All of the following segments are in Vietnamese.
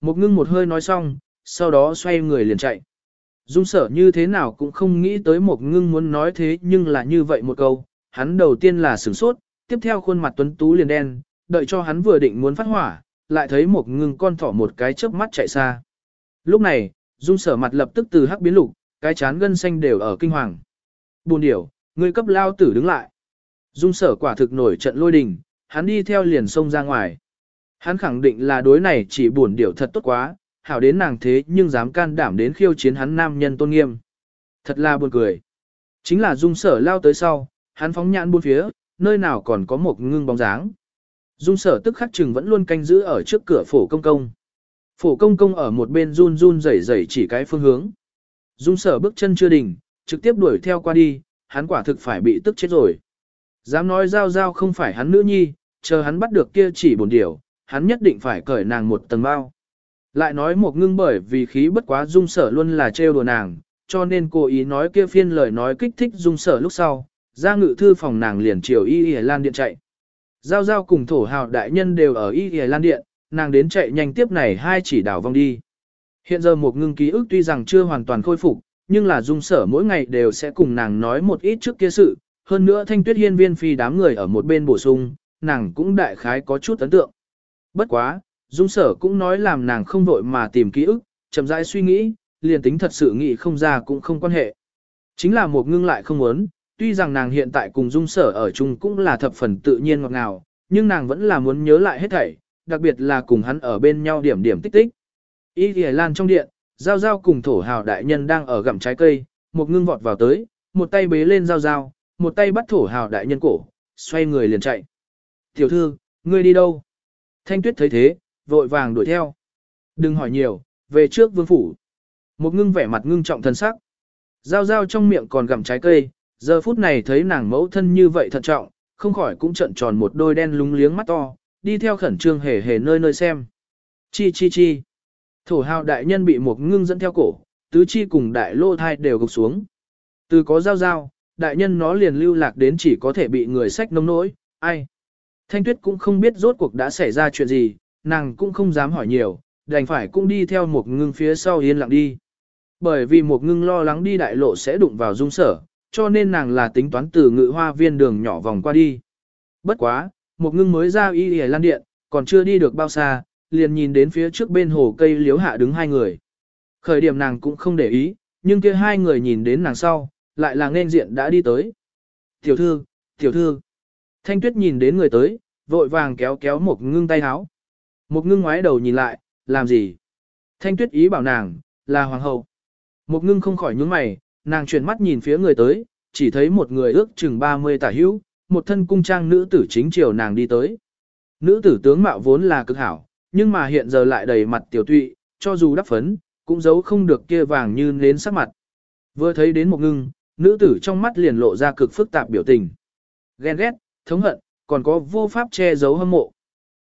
Một ngưng một hơi nói xong, sau đó xoay người liền chạy. Dung sở như thế nào cũng không nghĩ tới một ngưng muốn nói thế nhưng là như vậy một câu, hắn đầu tiên là sửng sốt, tiếp theo khuôn mặt tuấn tú liền đen, đợi cho hắn vừa định muốn phát hỏa, lại thấy một ngưng con thỏ một cái chớp mắt chạy xa. Lúc này, dung sở mặt lập tức từ hắc biến lục, cái chán gân xanh đều ở kinh hoàng. Buồn điểu, người cấp lao tử đứng lại. Dung sở quả thực nổi trận lôi đình, hắn đi theo liền sông ra ngoài. Hắn khẳng định là đối này chỉ buồn điểu thật tốt quá, hảo đến nàng thế nhưng dám can đảm đến khiêu chiến hắn nam nhân tôn nghiêm. Thật là buồn cười. Chính là dung sở lao tới sau, hắn phóng nhãn buôn phía, nơi nào còn có một ngưng bóng dáng. Dung sở tức khắc chừng vẫn luôn canh giữ ở trước cửa phổ công công. Phổ công công ở một bên run run rẩy rẩy chỉ cái phương hướng. Dung sở bước chân chưa đỉnh, trực tiếp đuổi theo qua đi, hắn quả thực phải bị tức chết rồi. Dám nói giao giao không phải hắn nữ nhi, chờ hắn bắt được kia chỉ bổn điểu, hắn nhất định phải cởi nàng một tầng bao. Lại nói một ngưng bởi vì khí bất quá dung sở luôn là trêu đùa nàng, cho nên cô ý nói kia phiên lời nói kích thích dung sở lúc sau, ra ngự thư phòng nàng liền chiều y y lan điện chạy. Giao giao cùng thổ hào đại nhân đều ở y y lan điện, nàng đến chạy nhanh tiếp này hai chỉ đảo vong đi. Hiện giờ một ngưng ký ức tuy rằng chưa hoàn toàn khôi phục, nhưng là dung sở mỗi ngày đều sẽ cùng nàng nói một ít trước kia sự, hơn nữa thanh tuyết hiên viên phi đám người ở một bên bổ sung, nàng cũng đại khái có chút ấn tượng. Bất quá, dung sở cũng nói làm nàng không vội mà tìm ký ức, chậm rãi suy nghĩ, liền tính thật sự nghĩ không ra cũng không quan hệ. Chính là một ngưng lại không muốn, tuy rằng nàng hiện tại cùng dung sở ở chung cũng là thập phần tự nhiên ngọt ngào, nhưng nàng vẫn là muốn nhớ lại hết thảy, đặc biệt là cùng hắn ở bên nhau điểm điểm tích tích. Y lì Lan trong điện, Giao Giao cùng thổ hào đại nhân đang ở gặm trái cây, một ngưng vọt vào tới, một tay bế lên Giao Giao, một tay bắt thổ hào đại nhân cổ, xoay người liền chạy. Tiểu thư, ngươi đi đâu? Thanh tuyết thấy thế, vội vàng đuổi theo. Đừng hỏi nhiều, về trước vương phủ. Một ngưng vẻ mặt ngưng trọng thân sắc. Giao Giao trong miệng còn gặm trái cây, giờ phút này thấy nàng mẫu thân như vậy thận trọng, không khỏi cũng trận tròn một đôi đen lúng liếng mắt to, đi theo khẩn trương hề hề nơi nơi xem. Chi chi chi. Thổ hào đại nhân bị một ngưng dẫn theo cổ, tứ chi cùng đại lô thai đều gục xuống. Từ có giao giao, đại nhân nó liền lưu lạc đến chỉ có thể bị người sách nông nỗi, ai. Thanh tuyết cũng không biết rốt cuộc đã xảy ra chuyện gì, nàng cũng không dám hỏi nhiều, đành phải cũng đi theo một ngưng phía sau yên lặng đi. Bởi vì một ngưng lo lắng đi đại lộ sẽ đụng vào dung sở, cho nên nàng là tính toán từ ngự hoa viên đường nhỏ vòng qua đi. Bất quá, một ngưng mới ra y y lan điện, còn chưa đi được bao xa, liền nhìn đến phía trước bên hồ cây liếu hạ đứng hai người. Khởi điểm nàng cũng không để ý, nhưng kia hai người nhìn đến nàng sau, lại là nên diện đã đi tới. Tiểu thư, tiểu thư. Thanh tuyết nhìn đến người tới, vội vàng kéo kéo một ngưng tay háo. Một ngưng ngoái đầu nhìn lại, làm gì? Thanh tuyết ý bảo nàng, là hoàng hậu. Một ngưng không khỏi nhướng mày, nàng chuyển mắt nhìn phía người tới, chỉ thấy một người ước chừng 30 tả hữu, một thân cung trang nữ tử chính chiều nàng đi tới. Nữ tử tướng mạo vốn là cực hảo, nhưng mà hiện giờ lại đầy mặt tiểu tụy, cho dù đắp phấn, cũng giấu không được kia vàng như nến sắc mặt. Vừa thấy đến một ngưng, nữ tử trong mắt liền lộ ra cực phức tạp biểu tình. Ghen ghét, thống hận, còn có vô pháp che giấu hâm mộ.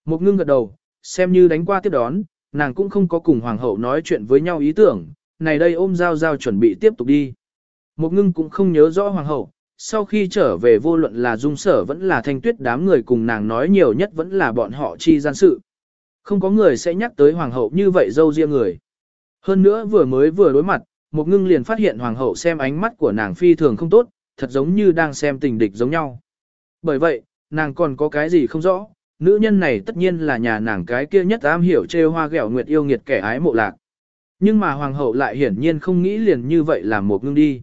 Một ngưng gật đầu, xem như đánh qua tiếp đón, nàng cũng không có cùng hoàng hậu nói chuyện với nhau ý tưởng, này đây ôm giao giao chuẩn bị tiếp tục đi. Một ngưng cũng không nhớ rõ hoàng hậu, sau khi trở về vô luận là dung sở vẫn là thanh tuyết đám người cùng nàng nói nhiều nhất vẫn là bọn họ chi gian sự. Không có người sẽ nhắc tới hoàng hậu như vậy dâu riêng người. Hơn nữa vừa mới vừa đối mặt, một ngưng liền phát hiện hoàng hậu xem ánh mắt của nàng phi thường không tốt, thật giống như đang xem tình địch giống nhau. Bởi vậy, nàng còn có cái gì không rõ, nữ nhân này tất nhiên là nhà nàng cái kia nhất am hiểu trêu hoa ghẹo nguyệt yêu nghiệt kẻ ái mộ lạc. Nhưng mà hoàng hậu lại hiển nhiên không nghĩ liền như vậy làm một ngưng đi.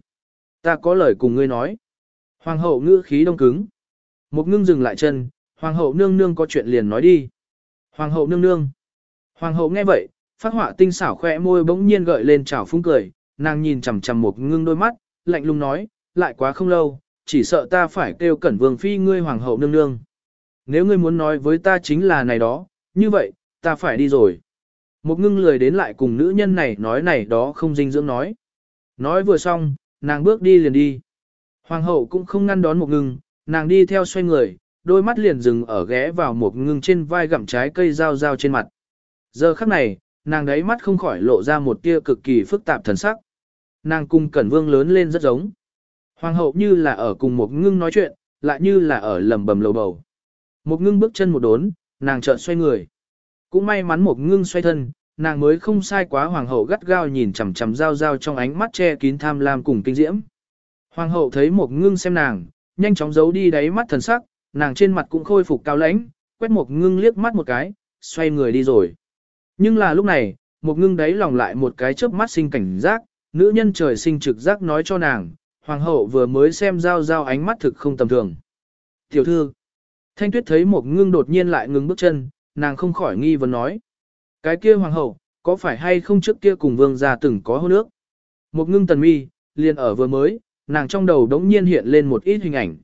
Ta có lời cùng ngươi nói. Hoàng hậu ngữ khí đông cứng. Một ngưng dừng lại chân, hoàng hậu nương nương có chuyện liền nói đi. Hoàng hậu nương nương. Hoàng hậu nghe vậy, phát họa tinh xảo khỏe môi bỗng nhiên gợi lên trào phúng cười, nàng nhìn chằm chằm một ngưng đôi mắt, lạnh lùng nói, lại quá không lâu, chỉ sợ ta phải kêu cẩn vương phi ngươi hoàng hậu nương nương. Nếu ngươi muốn nói với ta chính là này đó, như vậy, ta phải đi rồi. Một ngưng lười đến lại cùng nữ nhân này nói này đó không dinh dưỡng nói. Nói vừa xong, nàng bước đi liền đi. Hoàng hậu cũng không ngăn đón một ngưng, nàng đi theo xoay người, đôi mắt liền dừng ở ghé vào một ngưng trên vai gặm trái cây dao dao trên mặt. Giờ khắc này, nàng đấy mắt không khỏi lộ ra một tia cực kỳ phức tạp thần sắc. Nàng cung cẩn vương lớn lên rất giống. Hoàng hậu như là ở cùng một ngưng nói chuyện, lại như là ở lầm bầm lầu bầu. Một ngưng bước chân một đốn, nàng chợt xoay người. Cũng may mắn một ngưng xoay thân, nàng mới không sai quá hoàng hậu gắt gao nhìn chằm chằm dao dao trong ánh mắt che kín tham lam cùng kinh diễm. Hoàng hậu thấy một ngưng xem nàng, nhanh chóng giấu đi đáy mắt thần sắc, nàng trên mặt cũng khôi phục cao lãnh, quét một ngưng liếc mắt một cái, xoay người đi rồi. Nhưng là lúc này, một ngưng đáy lòng lại một cái chớp mắt sinh cảnh giác, nữ nhân trời sinh trực giác nói cho nàng, hoàng hậu vừa mới xem giao giao ánh mắt thực không tầm thường. Tiểu thư, thanh tuyết thấy một ngưng đột nhiên lại ngừng bước chân, nàng không khỏi nghi vấn nói. Cái kia hoàng hậu, có phải hay không trước kia cùng vương gia từng có hôn nước? Một ngưng tần mi, liền ở vừa mới, nàng trong đầu đống nhiên hiện lên một ít hình ảnh.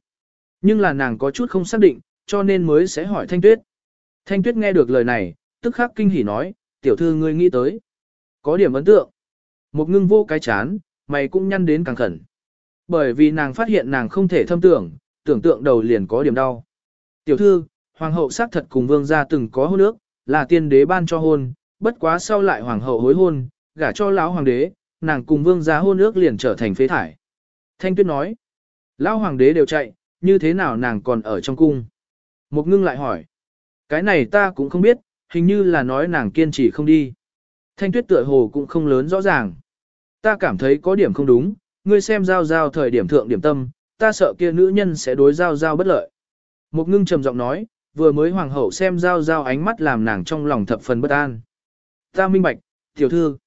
Nhưng là nàng có chút không xác định, cho nên mới sẽ hỏi Thanh Tuyết. Thanh Tuyết nghe được lời này, tức khắc kinh hỉ nói, tiểu thư ngươi nghĩ tới. Có điểm ấn tượng. Một ngưng vô cái chán, mày cũng nhăn đến càng khẩn. Bởi vì nàng phát hiện nàng không thể thâm tưởng, tưởng tượng đầu liền có điểm đau. Tiểu thư, hoàng hậu xác thật cùng vương gia từng có hôn ước, là tiên đế ban cho hôn, bất quá sau lại hoàng hậu hối hôn, gả cho lão hoàng đế, nàng cùng vương gia hôn ước liền trở thành phế thải. Thanh tuyết nói, lão hoàng đế đều chạy, như thế nào nàng còn ở trong cung? Một ngưng lại hỏi, cái này ta cũng không biết, hình như là nói nàng kiên trì không đi. Thanh tuyết tựa hồ cũng không lớn rõ ràng. Ta cảm thấy có điểm không đúng, ngươi xem giao giao thời điểm thượng điểm tâm, ta sợ kia nữ nhân sẽ đối giao giao bất lợi. Một ngưng trầm giọng nói, vừa mới hoàng hậu xem giao giao ánh mắt làm nàng trong lòng thập phần bất an. Ta minh bạch, tiểu thư.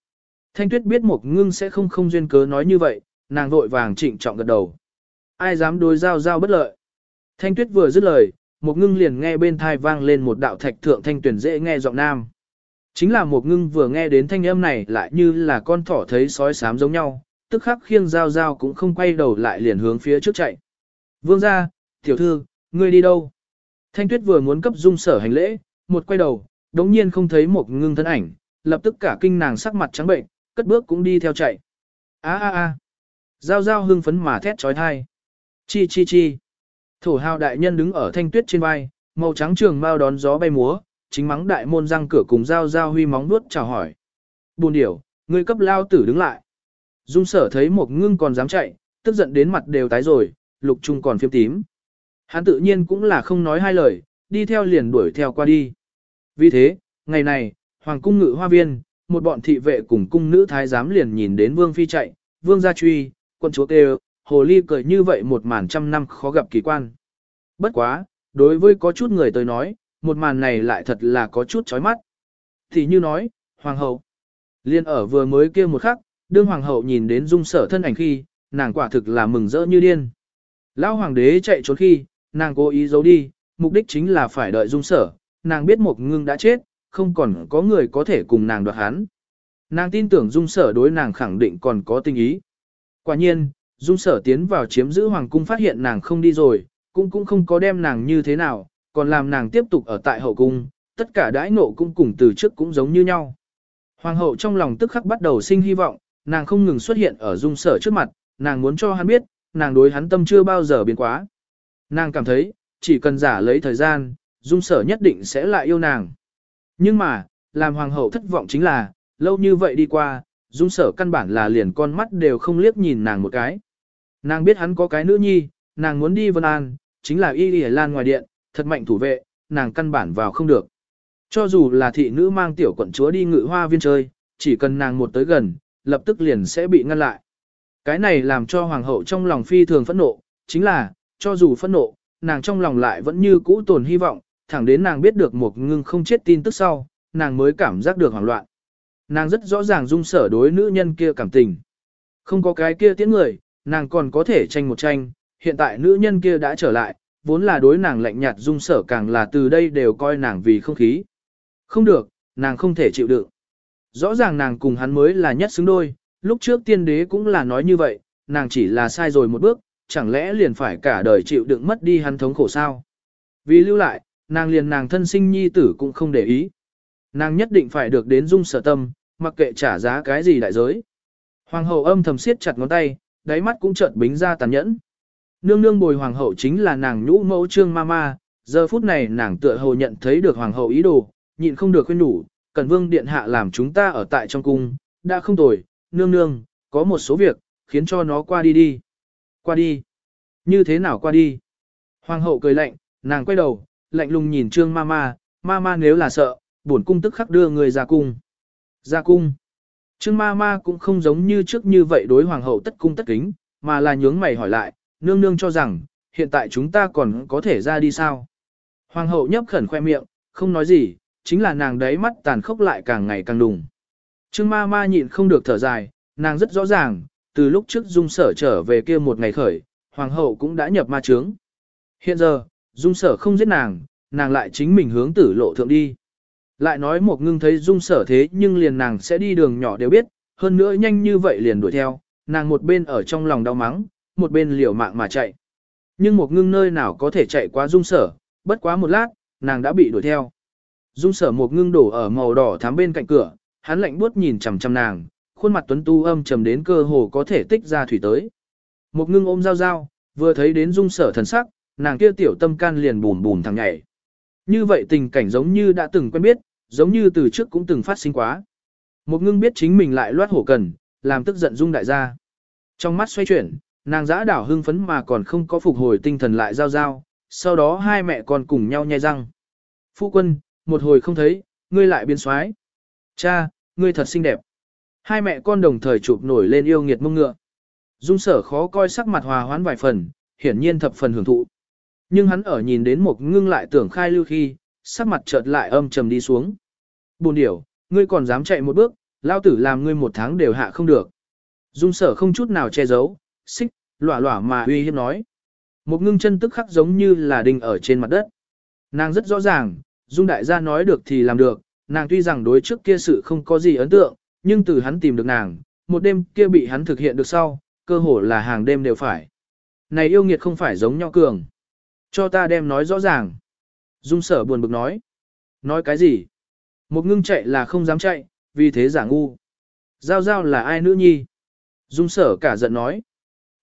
Thanh tuyết biết một ngưng sẽ không không duyên cớ nói như vậy, nàng vội vàng trịnh trọng gật đầu. Ai dám đối giao giao bất lợi. Thanh tuyết vừa dứt lời, một ngưng liền nghe bên thai vang lên một đạo thạch thượng thanh tuyển dễ nghe giọng nam. Chính là một ngưng vừa nghe đến thanh âm này lại như là con thỏ thấy sói sám giống nhau, tức khắc khiêng giao giao cũng không quay đầu lại liền hướng phía trước chạy. Vương ra, tiểu thư, ngươi đi đâu? Thanh tuyết vừa muốn cấp dung sở hành lễ, một quay đầu, đống nhiên không thấy một ngưng thân ảnh, lập tức cả kinh nàng sắc mặt trắng bệnh, cất bước cũng đi theo chạy. a a a Giao giao hưng phấn mà thét trói thai. Chi chi chi. Thổ hào đại nhân đứng ở thanh tuyết trên vai, màu trắng trường mau đón gió bay múa, chính mắng đại môn răng cửa cùng giao giao huy móng nuốt chào hỏi. Buồn điểu, ngươi cấp lao tử đứng lại. Dung sở thấy một ngưng còn dám chạy, tức giận đến mặt đều tái rồi, lục trung còn phiêm tím. Hắn tự nhiên cũng là không nói hai lời, đi theo liền đuổi theo qua đi. Vì thế, ngày này, hoàng cung ngự hoa viên, một bọn thị vệ cùng cung nữ thái giám liền nhìn đến vương phi chạy, vương gia truy, quân chúa kêu, hồ ly cười như vậy một màn trăm năm khó gặp kỳ quan. Bất quá, đối với có chút người tới nói, một màn này lại thật là có chút chói mắt. Thì như nói, hoàng hậu, liên ở vừa mới kêu một khắc, đương hoàng hậu nhìn đến dung sở thân ảnh khi, nàng quả thực là mừng rỡ như điên. Lão hoàng đế chạy trốn khi, nàng cố ý giấu đi, mục đích chính là phải đợi dung sở, nàng biết một ngưng đã chết, không còn có người có thể cùng nàng đoạt hắn. Nàng tin tưởng dung sở đối nàng khẳng định còn có tình ý. Quả nhiên, dung sở tiến vào chiếm giữ hoàng cung phát hiện nàng không đi rồi, cũng cũng không có đem nàng như thế nào, còn làm nàng tiếp tục ở tại hậu cung, tất cả đãi nộ cũng cùng từ trước cũng giống như nhau. Hoàng hậu trong lòng tức khắc bắt đầu sinh hy vọng, nàng không ngừng xuất hiện ở dung sở trước mặt, nàng muốn cho hắn biết, nàng đối hắn tâm chưa bao giờ biến quá. Nàng cảm thấy, chỉ cần giả lấy thời gian, dung sở nhất định sẽ lại yêu nàng. Nhưng mà, làm hoàng hậu thất vọng chính là, lâu như vậy đi qua, dung sở căn bản là liền con mắt đều không liếc nhìn nàng một cái. Nàng biết hắn có cái nữ nhi, nàng muốn đi Vân An, chính là y y lan ngoài điện, thật mạnh thủ vệ, nàng căn bản vào không được. Cho dù là thị nữ mang tiểu quận chúa đi ngự hoa viên chơi, chỉ cần nàng một tới gần, lập tức liền sẽ bị ngăn lại. Cái này làm cho hoàng hậu trong lòng phi thường phẫn nộ, chính là, cho dù phẫn nộ, nàng trong lòng lại vẫn như cũ tồn hy vọng, thẳng đến nàng biết được một ngưng không chết tin tức sau, nàng mới cảm giác được hoảng loạn. Nàng rất rõ ràng dung sở đối nữ nhân kia cảm tình. Không có cái kia tiễn người, nàng còn có thể tranh một tranh, hiện tại nữ nhân kia đã trở lại, vốn là đối nàng lạnh nhạt dung sở càng là từ đây đều coi nàng vì không khí. Không được, nàng không thể chịu đựng. Rõ ràng nàng cùng hắn mới là nhất xứng đôi, lúc trước tiên đế cũng là nói như vậy, nàng chỉ là sai rồi một bước, chẳng lẽ liền phải cả đời chịu đựng mất đi hắn thống khổ sao? Vì lưu lại, nàng liền nàng thân sinh nhi tử cũng không để ý. Nàng nhất định phải được đến dung sở tâm, mặc kệ trả giá cái gì đại giới. Hoàng hậu âm thầm siết chặt ngón tay, đáy mắt cũng chợt bính ra tàn nhẫn. Nương nương bồi hoàng hậu chính là nàng nhũ mẫu trương ma giờ phút này nàng tựa hồ nhận thấy được hoàng hậu ý đồ, nhịn không được khuyên đủ, Cẩn vương điện hạ làm chúng ta ở tại trong cung, đã không tồi, nương nương, có một số việc, khiến cho nó qua đi đi. Qua đi. Như thế nào qua đi? Hoàng hậu cười lạnh, nàng quay đầu, lạnh lùng nhìn trương ma ma, ma ma nếu là sợ, bổn cung tức khắc đưa người ra cung. Ra cung. Trương ma ma cũng không giống như trước như vậy đối hoàng hậu tất cung tất kính, mà là nhướng mày hỏi lại, nương nương cho rằng, hiện tại chúng ta còn có thể ra đi sao? Hoàng hậu nhấp khẩn khoe miệng, không nói gì, chính là nàng đấy mắt tàn khốc lại càng ngày càng đùng. Trương ma ma nhịn không được thở dài, nàng rất rõ ràng, từ lúc trước dung sở trở về kia một ngày khởi, hoàng hậu cũng đã nhập ma trướng. Hiện giờ, dung sở không giết nàng, nàng lại chính mình hướng tử lộ thượng đi. Lại nói một ngưng thấy dung sở thế nhưng liền nàng sẽ đi đường nhỏ đều biết, hơn nữa nhanh như vậy liền đuổi theo, nàng một bên ở trong lòng đau mắng, một bên liều mạng mà chạy. Nhưng một ngưng nơi nào có thể chạy qua dung sở, bất quá một lát, nàng đã bị đuổi theo. Dung sở một ngưng đổ ở màu đỏ thắm bên cạnh cửa, hắn lạnh buốt nhìn chằm chằm nàng, khuôn mặt tuấn tu âm trầm đến cơ hồ có thể tích ra thủy tới. Một ngưng ôm dao dao, vừa thấy đến dung sở thần sắc, nàng kia tiểu tâm can liền bùn bùn thằng nhảy. Như vậy tình cảnh giống như đã từng quen biết, giống như từ trước cũng từng phát sinh quá. Một ngưng biết chính mình lại loát hổ cần, làm tức giận dung đại gia. Trong mắt xoay chuyển, nàng giã đảo hưng phấn mà còn không có phục hồi tinh thần lại giao giao, sau đó hai mẹ con cùng nhau nhai răng. Phu quân, một hồi không thấy, ngươi lại biến xoái. Cha, ngươi thật xinh đẹp. Hai mẹ con đồng thời chụp nổi lên yêu nghiệt mông ngựa. Dung sở khó coi sắc mặt hòa hoãn vài phần, hiển nhiên thập phần hưởng thụ. Nhưng hắn ở nhìn đến một ngưng lại tưởng khai lưu khi, sắc mặt chợt lại âm trầm đi xuống. Buồn điểu, ngươi còn dám chạy một bước, lao tử làm ngươi một tháng đều hạ không được. Dung sở không chút nào che giấu, xích, lỏa lỏa mà uy hiếp nói. Một ngưng chân tức khắc giống như là đình ở trên mặt đất. Nàng rất rõ ràng, Dung đại gia nói được thì làm được, nàng tuy rằng đối trước kia sự không có gì ấn tượng, nhưng từ hắn tìm được nàng, một đêm kia bị hắn thực hiện được sau, cơ hồ là hàng đêm đều phải. Này yêu nghiệt không phải giống nhau cường. Cho ta đem nói rõ ràng. Dung sở buồn bực nói. Nói cái gì? Một ngưng chạy là không dám chạy, vì thế giả ngu. Giao giao là ai nữ nhi? Dung sở cả giận nói.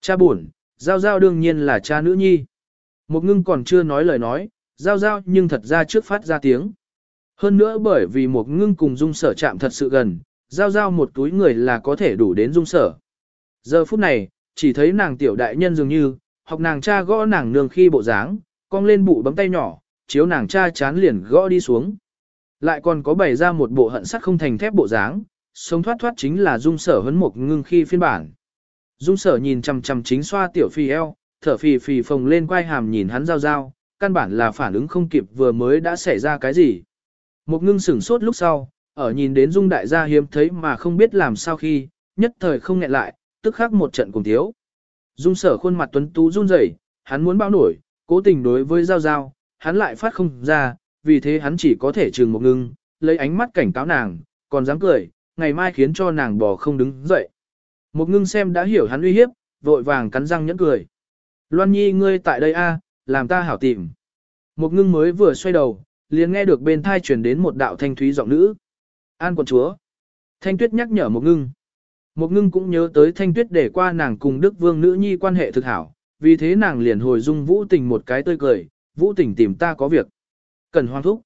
Cha buồn, giao giao đương nhiên là cha nữ nhi. Một ngưng còn chưa nói lời nói, giao giao nhưng thật ra trước phát ra tiếng. Hơn nữa bởi vì một ngưng cùng dung sở chạm thật sự gần, giao giao một túi người là có thể đủ đến dung sở. Giờ phút này, chỉ thấy nàng tiểu đại nhân dường như, học nàng cha gõ nàng nương khi bộ dáng, cong lên bụ bấm tay nhỏ, chiếu nàng cha chán liền gõ đi xuống. Lại còn có bày ra một bộ hận sắt không thành thép bộ dáng, sống thoát thoát chính là dung sở hấn một ngưng khi phiên bản. Dung sở nhìn chằm chằm chính xoa tiểu phi eo, thở phì phì phồng lên quay hàm nhìn hắn giao giao, căn bản là phản ứng không kịp vừa mới đã xảy ra cái gì. Một ngưng sửng sốt lúc sau, ở nhìn đến dung đại gia hiếm thấy mà không biết làm sao khi, nhất thời không nghẹn lại, tức khắc một trận cùng thiếu. Dung sở khuôn mặt tuấn tú run rẩy, hắn muốn bao nổi, cố tình đối với giao giao, hắn lại phát không ra, vì thế hắn chỉ có thể trừng một ngưng, lấy ánh mắt cảnh cáo nàng, còn dám cười, ngày mai khiến cho nàng bò không đứng dậy. Một ngưng xem đã hiểu hắn uy hiếp, vội vàng cắn răng nhẫn cười. Loan nhi ngươi tại đây a, làm ta hảo tìm. Một ngưng mới vừa xoay đầu, liền nghe được bên thai truyền đến một đạo thanh thúy giọng nữ. An quận chúa. Thanh tuyết nhắc nhở một ngưng. Một ngưng cũng nhớ tới thanh tuyết để qua nàng cùng Đức Vương nữ nhi quan hệ thực hảo, vì thế nàng liền hồi dung vũ tình một cái tươi cười, vũ tình tìm ta có việc. Cần hoang thúc.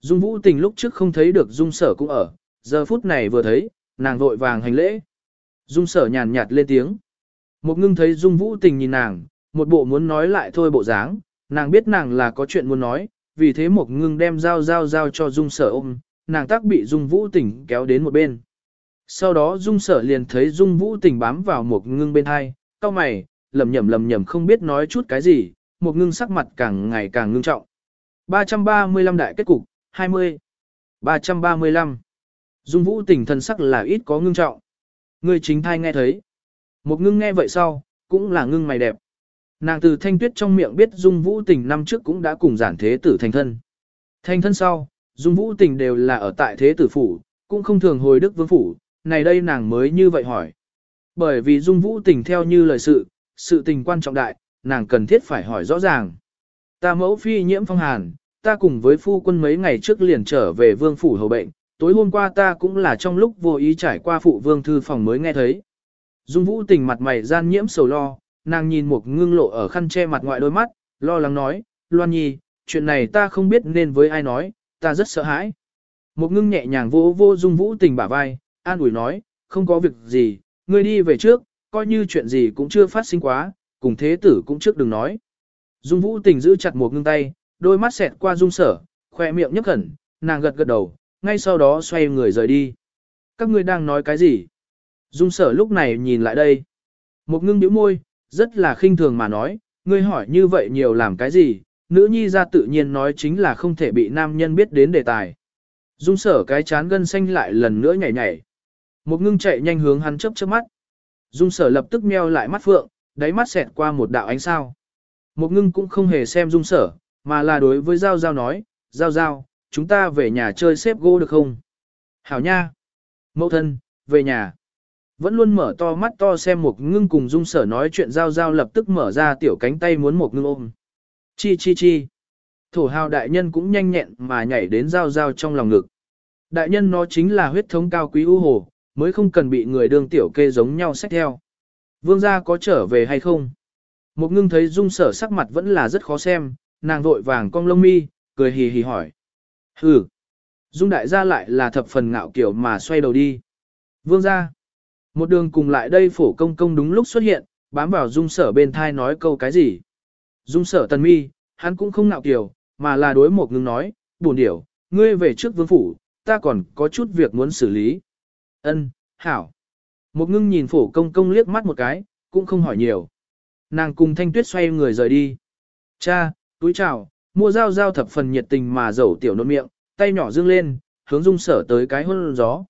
Dung vũ tình lúc trước không thấy được dung sở cũng ở, giờ phút này vừa thấy, nàng vội vàng hành lễ. Dung sở nhàn nhạt lên tiếng. Một ngưng thấy dung vũ tình nhìn nàng, một bộ muốn nói lại thôi bộ dáng, nàng biết nàng là có chuyện muốn nói, vì thế một ngưng đem dao dao dao cho dung sở ôm, nàng tác bị dung vũ tình kéo đến một bên. Sau đó dung sở liền thấy dung vũ tình bám vào một ngưng bên hai, cao mày, lầm nhầm lầm nhầm không biết nói chút cái gì, một ngưng sắc mặt càng ngày càng ngưng trọng. 335 đại kết cục, 20. 335. Dung vũ tình thân sắc là ít có ngưng trọng. Người chính thai nghe thấy. Một ngưng nghe vậy sau, cũng là ngưng mày đẹp. Nàng từ thanh tuyết trong miệng biết Dung vũ tình năm trước cũng đã cùng giản thế tử thành thân. Thành thân sau, Dung vũ tình đều là ở tại thế tử phủ, cũng không thường hồi đức vương phủ, này đây nàng mới như vậy hỏi. Bởi vì Dung vũ tình theo như lời sự, sự tình quan trọng đại, nàng cần thiết phải hỏi rõ ràng. Ta mẫu phi nhiễm phong hàn, ta cùng với phu quân mấy ngày trước liền trở về vương phủ hầu bệnh, tối hôm qua ta cũng là trong lúc vô ý trải qua phụ vương thư phòng mới nghe thấy. Dung vũ tình mặt mày gian nhiễm sầu lo, nàng nhìn một ngưng lộ ở khăn che mặt ngoại đôi mắt, lo lắng nói, Loan Nhi, chuyện này ta không biết nên với ai nói, ta rất sợ hãi. Một ngưng nhẹ nhàng vô vô dung vũ tình bả vai, an ủi nói, không có việc gì, ngươi đi về trước, coi như chuyện gì cũng chưa phát sinh quá, cùng thế tử cũng trước đừng nói. Dung vũ tình giữ chặt một ngưng tay, đôi mắt xẹt qua dung sở, khoe miệng nhấp khẩn, nàng gật gật đầu, ngay sau đó xoay người rời đi. các ngươi đang nói cái gì? Dung sở lúc này nhìn lại đây. Một ngưng nhíu môi, rất là khinh thường mà nói, ngươi hỏi như vậy nhiều làm cái gì, nữ nhi ra tự nhiên nói chính là không thể bị nam nhân biết đến đề tài. Dung sở cái chán gân xanh lại lần nữa nhảy nhảy. Một ngưng chạy nhanh hướng hắn chớp chớp mắt. Dung sở lập tức meo lại mắt phượng, đáy mắt xẹt qua một đạo ánh sao. Một ngưng cũng không hề xem dung sở, mà là đối với Giao Giao nói, Giao Giao, chúng ta về nhà chơi xếp gỗ được không? Hảo nha! Mẫu thân, về nhà. Vẫn luôn mở to mắt to xem một ngưng cùng dung sở nói chuyện Giao Giao lập tức mở ra tiểu cánh tay muốn một ngưng ôm. Chi chi chi! Thổ hào đại nhân cũng nhanh nhẹn mà nhảy đến Giao Giao trong lòng ngực. Đại nhân nó chính là huyết thống cao quý ưu hồ, mới không cần bị người đương tiểu kê giống nhau xét theo. Vương gia có trở về hay không? Một ngưng thấy dung sở sắc mặt vẫn là rất khó xem, nàng vội vàng cong lông mi, cười hì hì hỏi. Hừ. Dung đại gia lại là thập phần ngạo kiểu mà xoay đầu đi. Vương gia. Một đường cùng lại đây phổ công công đúng lúc xuất hiện, bám vào dung sở bên thai nói câu cái gì. Dung sở tần mi, hắn cũng không ngạo kiểu, mà là đối một ngưng nói, buồn điểu, ngươi về trước vương phủ, ta còn có chút việc muốn xử lý. Ân, hảo. Một ngưng nhìn phổ công công liếc mắt một cái, cũng không hỏi nhiều. Nàng cùng thanh tuyết xoay người rời đi. Cha, túi chào, mua dao dao thập phần nhiệt tình mà dẩu tiểu nốt miệng, tay nhỏ dương lên, hướng dung sở tới cái hôn gió.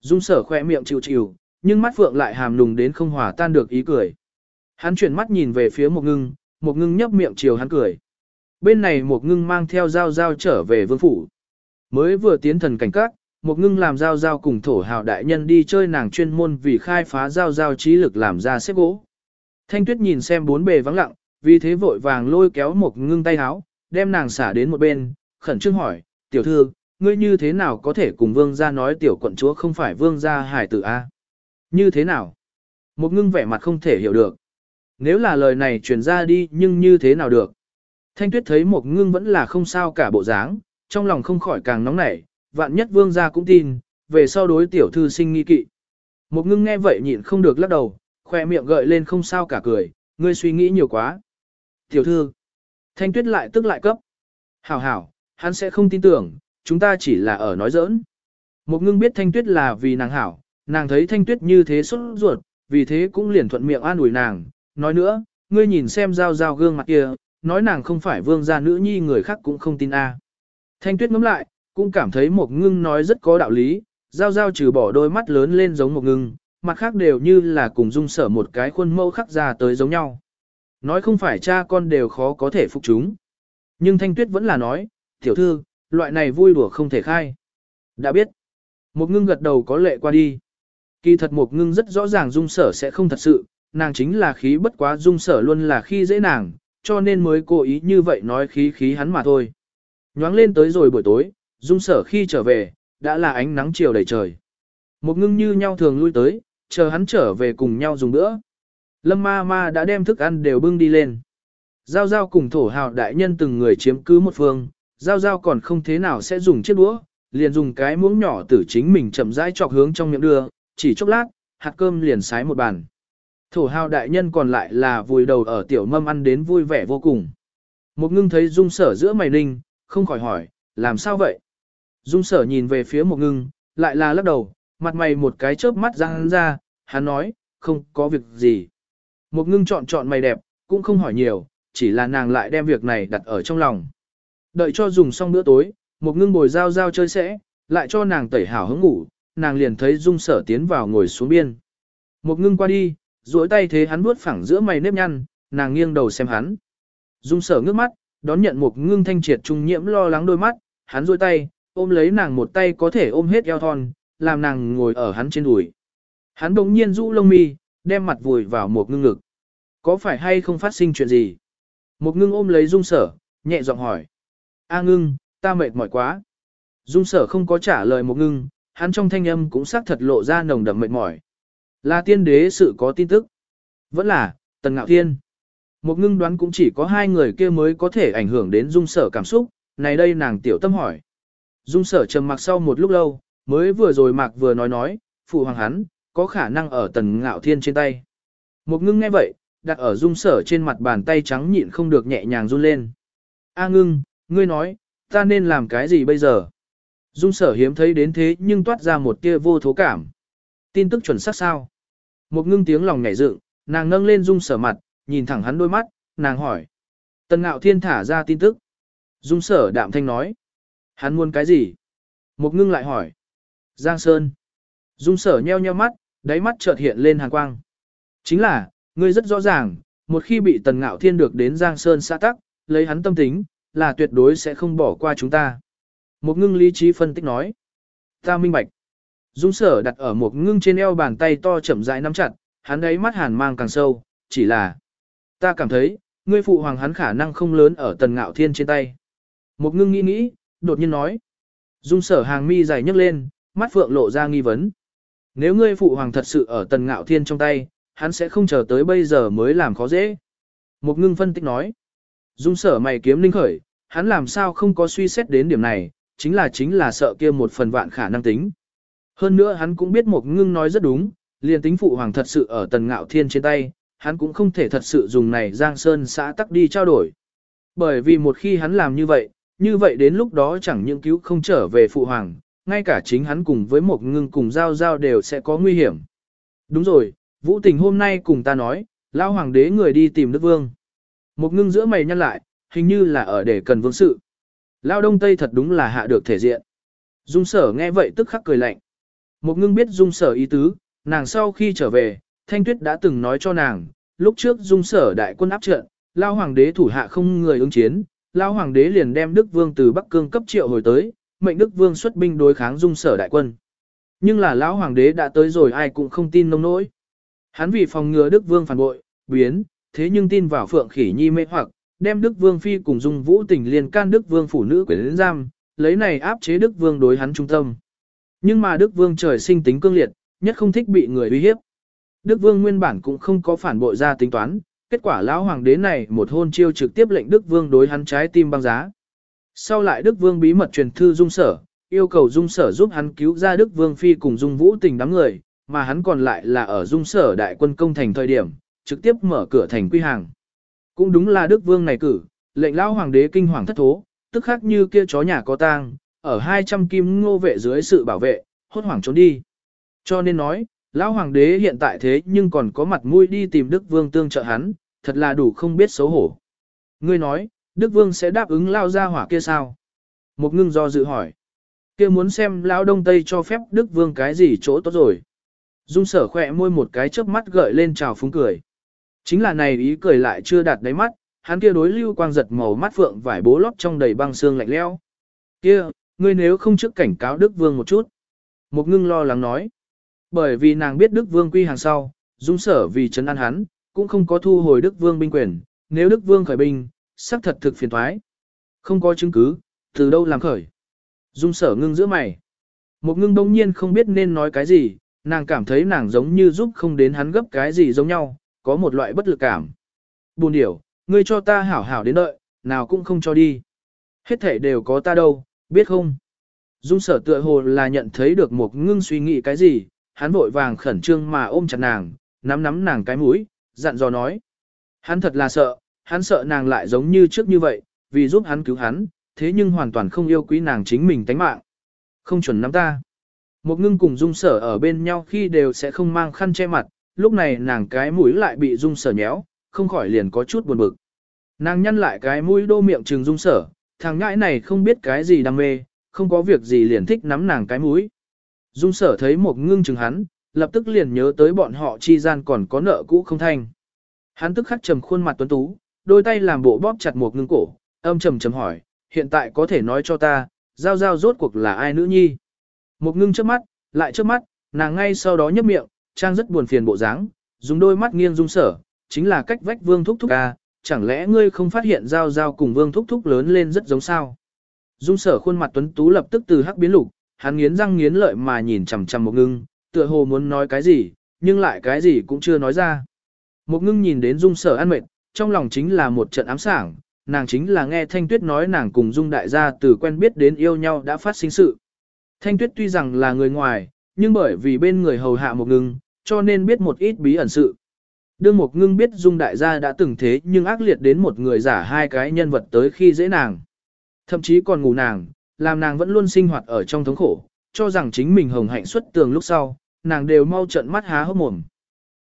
Dung sở khỏe miệng chịu chịu, nhưng mắt phượng lại hàm nùng đến không hòa tan được ý cười. Hắn chuyển mắt nhìn về phía một ngưng, một ngưng nhấp miệng chiều hắn cười. Bên này một ngưng mang theo dao dao trở về vương phủ. Mới vừa tiến thần cảnh các, một ngưng làm giao giao cùng thổ hào đại nhân đi chơi nàng chuyên môn vì khai phá giao giao trí lực làm ra xếp gỗ. Thanh tuyết nhìn xem bốn bề vắng lặng, vì thế vội vàng lôi kéo một ngưng tay háo, đem nàng xả đến một bên, khẩn trương hỏi, tiểu thư, ngươi như thế nào có thể cùng vương gia nói tiểu quận chúa không phải vương gia hải tử A? Như thế nào? Một ngưng vẻ mặt không thể hiểu được. Nếu là lời này truyền ra đi nhưng như thế nào được? Thanh tuyết thấy một ngưng vẫn là không sao cả bộ dáng, trong lòng không khỏi càng nóng nảy, vạn nhất vương gia cũng tin, về sau đối tiểu thư sinh nghi kỵ. Một ngưng nghe vậy nhịn không được lắc đầu, khoe miệng gợi lên không sao cả cười, ngươi suy nghĩ nhiều quá. Tiểu thư, thanh tuyết lại tức lại cấp. Hảo hảo, hắn sẽ không tin tưởng, chúng ta chỉ là ở nói giỡn. Một ngưng biết thanh tuyết là vì nàng hảo, nàng thấy thanh tuyết như thế xuất ruột, vì thế cũng liền thuận miệng an ủi nàng. Nói nữa, ngươi nhìn xem giao giao gương mặt kia, nói nàng không phải vương gia nữ nhi người khác cũng không tin a. Thanh tuyết ngắm lại, cũng cảm thấy một ngưng nói rất có đạo lý, giao giao trừ bỏ đôi mắt lớn lên giống một ngưng, mặt khác đều như là cùng dung sở một cái khuôn mẫu khắc ra tới giống nhau. Nói không phải cha con đều khó có thể phục chúng. Nhưng Thanh Tuyết vẫn là nói, tiểu thư, loại này vui đùa không thể khai. Đã biết. Một ngưng gật đầu có lệ qua đi. Kỳ thật một ngưng rất rõ ràng dung sở sẽ không thật sự, nàng chính là khí bất quá dung sở luôn là khi dễ nàng, cho nên mới cố ý như vậy nói khí khí hắn mà thôi. Nhoáng lên tới rồi buổi tối, dung sở khi trở về, đã là ánh nắng chiều đầy trời. Một ngưng như nhau thường lui tới, chờ hắn trở về cùng nhau dùng bữa. Lâm ma ma đã đem thức ăn đều bưng đi lên. Giao giao cùng thổ hào đại nhân từng người chiếm cứ một phương, giao giao còn không thế nào sẽ dùng chiếc đũa, liền dùng cái muỗng nhỏ tử chính mình chậm rãi chọc hướng trong miệng đưa, chỉ chốc lát, hạt cơm liền sái một bàn. Thổ hào đại nhân còn lại là vùi đầu ở tiểu mâm ăn đến vui vẻ vô cùng. Một ngưng thấy dung sở giữa mày ninh, không khỏi hỏi, làm sao vậy? Dung sở nhìn về phía một ngưng, lại là lắc đầu, mặt mày một cái chớp mắt răng ra, hắn nói, không có việc gì. Một ngưng chọn chọn mày đẹp, cũng không hỏi nhiều, chỉ là nàng lại đem việc này đặt ở trong lòng. Đợi cho dùng xong bữa tối, một ngưng bồi dao dao chơi sẽ, lại cho nàng tẩy hảo hứng ngủ, nàng liền thấy dung sở tiến vào ngồi xuống biên. Một ngưng qua đi, duỗi tay thế hắn vuốt phẳng giữa mày nếp nhăn, nàng nghiêng đầu xem hắn. Dung sở ngước mắt, đón nhận một ngưng thanh triệt trung nhiễm lo lắng đôi mắt, hắn duỗi tay, ôm lấy nàng một tay có thể ôm hết eo thon, làm nàng ngồi ở hắn trên đùi. Hắn bỗng nhiên rũ lông mi, đem mặt vùi vào một ngưng ngực. Có phải hay không phát sinh chuyện gì? Một ngưng ôm lấy dung sở, nhẹ giọng hỏi. A ngưng, ta mệt mỏi quá. Dung sở không có trả lời một ngưng, hắn trong thanh âm cũng xác thật lộ ra nồng đậm mệt mỏi. Là tiên đế sự có tin tức. Vẫn là, tần ngạo thiên. Một ngưng đoán cũng chỉ có hai người kia mới có thể ảnh hưởng đến dung sở cảm xúc, này đây nàng tiểu tâm hỏi. Dung sở trầm mặc sau một lúc lâu, mới vừa rồi mạc vừa nói nói, phụ hoàng hắn, có khả năng ở tần ngạo thiên trên tay. Một ngưng nghe vậy, đặt ở dung sở trên mặt bàn tay trắng nhịn không được nhẹ nhàng run lên. A ngưng, ngươi nói, ta nên làm cái gì bây giờ? Dung sở hiếm thấy đến thế nhưng toát ra một tia vô thố cảm. Tin tức chuẩn xác sao? Một ngưng tiếng lòng nhảy dựng, nàng nâng lên dung sở mặt, nhìn thẳng hắn đôi mắt, nàng hỏi. Tần ngạo thiên thả ra tin tức. Dung sở đạm thanh nói. Hắn muốn cái gì? Một ngưng lại hỏi. Giang Sơn. Dung sở nheo nheo mắt, đáy mắt chợt hiện lên hàn quang. Chính là, ngươi rất rõ ràng, một khi bị tần ngạo thiên được đến Giang Sơn xã tắc, lấy hắn tâm tính, là tuyệt đối sẽ không bỏ qua chúng ta. Một ngưng lý trí phân tích nói. Ta minh bạch. Dung sở đặt ở một ngưng trên eo bàn tay to chậm rãi nắm chặt, hắn ấy mắt hàn mang càng sâu, chỉ là. Ta cảm thấy, ngươi phụ hoàng hắn khả năng không lớn ở tần ngạo thiên trên tay. Một ngưng nghĩ nghĩ, đột nhiên nói. Dung sở hàng mi dài nhấc lên, mắt phượng lộ ra nghi vấn. Nếu ngươi phụ hoàng thật sự ở tần ngạo thiên trong tay, hắn sẽ không chờ tới bây giờ mới làm khó dễ. Một ngưng phân tích nói. Dung sở mày kiếm linh khởi, hắn làm sao không có suy xét đến điểm này, chính là chính là sợ kia một phần vạn khả năng tính. Hơn nữa hắn cũng biết một ngưng nói rất đúng, liền tính phụ hoàng thật sự ở tần ngạo thiên trên tay, hắn cũng không thể thật sự dùng này giang sơn xã tắc đi trao đổi. Bởi vì một khi hắn làm như vậy, như vậy đến lúc đó chẳng những cứu không trở về phụ hoàng, ngay cả chính hắn cùng với một ngưng cùng giao giao đều sẽ có nguy hiểm. Đúng rồi, vũ tình hôm nay cùng ta nói, lão hoàng đế người đi tìm Đức Vương. Một ngưng giữa mày nhăn lại, hình như là ở để cần vương sự. Lao đông tây thật đúng là hạ được thể diện. Dung sở nghe vậy tức khắc cười lạnh. Một ngưng biết dung sở ý tứ, nàng sau khi trở về, Thanh Tuyết đã từng nói cho nàng, lúc trước dung sở đại quân áp trận, Lao hoàng đế thủ hạ không người ứng chiến, Lao hoàng đế liền đem Đức Vương từ Bắc Cương cấp triệu hồi tới, mệnh Đức Vương xuất binh đối kháng dung sở đại quân. Nhưng là lão hoàng đế đã tới rồi ai cũng không tin nông nỗi. Hắn vì phòng ngừa Đức Vương phản bội, biến, thế nhưng tin vào Phượng Khỉ Nhi mê hoặc, đem Đức Vương phi cùng Dung Vũ Tình liên can Đức Vương phụ nữ quyến giam, lấy này áp chế Đức Vương đối hắn trung tâm. Nhưng mà Đức Vương trời sinh tính cương liệt, nhất không thích bị người uy hiếp. Đức Vương nguyên bản cũng không có phản bội ra tính toán, kết quả lão hoàng đế này một hôn chiêu trực tiếp lệnh Đức Vương đối hắn trái tim băng giá. Sau lại Đức Vương bí mật truyền thư Dung Sở, yêu cầu Dung Sở giúp hắn cứu ra Đức Vương phi cùng Dung Vũ Tình đám người, mà hắn còn lại là ở Dung Sở đại quân công thành thời điểm, trực tiếp mở cửa thành quy hàng. Cũng đúng là Đức Vương này cử, lệnh lão hoàng đế kinh hoàng thất thố, tức khác như kia chó nhà có tang, ở 200 kim ngô vệ dưới sự bảo vệ, hốt hoảng trốn đi. Cho nên nói, lão hoàng đế hiện tại thế nhưng còn có mặt mũi đi tìm Đức Vương tương trợ hắn, thật là đủ không biết xấu hổ. Ngươi nói, Đức Vương sẽ đáp ứng lao ra hỏa kia sao? Một ngưng do dự hỏi. kia muốn xem lão đông tây cho phép Đức Vương cái gì chỗ tốt rồi. Dung sở khỏe môi một cái chớp mắt gợi lên trào phúng cười. Chính là này ý cười lại chưa đạt đáy mắt, hắn kia đối lưu quang giật màu mắt phượng vải bố lót trong đầy băng xương lạnh leo. Kia, ngươi nếu không trước cảnh cáo Đức Vương một chút. Một ngưng lo lắng nói. Bởi vì nàng biết Đức Vương quy hàng sau, dung sở vì chấn an hắn, cũng không có thu hồi Đức Vương binh quyền, nếu Đức Vương khởi binh, xác thật thực phiền thoái. Không có chứng cứ, từ đâu làm khởi. Dung sở ngưng giữa mày. Một ngưng đông nhiên không biết nên nói cái gì, nàng cảm thấy nàng giống như giúp không đến hắn gấp cái gì giống nhau, có một loại bất lực cảm. Buồn điểu, ngươi cho ta hảo hảo đến đợi, nào cũng không cho đi. Hết thể đều có ta đâu, biết không? Dung sở tựa hồ là nhận thấy được một ngưng suy nghĩ cái gì, hắn vội vàng khẩn trương mà ôm chặt nàng, nắm nắm nàng cái mũi, dặn dò nói. Hắn thật là sợ, hắn sợ nàng lại giống như trước như vậy, vì giúp hắn cứu hắn, thế nhưng hoàn toàn không yêu quý nàng chính mình tánh mạng. Không chuẩn nắm ta. Một ngưng cùng dung sở ở bên nhau khi đều sẽ không mang khăn che mặt, lúc này nàng cái mũi lại bị dung sở nhéo, không khỏi liền có chút buồn bực. Nàng nhăn lại cái mũi đô miệng trừng dung sở, thằng ngãi này không biết cái gì đam mê, không có việc gì liền thích nắm nàng cái mũi. Dung sở thấy một ngưng chừng hắn, lập tức liền nhớ tới bọn họ chi gian còn có nợ cũ không thanh. Hắn tức khắc trầm khuôn mặt tuấn tú, đôi tay làm bộ bóp chặt một ngưng cổ, âm trầm trầm hỏi, hiện tại có thể nói cho ta, giao giao rốt cuộc là ai nữ nhi. Một ngưng trước mắt, lại trước mắt, nàng ngay sau đó nhấp miệng, trang rất buồn phiền bộ dáng, dùng đôi mắt nghiêng dung sở, chính là cách vách vương thúc thúc a, chẳng lẽ ngươi không phát hiện giao giao cùng vương thúc thúc lớn lên rất giống sao. Dung sở khuôn mặt tuấn tú lập tức từ hắc biến lục, hắn nghiến răng nghiến lợi mà nhìn chằm chằm một ngưng, tựa hồ muốn nói cái gì, nhưng lại cái gì cũng chưa nói ra. Một ngưng nhìn đến dung sở ăn mệt, trong lòng chính là một trận ám sảng, nàng chính là nghe Thanh Tuyết nói nàng cùng dung đại gia từ quen biết đến yêu nhau đã phát sinh sự. Thanh Tuyết tuy rằng là người ngoài, nhưng bởi vì bên người hầu hạ một ngưng, cho nên biết một ít bí ẩn sự. Đương một ngưng biết dung đại gia đã từng thế nhưng ác liệt đến một người giả hai cái nhân vật tới khi dễ nàng. Thậm chí còn ngủ nàng, làm nàng vẫn luôn sinh hoạt ở trong thống khổ, cho rằng chính mình hồng hạnh xuất tường lúc sau, nàng đều mau trận mắt há hốc mồm.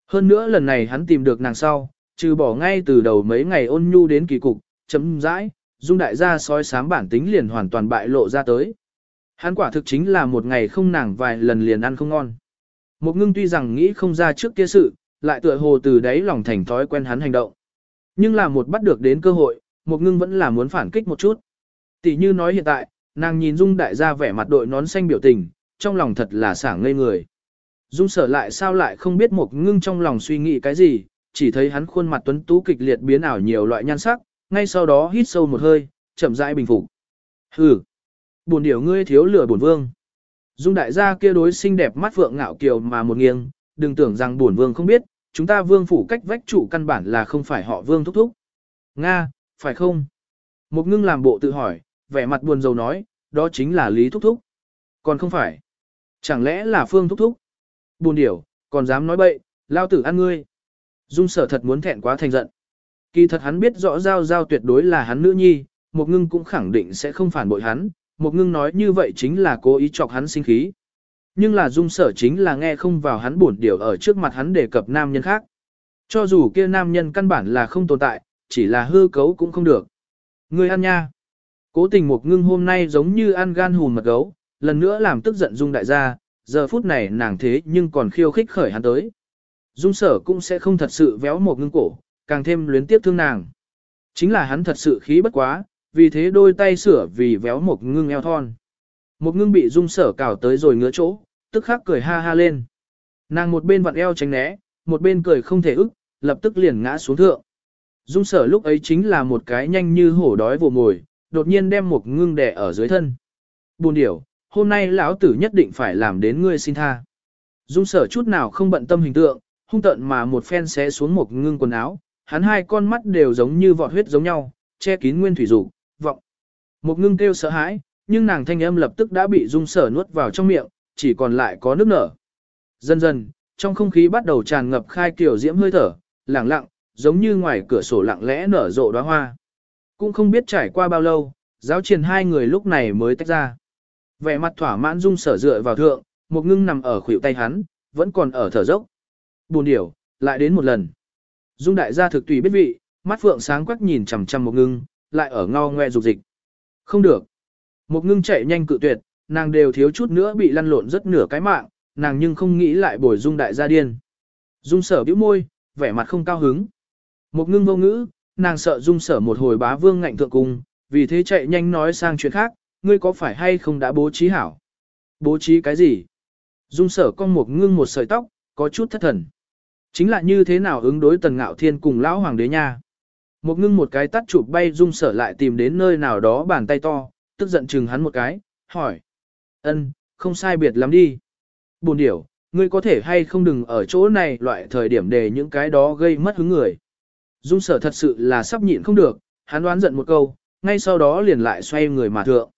Hơn nữa lần này hắn tìm được nàng sau, trừ bỏ ngay từ đầu mấy ngày ôn nhu đến kỳ cục, chấm dãi, dung đại gia soi sám bản tính liền hoàn toàn bại lộ ra tới. Hắn quả thực chính là một ngày không nàng vài lần liền ăn không ngon. Một ngưng tuy rằng nghĩ không ra trước kia sự, lại tựa hồ từ đấy lòng thành thói quen hắn hành động. Nhưng là một bắt được đến cơ hội, một ngưng vẫn là muốn phản kích một chút. Tỷ như nói hiện tại, nàng nhìn Dung đại gia vẻ mặt đội nón xanh biểu tình, trong lòng thật là sảng ngây người. Dung sở lại sao lại không biết một ngưng trong lòng suy nghĩ cái gì, chỉ thấy hắn khuôn mặt tuấn tú kịch liệt biến ảo nhiều loại nhan sắc, ngay sau đó hít sâu một hơi, chậm rãi bình phục. Hừ, buồn điểu ngươi thiếu lửa buồn vương. Dung đại gia kia đối xinh đẹp mắt phượng ngạo kiều mà một nghiêng, đừng tưởng rằng buồn vương không biết, chúng ta vương phủ cách vách chủ căn bản là không phải họ vương thúc thúc. Nga, phải không? Một ngưng làm bộ tự hỏi, vẻ mặt buồn rầu nói, đó chính là lý thúc thúc. Còn không phải. Chẳng lẽ là phương thúc thúc? Buồn điểu, còn dám nói bậy, lao tử ăn ngươi. Dung sở thật muốn thẹn quá thành giận. Kỳ thật hắn biết rõ giao giao tuyệt đối là hắn nữ nhi, một ngưng cũng khẳng định sẽ không phản bội hắn, một ngưng nói như vậy chính là cố ý chọc hắn sinh khí. Nhưng là dung sở chính là nghe không vào hắn buồn điều ở trước mặt hắn đề cập nam nhân khác. Cho dù kia nam nhân căn bản là không tồn tại, chỉ là hư cấu cũng không được. Người ăn nha. Cố tình một ngưng hôm nay giống như ăn gan hùn mật gấu, lần nữa làm tức giận dung đại gia, giờ phút này nàng thế nhưng còn khiêu khích khởi hắn tới. Dung sở cũng sẽ không thật sự véo một ngưng cổ, càng thêm luyến tiếp thương nàng. Chính là hắn thật sự khí bất quá, vì thế đôi tay sửa vì véo một ngưng eo thon. Một ngưng bị dung sở cào tới rồi ngứa chỗ, tức khắc cười ha ha lên. Nàng một bên vặn eo tránh né, một bên cười không thể ức, lập tức liền ngã xuống thượng. Dung sở lúc ấy chính là một cái nhanh như hổ đói vồ mồi, đột nhiên đem một ngưng đè ở dưới thân. Buồn điểu, hôm nay lão tử nhất định phải làm đến ngươi xin tha. Dung sở chút nào không bận tâm hình tượng, hung tận mà một phen xé xuống một ngưng quần áo, hắn hai con mắt đều giống như vọt huyết giống nhau, che kín nguyên thủy dục. Một ngưng kêu sợ hãi, nhưng nàng thanh âm lập tức đã bị dung sở nuốt vào trong miệng, chỉ còn lại có nước nở. Dần dần, trong không khí bắt đầu tràn ngập khai kiểu diễm hơi thở, lẳng lặng, giống như ngoài cửa sổ lặng lẽ nở rộ đóa hoa. Cũng không biết trải qua bao lâu, giáo triền hai người lúc này mới tách ra. Vẻ mặt thỏa mãn dung sở dựa vào thượng, một ngưng nằm ở khuỷu tay hắn, vẫn còn ở thở dốc. Buồn điểu, lại đến một lần. Dung đại gia thực tùy biết vị, mắt phượng sáng quắc nhìn chằm chằm một ngưng, lại ở ngao ngoe dục dịch. Không được. Một ngưng chạy nhanh cự tuyệt, nàng đều thiếu chút nữa bị lăn lộn rất nửa cái mạng, nàng nhưng không nghĩ lại bồi dung đại gia điên. Dung sở bĩu môi, vẻ mặt không cao hứng. Một ngưng vô ngữ, nàng sợ dung sở một hồi bá vương ngạnh thượng cùng, vì thế chạy nhanh nói sang chuyện khác, ngươi có phải hay không đã bố trí hảo? Bố trí cái gì? Dung sở con một ngưng một sợi tóc, có chút thất thần. Chính là như thế nào ứng đối tần ngạo thiên cùng lão hoàng đế nha. Một ngưng một cái tắt chụp bay dung sở lại tìm đến nơi nào đó bàn tay to, tức giận chừng hắn một cái, hỏi. ân không sai biệt lắm đi. Buồn điểu, ngươi có thể hay không đừng ở chỗ này loại thời điểm để những cái đó gây mất hứng người. Dung sở thật sự là sắp nhịn không được, hắn đoán giận một câu, ngay sau đó liền lại xoay người mà thượng.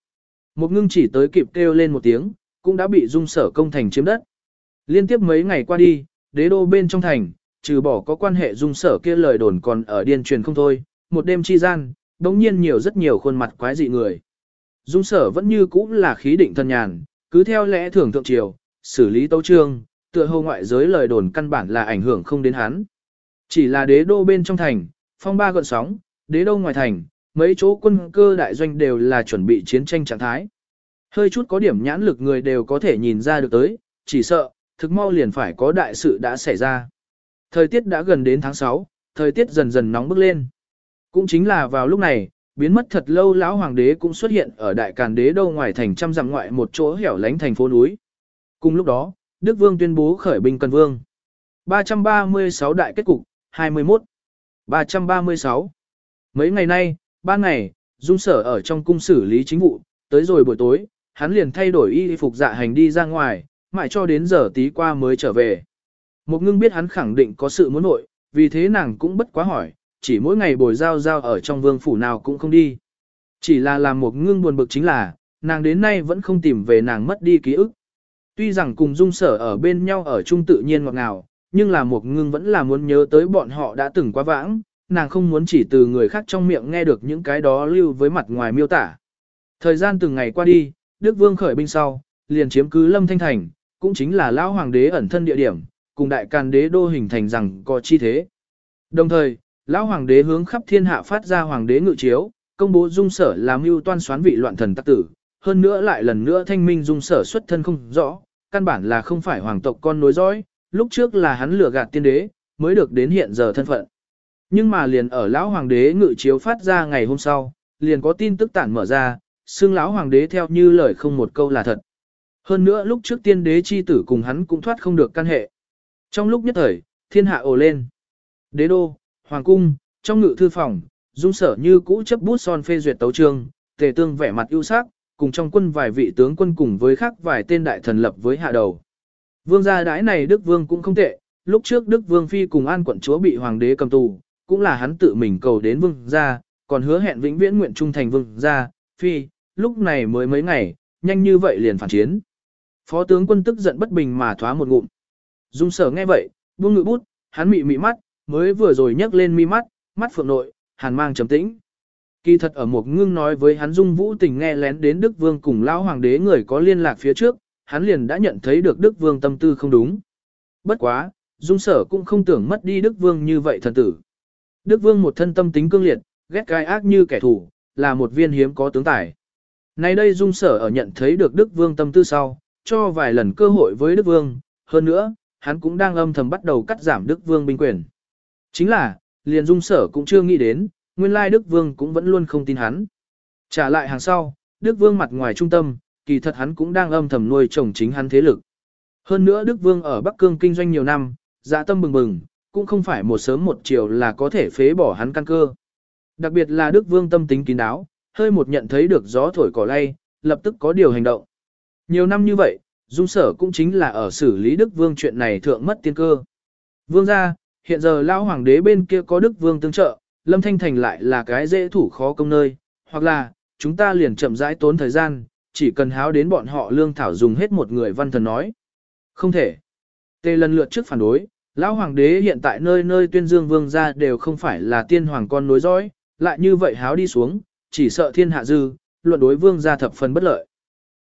Một ngưng chỉ tới kịp kêu lên một tiếng, cũng đã bị dung sở công thành chiếm đất. Liên tiếp mấy ngày qua đi, đế đô bên trong thành, trừ bỏ có quan hệ dung sở kia lời đồn còn ở điên truyền không thôi, một đêm chi gian, đống nhiên nhiều rất nhiều khuôn mặt quái dị người. Dung sở vẫn như cũ là khí định thân nhàn, cứ theo lẽ thường thượng triều, xử lý tấu trương, tựa hồ ngoại giới lời đồn căn bản là ảnh hưởng không đến hắn. Chỉ là đế đô bên trong thành, phong ba gợn sóng, đế đô ngoài thành, mấy chỗ quân cơ đại doanh đều là chuẩn bị chiến tranh trạng thái. Hơi chút có điểm nhãn lực người đều có thể nhìn ra được tới, chỉ sợ, thực mau liền phải có đại sự đã xảy ra. Thời tiết đã gần đến tháng 6, thời tiết dần dần nóng bức lên. Cũng chính là vào lúc này, biến mất thật lâu lão hoàng đế cũng xuất hiện ở đại càn đế đâu ngoài thành trăm dặm ngoại một chỗ hẻo lánh thành phố núi. Cùng lúc đó, Đức Vương tuyên bố khởi binh cần vương. 336 đại kết cục, 21. 336. Mấy ngày nay, ba ngày, Dung Sở ở trong cung xử lý chính vụ, tới rồi buổi tối, hắn liền thay đổi y phục dạ hành đi ra ngoài, mãi cho đến giờ tí qua mới trở về. Một ngưng biết hắn khẳng định có sự muốn nội, vì thế nàng cũng bất quá hỏi, chỉ mỗi ngày bồi giao giao ở trong vương phủ nào cũng không đi. Chỉ là làm một ngưng buồn bực chính là, nàng đến nay vẫn không tìm về nàng mất đi ký ức. Tuy rằng cùng dung sở ở bên nhau ở chung tự nhiên ngọt ngào, nhưng là một ngưng vẫn là muốn nhớ tới bọn họ đã từng quá vãng, nàng không muốn chỉ từ người khác trong miệng nghe được những cái đó lưu với mặt ngoài miêu tả. Thời gian từng ngày qua đi, Đức Vương khởi binh sau, liền chiếm cứ Lâm Thanh Thành, cũng chính là lão hoàng đế ẩn thân địa điểm, cùng đại càn đế đô hình thành rằng có chi thế. Đồng thời, lão hoàng đế hướng khắp thiên hạ phát ra hoàng đế ngự chiếu, công bố dung sở làm mưu toan xoán vị loạn thần tắc tử, hơn nữa lại lần nữa thanh minh dung sở xuất thân không rõ, căn bản là không phải hoàng tộc con nối dõi, lúc trước là hắn lừa gạt tiên đế, mới được đến hiện giờ thân phận. Nhưng mà liền ở lão hoàng đế ngự chiếu phát ra ngày hôm sau, liền có tin tức tản mở ra, xương lão hoàng đế theo như lời không một câu là thật. Hơn nữa lúc trước tiên đế chi tử cùng hắn cũng thoát không được căn hệ. Trong lúc nhất thời, thiên hạ ồ lên. Đế đô, hoàng cung, trong ngự thư phòng, dung sở như cũ chấp bút son phê duyệt tấu trương, tề tương vẻ mặt ưu sắc, cùng trong quân vài vị tướng quân cùng với khác vài tên đại thần lập với hạ đầu. Vương gia đãi này Đức Vương cũng không tệ, lúc trước Đức Vương Phi cùng an quận chúa bị hoàng đế cầm tù, cũng là hắn tự mình cầu đến Vương gia, còn hứa hẹn vĩnh viễn nguyện trung thành Vương gia, Phi, lúc này mới mấy ngày, nhanh như vậy liền phản chiến. Phó tướng quân tức giận bất bình mà thoá một ngụm. Dung sở nghe vậy, buông ngự bút, hắn mị mị mắt, mới vừa rồi nhấc lên mi mắt, mắt phượng nội, hàn mang trầm tĩnh. Kỳ thật ở một ngưng nói với hắn Dung Vũ tình nghe lén đến Đức Vương cùng lão hoàng đế người có liên lạc phía trước, hắn liền đã nhận thấy được Đức Vương tâm tư không đúng. Bất quá, Dung sở cũng không tưởng mất đi Đức Vương như vậy thần tử. Đức Vương một thân tâm tính cương liệt, ghét gai ác như kẻ thù, là một viên hiếm có tướng tài. Nay đây Dung sở ở nhận thấy được Đức Vương tâm tư sau, cho vài lần cơ hội với Đức Vương, hơn nữa, hắn cũng đang âm thầm bắt đầu cắt giảm Đức Vương binh quyền. Chính là, liền Dung sở cũng chưa nghĩ đến, nguyên lai Đức Vương cũng vẫn luôn không tin hắn. Trả lại hàng sau, Đức Vương mặt ngoài trung tâm, kỳ thật hắn cũng đang âm thầm nuôi chồng chính hắn thế lực. Hơn nữa Đức Vương ở Bắc Cương kinh doanh nhiều năm, dạ tâm bừng bừng, cũng không phải một sớm một chiều là có thể phế bỏ hắn căn cơ. Đặc biệt là Đức Vương tâm tính kín đáo, hơi một nhận thấy được gió thổi cỏ lay, lập tức có điều hành động. Nhiều năm như vậy, Dung Sở cũng chính là ở xử lý Đức Vương chuyện này thượng mất tiên cơ. Vương gia, hiện giờ Lão Hoàng đế bên kia có Đức Vương tương trợ, Lâm Thanh Thành lại là cái dễ thủ khó công nơi, hoặc là, chúng ta liền chậm rãi tốn thời gian, chỉ cần háo đến bọn họ lương thảo dùng hết một người văn thần nói. Không thể. Tê lần lượt trước phản đối, Lão Hoàng đế hiện tại nơi nơi tuyên dương vương gia đều không phải là tiên hoàng con nối dõi, lại như vậy háo đi xuống, chỉ sợ thiên hạ dư, luận đối vương gia thập phần bất lợi.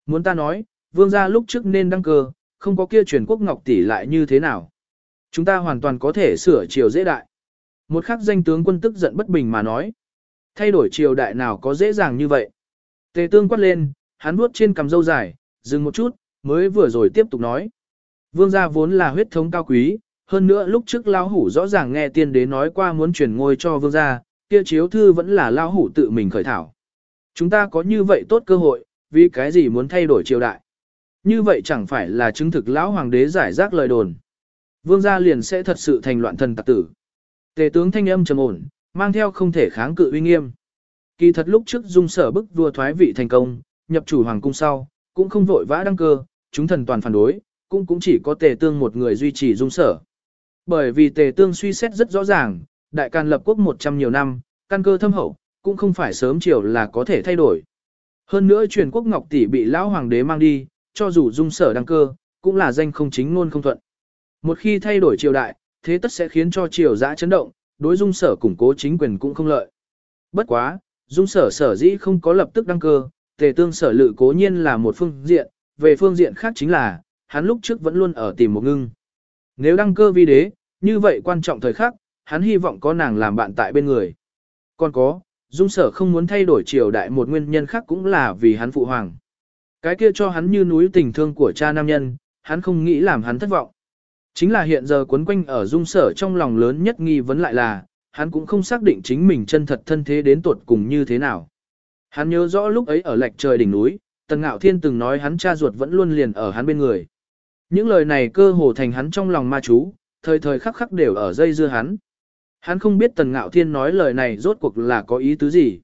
Muốn ta nói, vương gia lúc trước nên đăng cơ, không có kia truyền quốc ngọc tỷ lại như thế nào. Chúng ta hoàn toàn có thể sửa triều dễ đại. Một khắc danh tướng quân tức giận bất bình mà nói. Thay đổi triều đại nào có dễ dàng như vậy. Tề tương quát lên, hắn vuốt trên cằm râu dài, dừng một chút, mới vừa rồi tiếp tục nói. Vương gia vốn là huyết thống cao quý, hơn nữa lúc trước lão hủ rõ ràng nghe tiên đế nói qua muốn chuyển ngôi cho vương gia, kia chiếu thư vẫn là lão hủ tự mình khởi thảo. Chúng ta có như vậy tốt cơ hội, vì cái gì muốn thay đổi triều đại. Như vậy chẳng phải là chứng thực lão hoàng đế giải rác lời đồn. Vương gia liền sẽ thật sự thành loạn thần tặc tử. Tề tướng thanh âm trầm ổn, mang theo không thể kháng cự uy nghiêm. Kỳ thật lúc trước dung sở bức vua thoái vị thành công, nhập chủ hoàng cung sau, cũng không vội vã đăng cơ, chúng thần toàn phản đối, cũng cũng chỉ có tề tương một người duy trì dung sở. Bởi vì tề tương suy xét rất rõ ràng, đại can lập quốc 100 nhiều năm, căn cơ thâm hậu, cũng không phải sớm chiều là có thể thay đổi. Hơn nữa truyền quốc ngọc tỷ bị lão hoàng đế mang đi, cho dù dung sở đăng cơ, cũng là danh không chính ngôn không thuận. Một khi thay đổi triều đại, thế tất sẽ khiến cho triều dã chấn động, đối dung sở củng cố chính quyền cũng không lợi. Bất quá, dung sở sở dĩ không có lập tức đăng cơ, tề tương sở lự cố nhiên là một phương diện, về phương diện khác chính là, hắn lúc trước vẫn luôn ở tìm một ngưng. Nếu đăng cơ vi đế, như vậy quan trọng thời khắc, hắn hy vọng có nàng làm bạn tại bên người. Còn có, dung sở không muốn thay đổi triều đại một nguyên nhân khác cũng là vì hắn phụ hoàng. Cái kia cho hắn như núi tình thương của cha nam nhân, hắn không nghĩ làm hắn thất vọng. Chính là hiện giờ quấn quanh ở dung sở trong lòng lớn nhất nghi vấn lại là, hắn cũng không xác định chính mình chân thật thân thế đến tuột cùng như thế nào. Hắn nhớ rõ lúc ấy ở lạch trời đỉnh núi, Tần Ngạo Thiên từng nói hắn cha ruột vẫn luôn liền ở hắn bên người. Những lời này cơ hồ thành hắn trong lòng ma chú, thời thời khắc khắc đều ở dây dưa hắn. Hắn không biết Tần Ngạo Thiên nói lời này rốt cuộc là có ý tứ gì.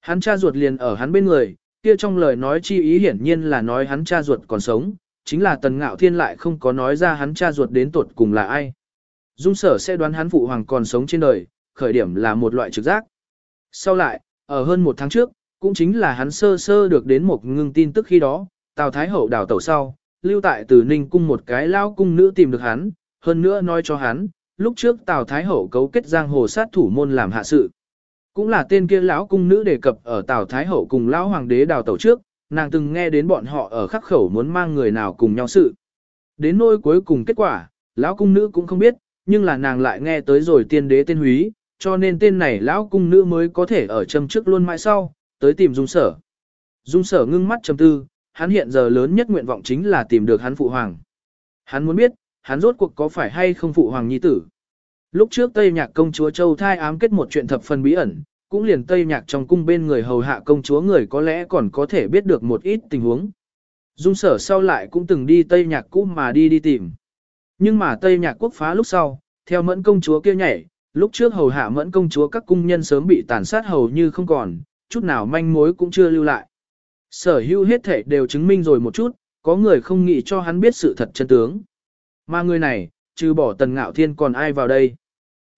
Hắn cha ruột liền ở hắn bên người, kia trong lời nói chi ý hiển nhiên là nói hắn cha ruột còn sống, chính là Tần Ngạo Thiên lại không có nói ra hắn cha ruột đến tuột cùng là ai. Dung sở sẽ đoán hắn phụ hoàng còn sống trên đời, khởi điểm là một loại trực giác. Sau lại, ở hơn một tháng trước, cũng chính là hắn sơ sơ được đến một ngưng tin tức khi đó, Tào Thái Hậu đào tẩu sau, lưu tại từ Ninh cung một cái lao cung nữ tìm được hắn, hơn nữa nói cho hắn, lúc trước Tào Thái Hậu cấu kết giang hồ sát thủ môn làm hạ sự cũng là tên kia lão cung nữ đề cập ở Tào Thái Hậu cùng lão hoàng đế đào tẩu trước, nàng từng nghe đến bọn họ ở khắc khẩu muốn mang người nào cùng nhau sự. Đến nỗi cuối cùng kết quả, lão cung nữ cũng không biết, nhưng là nàng lại nghe tới rồi tiên đế tên húy, cho nên tên này lão cung nữ mới có thể ở châm trước luôn mãi sau, tới tìm dung sở. Dung sở ngưng mắt trầm tư, hắn hiện giờ lớn nhất nguyện vọng chính là tìm được hắn phụ hoàng. Hắn muốn biết, hắn rốt cuộc có phải hay không phụ hoàng nhi tử. Lúc trước Tây Nhạc công chúa Châu Thai ám kết một chuyện thập phần bí ẩn, cũng liền Tây Nhạc trong cung bên người hầu hạ công chúa người có lẽ còn có thể biết được một ít tình huống. Dung sở sau lại cũng từng đi Tây Nhạc cũ mà đi đi tìm. Nhưng mà Tây Nhạc quốc phá lúc sau, theo mẫn công chúa kia nhảy, lúc trước hầu hạ mẫn công chúa các cung nhân sớm bị tàn sát hầu như không còn, chút nào manh mối cũng chưa lưu lại. Sở hữu hết thể đều chứng minh rồi một chút, có người không nghĩ cho hắn biết sự thật chân tướng. Mà người này, trừ bỏ tần ngạo thiên còn ai vào đây.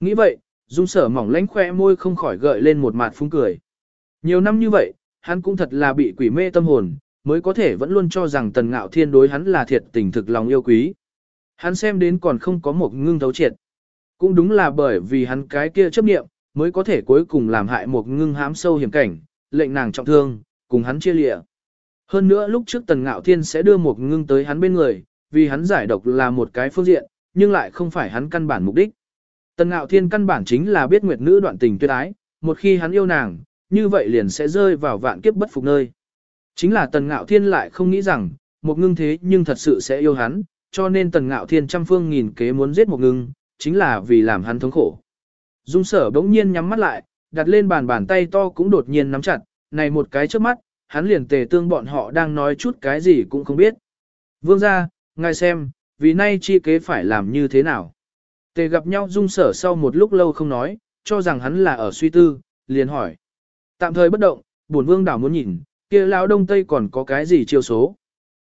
Nghĩ vậy, dung sở mỏng lánh khoe môi không khỏi gợi lên một mặt phúng cười. Nhiều năm như vậy, hắn cũng thật là bị quỷ mê tâm hồn, mới có thể vẫn luôn cho rằng tần ngạo thiên đối hắn là thiệt tình thực lòng yêu quý. Hắn xem đến còn không có một ngưng thấu triệt. Cũng đúng là bởi vì hắn cái kia chấp niệm, mới có thể cuối cùng làm hại một ngưng hám sâu hiểm cảnh, lệnh nàng trọng thương, cùng hắn chia lịa. Hơn nữa lúc trước tần ngạo thiên sẽ đưa một ngưng tới hắn bên người, vì hắn giải độc là một cái phương diện, nhưng lại không phải hắn căn bản mục đích. Tần ngạo thiên căn bản chính là biết nguyệt nữ đoạn tình tuyệt ái, một khi hắn yêu nàng, như vậy liền sẽ rơi vào vạn kiếp bất phục nơi. Chính là tần ngạo thiên lại không nghĩ rằng, một ngưng thế nhưng thật sự sẽ yêu hắn, cho nên tần ngạo thiên trăm phương nghìn kế muốn giết một ngưng, chính là vì làm hắn thống khổ. Dung sở bỗng nhiên nhắm mắt lại, đặt lên bàn bàn tay to cũng đột nhiên nắm chặt, này một cái trước mắt, hắn liền tề tương bọn họ đang nói chút cái gì cũng không biết. Vương ra, ngài xem, vì nay chi kế phải làm như thế nào. Tề gặp nhau dung sở sau một lúc lâu không nói, cho rằng hắn là ở suy tư, liền hỏi. Tạm thời bất động, bổn vương đảo muốn nhìn, kia lão đông tây còn có cái gì chiêu số.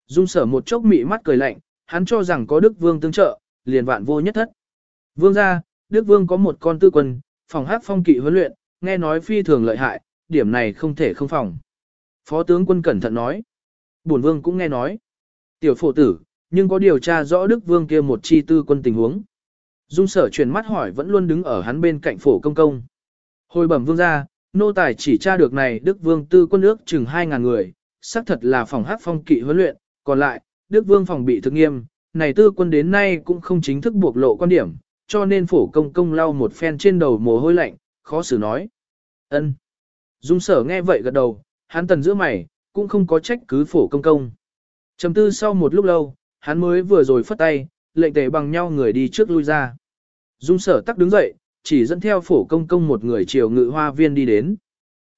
Dung sở một chốc mị mắt cười lạnh, hắn cho rằng có đức vương tương trợ, liền vạn vô nhất thất. Vương ra, đức vương có một con tư quân, phòng hát phong kỵ huấn luyện, nghe nói phi thường lợi hại, điểm này không thể không phòng. Phó tướng quân cẩn thận nói. Bổn vương cũng nghe nói. Tiểu phổ tử, nhưng có điều tra rõ Đức Vương kia một chi tư quân tình huống. Dung sở chuyển mắt hỏi vẫn luôn đứng ở hắn bên cạnh phổ công công. Hồi bẩm vương ra, nô tài chỉ tra được này Đức Vương tư quân ước chừng 2.000 người, xác thật là phòng hát phong kỵ huấn luyện, còn lại, Đức Vương phòng bị thực nghiêm, này tư quân đến nay cũng không chính thức buộc lộ quan điểm, cho nên phổ công công lau một phen trên đầu mồ hôi lạnh, khó xử nói. ân Dung sở nghe vậy gật đầu, hắn tần giữa mày, cũng không có trách cứ phổ công công. Trầm tư sau một lúc lâu, hắn mới vừa rồi phất tay, lệnh tề bằng nhau người đi trước lui ra. Dung sở tắc đứng dậy, chỉ dẫn theo phổ công công một người chiều ngự hoa viên đi đến.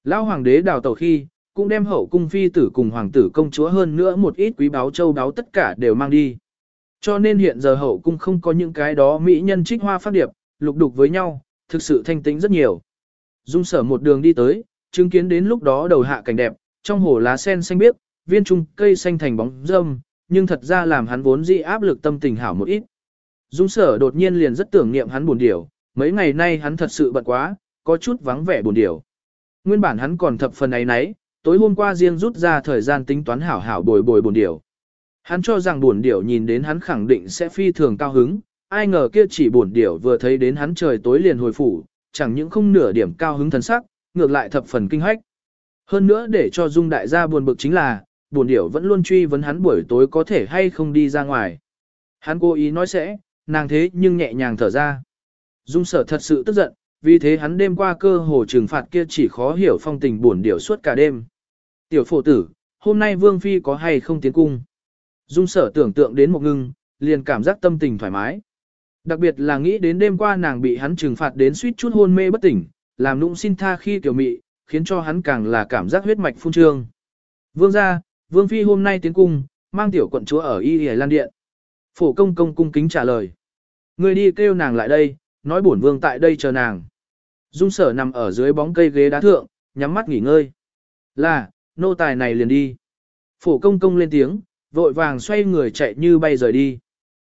Lão hoàng đế đào tàu khi, cũng đem hậu cung phi tử cùng hoàng tử công chúa hơn nữa một ít quý báo châu báo tất cả đều mang đi. Cho nên hiện giờ hậu cung không có những cái đó mỹ nhân trích hoa phát điệp, lục đục với nhau, thực sự thanh tĩnh rất nhiều. Dung sở một đường đi tới, chứng kiến đến lúc đó đầu hạ cảnh đẹp, trong hồ lá sen xanh biếc, viên trung cây xanh thành bóng râm, nhưng thật ra làm hắn vốn dị áp lực tâm tình hảo một ít. Dung sở đột nhiên liền rất tưởng niệm hắn buồn điểu, mấy ngày nay hắn thật sự bận quá, có chút vắng vẻ buồn điểu. Nguyên bản hắn còn thập phần ấy nấy, tối hôm qua riêng rút ra thời gian tính toán hảo hảo bồi bồi buồn điểu. Hắn cho rằng buồn điểu nhìn đến hắn khẳng định sẽ phi thường cao hứng, ai ngờ kia chỉ buồn điểu vừa thấy đến hắn trời tối liền hồi phủ, chẳng những không nửa điểm cao hứng thần sắc, ngược lại thập phần kinh hách. Hơn nữa để cho Dung đại gia buồn bực chính là, buồn điểu vẫn luôn truy vấn hắn buổi tối có thể hay không đi ra ngoài. Hắn cố ý nói sẽ, nàng thế nhưng nhẹ nhàng thở ra. Dung sở thật sự tức giận, vì thế hắn đêm qua cơ hồ trừng phạt kia chỉ khó hiểu phong tình buồn điểu suốt cả đêm. Tiểu phổ tử, hôm nay Vương Phi có hay không tiến cung? Dung sở tưởng tượng đến một ngưng, liền cảm giác tâm tình thoải mái. Đặc biệt là nghĩ đến đêm qua nàng bị hắn trừng phạt đến suýt chút hôn mê bất tỉnh, làm nụng xin tha khi tiểu mị, khiến cho hắn càng là cảm giác huyết mạch phun trương. Vương gia, Vương Phi hôm nay tiến cung, mang tiểu quận chúa ở Y Y Lan Điện. Phổ công công cung kính trả lời. Người đi kêu nàng lại đây, nói bổn vương tại đây chờ nàng. Dung sở nằm ở dưới bóng cây ghế đá thượng, nhắm mắt nghỉ ngơi. Là, nô tài này liền đi. Phổ công công lên tiếng, vội vàng xoay người chạy như bay rời đi.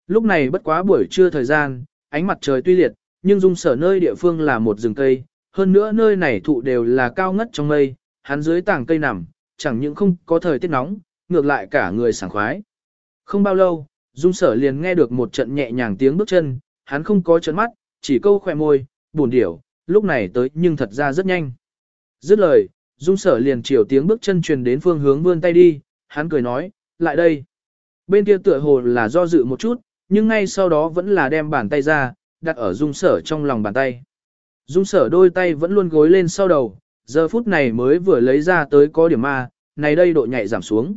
Lúc này bất quá buổi trưa thời gian, ánh mặt trời tuy liệt, nhưng dung sở nơi địa phương là một rừng cây, hơn nữa nơi này thụ đều là cao ngất trong mây, hắn dưới tảng cây nằm, chẳng những không có thời tiết nóng, ngược lại cả người sảng khoái. Không bao lâu, Dung Sở liền nghe được một trận nhẹ nhàng tiếng bước chân, hắn không có chớp mắt, chỉ câu khỏe môi, buồn điểu, lúc này tới nhưng thật ra rất nhanh. Dứt lời, dung sở liền chiều tiếng bước chân truyền đến phương hướng vươn tay đi, hắn cười nói, lại đây. Bên kia tựa hồ là do dự một chút, nhưng ngay sau đó vẫn là đem bàn tay ra, đặt ở dung sở trong lòng bàn tay. Dung sở đôi tay vẫn luôn gối lên sau đầu, giờ phút này mới vừa lấy ra tới có điểm ma, này đây độ nhạy giảm xuống.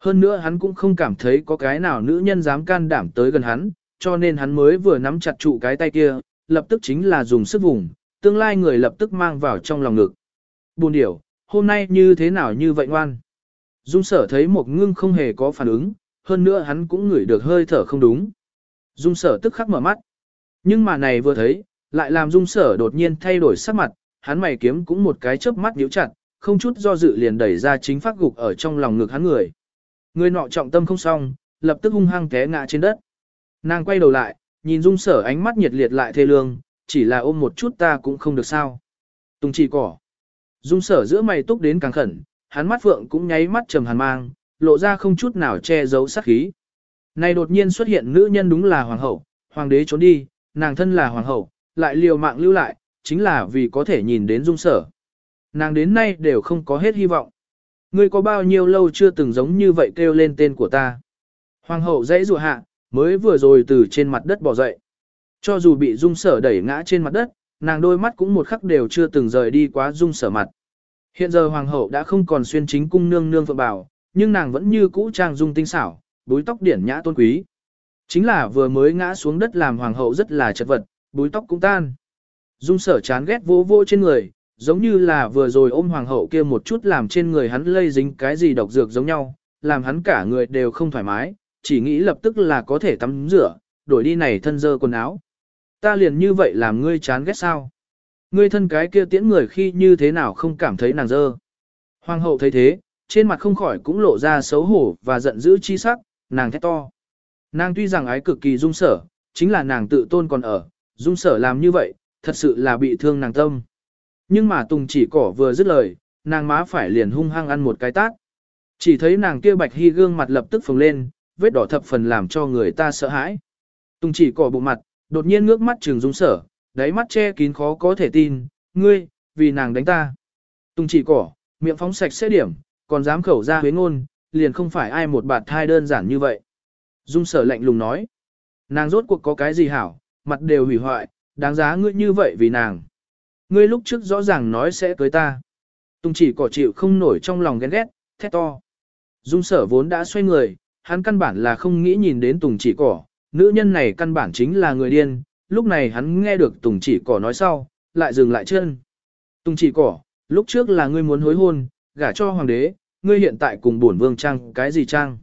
Hơn nữa hắn cũng không cảm thấy có cái nào nữ nhân dám can đảm tới gần hắn, cho nên hắn mới vừa nắm chặt trụ cái tay kia, lập tức chính là dùng sức vùng, tương lai người lập tức mang vào trong lòng ngực. Buồn điểu, hôm nay như thế nào như vậy ngoan? Dung sở thấy một ngưng không hề có phản ứng, hơn nữa hắn cũng ngửi được hơi thở không đúng. Dung sở tức khắc mở mắt. Nhưng mà này vừa thấy, lại làm dung sở đột nhiên thay đổi sắc mặt, hắn mày kiếm cũng một cái chớp mắt nhíu chặt, không chút do dự liền đẩy ra chính phát gục ở trong lòng ngực hắn người. Người nọ trọng tâm không xong, lập tức hung hăng té ngã trên đất. Nàng quay đầu lại, nhìn dung sở ánh mắt nhiệt liệt lại thê lương, chỉ là ôm một chút ta cũng không được sao. Tùng chỉ cỏ. Dung sở giữa mày túc đến càng khẩn, hắn mắt vượng cũng nháy mắt trầm hàn mang, lộ ra không chút nào che giấu sát khí. Này đột nhiên xuất hiện nữ nhân đúng là hoàng hậu, hoàng đế trốn đi, nàng thân là hoàng hậu, lại liều mạng lưu lại, chính là vì có thể nhìn đến dung sở. Nàng đến nay đều không có hết hy vọng. Ngươi có bao nhiêu lâu chưa từng giống như vậy kêu lên tên của ta. Hoàng hậu dãy rùa hạ, mới vừa rồi từ trên mặt đất bỏ dậy. Cho dù bị dung sở đẩy ngã trên mặt đất, nàng đôi mắt cũng một khắc đều chưa từng rời đi quá dung sở mặt. Hiện giờ hoàng hậu đã không còn xuyên chính cung nương nương phượng bảo, nhưng nàng vẫn như cũ trang dung tinh xảo, búi tóc điển nhã tôn quý. Chính là vừa mới ngã xuống đất làm hoàng hậu rất là chật vật, búi tóc cũng tan. Dung sở chán ghét vô vô trên người, giống như là vừa rồi ôm hoàng hậu kia một chút làm trên người hắn lây dính cái gì độc dược giống nhau, làm hắn cả người đều không thoải mái, chỉ nghĩ lập tức là có thể tắm rửa, đổi đi này thân dơ quần áo. Ta liền như vậy làm ngươi chán ghét sao? Ngươi thân cái kia tiễn người khi như thế nào không cảm thấy nàng dơ? Hoàng hậu thấy thế, trên mặt không khỏi cũng lộ ra xấu hổ và giận dữ chi sắc, nàng thét to. Nàng tuy rằng ái cực kỳ dung sở, chính là nàng tự tôn còn ở, dung sở làm như vậy, thật sự là bị thương nàng tâm. Nhưng mà Tùng chỉ cỏ vừa dứt lời, nàng má phải liền hung hăng ăn một cái tát. Chỉ thấy nàng kia bạch hy gương mặt lập tức phồng lên, vết đỏ thập phần làm cho người ta sợ hãi. Tùng chỉ cỏ bụng mặt, đột nhiên ngước mắt trường dung sở, đáy mắt che kín khó có thể tin, ngươi, vì nàng đánh ta. Tùng chỉ cỏ, miệng phóng sạch sẽ điểm, còn dám khẩu ra huế ngôn, liền không phải ai một bạt thai đơn giản như vậy. Dung sở lạnh lùng nói, nàng rốt cuộc có cái gì hảo, mặt đều hủy hoại, đáng giá ngươi như vậy vì nàng. Ngươi lúc trước rõ ràng nói sẽ cưới ta. Tùng chỉ cỏ chịu không nổi trong lòng ghen ghét, thét to. Dung sở vốn đã xoay người, hắn căn bản là không nghĩ nhìn đến Tùng chỉ cỏ, nữ nhân này căn bản chính là người điên, lúc này hắn nghe được Tùng chỉ cỏ nói sau, lại dừng lại chân. Tùng chỉ cỏ, lúc trước là ngươi muốn hối hôn, gả cho hoàng đế, ngươi hiện tại cùng bổn vương trang cái gì trang.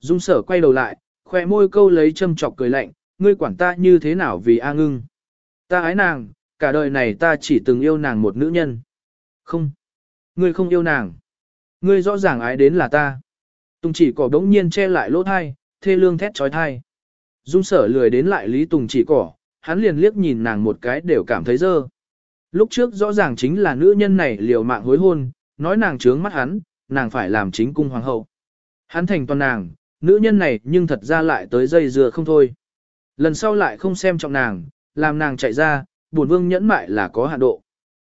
Dung sở quay đầu lại, khoe môi câu lấy châm chọc cười lạnh, ngươi quản ta như thế nào vì A ngưng. Ta ái nàng, cả đời này ta chỉ từng yêu nàng một nữ nhân. Không, ngươi không yêu nàng. Ngươi rõ ràng ái đến là ta. Tùng chỉ cỏ đống nhiên che lại lỗ thai, thê lương thét trói thai. Dung sở lười đến lại Lý Tùng chỉ cỏ, hắn liền liếc nhìn nàng một cái đều cảm thấy dơ. Lúc trước rõ ràng chính là nữ nhân này liều mạng hối hôn, nói nàng trướng mắt hắn, nàng phải làm chính cung hoàng hậu. Hắn thành toàn nàng, nữ nhân này nhưng thật ra lại tới dây dừa không thôi. Lần sau lại không xem trọng nàng, làm nàng chạy ra, buồn vương nhẫn mại là có hạn độ.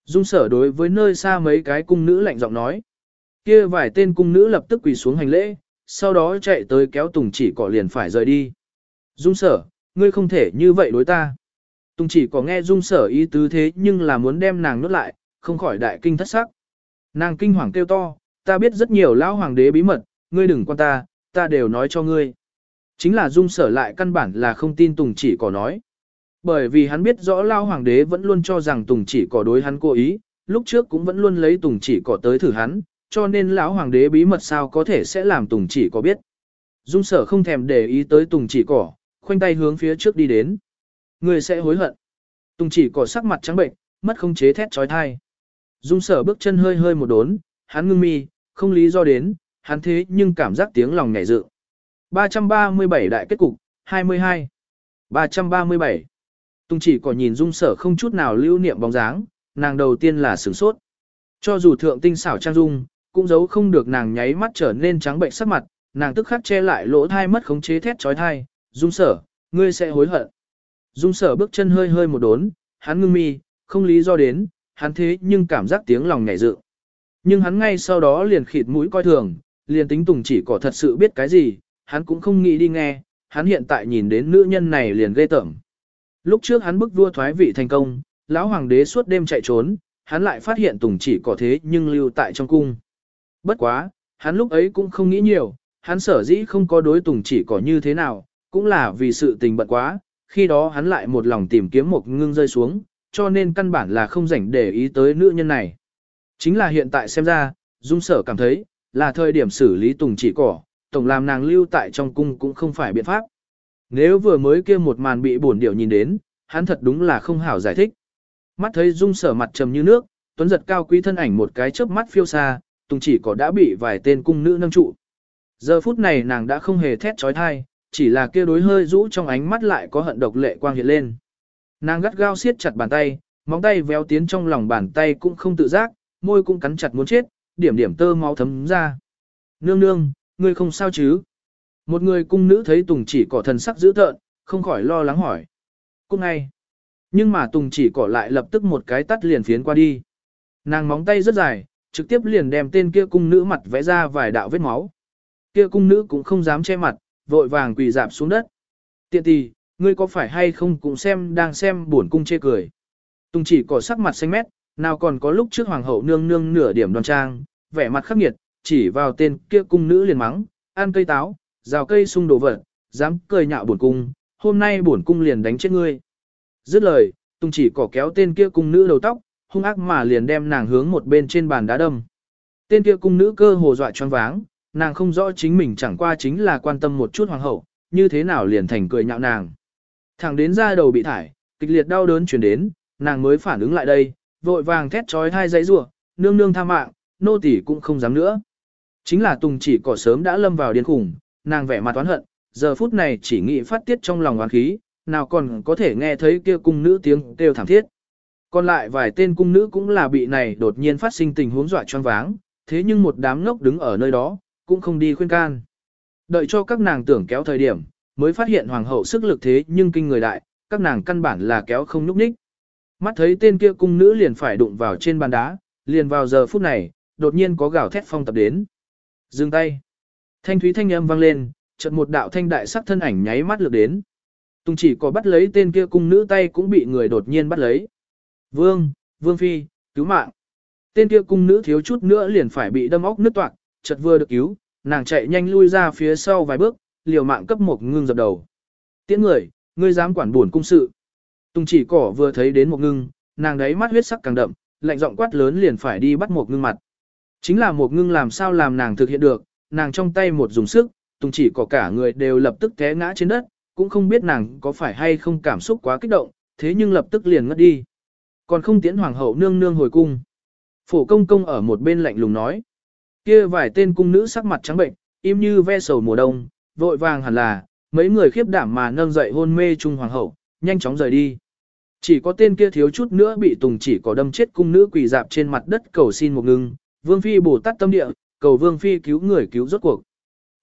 Dung sở đối với nơi xa mấy cái cung nữ lạnh giọng nói. kia vài tên cung nữ lập tức quỳ xuống hành lễ, sau đó chạy tới kéo tùng chỉ cỏ liền phải rời đi. Dung sở, ngươi không thể như vậy đối ta. Tùng chỉ có nghe dung sở ý tứ thế nhưng là muốn đem nàng nuốt lại, không khỏi đại kinh thất sắc. Nàng kinh hoàng kêu to, ta biết rất nhiều lão hoàng đế bí mật, ngươi đừng quan ta, ta đều nói cho ngươi. Chính là dung sở lại căn bản là không tin Tùng chỉ có nói. Bởi vì hắn biết rõ lão hoàng đế vẫn luôn cho rằng Tùng chỉ có đối hắn cố ý, lúc trước cũng vẫn luôn lấy Tùng chỉ có tới thử hắn, cho nên lão hoàng đế bí mật sao có thể sẽ làm Tùng chỉ có biết. Dung sở không thèm để ý tới Tùng chỉ cỏ, khoanh tay hướng phía trước đi đến. Người sẽ hối hận. Tùng chỉ cỏ sắc mặt trắng bệnh, mất không chế thét trói thai. Dung sở bước chân hơi hơi một đốn, hắn ngưng mi, không lý do đến, hắn thế nhưng cảm giác tiếng lòng nhảy dự. 337 đại kết cục, 22. 337. Tùng chỉ có nhìn dung sở không chút nào lưu niệm bóng dáng, nàng đầu tiên là sửng sốt. Cho dù thượng tinh xảo trang dung, cũng giấu không được nàng nháy mắt trở nên trắng bệnh sắc mặt, nàng tức khắc che lại lỗ thai mất khống chế thét trói thai, dung sở, ngươi sẽ hối hận. Dung sở bước chân hơi hơi một đốn, hắn ngưng mi, không lý do đến, hắn thế nhưng cảm giác tiếng lòng nhảy dự. Nhưng hắn ngay sau đó liền khịt mũi coi thường, liền tính tùng chỉ có thật sự biết cái gì, hắn cũng không nghĩ đi nghe, hắn hiện tại nhìn đến nữ nhân này liền ghê tởm. Lúc trước hắn bức vua thoái vị thành công, lão hoàng đế suốt đêm chạy trốn, hắn lại phát hiện tùng chỉ có thế nhưng lưu tại trong cung. Bất quá, hắn lúc ấy cũng không nghĩ nhiều, hắn sở dĩ không có đối tùng chỉ có như thế nào, cũng là vì sự tình bận quá, khi đó hắn lại một lòng tìm kiếm một ngưng rơi xuống, cho nên căn bản là không rảnh để ý tới nữ nhân này. Chính là hiện tại xem ra, Dung sở cảm thấy, là thời điểm xử lý tùng chỉ cỏ, tổng làm nàng lưu tại trong cung cũng không phải biện pháp. Nếu vừa mới kia một màn bị bổn điệu nhìn đến, hắn thật đúng là không hảo giải thích. Mắt thấy Dung sở mặt trầm như nước, tuấn giật cao quý thân ảnh một cái chớp mắt phiêu xa, tùng chỉ có đã bị vài tên cung nữ nâng trụ. Giờ phút này nàng đã không hề thét trói thai, chỉ là kia đối hơi rũ trong ánh mắt lại có hận độc lệ quang hiện lên. Nàng gắt gao siết chặt bàn tay, móng tay véo tiến trong lòng bàn tay cũng không tự giác, môi cũng cắn chặt muốn chết, điểm điểm tơ máu thấm ra. Nương nương, ngươi không sao chứ? Một người cung nữ thấy Tùng chỉ cỏ thần sắc dữ tợn, không khỏi lo lắng hỏi. Cung ngay. Nhưng mà Tùng chỉ cỏ lại lập tức một cái tắt liền phiến qua đi. Nàng móng tay rất dài, trực tiếp liền đem tên kia cung nữ mặt vẽ ra vài đạo vết máu. Kia cung nữ cũng không dám che mặt, vội vàng quỳ dạp xuống đất. Tiện tì, ngươi có phải hay không cũng xem đang xem buồn cung chê cười. Tùng chỉ cỏ sắc mặt xanh mét, nào còn có lúc trước hoàng hậu nương nương nửa điểm đoan trang, vẻ mặt khắc nghiệt, chỉ vào tên kia cung nữ liền mắng, ăn cây táo, rào cây sung đồ vật, dám cười nhạo bổn cung, hôm nay bổn cung liền đánh chết ngươi. Dứt lời, Tùng chỉ cỏ kéo tên kia cung nữ đầu tóc, hung ác mà liền đem nàng hướng một bên trên bàn đá đâm. Tên kia cung nữ cơ hồ dọa choáng váng, nàng không rõ chính mình chẳng qua chính là quan tâm một chút hoàng hậu, như thế nào liền thành cười nhạo nàng. Thẳng đến ra đầu bị thải, kịch liệt đau đớn chuyển đến, nàng mới phản ứng lại đây, vội vàng thét trói hai dãy rủa, nương nương tha mạng, nô tỳ cũng không dám nữa. Chính là Tùng chỉ cỏ sớm đã lâm vào điên khủng, nàng vẻ mặt oán hận, giờ phút này chỉ nghĩ phát tiết trong lòng oán khí, nào còn có thể nghe thấy kia cung nữ tiếng kêu thảm thiết. Còn lại vài tên cung nữ cũng là bị này đột nhiên phát sinh tình huống dọa choáng váng, thế nhưng một đám ngốc đứng ở nơi đó, cũng không đi khuyên can. Đợi cho các nàng tưởng kéo thời điểm, mới phát hiện hoàng hậu sức lực thế nhưng kinh người đại, các nàng căn bản là kéo không núp ních. Mắt thấy tên kia cung nữ liền phải đụng vào trên bàn đá, liền vào giờ phút này, đột nhiên có gào thét phong tập đến. Dừng tay. Thanh thúy thanh âm vang lên, chợt một đạo thanh đại sắc thân ảnh nháy mắt lược đến. Tùng chỉ có bắt lấy tên kia cung nữ tay cũng bị người đột nhiên bắt lấy. Vương, Vương Phi, cứu mạng. Tên kia cung nữ thiếu chút nữa liền phải bị đâm óc nứt toạc, chợt vừa được cứu, nàng chạy nhanh lui ra phía sau vài bước, liều mạng cấp một ngưng dập đầu. Tiễn người, ngươi dám quản buồn cung sự. Tùng chỉ cỏ vừa thấy đến một ngưng, nàng đấy mắt huyết sắc càng đậm, lạnh giọng quát lớn liền phải đi bắt một ngưng mặt. Chính là một ngưng làm sao làm nàng thực hiện được, nàng trong tay một dùng sức, Tùng chỉ có cả người đều lập tức té ngã trên đất, cũng không biết nàng có phải hay không cảm xúc quá kích động, thế nhưng lập tức liền ngất đi. Còn không tiễn hoàng hậu nương nương hồi cung. Phổ công công ở một bên lạnh lùng nói. Kia vài tên cung nữ sắc mặt trắng bệnh, im như ve sầu mùa đông, vội vàng hẳn là, mấy người khiếp đảm mà nâng dậy hôn mê trung hoàng hậu, nhanh chóng rời đi. Chỉ có tên kia thiếu chút nữa bị Tùng chỉ có đâm chết cung nữ quỳ dạp trên mặt đất cầu xin một ngưng, Vương Phi bổ tát tâm địa, cầu Vương Phi cứu người cứu rốt cuộc.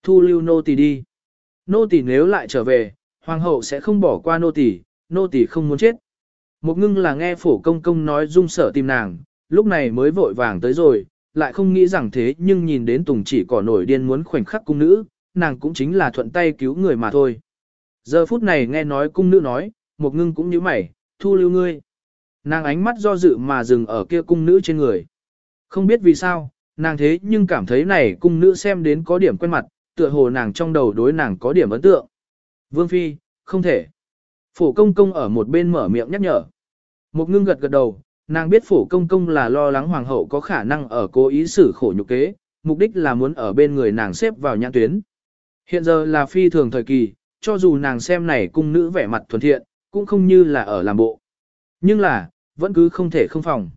Thu lưu nô tỳ đi. Nô tỳ nếu lại trở về, hoàng hậu sẽ không bỏ qua nô tỳ, nô tỳ không muốn chết. Một ngưng là nghe phổ công công nói dung sở tìm nàng, lúc này mới vội vàng tới rồi, lại không nghĩ rằng thế nhưng nhìn đến Tùng chỉ cỏ nổi điên muốn khoảnh khắc cung nữ, nàng cũng chính là thuận tay cứu người mà thôi. Giờ phút này nghe nói cung nữ nói, một ngưng cũng như mày, thu lưu ngươi. Nàng ánh mắt do dự mà dừng ở kia cung nữ trên người. Không biết vì sao, nàng thế nhưng cảm thấy này cung nữ xem đến có điểm quen mặt, tựa hồ nàng trong đầu đối nàng có điểm ấn tượng. Vương Phi, không thể. Phổ công công ở một bên mở miệng nhắc nhở. Một ngưng gật gật đầu, nàng biết phổ công công là lo lắng hoàng hậu có khả năng ở cố ý xử khổ nhục kế, mục đích là muốn ở bên người nàng xếp vào nhãn tuyến. Hiện giờ là phi thường thời kỳ, cho dù nàng xem này cung nữ vẻ mặt thuần thiện, cũng không như là ở làm bộ. Nhưng là, vẫn cứ không thể không phòng.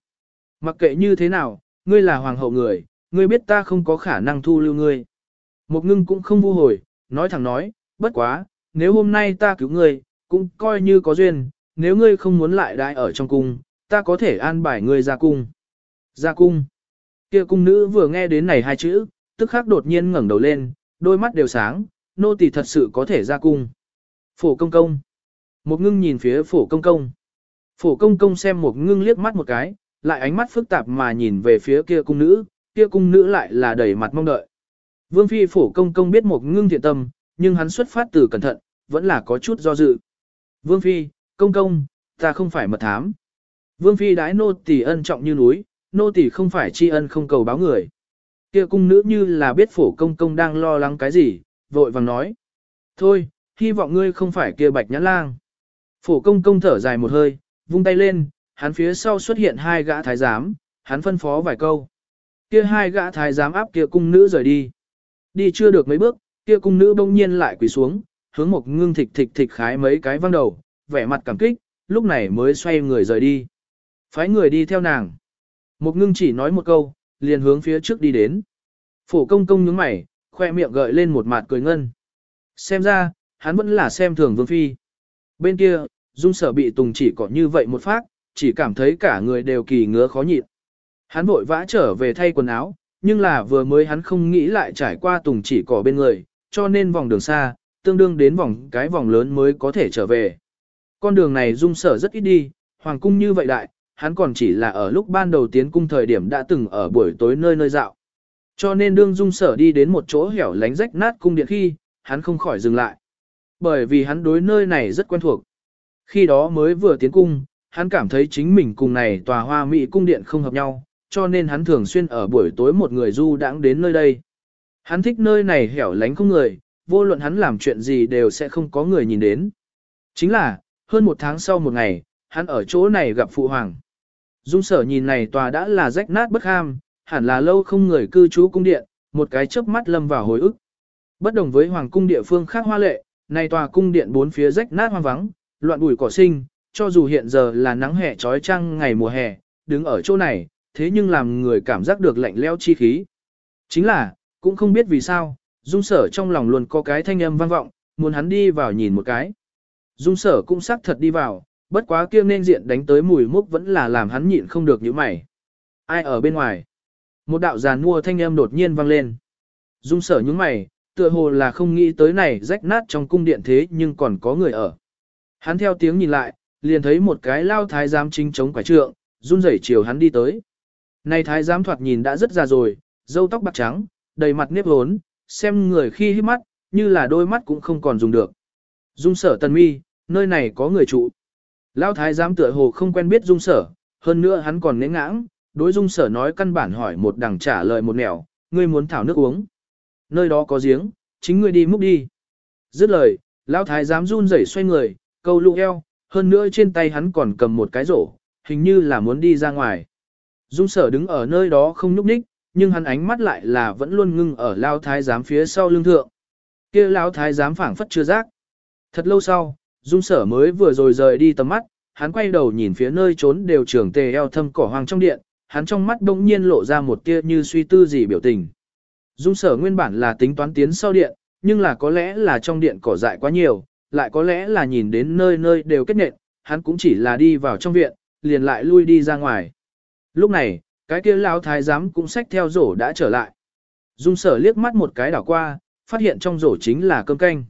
Mặc kệ như thế nào, ngươi là hoàng hậu người, ngươi biết ta không có khả năng thu lưu ngươi. Một ngưng cũng không vu hồi, nói thẳng nói, bất quá, nếu hôm nay ta cứu ngươi, cũng coi như có duyên, nếu ngươi không muốn lại đại ở trong cung, ta có thể an bài ngươi ra cung. Ra cung. Kia cung nữ vừa nghe đến này hai chữ, tức khắc đột nhiên ngẩng đầu lên, đôi mắt đều sáng, nô tỳ thật sự có thể ra cung. Phổ công công. Một ngưng nhìn phía phổ công công. Phổ công công xem một ngưng liếc mắt một cái, lại ánh mắt phức tạp mà nhìn về phía kia cung nữ, kia cung nữ lại là đầy mặt mong đợi. Vương phi phổ công công biết một ngưng thiện tâm, nhưng hắn xuất phát từ cẩn thận, vẫn là có chút do dự. Vương phi, công công, ta không phải mật thám. Vương phi đái nô tỳ ân trọng như núi, nô tỳ không phải tri ân không cầu báo người. Kia cung nữ như là biết phổ công công đang lo lắng cái gì, vội vàng nói. Thôi, hy vọng ngươi không phải kia bạch nhãn lang. Phổ công công thở dài một hơi, vung tay lên, hắn phía sau xuất hiện hai gã thái giám, hắn phân phó vài câu. Kia hai gã thái giám áp kia cung nữ rời đi. Đi chưa được mấy bước, kia cung nữ bỗng nhiên lại quỳ xuống, hướng một ngưng thịch thịch thịch khái mấy cái văng đầu, vẻ mặt cảm kích, lúc này mới xoay người rời đi. Phái người đi theo nàng. Một ngưng chỉ nói một câu, liền hướng phía trước đi đến. Phổ công công nhướng mày, khoe miệng gợi lên một mặt cười ngân. Xem ra, hắn vẫn là xem thường vương phi. Bên kia, dung sở bị tùng chỉ có như vậy một phát, chỉ cảm thấy cả người đều kỳ ngứa khó nhịn. Hắn vội vã trở về thay quần áo, nhưng là vừa mới hắn không nghĩ lại trải qua tùng chỉ cỏ bên người, cho nên vòng đường xa, tương đương đến vòng cái vòng lớn mới có thể trở về. Con đường này dung sở rất ít đi, hoàng cung như vậy đại, hắn còn chỉ là ở lúc ban đầu tiến cung thời điểm đã từng ở buổi tối nơi nơi dạo. Cho nên đương dung sở đi đến một chỗ hẻo lánh rách nát cung điện khi, hắn không khỏi dừng lại. Bởi vì hắn đối nơi này rất quen thuộc. Khi đó mới vừa tiến cung, hắn cảm thấy chính mình cùng này tòa hoa mỹ cung điện không hợp nhau, cho nên hắn thường xuyên ở buổi tối một người du đãng đến nơi đây. Hắn thích nơi này hẻo lánh không người, vô luận hắn làm chuyện gì đều sẽ không có người nhìn đến. Chính là, hơn một tháng sau một ngày, hắn ở chỗ này gặp Phụ Hoàng. Dung sở nhìn này tòa đã là rách nát bất ham, hẳn là lâu không người cư trú cung điện, một cái chớp mắt lâm vào hồi ức. Bất đồng với Hoàng cung địa phương khác hoa lệ, này tòa cung điện bốn phía rách nát hoang vắng, loạn bụi cỏ sinh, cho dù hiện giờ là nắng hè trói trăng ngày mùa hè, đứng ở chỗ này, thế nhưng làm người cảm giác được lạnh lẽo chi khí. Chính là, cũng không biết vì sao, dung sở trong lòng luôn có cái thanh âm vang vọng, muốn hắn đi vào nhìn một cái. Dung sở cũng xác thật đi vào, bất quá kia nên diện đánh tới mùi mốc vẫn là làm hắn nhịn không được những mày. Ai ở bên ngoài? Một đạo giàn mua thanh âm đột nhiên vang lên. Dung sở những mày, tựa hồ là không nghĩ tới này rách nát trong cung điện thế nhưng còn có người ở. Hắn theo tiếng nhìn lại, liền thấy một cái lao thái giám chính chống quả trượng, run rẩy chiều hắn đi tới. Này thái giám thoạt nhìn đã rất già rồi, râu tóc bạc trắng, đầy mặt nếp hốn, xem người khi hít mắt, như là đôi mắt cũng không còn dùng được. Dung sở tần mi, nơi này có người trụ. Lão thái giám tựa hồ không quen biết dung sở, hơn nữa hắn còn nế ngãng, đối dung sở nói căn bản hỏi một đằng trả lời một nẻo, ngươi muốn thảo nước uống. Nơi đó có giếng, chính ngươi đi múc đi. Dứt lời, lão thái giám run rẩy xoay người, câu lụ eo, hơn nữa trên tay hắn còn cầm một cái rổ, hình như là muốn đi ra ngoài. Dung sở đứng ở nơi đó không nhúc nhích, nhưng hắn ánh mắt lại là vẫn luôn ngưng ở lao thái giám phía sau lưng thượng. kia lao thái giám phảng phất chưa giác. Thật lâu sau, dung sở mới vừa rồi rời đi tầm mắt, hắn quay đầu nhìn phía nơi trốn đều trường tề eo thâm cỏ hoang trong điện, hắn trong mắt đông nhiên lộ ra một tia như suy tư gì biểu tình. Dung sở nguyên bản là tính toán tiến sau điện, nhưng là có lẽ là trong điện cỏ dại quá nhiều, lại có lẽ là nhìn đến nơi nơi đều kết nện, hắn cũng chỉ là đi vào trong viện, liền lại lui đi ra ngoài. Lúc này, cái kia lão thái giám cũng xách theo rổ đã trở lại. Dung sở liếc mắt một cái đảo qua, phát hiện trong rổ chính là cơm canh.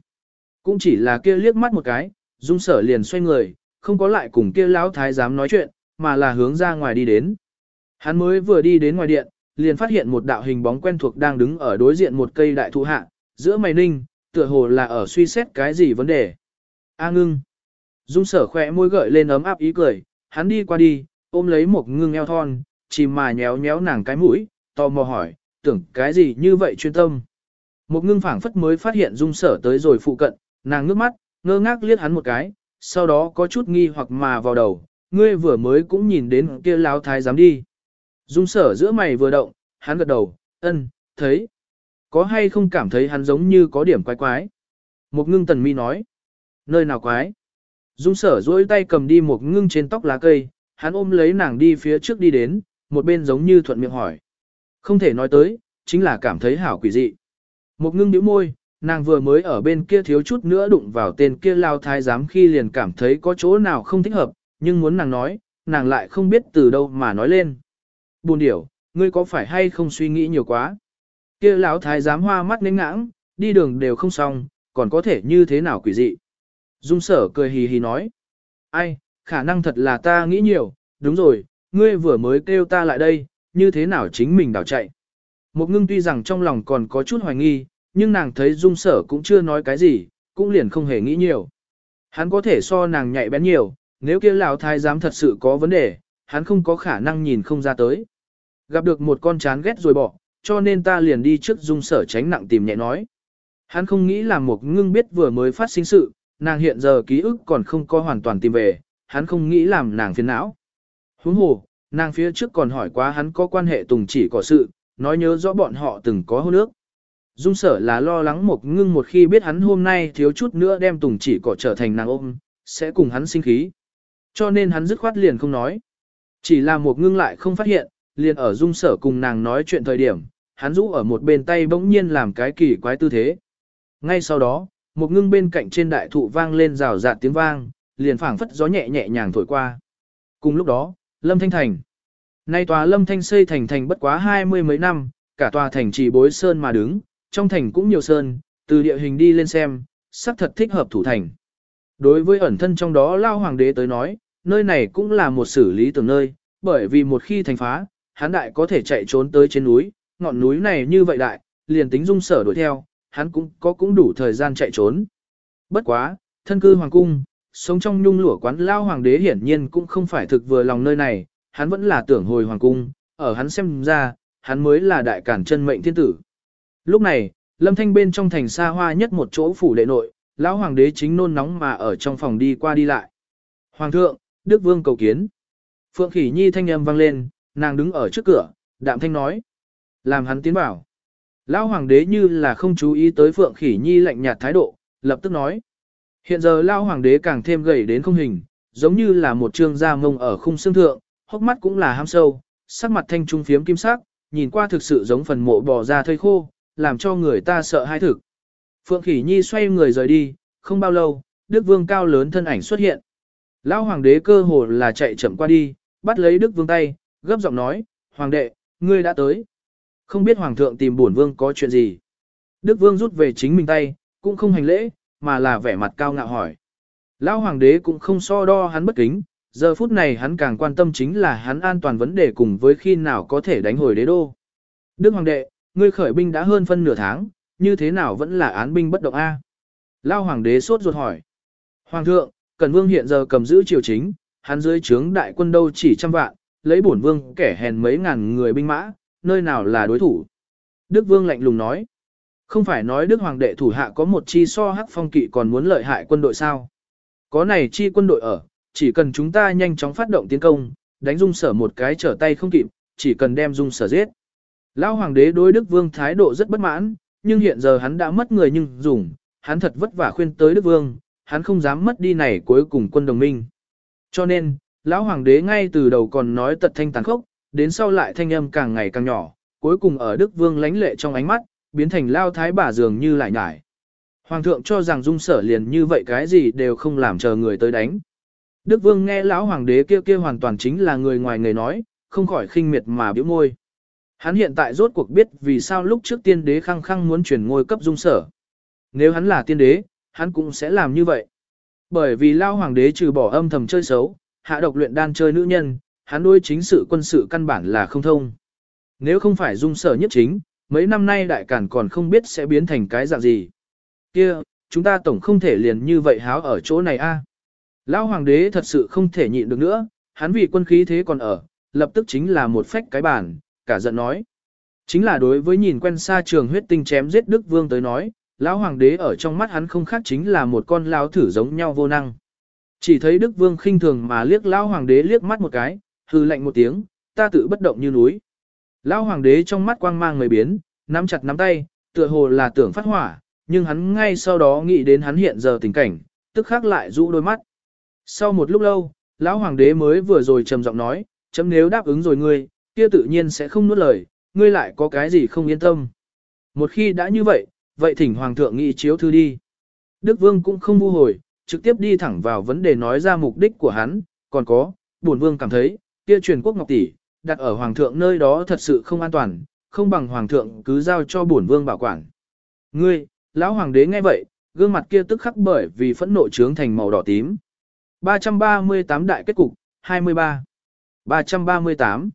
Cũng chỉ là kia liếc mắt một cái, dung sở liền xoay người, không có lại cùng kia lão thái giám nói chuyện, mà là hướng ra ngoài đi đến. Hắn mới vừa đi đến ngoài điện, liền phát hiện một đạo hình bóng quen thuộc đang đứng ở đối diện một cây đại thụ hạ, giữa mày ninh, tựa hồ là ở suy xét cái gì vấn đề. A ngưng. Dung sở khỏe môi gợi lên ấm áp ý cười, hắn đi qua đi, ôm lấy một ngưng eo thon, chìm mà nhéo nhéo nàng cái mũi, tò mò hỏi, tưởng cái gì như vậy chuyên tâm. Một ngưng phảng phất mới phát hiện dung sở tới rồi phụ cận, nàng ngước mắt, ngơ ngác liếc hắn một cái, sau đó có chút nghi hoặc mà vào đầu, ngươi vừa mới cũng nhìn đến kia láo thái dám đi. Dung sở giữa mày vừa động, hắn gật đầu, ân, thấy. Có hay không cảm thấy hắn giống như có điểm quái quái? Một ngưng tần mi nói. Nơi nào quái? Dung sở duỗi tay cầm đi một ngưng trên tóc lá cây, hắn ôm lấy nàng đi phía trước đi đến, một bên giống như thuận miệng hỏi. Không thể nói tới, chính là cảm thấy hảo quỷ dị. Một ngưng nhíu môi, nàng vừa mới ở bên kia thiếu chút nữa đụng vào tên kia lao thái giám khi liền cảm thấy có chỗ nào không thích hợp, nhưng muốn nàng nói, nàng lại không biết từ đâu mà nói lên. Buồn điểu, ngươi có phải hay không suy nghĩ nhiều quá? Kia lão thái giám hoa mắt nén ngãng, đi đường đều không xong, còn có thể như thế nào quỷ dị? Dung sở cười hì hì nói. Ai, khả năng thật là ta nghĩ nhiều, đúng rồi, ngươi vừa mới kêu ta lại đây, như thế nào chính mình đảo chạy. Một ngưng tuy rằng trong lòng còn có chút hoài nghi, nhưng nàng thấy dung sở cũng chưa nói cái gì, cũng liền không hề nghĩ nhiều. Hắn có thể so nàng nhạy bén nhiều, nếu kia lão thái giám thật sự có vấn đề, hắn không có khả năng nhìn không ra tới. Gặp được một con chán ghét rồi bỏ, cho nên ta liền đi trước dung sở tránh nặng tìm nhẹ nói. Hắn không nghĩ là một ngưng biết vừa mới phát sinh sự, nàng hiện giờ ký ức còn không có hoàn toàn tìm về, hắn không nghĩ làm nàng phiền não. Huống hồ, nàng phía trước còn hỏi quá hắn có quan hệ tùng chỉ có sự, nói nhớ rõ bọn họ từng có hôn ước. Dung sở là lo lắng một ngưng một khi biết hắn hôm nay thiếu chút nữa đem tùng chỉ cỏ trở thành nàng ôm, sẽ cùng hắn sinh khí. Cho nên hắn dứt khoát liền không nói. Chỉ là một ngưng lại không phát hiện, liền ở dung sở cùng nàng nói chuyện thời điểm, hắn rũ ở một bên tay bỗng nhiên làm cái kỳ quái tư thế. Ngay sau đó, một ngưng bên cạnh trên đại thụ vang lên rào rạt tiếng vang, liền phảng phất gió nhẹ nhẹ nhàng thổi qua. Cùng lúc đó, Lâm Thanh Thành. Nay tòa Lâm Thanh xây thành thành bất quá hai mươi mấy năm, cả tòa thành chỉ bối sơn mà đứng, trong thành cũng nhiều sơn, từ địa hình đi lên xem, sắc thật thích hợp thủ thành. Đối với ẩn thân trong đó lao hoàng đế tới nói, nơi này cũng là một xử lý tưởng nơi, bởi vì một khi thành phá, hắn đại có thể chạy trốn tới trên núi, ngọn núi này như vậy đại, liền tính dung sở đuổi theo, hắn cũng có cũng đủ thời gian chạy trốn. Bất quá, thân cư hoàng cung, sống trong nhung lụa quán lao hoàng đế hiển nhiên cũng không phải thực vừa lòng nơi này, hắn vẫn là tưởng hồi hoàng cung, ở hắn xem ra, hắn mới là đại cản chân mệnh thiên tử. Lúc này, lâm thanh bên trong thành xa hoa nhất một chỗ phủ đệ nội, lão hoàng đế chính nôn nóng mà ở trong phòng đi qua đi lại. Hoàng thượng, Đức Vương cầu kiến. Phượng Khỉ Nhi thanh âm vang lên, nàng đứng ở trước cửa, đạm thanh nói. Làm hắn tiến bảo. Lão hoàng đế như là không chú ý tới Phượng Khỉ Nhi lạnh nhạt thái độ, lập tức nói. Hiện giờ Lão hoàng đế càng thêm gầy đến không hình, giống như là một trương da mông ở khung xương thượng, hốc mắt cũng là ham sâu, sắc mặt thanh trung phiếm kim sắc, nhìn qua thực sự giống phần mộ bò ra thây khô, làm cho người ta sợ hãi thực. Phượng Khỉ Nhi xoay người rời đi, không bao lâu, Đức Vương cao lớn thân ảnh xuất hiện. Lão hoàng đế cơ hồ là chạy chậm qua đi, bắt lấy Đức Vương tay, gấp giọng nói, Hoàng đệ, ngươi đã tới. Không biết Hoàng thượng tìm bổn Vương có chuyện gì. Đức Vương rút về chính mình tay, cũng không hành lễ, mà là vẻ mặt cao ngạo hỏi. Lão hoàng đế cũng không so đo hắn bất kính, giờ phút này hắn càng quan tâm chính là hắn an toàn vấn đề cùng với khi nào có thể đánh hồi đế đô. Đức Hoàng đệ, ngươi khởi binh đã hơn phân nửa tháng, như thế nào vẫn là án binh bất động A? Lão hoàng đế sốt ruột hỏi. Hoàng thượng, Cần Vương hiện giờ cầm giữ triều chính, hắn dưới trướng đại quân đâu chỉ trăm vạn, lấy bổn vương kẻ hèn mấy ngàn người binh mã, nơi nào là đối thủ. Đức Vương lạnh lùng nói. Không phải nói Đức Hoàng đệ thủ hạ có một chi so hắc phong kỵ còn muốn lợi hại quân đội sao? Có này chi quân đội ở, chỉ cần chúng ta nhanh chóng phát động tiến công, đánh dung sở một cái trở tay không kịp, chỉ cần đem dung sở giết. Lão hoàng đế đối Đức Vương thái độ rất bất mãn, nhưng hiện giờ hắn đã mất người nhưng dùng, hắn thật vất vả khuyên tới Đức Vương, hắn không dám mất đi này cuối cùng quân đồng minh. Cho nên, lão hoàng đế ngay từ đầu còn nói tật thanh tàn khốc, đến sau lại thanh âm càng ngày càng nhỏ, cuối cùng ở Đức Vương lánh lệ trong ánh mắt, biến thành lao thái bà dường như lại nhải. Hoàng thượng cho rằng dung sở liền như vậy cái gì đều không làm chờ người tới đánh. Đức Vương nghe lão hoàng đế kia kia hoàn toàn chính là người ngoài người nói, không khỏi khinh miệt mà biểu môi. Hắn hiện tại rốt cuộc biết vì sao lúc trước tiên đế khăng khăng muốn chuyển ngôi cấp dung sở. Nếu hắn là tiên đế, hắn cũng sẽ làm như vậy. Bởi vì lao hoàng đế trừ bỏ âm thầm chơi xấu, hạ độc luyện đan chơi nữ nhân, hắn đối chính sự quân sự căn bản là không thông. Nếu không phải dung sở nhất chính, mấy năm nay đại cản còn không biết sẽ biến thành cái dạng gì. Kia, chúng ta tổng không thể liền như vậy háo ở chỗ này a. À. Lão hoàng đế thật sự không thể nhịn được nữa, hắn vì quân khí thế còn ở, lập tức chính là một phách cái bản, cả giận nói. Chính là đối với nhìn quen xa trường huyết tinh chém giết Đức Vương tới nói, lão hoàng đế ở trong mắt hắn không khác chính là một con lão thử giống nhau vô năng. Chỉ thấy Đức Vương khinh thường mà liếc lão hoàng đế liếc mắt một cái, hư lạnh một tiếng, ta tự bất động như núi. Lão hoàng đế trong mắt quang mang người biến, nắm chặt nắm tay, tựa hồ là tưởng phát hỏa, nhưng hắn ngay sau đó nghĩ đến hắn hiện giờ tình cảnh, tức khắc lại rũ đôi mắt. Sau một lúc lâu, lão hoàng đế mới vừa rồi trầm giọng nói, chấm nếu đáp ứng rồi ngươi, kia tự nhiên sẽ không nuốt lời, ngươi lại có cái gì không yên tâm. Một khi đã như vậy, vậy thỉnh hoàng thượng nghị chiếu thư đi. Đức vương cũng không vu hồi, trực tiếp đi thẳng vào vấn đề nói ra mục đích của hắn, còn có, bổn vương cảm thấy, kia truyền quốc ngọc tỷ, đặt ở hoàng thượng nơi đó thật sự không an toàn, không bằng hoàng thượng cứ giao cho bổn vương bảo quản. Ngươi, lão hoàng đế nghe vậy, gương mặt kia tức khắc bởi vì phẫn nộ trướng thành màu đỏ tím. 338 đại kết cục, 23. 338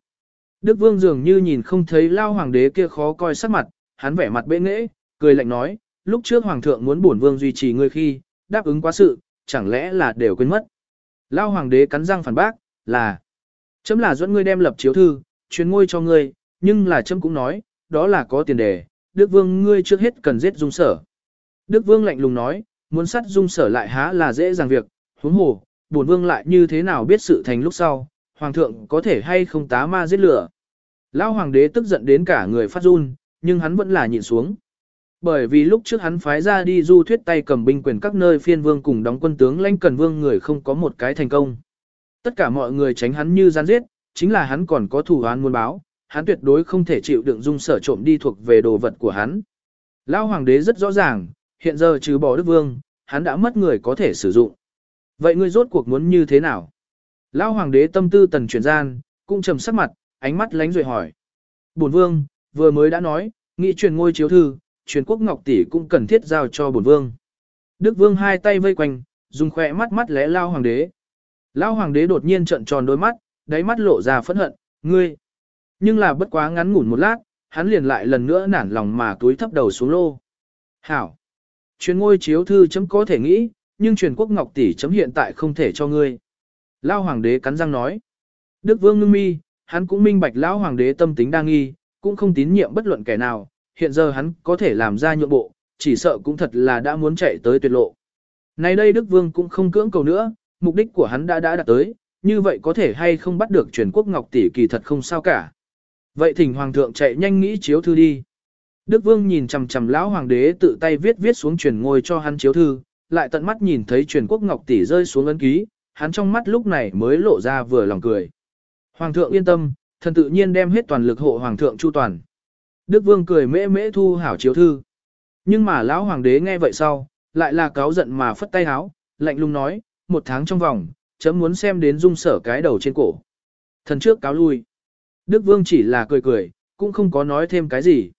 Đức Vương dường như nhìn không thấy lao hoàng đế kia khó coi sắc mặt, hắn vẻ mặt bệ nghễ, cười lạnh nói, lúc trước hoàng thượng muốn bổn vương duy trì ngươi khi, đáp ứng quá sự, chẳng lẽ là đều quên mất. Lao hoàng đế cắn răng phản bác, là, chấm là dẫn ngươi đem lập chiếu thư, truyền ngôi cho ngươi, nhưng là chấm cũng nói, đó là có tiền đề, Đức Vương ngươi trước hết cần giết dung sở. Đức Vương lạnh lùng nói, muốn sát dung sở lại há là dễ dàng việc, huống hồ, bổn vương lại như thế nào biết sự thành lúc sau, hoàng thượng có thể hay không tá ma giết lửa. Lão hoàng đế tức giận đến cả người phát run, nhưng hắn vẫn là nhịn xuống. Bởi vì lúc trước hắn phái ra đi du thuyết tay cầm binh quyền các nơi phiên vương cùng đóng quân tướng lãnh cần vương người không có một cái thành công. Tất cả mọi người tránh hắn như gian giết, chính là hắn còn có thủ án muốn báo, hắn tuyệt đối không thể chịu đựng dung sở trộm đi thuộc về đồ vật của hắn. Lão hoàng đế rất rõ ràng, hiện giờ trừ bỏ đức vương, hắn đã mất người có thể sử dụng. Vậy ngươi rốt cuộc muốn như thế nào? Lão hoàng đế tâm tư tần chuyển gian, cũng trầm sắc mặt, ánh mắt lánh rồi hỏi. Bổn vương, vừa mới đã nói, nghị truyền ngôi chiếu thư, truyền quốc ngọc tỷ cũng cần thiết giao cho bổn vương. Đức vương hai tay vây quanh, dùng khỏe mắt mắt lẽ lao hoàng đế. Lão hoàng đế đột nhiên trợn tròn đôi mắt, đáy mắt lộ ra phẫn hận, ngươi. Nhưng là bất quá ngắn ngủn một lát, hắn liền lại lần nữa nản lòng mà túi thấp đầu xuống lô. Hảo. Truyền ngôi chiếu thư chấm có thể nghĩ, nhưng truyền quốc ngọc tỷ chấm hiện tại không thể cho ngươi. Lao hoàng đế cắn răng nói. Đức vương ngưng mi, hắn cũng minh bạch lão hoàng đế tâm tính đa nghi, cũng không tín nhiệm bất luận kẻ nào, hiện giờ hắn có thể làm ra nhượng bộ, chỉ sợ cũng thật là đã muốn chạy tới tuyệt lộ. Nay đây Đức Vương cũng không cưỡng cầu nữa, mục đích của hắn đã đã đạt tới, như vậy có thể hay không bắt được truyền quốc ngọc tỷ kỳ thật không sao cả. Vậy thỉnh hoàng thượng chạy nhanh nghĩ chiếu thư đi. Đức Vương nhìn chằm chằm lão hoàng đế tự tay viết viết xuống truyền ngôi cho hắn chiếu thư, lại tận mắt nhìn thấy truyền quốc ngọc tỷ rơi xuống ấn ký, hắn trong mắt lúc này mới lộ ra vừa lòng cười. Hoàng thượng yên tâm, thần tự nhiên đem hết toàn lực hộ hoàng thượng chu toàn. Đức vương cười mễ mễ thu hảo chiếu thư. Nhưng mà lão hoàng đế nghe vậy sau, lại là cáo giận mà phất tay háo, lạnh lùng nói, một tháng trong vòng, chấm muốn xem đến dung sở cái đầu trên cổ. Thần trước cáo lui. Đức vương chỉ là cười cười, cũng không có nói thêm cái gì.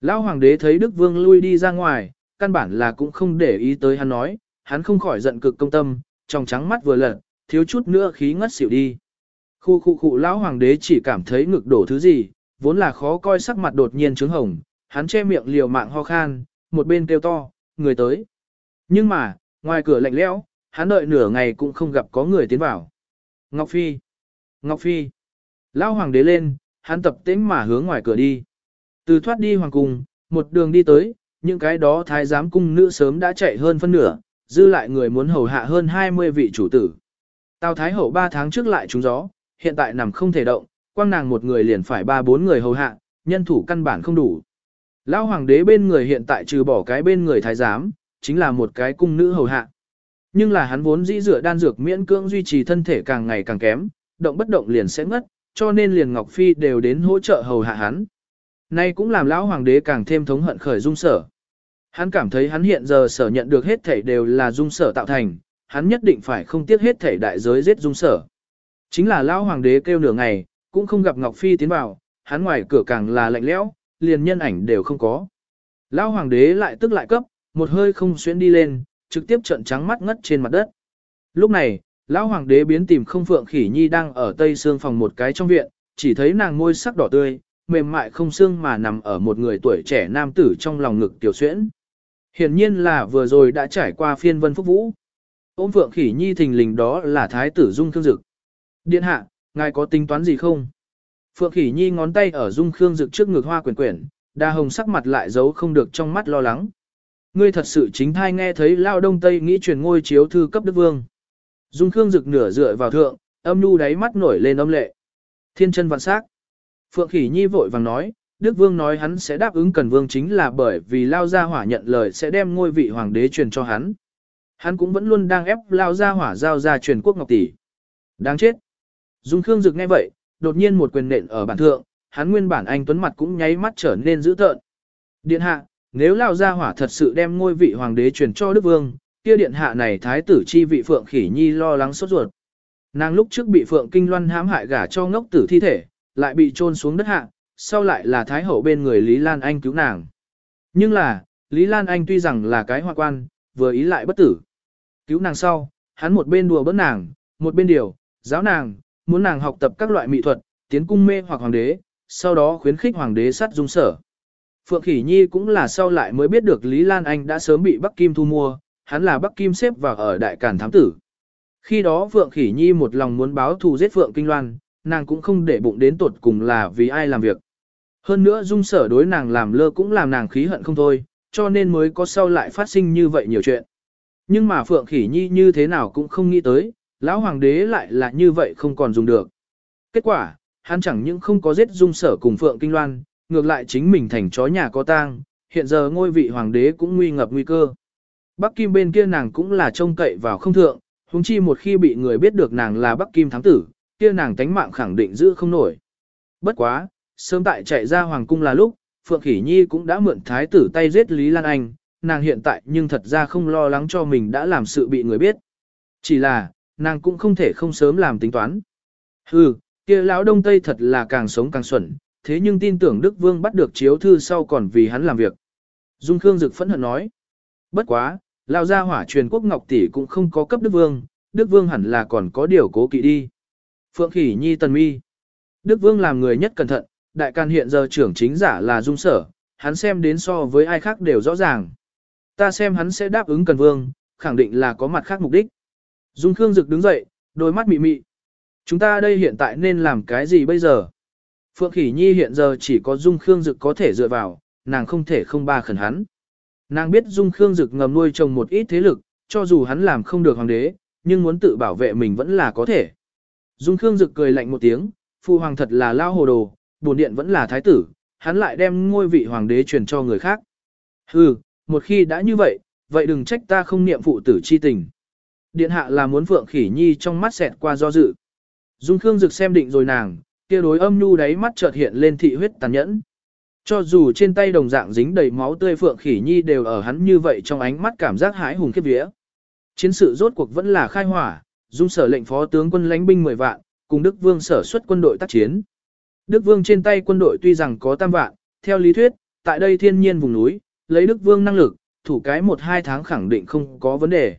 Lão hoàng đế thấy Đức vương lui đi ra ngoài, căn bản là cũng không để ý tới hắn nói, hắn không khỏi giận cực công tâm, trong trắng mắt vừa lật, thiếu chút nữa khí ngất xỉu đi. Khu khu khu lão hoàng đế chỉ cảm thấy ngực đổ thứ gì, vốn là khó coi sắc mặt đột nhiên trướng hồng, hắn che miệng liều mạng ho khan, một bên kêu to, người tới. Nhưng mà, ngoài cửa lạnh lẽo, hắn đợi nửa ngày cũng không gặp có người tiến vào. Ngọc Phi! Ngọc Phi! Lão hoàng đế lên, hắn tập tĩnh mà hướng ngoài cửa đi. Từ thoát đi hoàng cung, một đường đi tới, những cái đó thái giám cung nữ sớm đã chạy hơn phân nửa, dư lại người muốn hầu hạ hơn 20 vị chủ tử. Tào Thái Hậu 3 tháng trước lại trúng gió, hiện tại nằm không thể động, quang nàng một người liền phải ba bốn người hầu hạ, nhân thủ căn bản không đủ. Lão hoàng đế bên người hiện tại trừ bỏ cái bên người thái giám, chính là một cái cung nữ hầu hạ. Nhưng là hắn vốn dĩ dựa đan dược miễn cưỡng duy trì thân thể càng ngày càng kém, động bất động liền sẽ ngất, cho nên liền Ngọc Phi đều đến hỗ trợ hầu hạ hắn. Nay cũng làm lão hoàng đế càng thêm thống hận khởi dung sở. Hắn cảm thấy hắn hiện giờ sở nhận được hết thảy đều là dung sở tạo thành, hắn nhất định phải không tiếc hết thảy đại giới giết dung sở. Chính là lão hoàng đế kêu nửa ngày, cũng không gặp Ngọc Phi tiến vào, hắn ngoài cửa càng là lạnh lẽo, liền nhân ảnh đều không có. Lão hoàng đế lại tức lại cấp, một hơi không xuyên đi lên, trực tiếp trợn trắng mắt ngất trên mặt đất. Lúc này, lão hoàng đế biến tìm không phượng khỉ nhi đang ở tây xương phòng một cái trong viện, chỉ thấy nàng môi sắc đỏ tươi, mềm mại không xương mà nằm ở một người tuổi trẻ nam tử trong lòng ngực tiểu xuyễn. Hiển nhiên là vừa rồi đã trải qua phiên vân phúc vũ. Ôm phượng khỉ nhi thình lình đó là thái tử dung thương dực. Điện hạ, ngài có tính toán gì không? Phượng Khỉ Nhi ngón tay ở dung khương dực trước ngực hoa quyển quyển, đa hồng sắc mặt lại giấu không được trong mắt lo lắng. Ngươi thật sự chính thai nghe thấy lao đông tây nghĩ truyền ngôi chiếu thư cấp đức vương. Dung khương rực nửa dựa vào thượng, âm nu đáy mắt nổi lên âm lệ. Thiên chân vạn sắc. Phượng Khỉ Nhi vội vàng nói, Đức Vương nói hắn sẽ đáp ứng Cần Vương chính là bởi vì Lao Gia Hỏa nhận lời sẽ đem ngôi vị hoàng đế truyền cho hắn. Hắn cũng vẫn luôn đang ép Lao Gia Hỏa giao ra truyền quốc ngọc tỷ. Đáng chết. Dung Khương Dực nghe vậy, đột nhiên một quyền nện ở bản thượng, hắn nguyên bản anh tuấn mặt cũng nháy mắt trở nên dữ tợn. Điện hạ, nếu lao gia hỏa thật sự đem ngôi vị hoàng đế truyền cho Đức Vương, kia điện hạ này thái tử chi vị Phượng Khỉ Nhi lo lắng sốt ruột. Nàng lúc trước bị Phượng Kinh Loan hãm hại gả cho ngốc tử thi thể, lại bị chôn xuống đất hạ, sau lại là thái hậu bên người Lý Lan Anh cứu nàng. Nhưng là, Lý Lan Anh tuy rằng là cái hoa quan, vừa ý lại bất tử. Cứu nàng sau, hắn một bên đùa bớt nàng, một bên điều, giáo nàng, muốn nàng học tập các loại mỹ thuật, tiến cung mê hoặc hoàng đế, sau đó khuyến khích hoàng đế sát dung sở. Phượng Khỉ Nhi cũng là sau lại mới biết được Lý Lan Anh đã sớm bị Bắc Kim thu mua, hắn là Bắc Kim xếp vào ở đại cản thám tử. Khi đó Phượng Khỉ Nhi một lòng muốn báo thù giết Phượng Kinh Loan, nàng cũng không để bụng đến tột cùng là vì ai làm việc. Hơn nữa dung sở đối nàng làm lơ cũng làm nàng khí hận không thôi, cho nên mới có sau lại phát sinh như vậy nhiều chuyện. Nhưng mà Phượng Khỉ Nhi như thế nào cũng không nghĩ tới, lão hoàng đế lại là như vậy không còn dùng được. Kết quả, hắn chẳng những không có giết dung sở cùng Phượng Kinh Loan, ngược lại chính mình thành chó nhà có tang, hiện giờ ngôi vị hoàng đế cũng nguy ngập nguy cơ. Bắc Kim bên kia nàng cũng là trông cậy vào không thượng, huống chi một khi bị người biết được nàng là Bắc Kim thắng tử, kia nàng tánh mạng khẳng định giữ không nổi. Bất quá, sớm tại chạy ra hoàng cung là lúc, Phượng Khỉ Nhi cũng đã mượn thái tử tay giết Lý Lan Anh, nàng hiện tại nhưng thật ra không lo lắng cho mình đã làm sự bị người biết. Chỉ là, nàng cũng không thể không sớm làm tính toán. Hừ, kia lão đông tây thật là càng sống càng xuẩn, thế nhưng tin tưởng Đức Vương bắt được chiếu thư sau còn vì hắn làm việc. Dung Khương Dực phẫn hận nói. Bất quá, lao gia hỏa truyền quốc ngọc tỷ cũng không có cấp Đức Vương, Đức Vương hẳn là còn có điều cố kỵ đi. Phượng Khỉ Nhi tần mi. Đức Vương làm người nhất cẩn thận, đại can hiện giờ trưởng chính giả là Dung Sở, hắn xem đến so với ai khác đều rõ ràng. Ta xem hắn sẽ đáp ứng Cần Vương, khẳng định là có mặt khác mục đích. Dung Khương Dực đứng dậy, đôi mắt mị mị. Chúng ta đây hiện tại nên làm cái gì bây giờ? Phượng Khỉ Nhi hiện giờ chỉ có Dung Khương Dực có thể dựa vào, nàng không thể không ba khẩn hắn. Nàng biết Dung Khương Dực ngầm nuôi trồng một ít thế lực, cho dù hắn làm không được hoàng đế, nhưng muốn tự bảo vệ mình vẫn là có thể. Dung Khương Dực cười lạnh một tiếng, phụ hoàng thật là lao hồ đồ, bổn điện vẫn là thái tử, hắn lại đem ngôi vị hoàng đế truyền cho người khác. Hừ, một khi đã như vậy, vậy đừng trách ta không niệm phụ tử chi tình. Điện hạ là muốn Phượng Khỉ Nhi trong mắt xẹt qua do dự. Dung Khương Dực xem định rồi nàng, kia đối âm nhu đáy mắt chợt hiện lên thị huyết tàn nhẫn. Cho dù trên tay đồng dạng dính đầy máu tươi Phượng Khỉ Nhi đều ở hắn như vậy trong ánh mắt cảm giác hãi hùng khiếp vía. Chiến sự rốt cuộc vẫn là khai hỏa, Dung sở lệnh phó tướng quân lãnh binh 10 vạn, cùng Đức Vương sở xuất quân đội tác chiến. Đức Vương trên tay quân đội tuy rằng có tam vạn, theo lý thuyết, tại đây thiên nhiên vùng núi, lấy Đức Vương năng lực, thủ cái một hai tháng khẳng định không có vấn đề.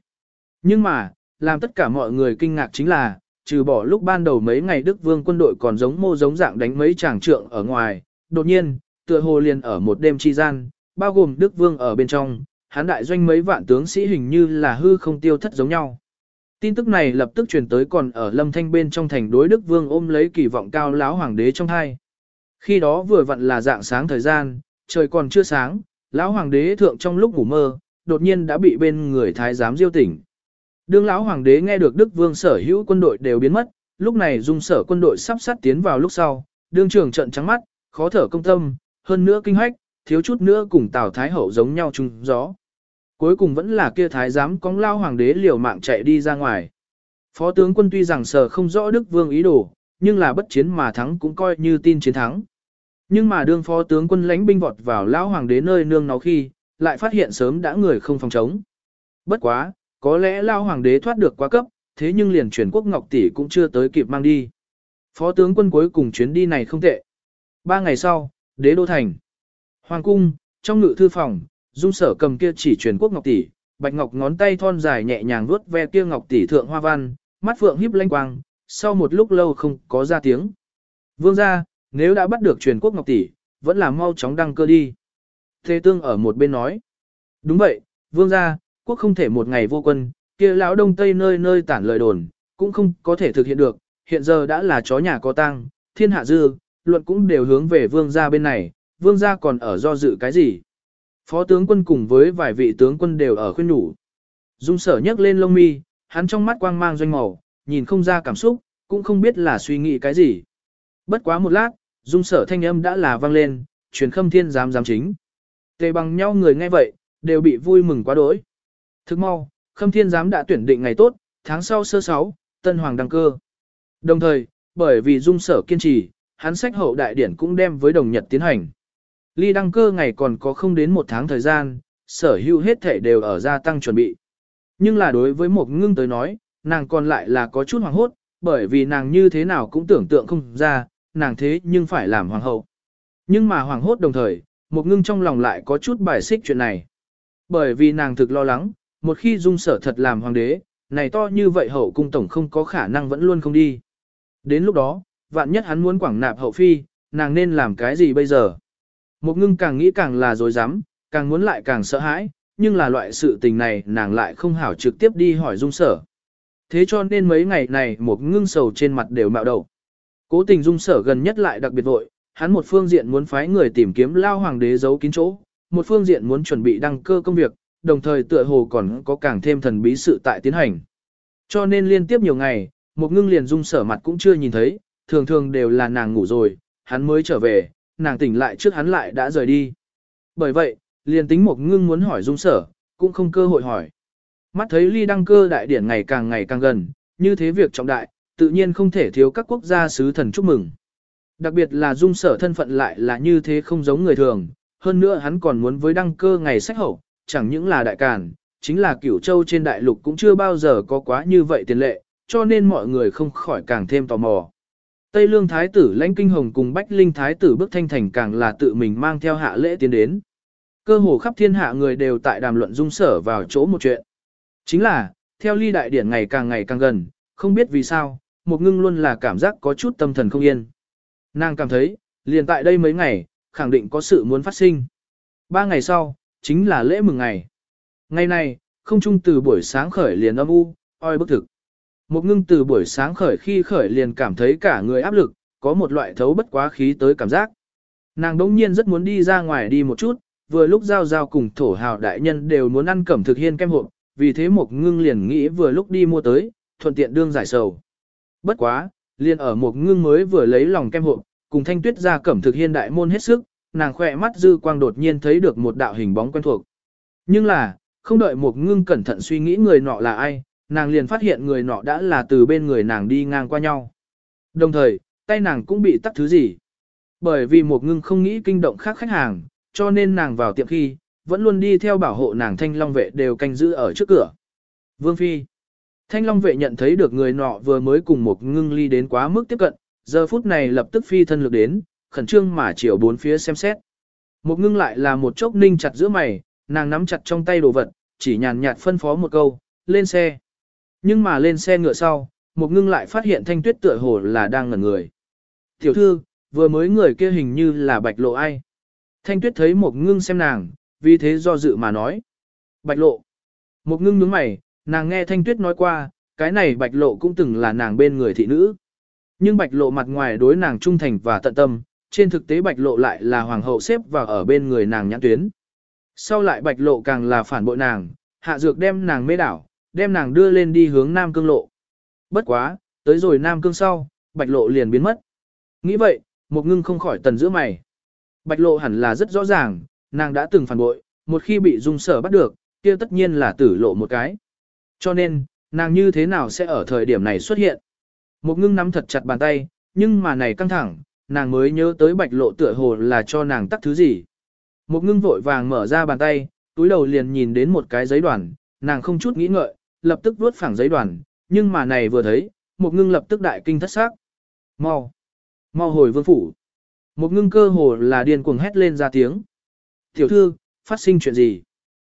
Nhưng mà, làm tất cả mọi người kinh ngạc chính là, trừ bỏ lúc ban đầu mấy ngày Đức Vương quân đội còn giống mô giống dạng đánh mấy tràng trượng ở ngoài, đột nhiên, tựa hồ liền ở một đêm chi gian, bao gồm Đức Vương ở bên trong, hán đại doanh mấy vạn tướng sĩ hình như là hư không tiêu thất giống nhau. Tin tức này lập tức truyền tới còn ở lâm thanh bên trong thành đối Đức Vương ôm lấy kỳ vọng cao lão hoàng đế trong hai. Khi đó vừa vặn là dạng sáng thời gian, trời còn chưa sáng, lão hoàng đế thượng trong lúc ngủ mơ, đột nhiên đã bị bên người thái giám diêu tỉnh. Đương lão hoàng đế nghe được Đức Vương sở hữu quân đội đều biến mất, lúc này dung sở quân đội sắp sát tiến vào lúc sau, đương trưởng trận trắng mắt, khó thở công tâm, hơn nữa kinh hách, thiếu chút nữa cùng Tào Thái Hậu giống nhau chung gió. Cuối cùng vẫn là kia thái giám cóng lao hoàng đế liều mạng chạy đi ra ngoài. Phó tướng quân tuy rằng sở không rõ Đức Vương ý đồ, nhưng là bất chiến mà thắng cũng coi như tin chiến thắng. Nhưng mà đương phó tướng quân lãnh binh vọt vào lão hoàng đế nơi nương nó khi, lại phát hiện sớm đã người không phòng chống. Bất quá, có lẽ lao hoàng đế thoát được quá cấp, thế nhưng liền chuyển quốc ngọc tỷ cũng chưa tới kịp mang đi. Phó tướng quân cuối cùng chuyến đi này không tệ. Ba ngày sau, đế đô thành. Hoàng cung, trong ngự thư phòng, dung sở cầm kia chỉ truyền quốc ngọc tỷ, bạch ngọc ngón tay thon dài nhẹ nhàng vuốt ve kia ngọc tỷ thượng hoa văn, mắt phượng híp lanh quang, sau một lúc lâu không có ra tiếng. Vương gia, nếu đã bắt được truyền quốc ngọc tỷ, vẫn là mau chóng đăng cơ đi. Thế tương ở một bên nói. Đúng vậy, vương gia, quốc không thể một ngày vô quân, kia lão đông tây nơi nơi tản lời đồn, cũng không có thể thực hiện được, hiện giờ đã là chó nhà có tang, thiên hạ dư, luận cũng đều hướng về vương gia bên này, vương gia còn ở do dự cái gì. Phó tướng quân cùng với vài vị tướng quân đều ở khuyên nhủ. Dung sở nhấc lên lông mi, hắn trong mắt quang mang doanh màu, nhìn không ra cảm xúc, cũng không biết là suy nghĩ cái gì. Bất quá một lát, dung sở thanh âm đã là vang lên, truyền khâm thiên giám giám chính. Tề bằng nhau người nghe vậy, đều bị vui mừng quá đỗi. Thức mau, khâm thiên giám đã tuyển định ngày tốt, tháng sau sơ sáu, tân hoàng đăng cơ. Đồng thời, bởi vì dung sở kiên trì, hắn sách hậu đại điển cũng đem với đồng nhật tiến hành. Ly đăng cơ ngày còn có không đến một tháng thời gian, sở hữu hết thể đều ở gia tăng chuẩn bị. Nhưng là đối với một ngưng tới nói, nàng còn lại là có chút hoàng hốt, bởi vì nàng như thế nào cũng tưởng tượng không ra, nàng thế nhưng phải làm hoàng hậu. Nhưng mà hoàng hốt đồng thời, một ngưng trong lòng lại có chút bài xích chuyện này. Bởi vì nàng thực lo lắng, một khi dung sở thật làm hoàng đế, này to như vậy hậu cung tổng không có khả năng vẫn luôn không đi. Đến lúc đó, vạn nhất hắn muốn quảng nạp hậu phi, nàng nên làm cái gì bây giờ? Một ngưng càng nghĩ càng là dối rắm càng muốn lại càng sợ hãi, nhưng là loại sự tình này nàng lại không hảo trực tiếp đi hỏi dung sở. Thế cho nên mấy ngày này một ngưng sầu trên mặt đều mạo đầu. Cố tình dung sở gần nhất lại đặc biệt vội, hắn một phương diện muốn phái người tìm kiếm lao hoàng đế giấu kín chỗ, một phương diện muốn chuẩn bị đăng cơ công việc, đồng thời tựa hồ còn có càng thêm thần bí sự tại tiến hành. Cho nên liên tiếp nhiều ngày, một ngưng liền dung sở mặt cũng chưa nhìn thấy, thường thường đều là nàng ngủ rồi, hắn mới trở về, nàng tỉnh lại trước hắn lại đã rời đi. Bởi vậy, liền tính một ngưng muốn hỏi dung sở, cũng không cơ hội hỏi. Mắt thấy ly đăng cơ đại điển ngày càng ngày càng gần, như thế việc trọng đại, tự nhiên không thể thiếu các quốc gia sứ thần chúc mừng. Đặc biệt là dung sở thân phận lại là như thế không giống người thường, hơn nữa hắn còn muốn với đăng cơ ngày sách hậu, chẳng những là đại càn, chính là cửu châu trên đại lục cũng chưa bao giờ có quá như vậy tiền lệ, cho nên mọi người không khỏi càng thêm tò mò. Tây Lương Thái tử lãnh kinh hồng cùng Bách Linh Thái tử bước thanh thành càng là tự mình mang theo hạ lễ tiến đến. Cơ hồ khắp thiên hạ người đều tại đàm luận dung sở vào chỗ một chuyện. Chính là, theo ly đại điển ngày càng ngày càng gần, không biết vì sao, một ngưng luôn là cảm giác có chút tâm thần không yên. Nàng cảm thấy, liền tại đây mấy ngày, khẳng định có sự muốn phát sinh. Ba ngày sau, chính là lễ mừng ngày. Ngày này, không trung từ buổi sáng khởi liền âm u, oi bức thực. Một ngưng từ buổi sáng khởi khi khởi liền cảm thấy cả người áp lực, có một loại thấu bất quá khí tới cảm giác. Nàng đống nhiên rất muốn đi ra ngoài đi một chút, vừa lúc giao giao cùng thổ hào đại nhân đều muốn ăn cẩm thực hiên kem hộp, vì thế một ngưng liền nghĩ vừa lúc đi mua tới, thuận tiện đương giải sầu. Bất quá, liền ở một ngưng mới vừa lấy lòng kem hộp, cùng thanh tuyết ra cẩm thực hiên đại môn hết sức, nàng khỏe mắt dư quang đột nhiên thấy được một đạo hình bóng quen thuộc. Nhưng là, không đợi một ngưng cẩn thận suy nghĩ người nọ là ai, nàng liền phát hiện người nọ đã là từ bên người nàng đi ngang qua nhau. Đồng thời, tay nàng cũng bị tắt thứ gì. Bởi vì một ngưng không nghĩ kinh động khác khách hàng, cho nên nàng vào tiệm khi, vẫn luôn đi theo bảo hộ nàng thanh long vệ đều canh giữ ở trước cửa. Vương Phi Thanh long vệ nhận thấy được người nọ vừa mới cùng một ngưng ly đến quá mức tiếp cận, giờ phút này lập tức phi thân lực đến, khẩn trương mà chiều bốn phía xem xét. Một ngưng lại là một chốc ninh chặt giữa mày, nàng nắm chặt trong tay đồ vật, chỉ nhàn nhạt phân phó một câu, lên xe. Nhưng mà lên xe ngựa sau, một ngưng lại phát hiện thanh tuyết tựa hồ là đang ngẩn người. Tiểu thư, vừa mới người kia hình như là bạch lộ ai. Thanh tuyết thấy một ngưng xem nàng, vì thế do dự mà nói. Bạch lộ. Một ngưng nhướng mày, nàng nghe thanh tuyết nói qua, cái này bạch lộ cũng từng là nàng bên người thị nữ. Nhưng bạch lộ mặt ngoài đối nàng trung thành và tận tâm, trên thực tế bạch lộ lại là hoàng hậu xếp vào ở bên người nàng nhãn tuyến. Sau lại bạch lộ càng là phản bội nàng, hạ dược đem nàng mê đảo, đem nàng đưa lên đi hướng Nam Cương lộ. Bất quá, tới rồi Nam Cương sau, bạch lộ liền biến mất. Nghĩ vậy, một ngưng không khỏi tần giữa mày. Bạch lộ hẳn là rất rõ ràng, nàng đã từng phản bội, một khi bị dung sở bắt được, kia tất nhiên là tử lộ một cái. Cho nên, nàng như thế nào sẽ ở thời điểm này xuất hiện? Một ngưng nắm thật chặt bàn tay, nhưng mà này căng thẳng, nàng mới nhớ tới bạch lộ tựa hồ là cho nàng tắt thứ gì. Một ngưng vội vàng mở ra bàn tay, túi đầu liền nhìn đến một cái giấy đoàn, nàng không chút nghĩ ngợi, lập tức vuốt phẳng giấy đoàn, nhưng mà này vừa thấy, một ngưng lập tức đại kinh thất xác. Mau! Mau hồi vương phủ! Một ngưng cơ hồ là điên cuồng hét lên ra tiếng. Tiểu thư, phát sinh chuyện gì?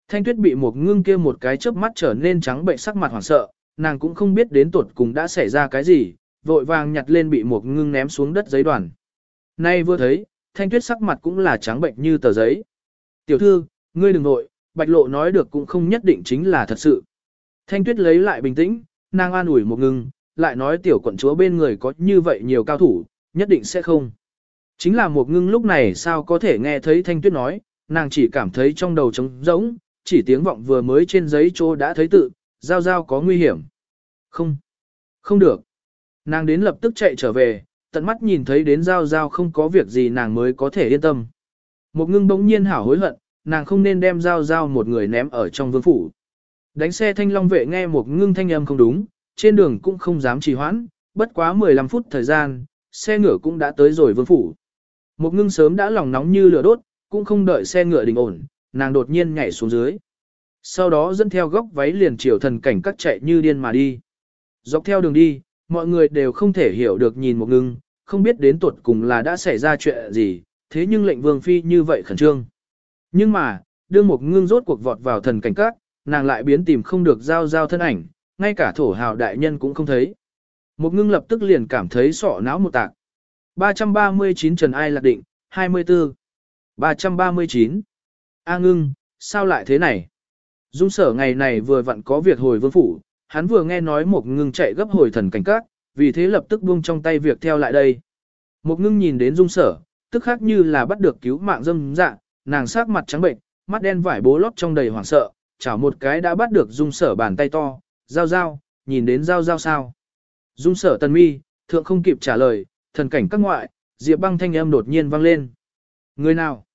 Thanh tuyết bị một ngưng kia một cái chớp mắt trở nên trắng bệnh sắc mặt hoảng sợ, nàng cũng không biết đến tuột cùng đã xảy ra cái gì, vội vàng nhặt lên bị một ngưng ném xuống đất giấy đoàn. Nay vừa thấy, thanh tuyết sắc mặt cũng là trắng bệnh như tờ giấy. Tiểu thư, ngươi đừng nội, bạch lộ nói được cũng không nhất định chính là thật sự. Thanh tuyết lấy lại bình tĩnh, nàng an ủi một ngưng, lại nói tiểu quận chúa bên người có như vậy nhiều cao thủ, nhất định sẽ không. Chính là một ngưng lúc này sao có thể nghe thấy thanh tuyết nói, nàng chỉ cảm thấy trong đầu trống rỗng, chỉ tiếng vọng vừa mới trên giấy chỗ đã thấy tự, giao giao có nguy hiểm. Không, không được. Nàng đến lập tức chạy trở về, tận mắt nhìn thấy đến giao giao không có việc gì nàng mới có thể yên tâm. Một ngưng bỗng nhiên hảo hối hận, nàng không nên đem giao giao một người ném ở trong vương phủ. Đánh xe thanh long vệ nghe một ngưng thanh âm không đúng, trên đường cũng không dám trì hoãn, bất quá 15 phút thời gian, xe ngựa cũng đã tới rồi vương phủ. Một ngưng sớm đã lòng nóng như lửa đốt, cũng không đợi xe ngựa đình ổn, nàng đột nhiên nhảy xuống dưới. Sau đó dẫn theo góc váy liền chiều thần cảnh cắt chạy như điên mà đi. Dọc theo đường đi, mọi người đều không thể hiểu được nhìn một ngưng, không biết đến tuột cùng là đã xảy ra chuyện gì, thế nhưng lệnh vương phi như vậy khẩn trương. Nhưng mà, đương một ngưng rốt cuộc vọt vào thần cảnh các, nàng lại biến tìm không được giao giao thân ảnh, ngay cả thổ hào đại nhân cũng không thấy. Một ngưng lập tức liền cảm thấy sọ não một tạc. 339 Trần Ai Lạc Định, 24. 339. A ngưng, sao lại thế này? Dung sở ngày này vừa vặn có việc hồi vương phủ, hắn vừa nghe nói một ngưng chạy gấp hồi thần cảnh các, vì thế lập tức buông trong tay việc theo lại đây. Một ngưng nhìn đến dung sở, tức khác như là bắt được cứu mạng dâm dạ, nàng sắc mặt trắng bệnh, mắt đen vải bố lót trong đầy hoảng sợ, chảo một cái đã bắt được dung sở bàn tay to, giao giao, nhìn đến giao giao sao. Dung sở tần mi, thượng không kịp trả lời, thần cảnh các ngoại, diệp băng thanh âm đột nhiên vang lên. Người nào?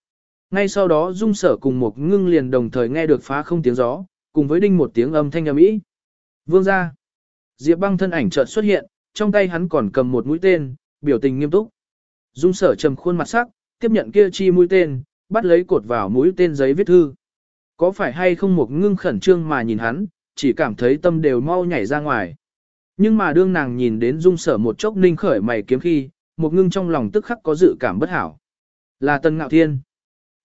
Ngay sau đó dung sở cùng một ngưng liền đồng thời nghe được phá không tiếng gió, cùng với đinh một tiếng âm thanh âm ý. Vương ra. Diệp băng thân ảnh chợt xuất hiện, trong tay hắn còn cầm một mũi tên, biểu tình nghiêm túc. Dung sở trầm khuôn mặt sắc, tiếp nhận kia chi mũi tên, bắt lấy cột vào mũi tên giấy viết thư. Có phải hay không một ngưng khẩn trương mà nhìn hắn, chỉ cảm thấy tâm đều mau nhảy ra ngoài. Nhưng mà đương nàng nhìn đến dung sở một chốc ninh khởi mày kiếm khi, một ngưng trong lòng tức khắc có dự cảm bất hảo. Là tần ngạo thiên.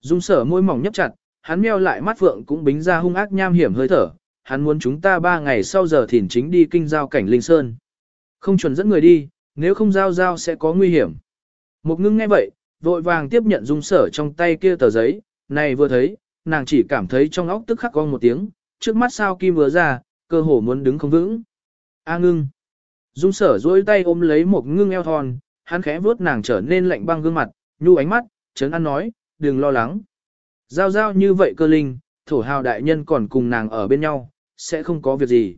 Dung sở môi mỏng nhấp chặt, hắn meo lại mắt vượng cũng bính ra hung ác nham hiểm hơi thở, hắn muốn chúng ta ba ngày sau giờ thỉnh chính đi kinh giao cảnh Linh Sơn. Không chuẩn dẫn người đi, nếu không giao giao sẽ có nguy hiểm. Một ngưng nghe vậy, vội vàng tiếp nhận dung sở trong tay kia tờ giấy, này vừa thấy, nàng chỉ cảm thấy trong óc tức khắc con một tiếng, trước mắt sao kim vừa ra, cơ hồ muốn đứng không vững. A ngưng. Dung sở duỗi tay ôm lấy một ngưng eo thon, hắn khẽ vuốt nàng trở nên lạnh băng gương mặt, nhu ánh mắt, chấn an nói, đừng lo lắng. Giao giao như vậy cơ linh, thổ hào đại nhân còn cùng nàng ở bên nhau, sẽ không có việc gì.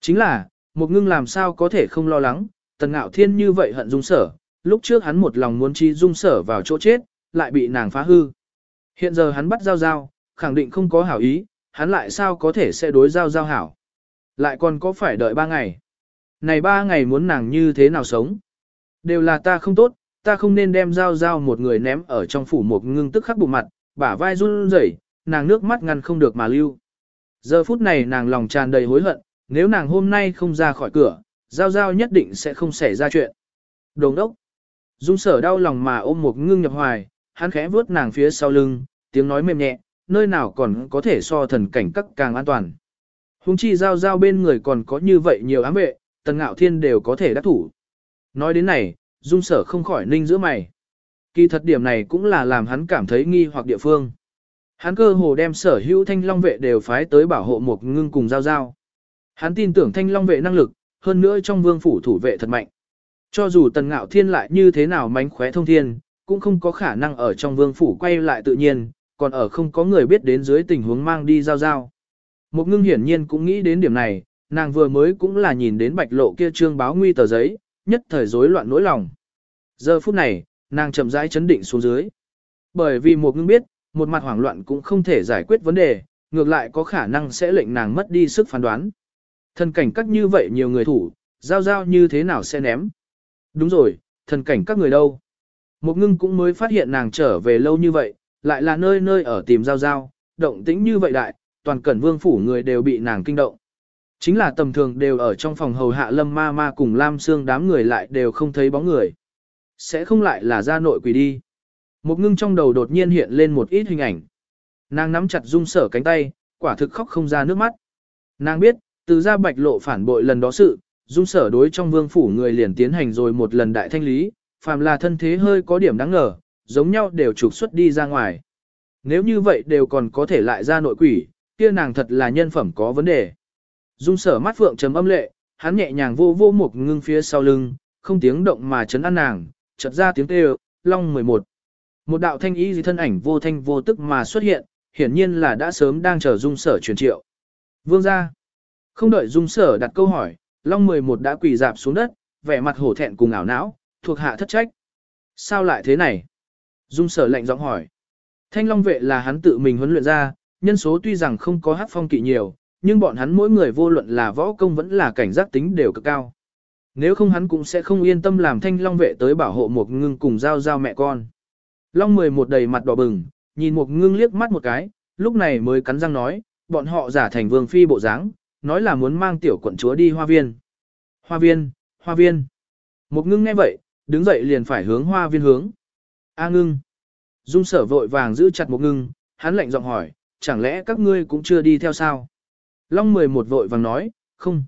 Chính là, một ngưng làm sao có thể không lo lắng, tần ngạo thiên như vậy hận dung sở, lúc trước hắn một lòng muốn chi dung sở vào chỗ chết, lại bị nàng phá hư. Hiện giờ hắn bắt giao giao, khẳng định không có hảo ý, hắn lại sao có thể sẽ đối giao giao hảo. Lại còn có phải đợi ba ngày. Này ba ngày muốn nàng như thế nào sống. Đều là ta không tốt, ta không nên đem giao giao một người ném ở trong phủ một ngưng tức khắc bụng mặt, bả vai run rẩy, nàng nước mắt ngăn không được mà lưu. Giờ phút này nàng lòng tràn đầy hối hận, nếu nàng hôm nay không ra khỏi cửa, giao giao nhất định sẽ không xảy ra chuyện. Đồng đốc. Dung sở đau lòng mà ôm một ngưng nhập hoài, hắn khẽ vuốt nàng phía sau lưng, tiếng nói mềm nhẹ, nơi nào còn có thể so thần cảnh các càng an toàn. Hùng chi giao giao bên người còn có như vậy nhiều ám vệ, tần ngạo thiên đều có thể đắc thủ. Nói đến này, dung sở không khỏi ninh giữa mày. Kỳ thật điểm này cũng là làm hắn cảm thấy nghi hoặc địa phương. Hắn cơ hồ đem sở hữu thanh long vệ đều phái tới bảo hộ một ngưng cùng giao giao. Hắn tin tưởng thanh long vệ năng lực, hơn nữa trong vương phủ thủ vệ thật mạnh. Cho dù tần ngạo thiên lại như thế nào mánh khóe thông thiên, cũng không có khả năng ở trong vương phủ quay lại tự nhiên, còn ở không có người biết đến dưới tình huống mang đi giao giao. Một ngưng hiển nhiên cũng nghĩ đến điểm này, nàng vừa mới cũng là nhìn đến bạch lộ kia trương báo nguy tờ giấy, nhất thời rối loạn nỗi lòng. Giờ phút này, nàng chậm rãi chấn định xuống dưới. Bởi vì một ngưng biết, một mặt hoảng loạn cũng không thể giải quyết vấn đề, ngược lại có khả năng sẽ lệnh nàng mất đi sức phán đoán. Thần cảnh các như vậy nhiều người thủ, giao giao như thế nào sẽ ném. Đúng rồi, thần cảnh các người đâu. Một ngưng cũng mới phát hiện nàng trở về lâu như vậy, lại là nơi nơi ở tìm giao giao, động tĩnh như vậy đại, toàn cẩn vương phủ người đều bị nàng kinh động. Chính là tầm thường đều ở trong phòng hầu hạ lâm ma ma cùng Lam xương đám người lại đều không thấy bóng người. Sẽ không lại là ra nội quỷ đi. Một ngưng trong đầu đột nhiên hiện lên một ít hình ảnh. Nàng nắm chặt dung sở cánh tay, quả thực khóc không ra nước mắt. Nàng biết, từ ra bạch lộ phản bội lần đó sự, dung sở đối trong vương phủ người liền tiến hành rồi một lần đại thanh lý, phàm là thân thế hơi có điểm đáng ngờ, giống nhau đều trục xuất đi ra ngoài. Nếu như vậy đều còn có thể lại ra nội quỷ, kia nàng thật là nhân phẩm có vấn đề. Dung sở mắt phượng trầm âm lệ, hắn nhẹ nhàng vô vô một ngưng phía sau lưng, không tiếng động mà chấn an nàng, chợt ra tiếng kêu, long 11. Một đạo thanh ý gì thân ảnh vô thanh vô tức mà xuất hiện, hiển nhiên là đã sớm đang chờ dung sở truyền triệu. Vương ra. Không đợi dung sở đặt câu hỏi, long 11 đã quỳ dạp xuống đất, vẻ mặt hổ thẹn cùng ảo não, thuộc hạ thất trách. Sao lại thế này? Dung sở lạnh giọng hỏi. Thanh long vệ là hắn tự mình huấn luyện ra, nhân số tuy rằng không có hát phong kỵ nhiều, nhưng bọn hắn mỗi người vô luận là võ công vẫn là cảnh giác tính đều cực cao. Nếu không hắn cũng sẽ không yên tâm làm thanh long vệ tới bảo hộ một ngưng cùng giao giao mẹ con. Long mười một đầy mặt đỏ bừng, nhìn một ngưng liếc mắt một cái, lúc này mới cắn răng nói, bọn họ giả thành vương phi bộ dáng, nói là muốn mang tiểu quận chúa đi hoa viên. Hoa viên, hoa viên. Một ngưng nghe vậy, đứng dậy liền phải hướng hoa viên hướng. A ngưng. Dung sở vội vàng giữ chặt một ngưng, hắn lạnh giọng hỏi, chẳng lẽ các ngươi cũng chưa đi theo sao? Long 11 vội vàng nói, không.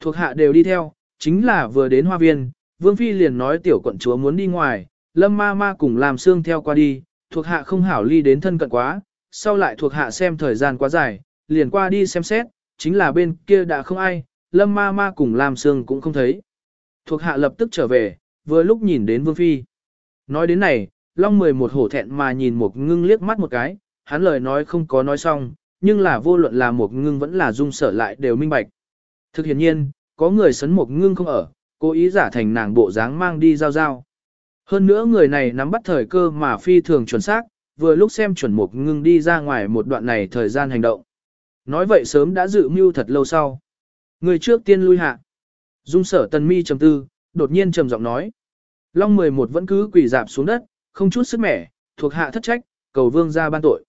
Thuộc hạ đều đi theo, chính là vừa đến hoa viên, Vương Phi liền nói tiểu quận chúa muốn đi ngoài, Lâm ma ma cùng làm xương theo qua đi, thuộc hạ không hảo ly đến thân cận quá, sau lại thuộc hạ xem thời gian quá dài, liền qua đi xem xét, chính là bên kia đã không ai, Lâm ma ma cùng lam sương cũng không thấy. Thuộc hạ lập tức trở về, vừa lúc nhìn đến Vương Phi. Nói đến này, Long mười một hổ thẹn mà nhìn một ngưng liếc mắt một cái, hắn lời nói không có nói xong, nhưng là vô luận là một ngưng vẫn là dung sở lại đều minh bạch. Thực hiện nhiên, có người sấn một ngưng không ở, cố ý giả thành nàng bộ dáng mang đi giao giao. Hơn nữa người này nắm bắt thời cơ mà phi thường chuẩn xác, vừa lúc xem chuẩn một ngưng đi ra ngoài một đoạn này thời gian hành động. Nói vậy sớm đã dự mưu thật lâu sau. Người trước tiên lui hạ. Dung sở tần mi trầm tư, đột nhiên trầm giọng nói. Long 11 vẫn cứ quỳ dạp xuống đất, không chút sức mẻ, thuộc hạ thất trách, cầu vương ra ban tội.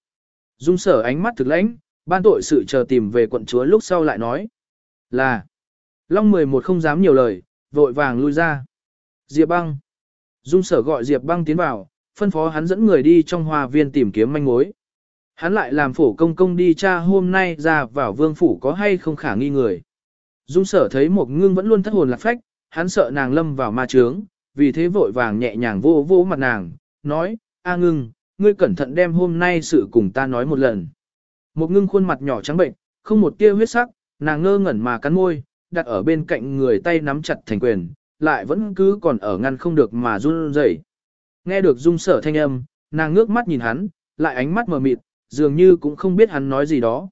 Dung sở ánh mắt thực lãnh, ban tội sự chờ tìm về quận chúa lúc sau lại nói. Là. Long 11 không dám nhiều lời, vội vàng lui ra. Diệp băng. Dung sở gọi Diệp băng tiến vào, phân phó hắn dẫn người đi trong hoa viên tìm kiếm manh mối. Hắn lại làm phổ công công đi tra hôm nay ra vào vương phủ có hay không khả nghi người. Dung sở thấy một ngưng vẫn luôn thất hồn lạc phách, hắn sợ nàng lâm vào ma trướng, vì thế vội vàng nhẹ nhàng vô vô mặt nàng, nói, A ngưng, ngươi cẩn thận đem hôm nay sự cùng ta nói một lần. Một ngưng khuôn mặt nhỏ trắng bệnh, không một tia huyết sắc, nàng ngơ ngẩn mà cắn môi, đặt ở bên cạnh người tay nắm chặt thành quyền, lại vẫn cứ còn ở ngăn không được mà run rẩy. Nghe được dung sở thanh âm, nàng ngước mắt nhìn hắn, lại ánh mắt mờ mịt, dường như cũng không biết hắn nói gì đó.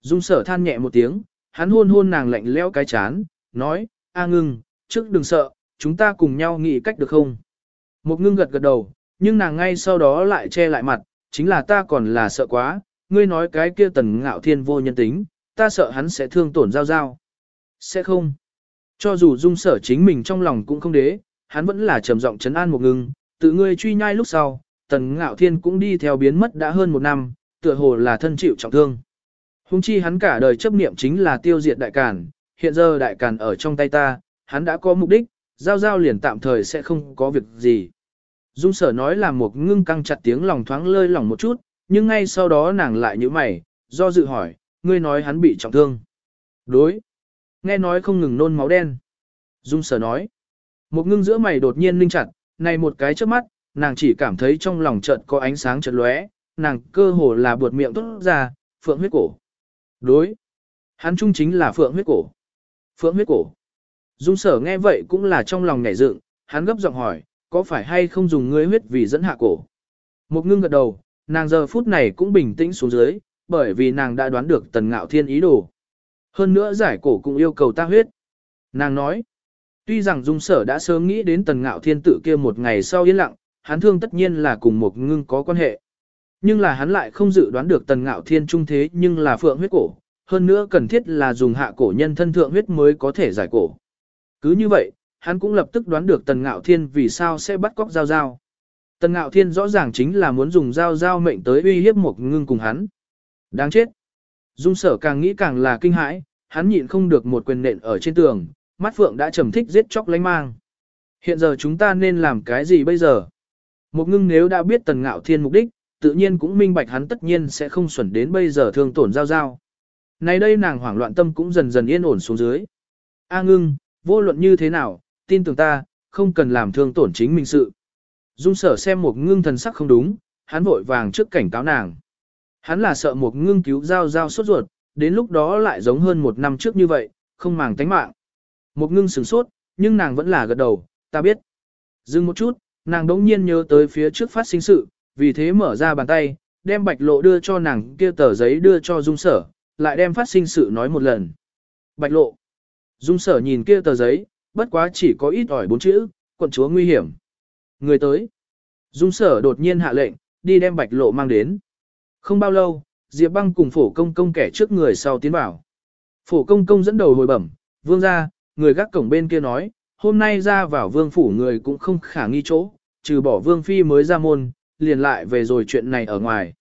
Dung sở than nhẹ một tiếng, hắn hôn hôn nàng lạnh lẽo cái chán, nói, A ngưng, trước đừng sợ, chúng ta cùng nhau nghĩ cách được không? Một ngưng gật gật đầu, nhưng nàng ngay sau đó lại che lại mặt, chính là ta còn là sợ quá, ngươi nói cái kia tần ngạo thiên vô nhân tính, ta sợ hắn sẽ thương tổn giao giao. Sẽ không. Cho dù dung sở chính mình trong lòng cũng không đế, hắn vẫn là trầm giọng chấn an một ngưng, tự ngươi truy nhai lúc sau, tần ngạo thiên cũng đi theo biến mất đã hơn một năm, tựa hồ là thân chịu trọng thương. Hùng chi hắn cả đời chấp niệm chính là tiêu diệt đại càn, hiện giờ đại càn ở trong tay ta, hắn đã có mục đích, giao giao liền tạm thời sẽ không có việc gì. Dung sở nói là một ngưng căng chặt tiếng lòng thoáng lơi lỏng một chút, nhưng ngay sau đó nàng lại như mày, do dự hỏi, ngươi nói hắn bị trọng thương. Đối. Nghe nói không ngừng nôn máu đen. Dung sở nói. Một ngưng giữa mày đột nhiên ninh chặt, này một cái trước mắt, nàng chỉ cảm thấy trong lòng chợt có ánh sáng chợt lóe, nàng cơ hồ là buột miệng tốt ra, phượng huyết cổ. Đối. Hắn trung chính là phượng huyết cổ. Phượng huyết cổ. Dung sở nghe vậy cũng là trong lòng nhảy dựng, hắn gấp giọng hỏi, có phải hay không dùng ngươi huyết vì dẫn hạ cổ? Một ngưng gật đầu, nàng giờ phút này cũng bình tĩnh xuống dưới, bởi vì nàng đã đoán được tần ngạo thiên ý đồ. Hơn nữa giải cổ cũng yêu cầu ta huyết. Nàng nói, tuy rằng dung sở đã sớm nghĩ đến tần ngạo thiên tự kia một ngày sau yên lặng, hắn thương tất nhiên là cùng một ngưng có quan hệ. Nhưng là hắn lại không dự đoán được tần ngạo thiên trung thế nhưng là phượng huyết cổ, hơn nữa cần thiết là dùng hạ cổ nhân thân thượng huyết mới có thể giải cổ. Cứ như vậy, hắn cũng lập tức đoán được tần ngạo thiên vì sao sẽ bắt cóc giao giao. Tần ngạo thiên rõ ràng chính là muốn dùng giao giao mệnh tới uy hiếp một ngưng cùng hắn. Đáng chết. Dung sở càng nghĩ càng là kinh hãi, hắn nhịn không được một quyền nện ở trên tường, mắt phượng đã trầm thích giết chóc lánh mang. Hiện giờ chúng ta nên làm cái gì bây giờ? Một ngưng nếu đã biết tần ngạo thiên mục đích, tự nhiên cũng minh bạch hắn tất nhiên sẽ không xuẩn đến bây giờ thương tổn giao giao. Nay đây nàng hoảng loạn tâm cũng dần dần yên ổn xuống dưới. A ngưng, vô luận như thế nào, tin tưởng ta, không cần làm thương tổn chính mình sự. Dung sở xem một ngưng thần sắc không đúng, hắn vội vàng trước cảnh cáo nàng. Hắn là sợ một ngưng cứu giao giao sốt ruột, đến lúc đó lại giống hơn một năm trước như vậy, không màng tánh mạng. Một ngưng sửng sốt, nhưng nàng vẫn là gật đầu, ta biết. Dừng một chút, nàng đống nhiên nhớ tới phía trước phát sinh sự, vì thế mở ra bàn tay, đem bạch lộ đưa cho nàng kia tờ giấy đưa cho dung sở, lại đem phát sinh sự nói một lần. Bạch lộ. Dung sở nhìn kia tờ giấy, bất quá chỉ có ít ỏi bốn chữ, quận chúa nguy hiểm. Người tới. Dung sở đột nhiên hạ lệnh, đi đem bạch lộ mang đến. Không bao lâu, Diệp băng cùng phổ công công kẻ trước người sau tiến vào. Phổ công công dẫn đầu hồi bẩm, vương ra, người gác cổng bên kia nói, hôm nay ra vào vương phủ người cũng không khả nghi chỗ, trừ bỏ vương phi mới ra môn, liền lại về rồi chuyện này ở ngoài.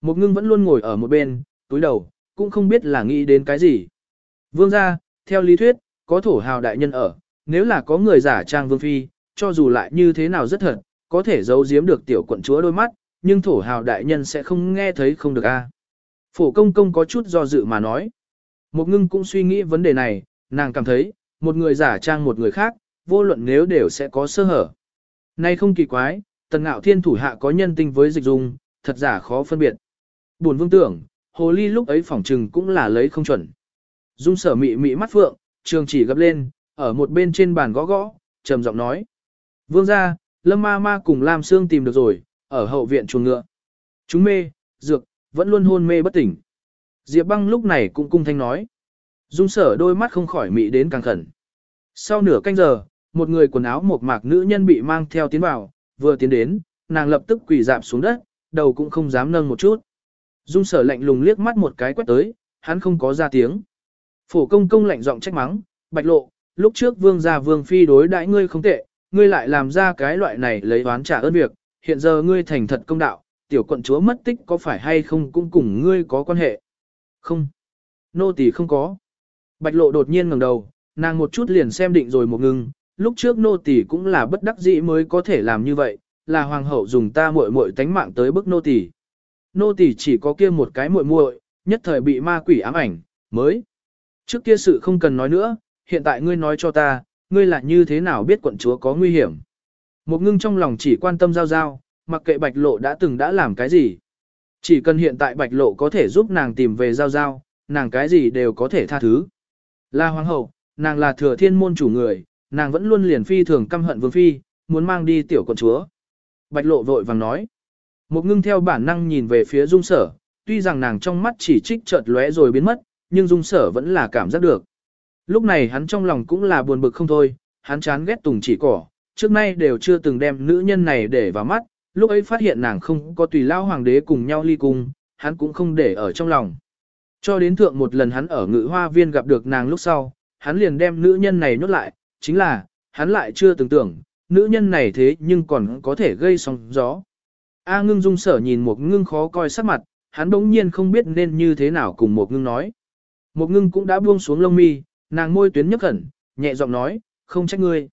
Một ngưng vẫn luôn ngồi ở một bên, túi đầu, cũng không biết là nghĩ đến cái gì. Vương ra, theo lý thuyết, có thổ hào đại nhân ở, nếu là có người giả trang vương phi, cho dù lại như thế nào rất thật, có thể giấu giếm được tiểu quận chúa đôi mắt, nhưng thổ hào đại nhân sẽ không nghe thấy không được a. Phổ công công có chút do dự mà nói. Một ngưng cũng suy nghĩ vấn đề này, nàng cảm thấy, một người giả trang một người khác, vô luận nếu đều sẽ có sơ hở. Nay không kỳ quái, tần ngạo thiên thủ hạ có nhân tinh với dịch dung, thật giả khó phân biệt. Buồn vương tưởng, hồ ly lúc ấy phỏng trừng cũng là lấy không chuẩn. Dung sở mị mị mắt phượng, trường chỉ gấp lên, ở một bên trên bàn gõ gõ, trầm giọng nói. Vương ra, lâm ma ma cùng Lam Sương tìm được rồi, ở hậu viện chuồng ngựa. Chúng mê, dược, vẫn luôn hôn mê bất tỉnh. Diệp băng lúc này cũng cung thanh nói. Dung sở đôi mắt không khỏi mị đến càng khẩn. Sau nửa canh giờ, một người quần áo một mạc nữ nhân bị mang theo tiến vào, vừa tiến đến, nàng lập tức quỳ dạp xuống đất, đầu cũng không dám nâng một chút. Dung sở lạnh lùng liếc mắt một cái quét tới, hắn không có ra tiếng. Phổ công công lạnh giọng trách mắng, bạch lộ, lúc trước vương gia vương phi đối đãi ngươi không tệ, ngươi lại làm ra cái loại này lấy oán trả ơn việc, hiện giờ ngươi thành thật công đạo, tiểu quận chúa mất tích có phải hay không cũng cùng ngươi có quan hệ. Không. Nô tỳ không có. Bạch lộ đột nhiên ngẩng đầu, nàng một chút liền xem định rồi một ngừng lúc trước nô tỳ cũng là bất đắc dĩ mới có thể làm như vậy, là hoàng hậu dùng ta muội muội tánh mạng tới bức nô tỳ. Nô tỳ chỉ có kia một cái muội muội, nhất thời bị ma quỷ ám ảnh, mới. Trước kia sự không cần nói nữa, hiện tại ngươi nói cho ta, ngươi là như thế nào biết quận chúa có nguy hiểm. Một ngưng trong lòng chỉ quan tâm giao giao, mặc kệ bạch lộ đã từng đã làm cái gì. Chỉ cần hiện tại bạch lộ có thể giúp nàng tìm về giao giao, nàng cái gì đều có thể tha thứ. Là hoàng hậu, nàng là thừa thiên môn chủ người, nàng vẫn luôn liền phi thường căm hận vương phi, muốn mang đi tiểu quận chúa. Bạch lộ vội vàng nói. Một ngưng theo bản năng nhìn về phía dung sở, tuy rằng nàng trong mắt chỉ trích chợt lóe rồi biến mất, nhưng dung sở vẫn là cảm giác được. Lúc này hắn trong lòng cũng là buồn bực không thôi, hắn chán ghét tùng chỉ cỏ, trước nay đều chưa từng đem nữ nhân này để vào mắt, lúc ấy phát hiện nàng không có tùy lao hoàng đế cùng nhau ly cung, hắn cũng không để ở trong lòng. Cho đến thượng một lần hắn ở ngự hoa viên gặp được nàng lúc sau, hắn liền đem nữ nhân này nhốt lại, chính là, hắn lại chưa từng tưởng, nữ nhân này thế nhưng còn có thể gây sóng gió. A ngưng dung sở nhìn một ngưng khó coi sắc mặt, hắn đống nhiên không biết nên như thế nào cùng một ngưng nói. Một ngưng cũng đã buông xuống lông mi, nàng môi tuyến nhấp khẩn, nhẹ giọng nói, không trách ngươi.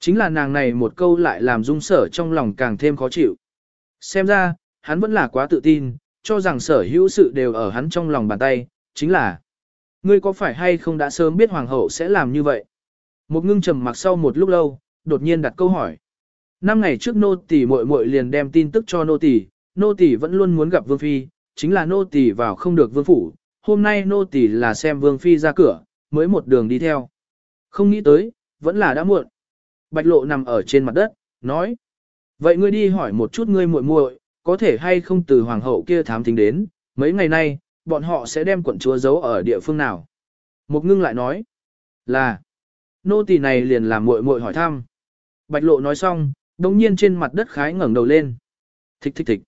Chính là nàng này một câu lại làm dung sở trong lòng càng thêm khó chịu. Xem ra, hắn vẫn là quá tự tin, cho rằng sở hữu sự đều ở hắn trong lòng bàn tay, chính là Ngươi có phải hay không đã sớm biết hoàng hậu sẽ làm như vậy? Một ngưng trầm mặc sau một lúc lâu, đột nhiên đặt câu hỏi. Năm ngày trước nô tỳ muội muội liền đem tin tức cho nô tỳ, nô tỳ vẫn luôn muốn gặp vương phi, chính là nô tỳ vào không được vương phủ, hôm nay nô tỳ là xem vương phi ra cửa, mới một đường đi theo. Không nghĩ tới, vẫn là đã muộn. Bạch lộ nằm ở trên mặt đất, nói. Vậy ngươi đi hỏi một chút ngươi muội muội, có thể hay không từ hoàng hậu kia thám thính đến, mấy ngày nay, bọn họ sẽ đem quận chúa giấu ở địa phương nào. Một ngưng lại nói. Là. Nô tỳ này liền làm muội muội hỏi thăm. Bạch lộ nói xong, đồng nhiên trên mặt đất khái ngẩng đầu lên. Thịch thịch thịch.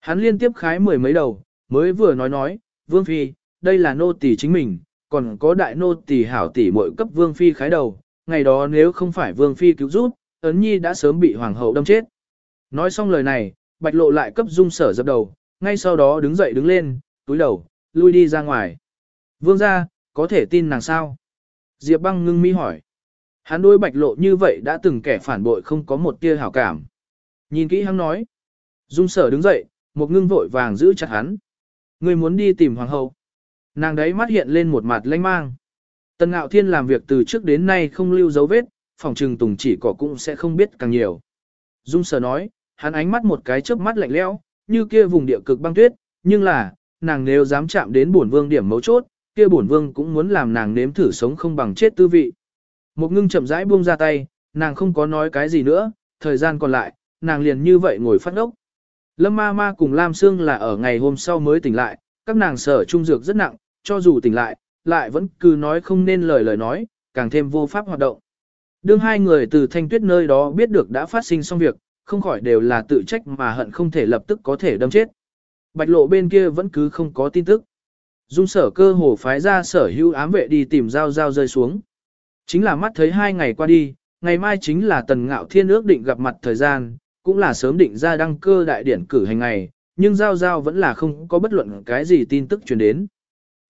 Hắn liên tiếp khái mười mấy đầu, mới vừa nói nói, vương phi, đây là nô tỳ chính mình, còn có đại nô tỳ hảo tỷ muội cấp vương phi khái đầu, ngày đó nếu không phải vương phi cứu giúp, ấn nhi đã sớm bị hoàng hậu đâm chết. Nói xong lời này, bạch lộ lại cấp dung sở dập đầu, ngay sau đó đứng dậy đứng lên, túi đầu, lui đi ra ngoài. Vương gia, có thể tin nàng sao? Diệp băng ngưng mi hỏi. Hắn đối bạch lộ như vậy đã từng kẻ phản bội không có một tia hảo cảm. Nhìn kỹ hắn nói. Dung sở đứng dậy, một ngưng vội vàng giữ chặt hắn. Người muốn đi tìm hoàng hậu. Nàng đấy mắt hiện lên một mặt lanh mang. Tần Ngạo Thiên làm việc từ trước đến nay không lưu dấu vết, phòng trừng tùng chỉ cỏ cũng sẽ không biết càng nhiều. Dung sở nói, hắn ánh mắt một cái chớp mắt lạnh lẽo, như kia vùng địa cực băng tuyết, nhưng là, nàng nếu dám chạm đến bổn vương điểm mấu chốt, kia bổn vương cũng muốn làm nàng nếm thử sống không bằng chết tư vị. Một ngưng chậm rãi buông ra tay, nàng không có nói cái gì nữa, thời gian còn lại, nàng liền như vậy ngồi phát ốc. Lâm ma ma cùng Lam Sương là ở ngày hôm sau mới tỉnh lại, các nàng sở trung dược rất nặng, cho dù tỉnh lại, lại vẫn cứ nói không nên lời lời nói, càng thêm vô pháp hoạt động. Đương hai người từ thanh tuyết nơi đó biết được đã phát sinh xong việc, không khỏi đều là tự trách mà hận không thể lập tức có thể đâm chết. Bạch lộ bên kia vẫn cứ không có tin tức. Dung sở cơ hồ phái ra sở hữu ám vệ đi tìm giao giao rơi xuống. Chính là mắt thấy hai ngày qua đi, ngày mai chính là tần ngạo thiên ước định gặp mặt thời gian, cũng là sớm định ra đăng cơ đại điển cử hành ngày, nhưng giao giao vẫn là không có bất luận cái gì tin tức truyền đến.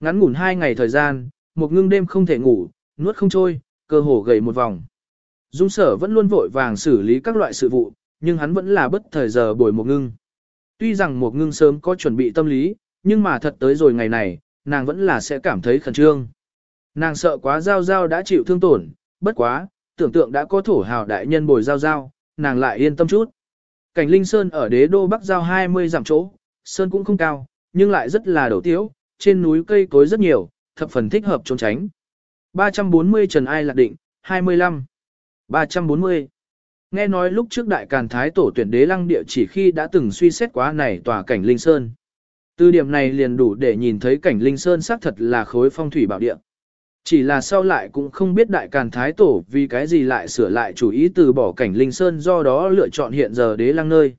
Ngắn ngủn hai ngày thời gian, một ngưng đêm không thể ngủ, nuốt không trôi, cơ hồ gầy một vòng. Dung sở vẫn luôn vội vàng xử lý các loại sự vụ, nhưng hắn vẫn là bất thời giờ bồi một ngưng. Tuy rằng một ngưng sớm có chuẩn bị tâm lý, nhưng mà thật tới rồi ngày này, nàng vẫn là sẽ cảm thấy khẩn trương. Nàng sợ quá giao giao đã chịu thương tổn, bất quá, tưởng tượng đã có thổ hào đại nhân bồi giao giao, nàng lại yên tâm chút. Cảnh Linh Sơn ở đế đô Bắc Giao 20 giảm chỗ, Sơn cũng không cao, nhưng lại rất là đầu tiếu, trên núi cây cối rất nhiều, thập phần thích hợp trốn tránh. 340 Trần Ai Lạc Định, 25. 340. Nghe nói lúc trước đại càn thái tổ tuyển đế lăng địa chỉ khi đã từng suy xét quá này tòa cảnh Linh Sơn. Từ điểm này liền đủ để nhìn thấy cảnh Linh Sơn xác thật là khối phong thủy bảo địa. Chỉ là sau lại cũng không biết đại càn thái tổ vì cái gì lại sửa lại chủ ý từ bỏ cảnh Linh Sơn do đó lựa chọn hiện giờ đế lăng nơi.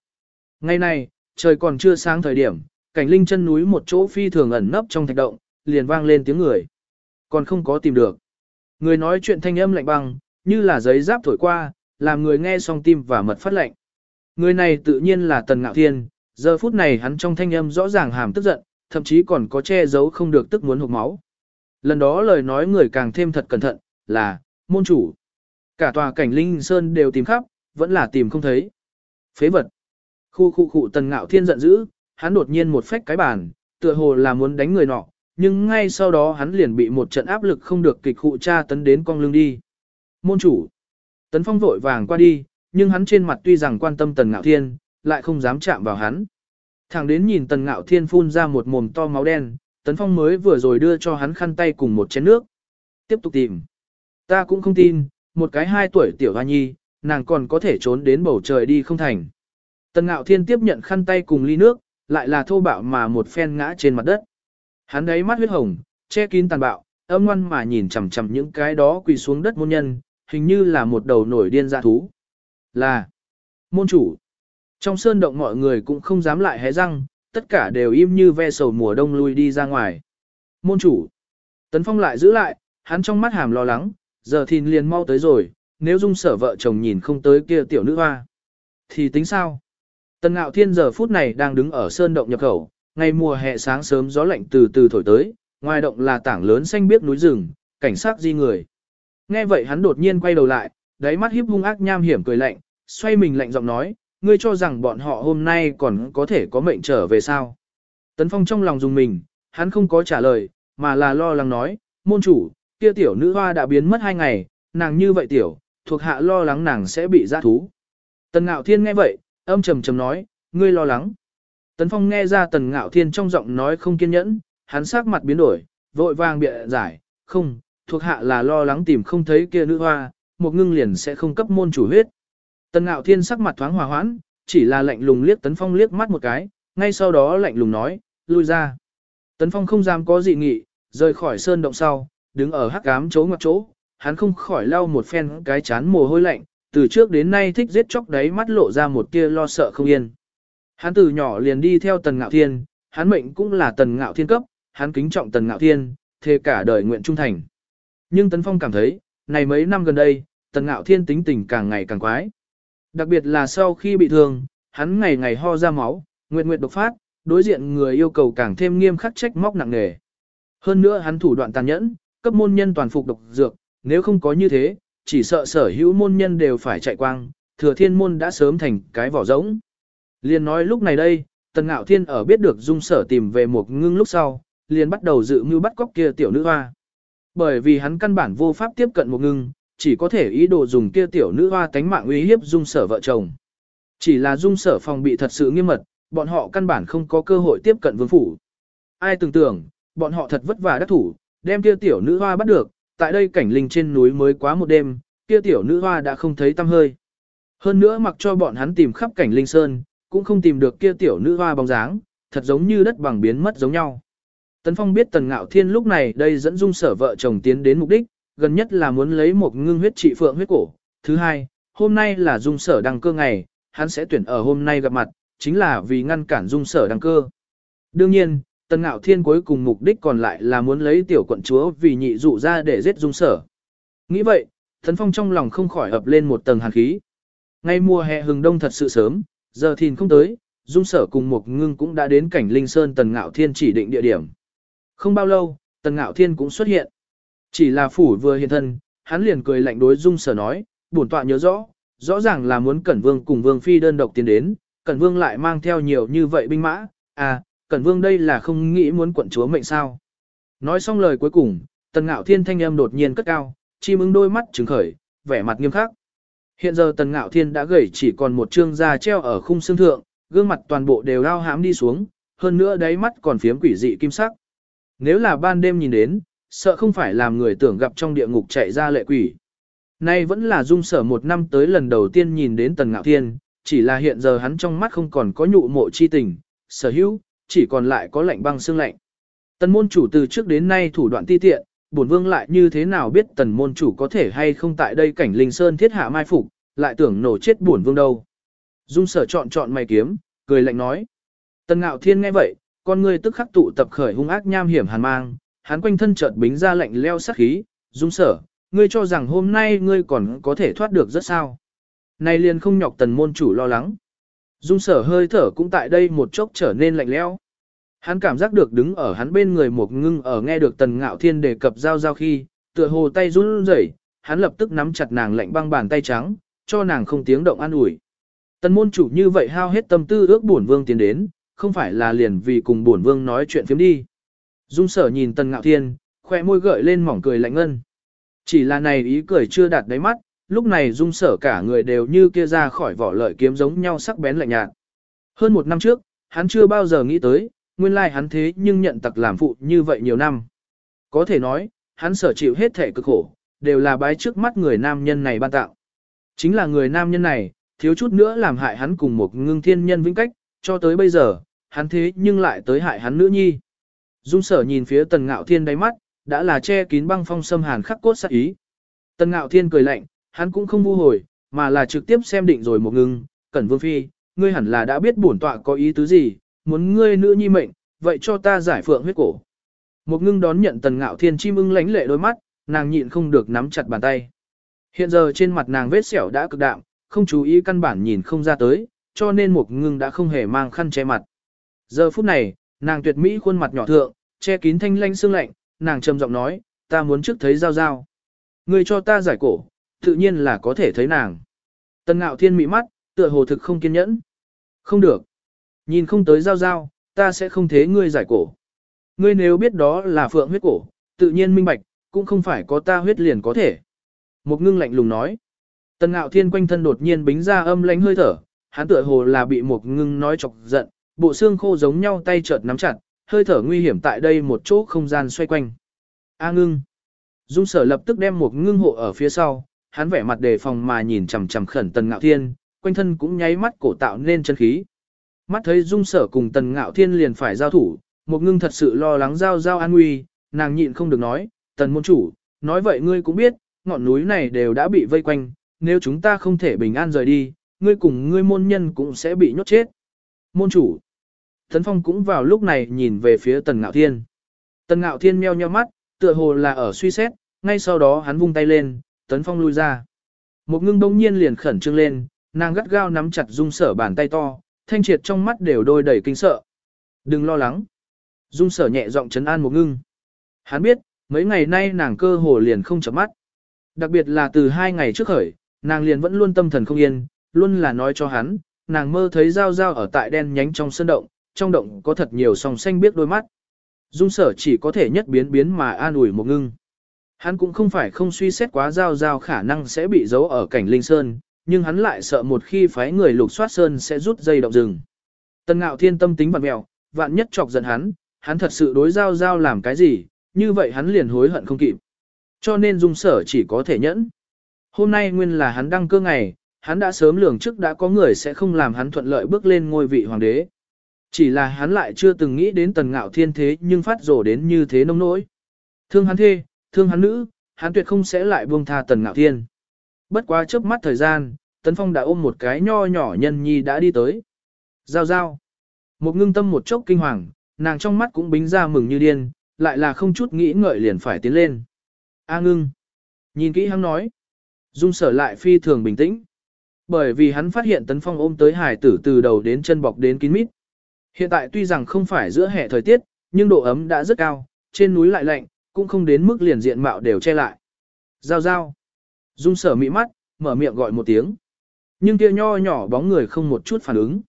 Ngày nay, trời còn chưa sáng thời điểm, cảnh Linh chân núi một chỗ phi thường ẩn nấp trong thạch động, liền vang lên tiếng người. Còn không có tìm được. Người nói chuyện thanh âm lạnh băng, như là giấy giáp thổi qua, làm người nghe song tim và mật phát lạnh. Người này tự nhiên là Tần Ngạo Thiên, giờ phút này hắn trong thanh âm rõ ràng hàm tức giận, thậm chí còn có che giấu không được tức muốn hụt máu. Lần đó lời nói người càng thêm thật cẩn thận, là, môn chủ. Cả tòa cảnh Linh Sơn đều tìm khắp, vẫn là tìm không thấy. Phế vật. Khu khu khu Tần Ngạo Thiên giận dữ, hắn đột nhiên một phách cái bàn, tựa hồ là muốn đánh người nọ, nhưng ngay sau đó hắn liền bị một trận áp lực không được kịch khụ cha tấn đến con lưng đi. Môn chủ. Tấn Phong vội vàng qua đi, nhưng hắn trên mặt tuy rằng quan tâm Tần Ngạo Thiên, lại không dám chạm vào hắn. thằng đến nhìn Tần Ngạo Thiên phun ra một mồm to máu đen, Tấn Phong mới vừa rồi đưa cho hắn khăn tay cùng một chén nước. Tiếp tục tìm. Ta cũng không tin, một cái hai tuổi tiểu hoa nhi, nàng còn có thể trốn đến bầu trời đi không thành. Tần Ngạo Thiên tiếp nhận khăn tay cùng ly nước, lại là thô bạo mà một phen ngã trên mặt đất. Hắn đấy mắt huyết hồng, che kín tàn bạo, âm ngoan mà nhìn chằm chằm những cái đó quỳ xuống đất môn nhân, hình như là một đầu nổi điên dạ thú. Là môn chủ. Trong sơn động mọi người cũng không dám lại hé răng, tất cả đều im như ve sầu mùa đông lui đi ra ngoài. Môn chủ. Tấn Phong lại giữ lại, hắn trong mắt hàm lo lắng, giờ thì liền mau tới rồi, nếu dung sở vợ chồng nhìn không tới kia tiểu nữ hoa. Thì tính sao? Tần Ngạo Thiên giờ phút này đang đứng ở sơn động nhập khẩu, ngày mùa hè sáng sớm gió lạnh từ từ thổi tới, ngoài động là tảng lớn xanh biếc núi rừng, cảnh sát di người. Nghe vậy hắn đột nhiên quay đầu lại, đáy mắt hiếp hung ác nham hiểm cười lạnh, xoay mình lạnh giọng nói, ngươi cho rằng bọn họ hôm nay còn có thể có mệnh trở về sao. Tấn Phong trong lòng dùng mình, hắn không có trả lời, mà là lo lắng nói, môn chủ, kia tiểu nữ hoa đã biến mất hai ngày, nàng như vậy tiểu, thuộc hạ lo lắng nàng sẽ bị giã thú. Tần Ngạo Thiên nghe vậy, âm trầm trầm nói, ngươi lo lắng. Tấn Phong nghe ra Tần Ngạo Thiên trong giọng nói không kiên nhẫn, hắn sắc mặt biến đổi, vội vàng bịa giải, không, thuộc hạ là lo lắng tìm không thấy kia nữ hoa, một ngưng liền sẽ không cấp môn chủ huyết. Tần Ngạo Thiên sắc mặt thoáng hòa hoãn, chỉ là lạnh lùng liếc Tấn Phong liếc mắt một cái, ngay sau đó lạnh lùng nói, lui ra. Tấn Phong không dám có dị nghị, rời khỏi sơn động sau, đứng ở hắc ám chỗ ngoặc chỗ, hắn không khỏi lau một phen cái chán mồ hôi lạnh, từ trước đến nay thích giết chóc đấy mắt lộ ra một tia lo sợ không yên. Hắn từ nhỏ liền đi theo Tần Ngạo Thiên, hắn mệnh cũng là Tần Ngạo Thiên cấp, hắn kính trọng Tần Ngạo Thiên, thề cả đời nguyện trung thành. Nhưng Tấn Phong cảm thấy, này mấy năm gần đây, Tần Ngạo Thiên tính tình càng ngày càng quái. Đặc biệt là sau khi bị thương, hắn ngày ngày ho ra máu, nguyệt nguyệt độc phát, đối diện người yêu cầu càng thêm nghiêm khắc trách móc nặng nề. Hơn nữa hắn thủ đoạn tàn nhẫn, cấp môn nhân toàn phục độc dược, nếu không có như thế, chỉ sợ sở hữu môn nhân đều phải chạy quang, thừa thiên môn đã sớm thành cái vỏ rỗng. Liên nói lúc này đây, Tần Ngạo Thiên ở biết được dung sở tìm về một ngưng lúc sau, liền bắt đầu dự mưu bắt cóc kia tiểu nữ hoa. Bởi vì hắn căn bản vô pháp tiếp cận một ngưng, chỉ có thể ý đồ dùng kia tiểu nữ hoa tánh mạng uy hiếp dung sở vợ chồng. Chỉ là dung sở phòng bị thật sự nghiêm mật, bọn họ căn bản không có cơ hội tiếp cận vương phủ. Ai tưởng tưởng, bọn họ thật vất vả đắc thủ, đem kia tiểu nữ hoa bắt được, tại đây cảnh linh trên núi mới quá một đêm, kia tiểu nữ hoa đã không thấy tăm hơi. Hơn nữa mặc cho bọn hắn tìm khắp cảnh linh sơn, cũng không tìm được kia tiểu nữ hoa bóng dáng, thật giống như đất bằng biến mất giống nhau. Tấn Phong biết Tần Ngạo Thiên lúc này đây dẫn dung sở vợ chồng tiến đến mục đích, gần nhất là muốn lấy một ngưng huyết trị phượng huyết cổ. Thứ hai, hôm nay là dung sở đăng cơ ngày, hắn sẽ tuyển ở hôm nay gặp mặt, chính là vì ngăn cản dung sở đăng cơ. Đương nhiên, Tần Ngạo Thiên cuối cùng mục đích còn lại là muốn lấy tiểu quận chúa vì nhị dụ ra để giết dung sở. Nghĩ vậy, thần Phong trong lòng không khỏi ập lên một tầng hàn khí. Ngay mùa hè hừng đông thật sự sớm, giờ thìn không tới, dung sở cùng một ngưng cũng đã đến cảnh Linh Sơn Tần Ngạo Thiên chỉ định địa điểm. Không bao lâu, Tần Ngạo Thiên cũng xuất hiện. Chỉ là phủ vừa hiện thân, hắn liền cười lạnh đối dung sở nói, bổn tọa nhớ rõ, rõ ràng là muốn Cẩn Vương cùng Vương Phi đơn độc tiến đến, Cẩn Vương lại mang theo nhiều như vậy binh mã, à, Cẩn Vương đây là không nghĩ muốn quận chúa mệnh sao. Nói xong lời cuối cùng, Tần Ngạo Thiên thanh âm đột nhiên cất cao, chim ứng đôi mắt trừng khởi, vẻ mặt nghiêm khắc. Hiện giờ tần ngạo thiên đã gầy chỉ còn một trương da treo ở khung xương thượng, gương mặt toàn bộ đều lao hãm đi xuống, hơn nữa đáy mắt còn phiếm quỷ dị kim sắc. Nếu là ban đêm nhìn đến, sợ không phải làm người tưởng gặp trong địa ngục chạy ra lệ quỷ. Nay vẫn là dung sở một năm tới lần đầu tiên nhìn đến tần ngạo thiên, chỉ là hiện giờ hắn trong mắt không còn có nhụ mộ chi tình, sở hữu, chỉ còn lại có lạnh băng xương lạnh. Tần môn chủ từ trước đến nay thủ đoạn ti tiện, bổn vương lại như thế nào biết tần môn chủ có thể hay không tại đây cảnh linh sơn thiết hạ mai phục, lại tưởng nổ chết bổn vương đâu. Dung sở chọn chọn mày kiếm, cười lạnh nói. Tần ngạo thiên nghe vậy, con ngươi tức khắc tụ tập khởi hung ác nham hiểm hàn mang, hắn quanh thân chợt bính ra lạnh leo sắc khí, dung sở, ngươi cho rằng hôm nay ngươi còn có thể thoát được rất sao. Này liền không nhọc tần môn chủ lo lắng. Dung sở hơi thở cũng tại đây một chốc trở nên lạnh lẽo. Hắn cảm giác được đứng ở hắn bên người một ngưng ở nghe được tần ngạo thiên đề cập giao giao khi, tựa hồ tay run rẩy, hắn lập tức nắm chặt nàng lạnh băng bàn tay trắng, cho nàng không tiếng động an ủi. Tần môn chủ như vậy hao hết tâm tư ước bổn vương tiến đến, không phải là liền vì cùng bổn vương nói chuyện phiếm đi. Dung sở nhìn tần ngạo thiên, khoe môi gợi lên mỏng cười lạnh ngân. Chỉ là này ý cười chưa đạt đáy mắt, lúc này dung sở cả người đều như kia ra khỏi vỏ lợi kiếm giống nhau sắc bén lạnh nhạt. Hơn một năm trước, hắn chưa bao giờ nghĩ tới, nguyên lai hắn thế nhưng nhận tặc làm phụ như vậy nhiều năm. Có thể nói, hắn sở chịu hết thể cực khổ, đều là bái trước mắt người nam nhân này ban tạo. Chính là người nam nhân này, thiếu chút nữa làm hại hắn cùng một ngưng thiên nhân vĩnh cách, cho tới bây giờ, hắn thế nhưng lại tới hại hắn nữ nhi. Dung sở nhìn phía tần ngạo thiên đáy mắt, đã là che kín băng phong xâm hàn khắc cốt sát ý. Tần ngạo thiên cười lạnh, hắn cũng không vu hồi, mà là trực tiếp xem định rồi một ngưng, cẩn vương phi, ngươi hẳn là đã biết bổn tọa có ý tứ gì, muốn ngươi nữ nhi mệnh, vậy cho ta giải phượng huyết cổ. Một ngưng đón nhận tần ngạo thiên chim ưng lánh lệ đôi mắt, nàng nhịn không được nắm chặt bàn tay. Hiện giờ trên mặt nàng vết sẹo đã cực đạm, không chú ý căn bản nhìn không ra tới, cho nên một ngưng đã không hề mang khăn che mặt. Giờ phút này, nàng tuyệt mỹ khuôn mặt nhỏ thượng, che kín thanh lanh xương lạnh, nàng trầm giọng nói, ta muốn trước thấy giao giao. Người cho ta giải cổ, tự nhiên là có thể thấy nàng. Tần ngạo thiên mị mắt, tựa hồ thực không kiên nhẫn. Không được. Nhìn không tới giao giao, ta sẽ không thế ngươi giải cổ. Ngươi nếu biết đó là phượng huyết cổ, tự nhiên minh bạch, cũng không phải có ta huyết liền có thể. Một ngưng lạnh lùng nói. Tần ngạo thiên quanh thân đột nhiên bính ra âm lánh hơi thở, hắn tựa hồ là bị một ngưng nói chọc giận, bộ xương khô giống nhau tay chợt nắm chặt, hơi thở nguy hiểm tại đây một chỗ không gian xoay quanh. A ngưng. Dung sở lập tức đem một ngưng hộ ở phía sau, hắn vẻ mặt đề phòng mà nhìn chằm chằm khẩn tần ngạo thiên, quanh thân cũng nháy mắt cổ tạo nên chân khí. Mắt thấy dung sở cùng tần ngạo thiên liền phải giao thủ, một ngưng thật sự lo lắng giao giao an nguy, nàng nhịn không được nói, tần môn chủ, nói vậy ngươi cũng biết, ngọn núi này đều đã bị vây quanh, nếu chúng ta không thể bình an rời đi, ngươi cùng ngươi môn nhân cũng sẽ bị nhốt chết. Môn chủ, Tấn Phong cũng vào lúc này nhìn về phía Tần Ngạo Thiên. Tần Ngạo Thiên meo nheo mắt, tựa hồ là ở suy xét, ngay sau đó hắn vung tay lên, Tấn Phong lui ra. Một ngưng đông nhiên liền khẩn trương lên, nàng gắt gao nắm chặt dung sở bàn tay to, thanh triệt trong mắt đều đôi đầy kinh sợ. Đừng lo lắng. Dung sở nhẹ giọng chấn an một ngưng. Hắn biết, mấy ngày nay nàng cơ hồ liền không chấm mắt. Đặc biệt là từ hai ngày trước khởi, nàng liền vẫn luôn tâm thần không yên, luôn là nói cho hắn, nàng mơ thấy dao dao ở tại đen nhánh trong sân động, trong động có thật nhiều song xanh biết đôi mắt. Dung sở chỉ có thể nhất biến biến mà an ủi một ngưng. Hắn cũng không phải không suy xét quá giao giao khả năng sẽ bị giấu ở cảnh linh sơn, nhưng hắn lại sợ một khi phái người lục soát sơn sẽ rút dây động rừng. Tân ngạo thiên tâm tính vật mèo, vạn nhất chọc giận hắn, hắn thật sự đối giao giao làm cái gì, như vậy hắn liền hối hận không kịp. Cho nên dung sở chỉ có thể nhẫn. Hôm nay nguyên là hắn đăng cơ ngày, hắn đã sớm lường trước đã có người sẽ không làm hắn thuận lợi bước lên ngôi vị hoàng đế. Chỉ là hắn lại chưa từng nghĩ đến tần ngạo thiên thế nhưng phát rổ đến như thế nông nỗi. Thương hắn thê, thương hắn nữ, hắn tuyệt không sẽ lại buông tha tần ngạo thiên. Bất quá chớp mắt thời gian, tấn phong đã ôm một cái nho nhỏ nhân nhi đã đi tới. Giao giao. Một ngưng tâm một chốc kinh hoàng, nàng trong mắt cũng bính ra mừng như điên, lại là không chút nghĩ ngợi liền phải tiến lên. A ngưng. Nhìn kỹ hắn nói. Dung sở lại phi thường bình tĩnh. Bởi vì hắn phát hiện tấn phong ôm tới hải tử từ đầu đến chân bọc đến kín mít. Hiện tại tuy rằng không phải giữa hè thời tiết, nhưng độ ấm đã rất cao, trên núi lại lạnh, cũng không đến mức liền diện mạo đều che lại. Giao giao. Dung sở mị mắt, mở miệng gọi một tiếng. Nhưng kia nho nhỏ bóng người không một chút phản ứng.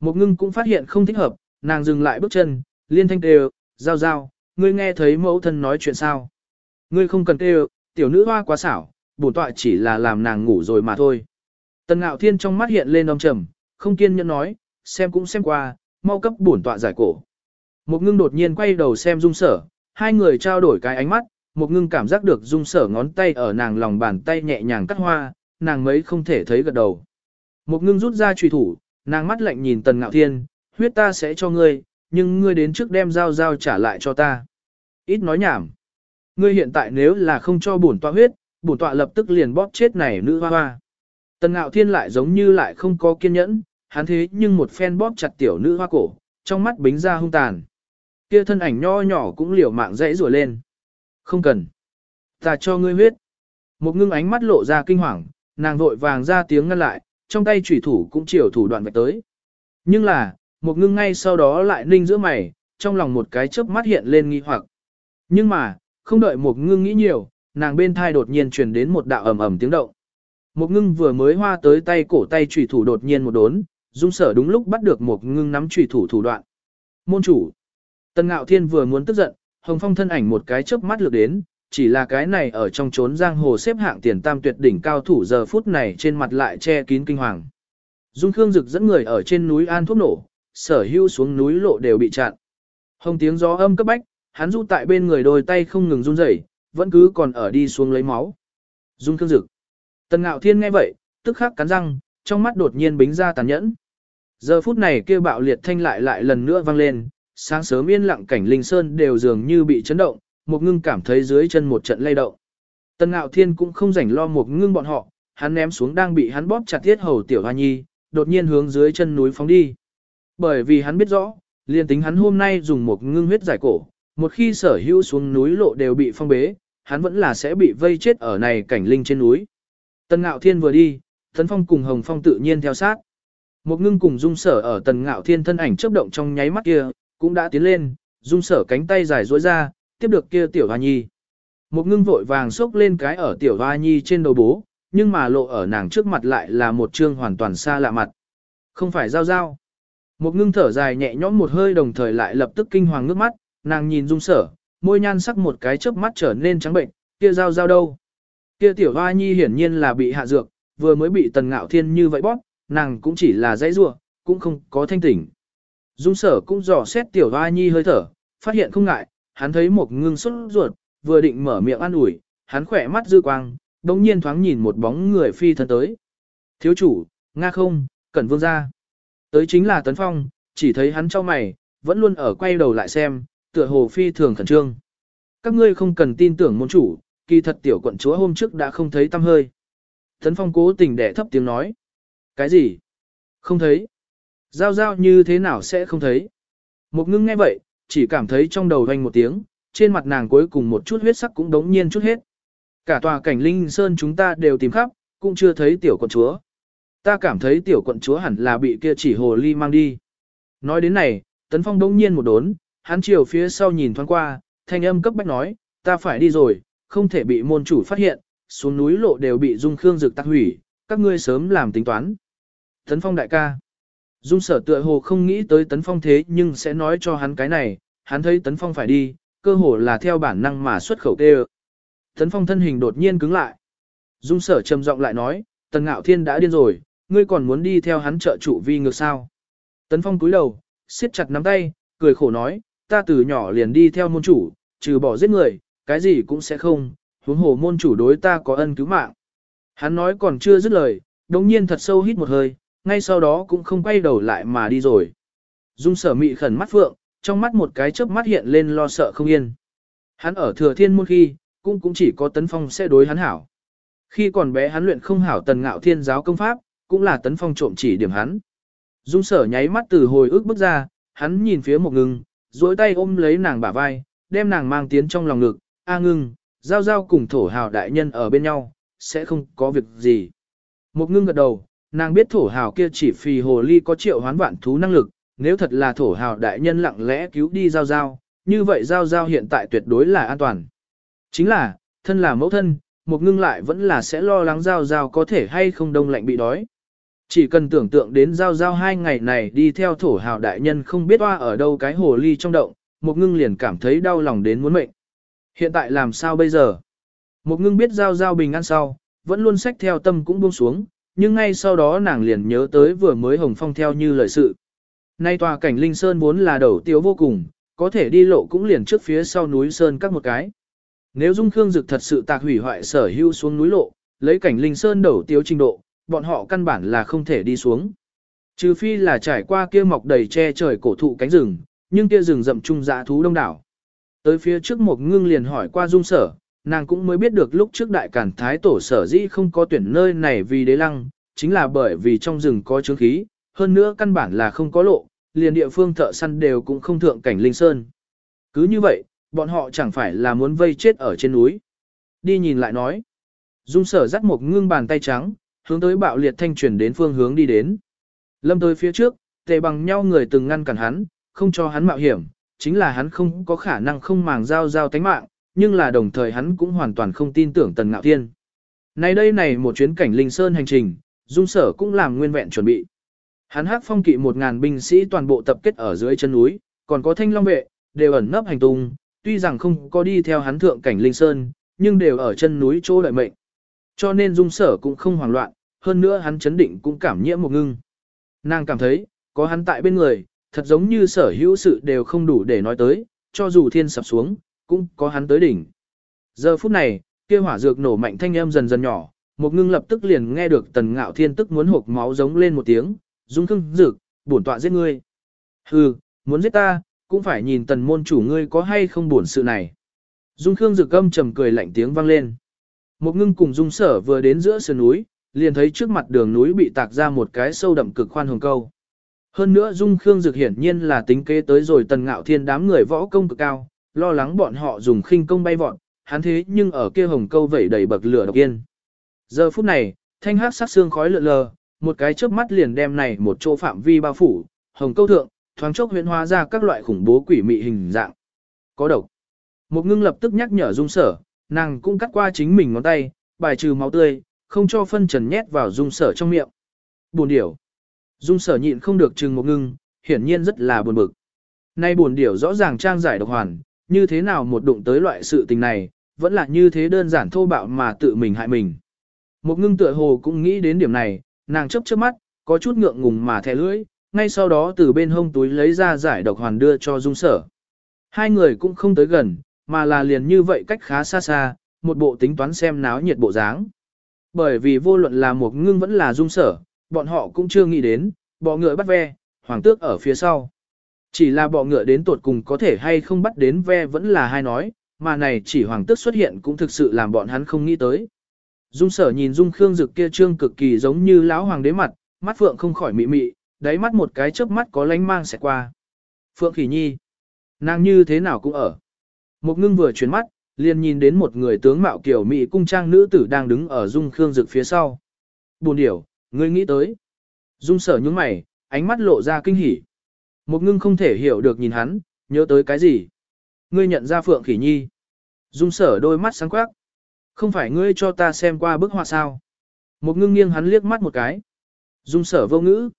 Một ngưng cũng phát hiện không thích hợp, nàng dừng lại bước chân, liên thanh đều, giao giao, ngươi nghe thấy mẫu thân nói chuyện sao. Ngươi không cần kêu, tiểu nữ hoa quá xảo, bổn tọa chỉ là làm nàng ngủ rồi mà thôi. Tần ngạo thiên trong mắt hiện lên ông trầm, không kiên nhẫn nói, xem cũng xem qua, mau cấp bổn tọa giải cổ. Một ngưng đột nhiên quay đầu xem dung sở, hai người trao đổi cái ánh mắt, một ngưng cảm giác được dung sở ngón tay ở nàng lòng bàn tay nhẹ nhàng cắt hoa, nàng mấy không thể thấy gật đầu. Một ngưng rút ra trùy thủ, nàng mắt lạnh nhìn tần ngạo thiên, huyết ta sẽ cho ngươi, nhưng ngươi đến trước đem dao dao trả lại cho ta. Ít nói nhảm. Ngươi hiện tại nếu là không cho bổn tọa huyết, bổn tọa lập tức liền bóp chết này nữ hoa hoa. Tần ngạo thiên lại giống như lại không có kiên nhẫn, hắn thế nhưng một phen bóp chặt tiểu nữ hoa cổ, trong mắt bính ra hung tàn. Kia thân ảnh nho nhỏ cũng liều mạng dãy rủa lên. Không cần. Ta cho ngươi huyết. Một ngưng ánh mắt lộ ra kinh hoàng, nàng vội vàng ra tiếng ngăn lại, trong tay chủy thủ cũng chiều thủ đoạn vạch tới. Nhưng là, một ngưng ngay sau đó lại ninh giữa mày, trong lòng một cái chớp mắt hiện lên nghi hoặc. Nhưng mà, không đợi một ngưng nghĩ nhiều, nàng bên thai đột nhiên truyền đến một đạo ầm ầm tiếng động. Một ngưng vừa mới hoa tới tay cổ tay chủy thủ đột nhiên một đốn, dung sở đúng lúc bắt được một ngưng nắm chủy thủ thủ đoạn. Môn chủ. Tần ngạo thiên vừa muốn tức giận, hồng phong thân ảnh một cái chớp mắt lược đến, chỉ là cái này ở trong trốn giang hồ xếp hạng tiền tam tuyệt đỉnh cao thủ giờ phút này trên mặt lại che kín kinh hoàng. Dung Khương Dực dẫn người ở trên núi an thuốc nổ, sở hưu xuống núi lộ đều bị chặn. Hồng tiếng gió âm cấp bách, hắn du tại bên người đôi tay không ngừng run rẩy, vẫn cứ còn ở đi xuống lấy máu. Dung Khương Dực. Tần Ngạo Thiên nghe vậy, tức khắc cắn răng, trong mắt đột nhiên bính ra tàn nhẫn. Giờ phút này kêu bạo liệt thanh lại lại lần nữa vang lên, sáng sớm yên lặng cảnh linh sơn đều dường như bị chấn động, một ngưng cảm thấy dưới chân một trận lay động. Tần Ngạo Thiên cũng không rảnh lo một ngưng bọn họ, hắn ném xuống đang bị hắn bóp chặt thiết hầu tiểu hoa nhi, đột nhiên hướng dưới chân núi phóng đi. Bởi vì hắn biết rõ, liền tính hắn hôm nay dùng một ngưng huyết giải cổ, một khi sở hữu xuống núi lộ đều bị phong bế, hắn vẫn là sẽ bị vây chết ở này cảnh linh trên núi. Tần Ngạo Thiên vừa đi, Tấn Phong cùng Hồng Phong tự nhiên theo sát. Một ngưng cùng dung sở ở Tần Ngạo Thiên thân ảnh chớp động trong nháy mắt kia, cũng đã tiến lên, dung sở cánh tay dài duỗi ra, tiếp được kia tiểu hoa nhi. Một ngưng vội vàng xốc lên cái ở tiểu hoa nhi trên đầu bố, nhưng mà lộ ở nàng trước mặt lại là một trương hoàn toàn xa lạ mặt. Không phải giao giao. Một ngưng thở dài nhẹ nhõm một hơi đồng thời lại lập tức kinh hoàng nước mắt, nàng nhìn dung sở, môi nhan sắc một cái chớp mắt trở nên trắng bệnh, kia giao giao đâu. Kia tiểu hoa nhi hiển nhiên là bị hạ dược, vừa mới bị tần ngạo thiên như vậy bóp, nàng cũng chỉ là dãy rua, cũng không có thanh tỉnh. Dung sở cũng dò xét tiểu hoa nhi hơi thở, phát hiện không ngại, hắn thấy một ngưng xuất ruột, vừa định mở miệng ăn ủi, hắn khỏe mắt dư quang, đồng nhiên thoáng nhìn một bóng người phi thân tới. Thiếu chủ, Nga không, cẩn vương ra. Tới chính là Tấn Phong, chỉ thấy hắn cho mày, vẫn luôn ở quay đầu lại xem, tựa hồ phi thường khẩn trương. Các ngươi không cần tin tưởng môn chủ, kỳ thật tiểu quận chúa hôm trước đã không thấy tâm hơi. Tấn Phong cố tình đẻ thấp tiếng nói. Cái gì? Không thấy. Giao giao như thế nào sẽ không thấy? Một ngưng nghe vậy, chỉ cảm thấy trong đầu hoành một tiếng, trên mặt nàng cuối cùng một chút huyết sắc cũng đống nhiên chút hết. Cả tòa cảnh linh sơn chúng ta đều tìm khắp, cũng chưa thấy tiểu quận chúa. Ta cảm thấy tiểu quận chúa hẳn là bị kia chỉ hồ ly mang đi. Nói đến này, Tấn Phong đống nhiên một đốn, hắn chiều phía sau nhìn thoáng qua, thanh âm cấp bách nói, ta phải đi rồi, không thể bị môn chủ phát hiện, xuống núi lộ đều bị dung khương dực tắc hủy, các ngươi sớm làm tính toán. Tấn Phong đại ca. Dung sở tựa hồ không nghĩ tới Tấn Phong thế nhưng sẽ nói cho hắn cái này, hắn thấy Tấn Phong phải đi, cơ hồ là theo bản năng mà xuất khẩu tê Tấn Phong thân hình đột nhiên cứng lại. Dung sở trầm giọng lại nói, Tần Ngạo Thiên đã điên rồi, ngươi còn muốn đi theo hắn trợ trụ vi ngược sao. Tấn Phong cúi đầu, siết chặt nắm tay, cười khổ nói, ta từ nhỏ liền đi theo môn chủ, trừ bỏ giết người, cái gì cũng sẽ không, huống hồ môn chủ đối ta có ân cứu mạng. Hắn nói còn chưa dứt lời, đồng nhiên thật sâu hít một hơi, ngay sau đó cũng không quay đầu lại mà đi rồi. Dung sở mị khẩn mắt phượng, trong mắt một cái chớp mắt hiện lên lo sợ không yên. Hắn ở thừa thiên môn khi, cũng cũng chỉ có tấn phong sẽ đối hắn hảo. Khi còn bé hắn luyện không hảo tần ngạo thiên giáo công pháp, cũng là tấn phong trộm chỉ điểm hắn. Dung sở nháy mắt từ hồi ức bước ra, hắn nhìn phía một ngừng, duỗi tay ôm lấy nàng bả vai, đem nàng mang tiến trong lòng ngực, a ngưng, giao giao cùng thổ hào đại nhân ở bên nhau, sẽ không có việc gì. Một ngưng gật đầu, nàng biết thổ hào kia chỉ phì hồ ly có triệu hoán vạn thú năng lực, nếu thật là thổ hào đại nhân lặng lẽ cứu đi giao giao, như vậy giao giao hiện tại tuyệt đối là an toàn. Chính là, thân là mẫu thân, một ngưng lại vẫn là sẽ lo lắng giao giao có thể hay không đông lạnh bị đói. Chỉ cần tưởng tượng đến giao giao hai ngày này đi theo thổ hào đại nhân không biết hoa ở đâu cái hồ ly trong động, một ngưng liền cảm thấy đau lòng đến muốn mệnh. Hiện tại làm sao bây giờ? Một ngưng biết giao giao bình an sau, vẫn luôn sách theo tâm cũng buông xuống, nhưng ngay sau đó nàng liền nhớ tới vừa mới hồng phong theo như lời sự. Nay tòa cảnh Linh Sơn vốn là đầu tiêu vô cùng, có thể đi lộ cũng liền trước phía sau núi Sơn các một cái. Nếu Dung Khương Dực thật sự tạc hủy hoại sở hưu xuống núi lộ, lấy cảnh Linh Sơn đầu tiêu trình độ, bọn họ căn bản là không thể đi xuống. Trừ phi là trải qua kia mọc đầy che trời cổ thụ cánh rừng, nhưng kia rừng rậm trung dã thú đông đảo. Tới phía trước một ngưng liền hỏi qua dung sở, nàng cũng mới biết được lúc trước đại cản thái tổ sở dĩ không có tuyển nơi này vì đế lăng, chính là bởi vì trong rừng có chướng khí, hơn nữa căn bản là không có lộ, liền địa phương thợ săn đều cũng không thượng cảnh linh sơn. Cứ như vậy, bọn họ chẳng phải là muốn vây chết ở trên núi. Đi nhìn lại nói. Dung sở dắt một ngưng bàn tay trắng, hướng tới bạo liệt thanh chuyển đến phương hướng đi đến. Lâm tới phía trước, tề bằng nhau người từng ngăn cản hắn, không cho hắn mạo hiểm, chính là hắn không có khả năng không màng giao giao tánh mạng, nhưng là đồng thời hắn cũng hoàn toàn không tin tưởng Tần Ngạo Thiên. Này đây này một chuyến cảnh Linh Sơn hành trình, Dung Sở cũng làm nguyên vẹn chuẩn bị. Hắn hắc phong kỵ một ngàn binh sĩ toàn bộ tập kết ở dưới chân núi, còn có thanh long vệ, đều ẩn nấp hành tung, tuy rằng không có đi theo hắn thượng cảnh Linh Sơn, nhưng đều ở chân núi chỗ đợi mệnh. Cho nên Dung Sở cũng không hoảng loạn, hơn nữa hắn chấn định cũng cảm nhiễm một ngưng. Nàng cảm thấy, có hắn tại bên người, thật giống như sở hữu sự đều không đủ để nói tới, cho dù thiên sập xuống, cũng có hắn tới đỉnh. Giờ phút này, kia hỏa dược nổ mạnh thanh âm dần dần nhỏ, một ngưng lập tức liền nghe được tần ngạo thiên tức muốn hộp máu giống lên một tiếng, dung khưng dược, bổn tọa giết ngươi. Hừ, muốn giết ta, cũng phải nhìn tần môn chủ ngươi có hay không buồn sự này. Dung khương dược âm trầm cười lạnh tiếng vang lên. Một ngưng cùng dung sở vừa đến giữa sườn núi, liền thấy trước mặt đường núi bị tạc ra một cái sâu đậm cực khoan hồng câu. Hơn nữa Dung Khương Dực hiển nhiên là tính kế tới rồi tần ngạo thiên đám người võ công cực cao, lo lắng bọn họ dùng khinh công bay vọt, hắn thế nhưng ở kia hồng câu vẩy đầy bậc lửa độc yên. Giờ phút này, thanh hắc sát xương khói lượn lờ, một cái chớp mắt liền đem này một chỗ phạm vi bao phủ, hồng câu thượng, thoáng chốc huyễn hóa ra các loại khủng bố quỷ mị hình dạng. Có độc. Một ngưng lập tức nhắc nhở dung sở, nàng cũng cắt qua chính mình ngón tay, bài trừ máu tươi, không cho phân trần nhét vào dung sở trong miệng. Buồn điểu. Dung sở nhịn không được chừng một ngưng, hiển nhiên rất là buồn bực. Nay buồn điểu rõ ràng trang giải độc hoàn, như thế nào một đụng tới loại sự tình này, vẫn là như thế đơn giản thô bạo mà tự mình hại mình. Một ngưng tựa hồ cũng nghĩ đến điểm này, nàng chấp chớp mắt, có chút ngượng ngùng mà thẻ lưỡi, ngay sau đó từ bên hông túi lấy ra giải độc hoàn đưa cho dung sở. Hai người cũng không tới gần, mà là liền như vậy cách khá xa xa, một bộ tính toán xem náo nhiệt bộ dáng. Bởi vì vô luận là một ngưng vẫn là dung sở, bọn họ cũng chưa nghĩ đến, bọ ngựa bắt ve, hoàng tước ở phía sau. Chỉ là bọ ngựa đến tột cùng có thể hay không bắt đến ve vẫn là hai nói, mà này chỉ hoàng tước xuất hiện cũng thực sự làm bọn hắn không nghĩ tới. Dung sở nhìn Dung Khương Dực kia trương cực kỳ giống như lão hoàng đế mặt, mắt phượng không khỏi mị mị, đáy mắt một cái chớp mắt có lánh mang sẽ qua. Phượng Khỉ Nhi, nàng như thế nào cũng ở. Một ngưng vừa chuyển mắt, liền nhìn đến một người tướng mạo kiểu mỹ cung trang nữ tử đang đứng ở Dung Khương Dực phía sau. Buồn điểu, ngươi nghĩ tới. Dung sở nhướng mày, ánh mắt lộ ra kinh hỉ. Một ngưng không thể hiểu được nhìn hắn, nhớ tới cái gì. Ngươi nhận ra Phượng Khỉ Nhi. Dung sở đôi mắt sáng quắc. Không phải ngươi cho ta xem qua bức họa sao. Một ngưng nghiêng hắn liếc mắt một cái. Dung sở vô ngữ.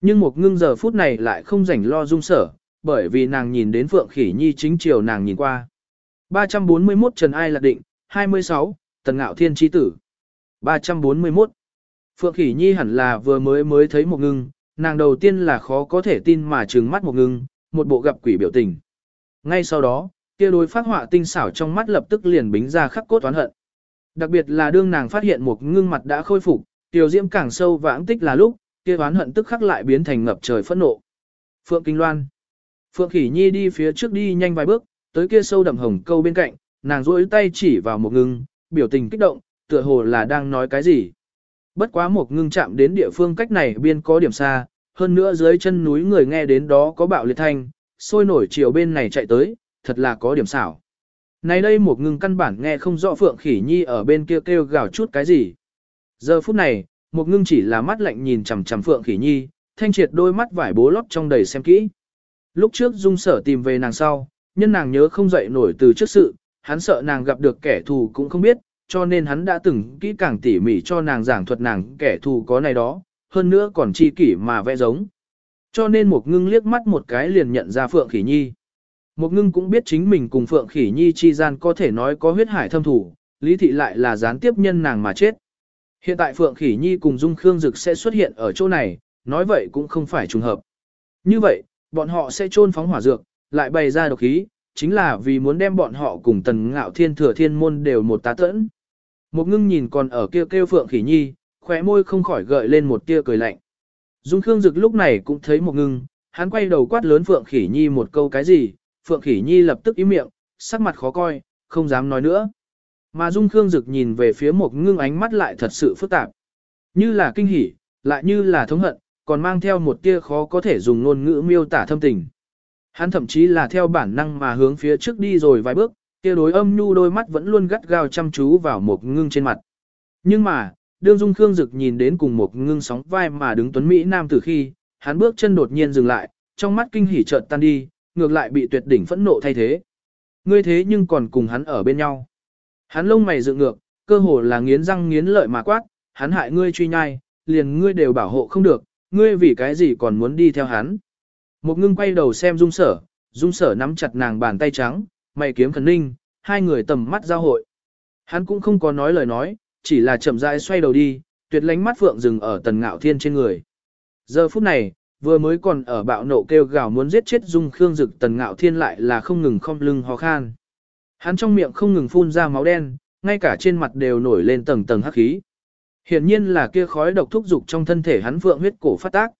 Nhưng một ngưng giờ phút này lại không rảnh lo dung sở, bởi vì nàng nhìn đến Phượng Khỉ Nhi chính chiều nàng nhìn qua. 341 Trần Ai Lạc Định, 26, Tần Ngạo Thiên Chi Tử. 341. Phượng Khỉ Nhi hẳn là vừa mới mới thấy một ngưng, nàng đầu tiên là khó có thể tin mà trừng mắt một ngưng, một bộ gặp quỷ biểu tình. Ngay sau đó, kia đối phát họa tinh xảo trong mắt lập tức liền bính ra khắc cốt toán hận. Đặc biệt là đương nàng phát hiện một ngưng mặt đã khôi phục, tiểu diễm càng sâu vãng tích là lúc, kia toán hận tức khắc lại biến thành ngập trời phẫn nộ. Phượng Kinh Loan Phượng Khỉ Nhi đi phía trước đi nhanh vài bước, tới kia sâu đậm hồng câu bên cạnh, nàng duỗi tay chỉ vào một ngưng, biểu tình kích động, tựa hồ là đang nói cái gì. Bất quá một ngưng chạm đến địa phương cách này biên có điểm xa, hơn nữa dưới chân núi người nghe đến đó có bạo liệt thanh, sôi nổi chiều bên này chạy tới, thật là có điểm xảo. Này đây một ngưng căn bản nghe không rõ Phượng Khỉ Nhi ở bên kia kêu gào chút cái gì. Giờ phút này, một ngưng chỉ là mắt lạnh nhìn chằm chằm Phượng Khỉ Nhi, thanh triệt đôi mắt vải bố lót trong đầy xem kỹ. Lúc trước dung sở tìm về nàng sau, nhân nàng nhớ không dậy nổi từ trước sự, hắn sợ nàng gặp được kẻ thù cũng không biết, cho nên hắn đã từng kỹ càng tỉ mỉ cho nàng giảng thuật nàng kẻ thù có này đó, hơn nữa còn chi kỷ mà vẽ giống. Cho nên một ngưng liếc mắt một cái liền nhận ra Phượng Khỉ Nhi. Một ngưng cũng biết chính mình cùng Phượng Khỉ Nhi chi gian có thể nói có huyết hải thâm thủ, Lý Thị lại là gián tiếp nhân nàng mà chết. Hiện tại Phượng Khỉ Nhi cùng Dung Khương Dực sẽ xuất hiện ở chỗ này, nói vậy cũng không phải trùng hợp. Như vậy, bọn họ sẽ trôn phóng hỏa dược, lại bày ra độc khí, chính là vì muốn đem bọn họ cùng tần ngạo thiên thừa thiên môn đều một tá tẫn. Một ngưng nhìn còn ở kia kêu, kêu Phượng Khỉ Nhi, khóe môi không khỏi gợi lên một tia cười lạnh. Dung Khương Dực lúc này cũng thấy một ngưng, hắn quay đầu quát lớn Phượng Khỉ Nhi một câu cái gì, Phượng Khỉ Nhi lập tức im miệng, sắc mặt khó coi, không dám nói nữa. Mà Dung Khương Dực nhìn về phía một ngưng ánh mắt lại thật sự phức tạp. Như là kinh hỉ, lại như là thống hận, còn mang theo một tia khó có thể dùng ngôn ngữ miêu tả thâm tình. Hắn thậm chí là theo bản năng mà hướng phía trước đi rồi vài bước, kia đối âm nhu đôi mắt vẫn luôn gắt gao chăm chú vào một ngưng trên mặt. Nhưng mà, đương Dung Khương Dực nhìn đến cùng một ngưng sóng vai mà đứng tuấn Mỹ Nam từ khi, hắn bước chân đột nhiên dừng lại, trong mắt kinh hỉ chợt tan đi, ngược lại bị tuyệt đỉnh phẫn nộ thay thế. Ngươi thế nhưng còn cùng hắn ở bên nhau. Hắn lông mày dựng ngược, cơ hồ là nghiến răng nghiến lợi mà quát, hắn hại ngươi truy nhai, liền ngươi đều bảo hộ không được, ngươi vì cái gì còn muốn đi theo hắn. Một ngưng quay đầu xem dung sở, dung sở nắm chặt nàng bàn tay trắng, mày kiếm khẩn ninh, hai người tầm mắt giao hội. Hắn cũng không có nói lời nói, chỉ là chậm rãi xoay đầu đi, tuyệt lánh mắt phượng dừng ở tần ngạo thiên trên người. Giờ phút này, vừa mới còn ở bạo nộ kêu gào muốn giết chết dung khương dực tần ngạo thiên lại là không ngừng không lưng ho khan. Hắn trong miệng không ngừng phun ra máu đen, ngay cả trên mặt đều nổi lên tầng tầng hắc khí. Hiển nhiên là kia khói độc thúc dục trong thân thể hắn vượng huyết cổ phát tác.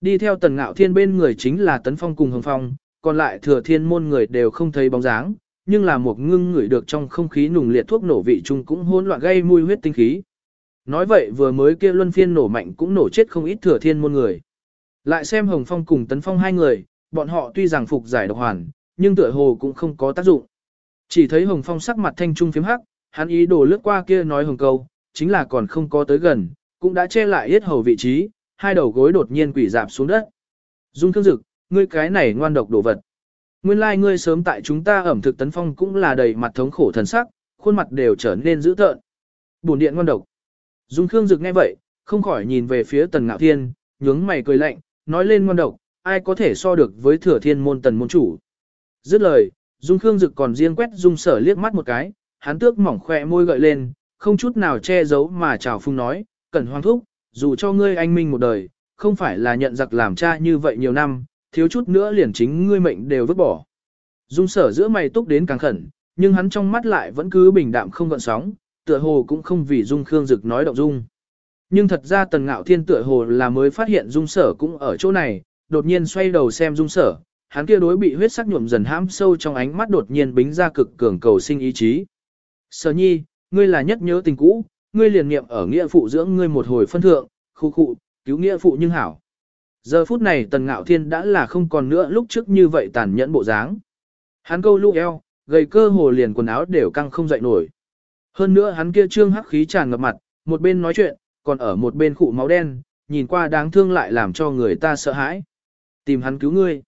Đi theo tần ngạo thiên bên người chính là tấn phong cùng hồng phong, còn lại thừa thiên môn người đều không thấy bóng dáng, nhưng là một ngưng ngửi được trong không khí nùng liệt thuốc nổ vị chung cũng hỗn loạn gây mùi huyết tinh khí. Nói vậy vừa mới kia luân phiên nổ mạnh cũng nổ chết không ít thừa thiên môn người. Lại xem hồng phong cùng tấn phong hai người, bọn họ tuy rằng phục giải độc hoàn, nhưng tựa hồ cũng không có tác dụng. Chỉ thấy Hồng Phong sắc mặt thanh trung phím hắc, hắn ý đồ lướt qua kia nói hồng câu, chính là còn không có tới gần, cũng đã che lại hết hầu vị trí, hai đầu gối đột nhiên quỷ dạp xuống đất. Dung thương dực, ngươi cái này ngoan độc đồ vật. Nguyên lai like ngươi sớm tại chúng ta ẩm thực tấn phong cũng là đầy mặt thống khổ thần sắc, khuôn mặt đều trở nên dữ tợn. Bổn điện ngoan độc. Dung Khương Dực nghe vậy, không khỏi nhìn về phía Tần Ngạo Thiên, nhướng mày cười lạnh, nói lên ngoan độc, ai có thể so được với Thừa Thiên môn Tần môn chủ. Dứt lời, Dung Khương Dực còn riêng quét Dung Sở liếc mắt một cái, hắn tước mỏng khỏe môi gợi lên, không chút nào che giấu mà chào phung nói, cẩn hoang thúc, dù cho ngươi anh minh một đời, không phải là nhận giặc làm cha như vậy nhiều năm, thiếu chút nữa liền chính ngươi mệnh đều vứt bỏ. Dung Sở giữa mày túc đến càng khẩn, nhưng hắn trong mắt lại vẫn cứ bình đạm không gợn sóng, tựa hồ cũng không vì Dung Khương Dực nói động dung. Nhưng thật ra Tần Ngạo Thiên tựa hồ là mới phát hiện Dung Sở cũng ở chỗ này, đột nhiên xoay đầu xem Dung Sở, hắn kia đối bị huyết sắc nhuộm dần hãm sâu trong ánh mắt đột nhiên bính ra cực cường cầu sinh ý chí. Sở nhi, ngươi là nhất nhớ tình cũ, ngươi liền nghiệm ở nghĩa phụ dưỡng ngươi một hồi phân thượng, khu khu, cứu nghĩa phụ nhưng hảo. Giờ phút này tần ngạo thiên đã là không còn nữa lúc trước như vậy tàn nhẫn bộ dáng. Hắn câu lũ eo, gầy cơ hồ liền quần áo đều căng không dậy nổi. Hơn nữa hắn kia trương hắc khí tràn ngập mặt, một bên nói chuyện, còn ở một bên khụ máu đen, nhìn qua đáng thương lại làm cho người ta sợ hãi. Tìm hắn cứu ngươi.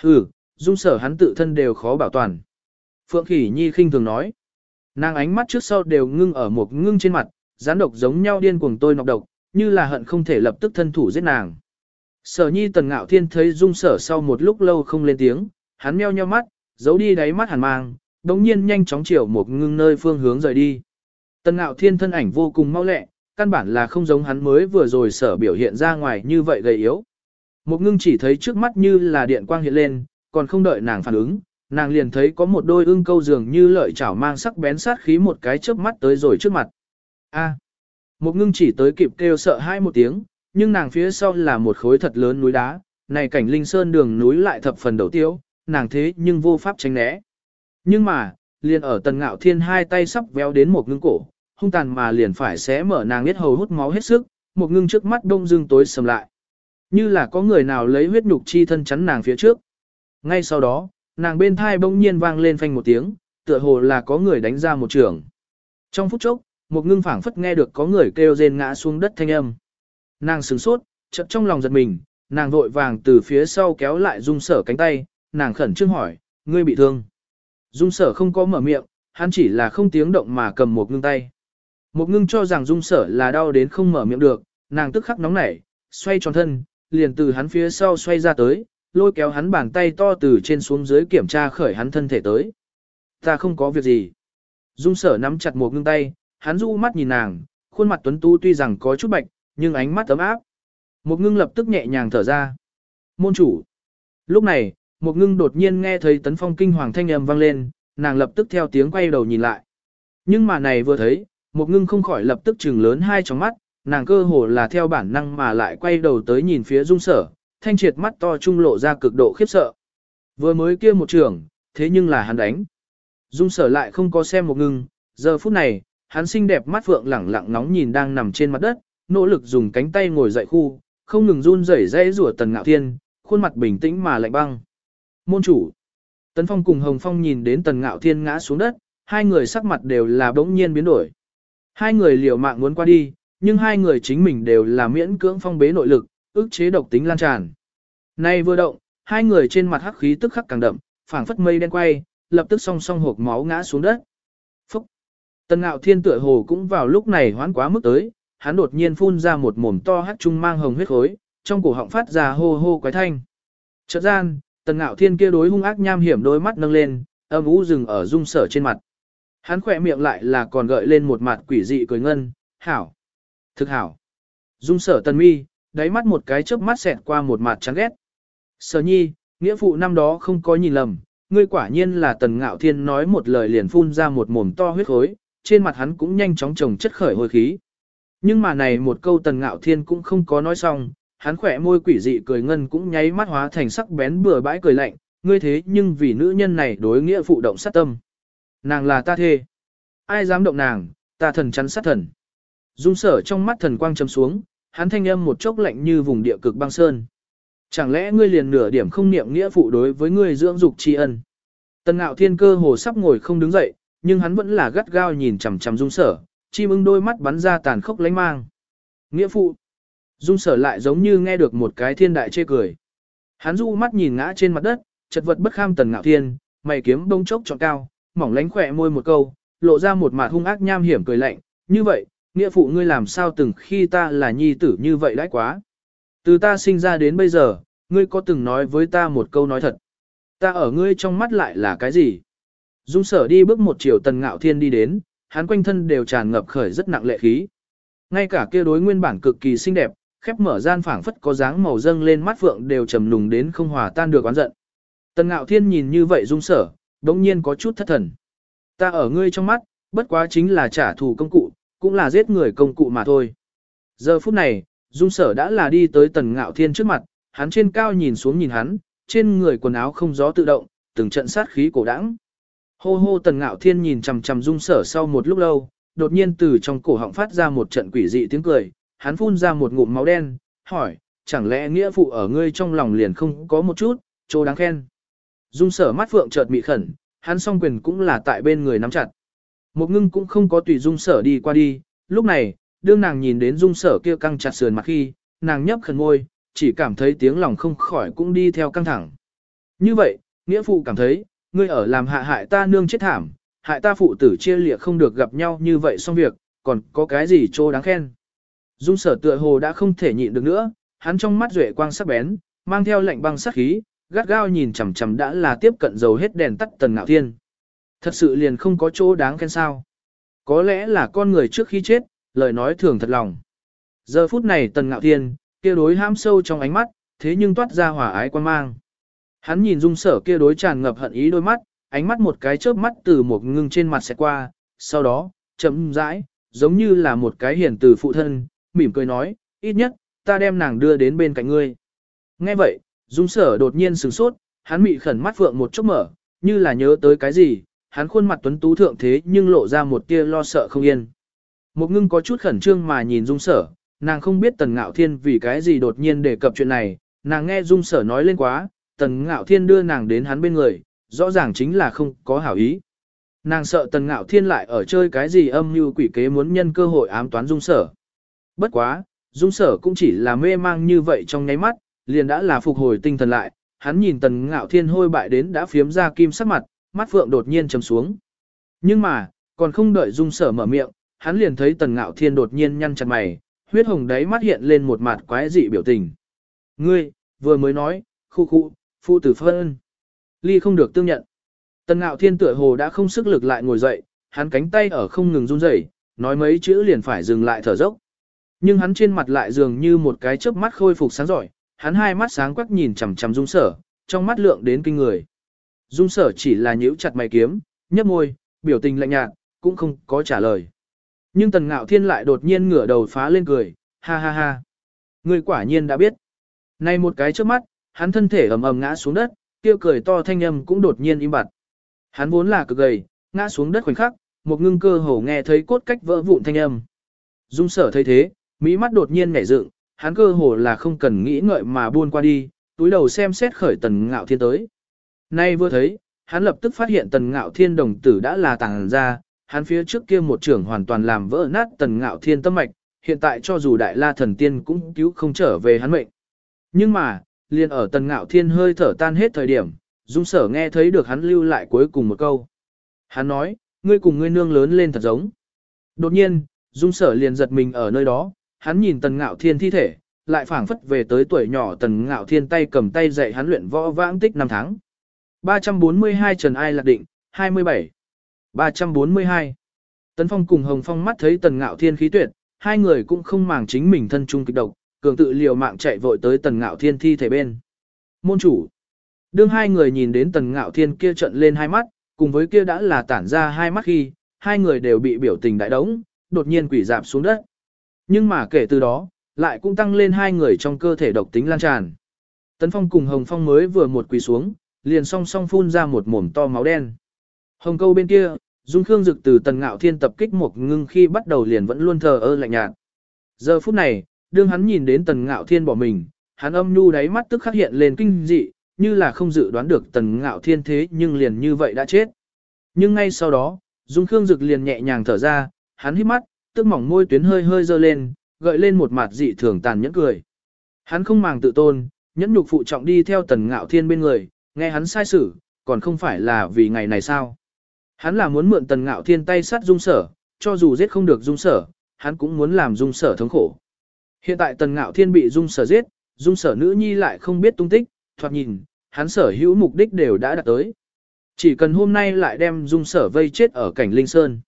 Hừ, dung sở hắn tự thân đều khó bảo toàn. Phượng Khỉ Nhi khinh thường nói. Nàng ánh mắt trước sau đều ngưng ở một ngưng trên mặt, gián độc giống nhau điên cuồng tôi nọc độc, như là hận không thể lập tức thân thủ giết nàng. Sở Nhi tần ngạo thiên thấy dung sở sau một lúc lâu không lên tiếng, hắn meo nheo mắt, giấu đi đáy mắt hàn mang, đồng nhiên nhanh chóng chiều một ngưng nơi phương hướng rời đi. Tần ngạo thiên thân ảnh vô cùng mau lẹ, căn bản là không giống hắn mới vừa rồi sở biểu hiện ra ngoài như vậy gầy yếu. Một ngưng chỉ thấy trước mắt như là điện quang hiện lên, còn không đợi nàng phản ứng, nàng liền thấy có một đôi ưng câu dường như lợi chảo mang sắc bén sát khí một cái chớp mắt tới rồi trước mặt. A. Một ngưng chỉ tới kịp kêu sợ hai một tiếng, nhưng nàng phía sau là một khối thật lớn núi đá, này cảnh linh sơn đường núi lại thập phần đầu tiêu, nàng thế nhưng vô pháp tránh né. Nhưng mà, liền ở tần ngạo thiên hai tay sắp véo đến một ngưng cổ, hung tàn mà liền phải xé mở nàng biết hầu hút máu hết sức, một ngưng trước mắt đông dưng tối sầm lại. Như là có người nào lấy huyết nhục chi thân chắn nàng phía trước. Ngay sau đó, nàng bên thai bỗng nhiên vang lên phanh một tiếng, tựa hồ là có người đánh ra một trường. Trong phút chốc, một ngưng phảng phất nghe được có người kêu rên ngã xuống đất thanh âm. Nàng sửng sốt, chợt trong lòng giật mình, nàng vội vàng từ phía sau kéo lại dung sở cánh tay, nàng khẩn trương hỏi, ngươi bị thương. Dung sở không có mở miệng, hắn chỉ là không tiếng động mà cầm một ngưng tay. Một ngưng cho rằng dung sở là đau đến không mở miệng được, nàng tức khắc nóng nảy, xoay tròn thân, liền từ hắn phía sau xoay ra tới, lôi kéo hắn bàn tay to từ trên xuống dưới kiểm tra khởi hắn thân thể tới. Ta không có việc gì. Dung sở nắm chặt một ngưng tay, hắn du mắt nhìn nàng, khuôn mặt tuấn tu tuy rằng có chút bạch, nhưng ánh mắt ấm áp. Một ngưng lập tức nhẹ nhàng thở ra. Môn chủ. Lúc này, một ngưng đột nhiên nghe thấy tấn phong kinh hoàng thanh âm vang lên, nàng lập tức theo tiếng quay đầu nhìn lại. Nhưng mà này vừa thấy, một ngưng không khỏi lập tức trừng lớn hai tròng mắt, nàng cơ hồ là theo bản năng mà lại quay đầu tới nhìn phía dung sở, thanh triệt mắt to trung lộ ra cực độ khiếp sợ. Vừa mới kia một trường, thế nhưng là hắn đánh. Dung sở lại không có xem một ngưng, giờ phút này, hắn xinh đẹp mắt phượng lẳng lặng nóng nhìn đang nằm trên mặt đất, nỗ lực dùng cánh tay ngồi dậy khu, không ngừng run rẩy dây rủa tần ngạo thiên, khuôn mặt bình tĩnh mà lạnh băng. Môn chủ. Tấn Phong cùng Hồng Phong nhìn đến tần ngạo thiên ngã xuống đất, hai người sắc mặt đều là bỗng nhiên biến đổi. Hai người liều mạng muốn qua đi, nhưng hai người chính mình đều là miễn cưỡng phong bế nội lực, ức chế độc tính lan tràn. Nay vừa động, hai người trên mặt hắc khí tức khắc càng đậm, phảng phất mây đen quay, lập tức song song hộp máu ngã xuống đất. Phúc! Tần ngạo thiên tựa hồ cũng vào lúc này hoán quá mức tới, hắn đột nhiên phun ra một mồm to hắt trung mang hồng huyết khối, trong cổ họng phát ra hô hô quái thanh. Chợt gian, tần ngạo thiên kia đối hung ác nham hiểm đôi mắt nâng lên, âm u dừng ở dung sở trên mặt. Hắn khỏe miệng lại là còn gợi lên một mặt quỷ dị cười ngân, hảo. Thực hảo. Dung sở tần mi, đáy mắt một cái chớp mắt xẹt qua một mặt chán ghét. Sở nhi, nghĩa phụ năm đó không có nhìn lầm, ngươi quả nhiên là tần ngạo thiên nói một lời liền phun ra một mồm to huyết khối, trên mặt hắn cũng nhanh chóng trồng chất khởi hồi khí. Nhưng mà này một câu tần ngạo thiên cũng không có nói xong, hắn khỏe môi quỷ dị cười ngân cũng nháy mắt hóa thành sắc bén bừa bãi cười lạnh, ngươi thế nhưng vì nữ nhân này đối nghĩa phụ động sát tâm. Nàng là ta thê. Ai dám động nàng, ta thần chắn sát thần. Dung sở trong mắt thần quang chấm xuống, hắn thanh âm một chốc lạnh như vùng địa cực băng sơn. Chẳng lẽ ngươi liền nửa điểm không niệm nghĩa phụ đối với ngươi dưỡng dục tri ân? Tần ngạo thiên cơ hồ sắp ngồi không đứng dậy, nhưng hắn vẫn là gắt gao nhìn chằm chằm dung sở, chim ưng đôi mắt bắn ra tàn khốc lánh mang. Nghĩa phụ. Dung sở lại giống như nghe được một cái thiên đại chê cười. Hắn du mắt nhìn ngã trên mặt đất, chật vật bất kham tần ngạo thiên, mày kiếm bông chốc trọn cao, mỏng lánh khỏe môi một câu, lộ ra một mặt hung ác nham hiểm cười lạnh, như vậy, nghĩa phụ ngươi làm sao từng khi ta là nhi tử như vậy đãi quá. Từ ta sinh ra đến bây giờ, ngươi có từng nói với ta một câu nói thật. Ta ở ngươi trong mắt lại là cái gì? Dung sở đi bước một chiều tần ngạo thiên đi đến, hắn quanh thân đều tràn ngập khởi rất nặng lệ khí. Ngay cả kia đối nguyên bản cực kỳ xinh đẹp, khép mở gian phảng phất có dáng màu dâng lên mắt phượng đều trầm lùng đến không hòa tan được oán giận. Tần ngạo thiên nhìn như vậy dung sở, đống nhiên có chút thất thần. Ta ở ngươi trong mắt, bất quá chính là trả thù công cụ, cũng là giết người công cụ mà thôi. Giờ phút này, dung sở đã là đi tới tần ngạo thiên trước mặt, hắn trên cao nhìn xuống nhìn hắn, trên người quần áo không gió tự động, từng trận sát khí cổ đãng. Hô hô tần ngạo thiên nhìn chằm chằm dung sở sau một lúc lâu, đột nhiên từ trong cổ họng phát ra một trận quỷ dị tiếng cười, hắn phun ra một ngụm máu đen, hỏi, chẳng lẽ nghĩa phụ ở ngươi trong lòng liền không có một chút, chỗ đáng khen. Dung sở mắt phượng chợt mị khẩn, hắn song quyền cũng là tại bên người nắm chặt. Một ngưng cũng không có tùy dung sở đi qua đi, lúc này, đương nàng nhìn đến dung sở kia căng chặt sườn mặt khi, nàng nhấp khẩn ngôi, chỉ cảm thấy tiếng lòng không khỏi cũng đi theo căng thẳng. Như vậy, nghĩa phụ cảm thấy, ngươi ở làm hạ hại ta nương chết thảm, hại ta phụ tử chia lịa không được gặp nhau như vậy xong việc, còn có cái gì trô đáng khen. Dung sở tựa hồ đã không thể nhịn được nữa, hắn trong mắt duệ quang sắc bén, mang theo lệnh băng sắc khí, gắt gao nhìn chằm chằm đã là tiếp cận dầu hết đèn tắt tần ngạo thiên. Thật sự liền không có chỗ đáng khen sao. Có lẽ là con người trước khi chết, lời nói thường thật lòng. Giờ phút này tần ngạo thiên, kia đối ham sâu trong ánh mắt, thế nhưng toát ra hỏa ái quan mang. Hắn nhìn dung sở kia đối tràn ngập hận ý đôi mắt, ánh mắt một cái chớp mắt từ một ngưng trên mặt sẽ qua, sau đó, chậm rãi, giống như là một cái hiền từ phụ thân, mỉm cười nói, ít nhất, ta đem nàng đưa đến bên cạnh ngươi. Nghe vậy, dung sở đột nhiên sửng sốt, hắn mị khẩn mắt vượng một chốc mở, như là nhớ tới cái gì, hắn khuôn mặt tuấn tú thượng thế nhưng lộ ra một tia lo sợ không yên. Một ngưng có chút khẩn trương mà nhìn dung sở, nàng không biết tần ngạo thiên vì cái gì đột nhiên đề cập chuyện này, nàng nghe dung sở nói lên quá, tần ngạo thiên đưa nàng đến hắn bên người, rõ ràng chính là không có hảo ý. Nàng sợ tần ngạo thiên lại ở chơi cái gì âm như quỷ kế muốn nhân cơ hội ám toán dung sở. Bất quá, dung sở cũng chỉ là mê mang như vậy trong nháy mắt, liền đã là phục hồi tinh thần lại, hắn nhìn tần ngạo thiên hôi bại đến đã phiếm ra kim sắc mặt, mắt phượng đột nhiên chấm xuống. Nhưng mà, còn không đợi dung sở mở miệng, hắn liền thấy tần ngạo thiên đột nhiên nhăn chặt mày, huyết hồng đáy mắt hiện lên một mặt quái dị biểu tình. Ngươi, vừa mới nói, khu khu, phụ tử phân. Ly không được tương nhận. Tần ngạo thiên tựa hồ đã không sức lực lại ngồi dậy, hắn cánh tay ở không ngừng run rẩy, nói mấy chữ liền phải dừng lại thở dốc. Nhưng hắn trên mặt lại dường như một cái chớp mắt khôi phục sáng giỏi, hắn hai mắt sáng quắc nhìn chằm chằm Dung Sở, trong mắt lượng đến kinh người. Dung Sở chỉ là nhíu chặt mày kiếm, nhấp môi, biểu tình lạnh nhạt, cũng không có trả lời. Nhưng Tần Ngạo Thiên lại đột nhiên ngửa đầu phá lên cười, ha ha ha. Người quả nhiên đã biết. Này một cái trước mắt, hắn thân thể ầm ầm ngã xuống đất, tiêu cười to thanh âm cũng đột nhiên im bặt. Hắn vốn là cực gầy, ngã xuống đất khoảnh khắc, một ngưng cơ hồ nghe thấy cốt cách vỡ vụn thanh âm. Dung sở thấy thế, mỹ mắt đột nhiên nhảy dựng, hắn cơ hồ là không cần nghĩ ngợi mà buôn qua đi, túi đầu xem xét khởi tần ngạo thiên tới. Nay vừa thấy, hắn lập tức phát hiện tần ngạo thiên đồng tử đã là tàng ra, hắn phía trước kia một trưởng hoàn toàn làm vỡ nát tần ngạo thiên tâm mạch, hiện tại cho dù đại la thần tiên cũng cứu không trở về hắn mệnh. Nhưng mà, liền ở tần ngạo thiên hơi thở tan hết thời điểm, dung sở nghe thấy được hắn lưu lại cuối cùng một câu. Hắn nói, ngươi cùng ngươi nương lớn lên thật giống. Đột nhiên, dung sở liền giật mình ở nơi đó, hắn nhìn tần ngạo thiên thi thể, lại phảng phất về tới tuổi nhỏ tần ngạo thiên tay cầm tay dạy hắn luyện võ vãng tích năm tháng. 342 Trần Ai Lạc Định, 27. 342. Tấn Phong cùng Hồng Phong mắt thấy tần ngạo thiên khí tuyệt, hai người cũng không màng chính mình thân trung kịch độc, cường tự liều mạng chạy vội tới tần ngạo thiên thi thể bên. Môn chủ. Đương hai người nhìn đến tần ngạo thiên kia trận lên hai mắt, cùng với kia đã là tản ra hai mắt khi, hai người đều bị biểu tình đại đống, đột nhiên quỷ dạp xuống đất. Nhưng mà kể từ đó, lại cũng tăng lên hai người trong cơ thể độc tính lan tràn. Tấn Phong cùng Hồng Phong mới vừa một quỳ xuống, liền song song phun ra một mồm to máu đen. Hồng câu bên kia, Dung Khương Dực từ tần ngạo thiên tập kích một ngưng khi bắt đầu liền vẫn luôn thờ ơ lạnh nhạt. Giờ phút này, đương hắn nhìn đến tần ngạo thiên bỏ mình, hắn âm nhu đáy mắt tức khắc hiện lên kinh dị, như là không dự đoán được tần ngạo thiên thế nhưng liền như vậy đã chết. Nhưng ngay sau đó, Dung Khương Dực liền nhẹ nhàng thở ra, hắn hít mắt, tức mỏng môi tuyến hơi hơi dơ lên, gợi lên một mặt dị thường tàn nhẫn cười. Hắn không màng tự tôn, nhẫn nhục phụ trọng đi theo tần ngạo thiên bên người, nghe hắn sai xử, còn không phải là vì ngày này sao. Hắn là muốn mượn tần ngạo thiên tay sát dung sở, cho dù giết không được dung sở, hắn cũng muốn làm dung sở thống khổ. Hiện tại tần ngạo thiên bị dung sở giết, dung sở nữ nhi lại không biết tung tích, thoạt nhìn, hắn sở hữu mục đích đều đã đạt tới. Chỉ cần hôm nay lại đem dung sở vây chết ở cảnh Linh Sơn.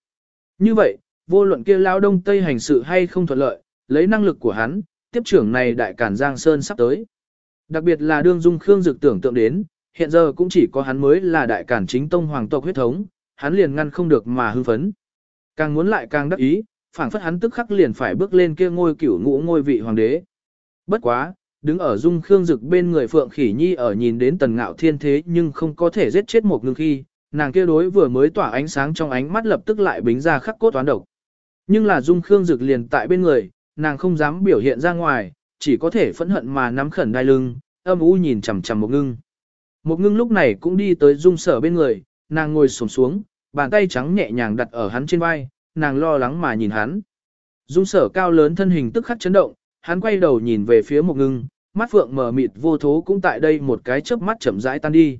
Như vậy, vô luận kia lao đông tây hành sự hay không thuận lợi, lấy năng lực của hắn, tiếp trưởng này đại cản Giang Sơn sắp tới. Đặc biệt là đương dung khương dực tưởng tượng đến, hiện giờ cũng chỉ có hắn mới là đại cản chính tông hoàng tộc huyết thống, hắn liền ngăn không được mà hưng phấn. Càng muốn lại càng đắc ý, phảng phất hắn tức khắc liền phải bước lên kia ngôi cửu ngũ ngôi vị hoàng đế. Bất quá, đứng ở dung khương dực bên người Phượng Khỉ Nhi ở nhìn đến tần ngạo thiên thế nhưng không có thể giết chết một ngưng khi, nàng kia đối vừa mới tỏa ánh sáng trong ánh mắt lập tức lại bính ra khắc cốt toán độc. Nhưng là dung khương dực liền tại bên người, nàng không dám biểu hiện ra ngoài, chỉ có thể phẫn hận mà nắm khẩn đai lưng, âm u nhìn chằm chằm một ngưng. Một ngưng lúc này cũng đi tới dung sở bên người, nàng ngồi xổm xuống, bàn tay trắng nhẹ nhàng đặt ở hắn trên vai, nàng lo lắng mà nhìn hắn. Dung sở cao lớn thân hình tức khắc chấn động, hắn quay đầu nhìn về phía một ngưng, mắt phượng mở mịt vô thố cũng tại đây một cái chớp mắt chậm rãi tan đi.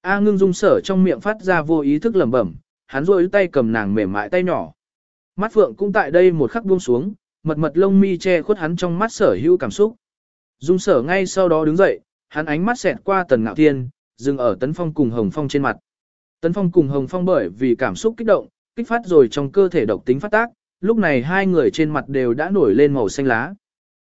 A ngưng dung sở trong miệng phát ra vô ý thức lẩm bẩm, hắn rôi tay cầm nàng mềm mại tay nhỏ. Mắt phượng cũng tại đây một khắc buông xuống, mật mật lông mi che khuất hắn trong mắt sở hữu cảm xúc. Dung sở ngay sau đó đứng dậy, hắn ánh mắt xẹt qua tần ngạo thiên, dừng ở tấn phong cùng hồng phong trên mặt. Tấn phong cùng hồng phong bởi vì cảm xúc kích động, kích phát rồi trong cơ thể độc tính phát tác, lúc này hai người trên mặt đều đã nổi lên màu xanh lá.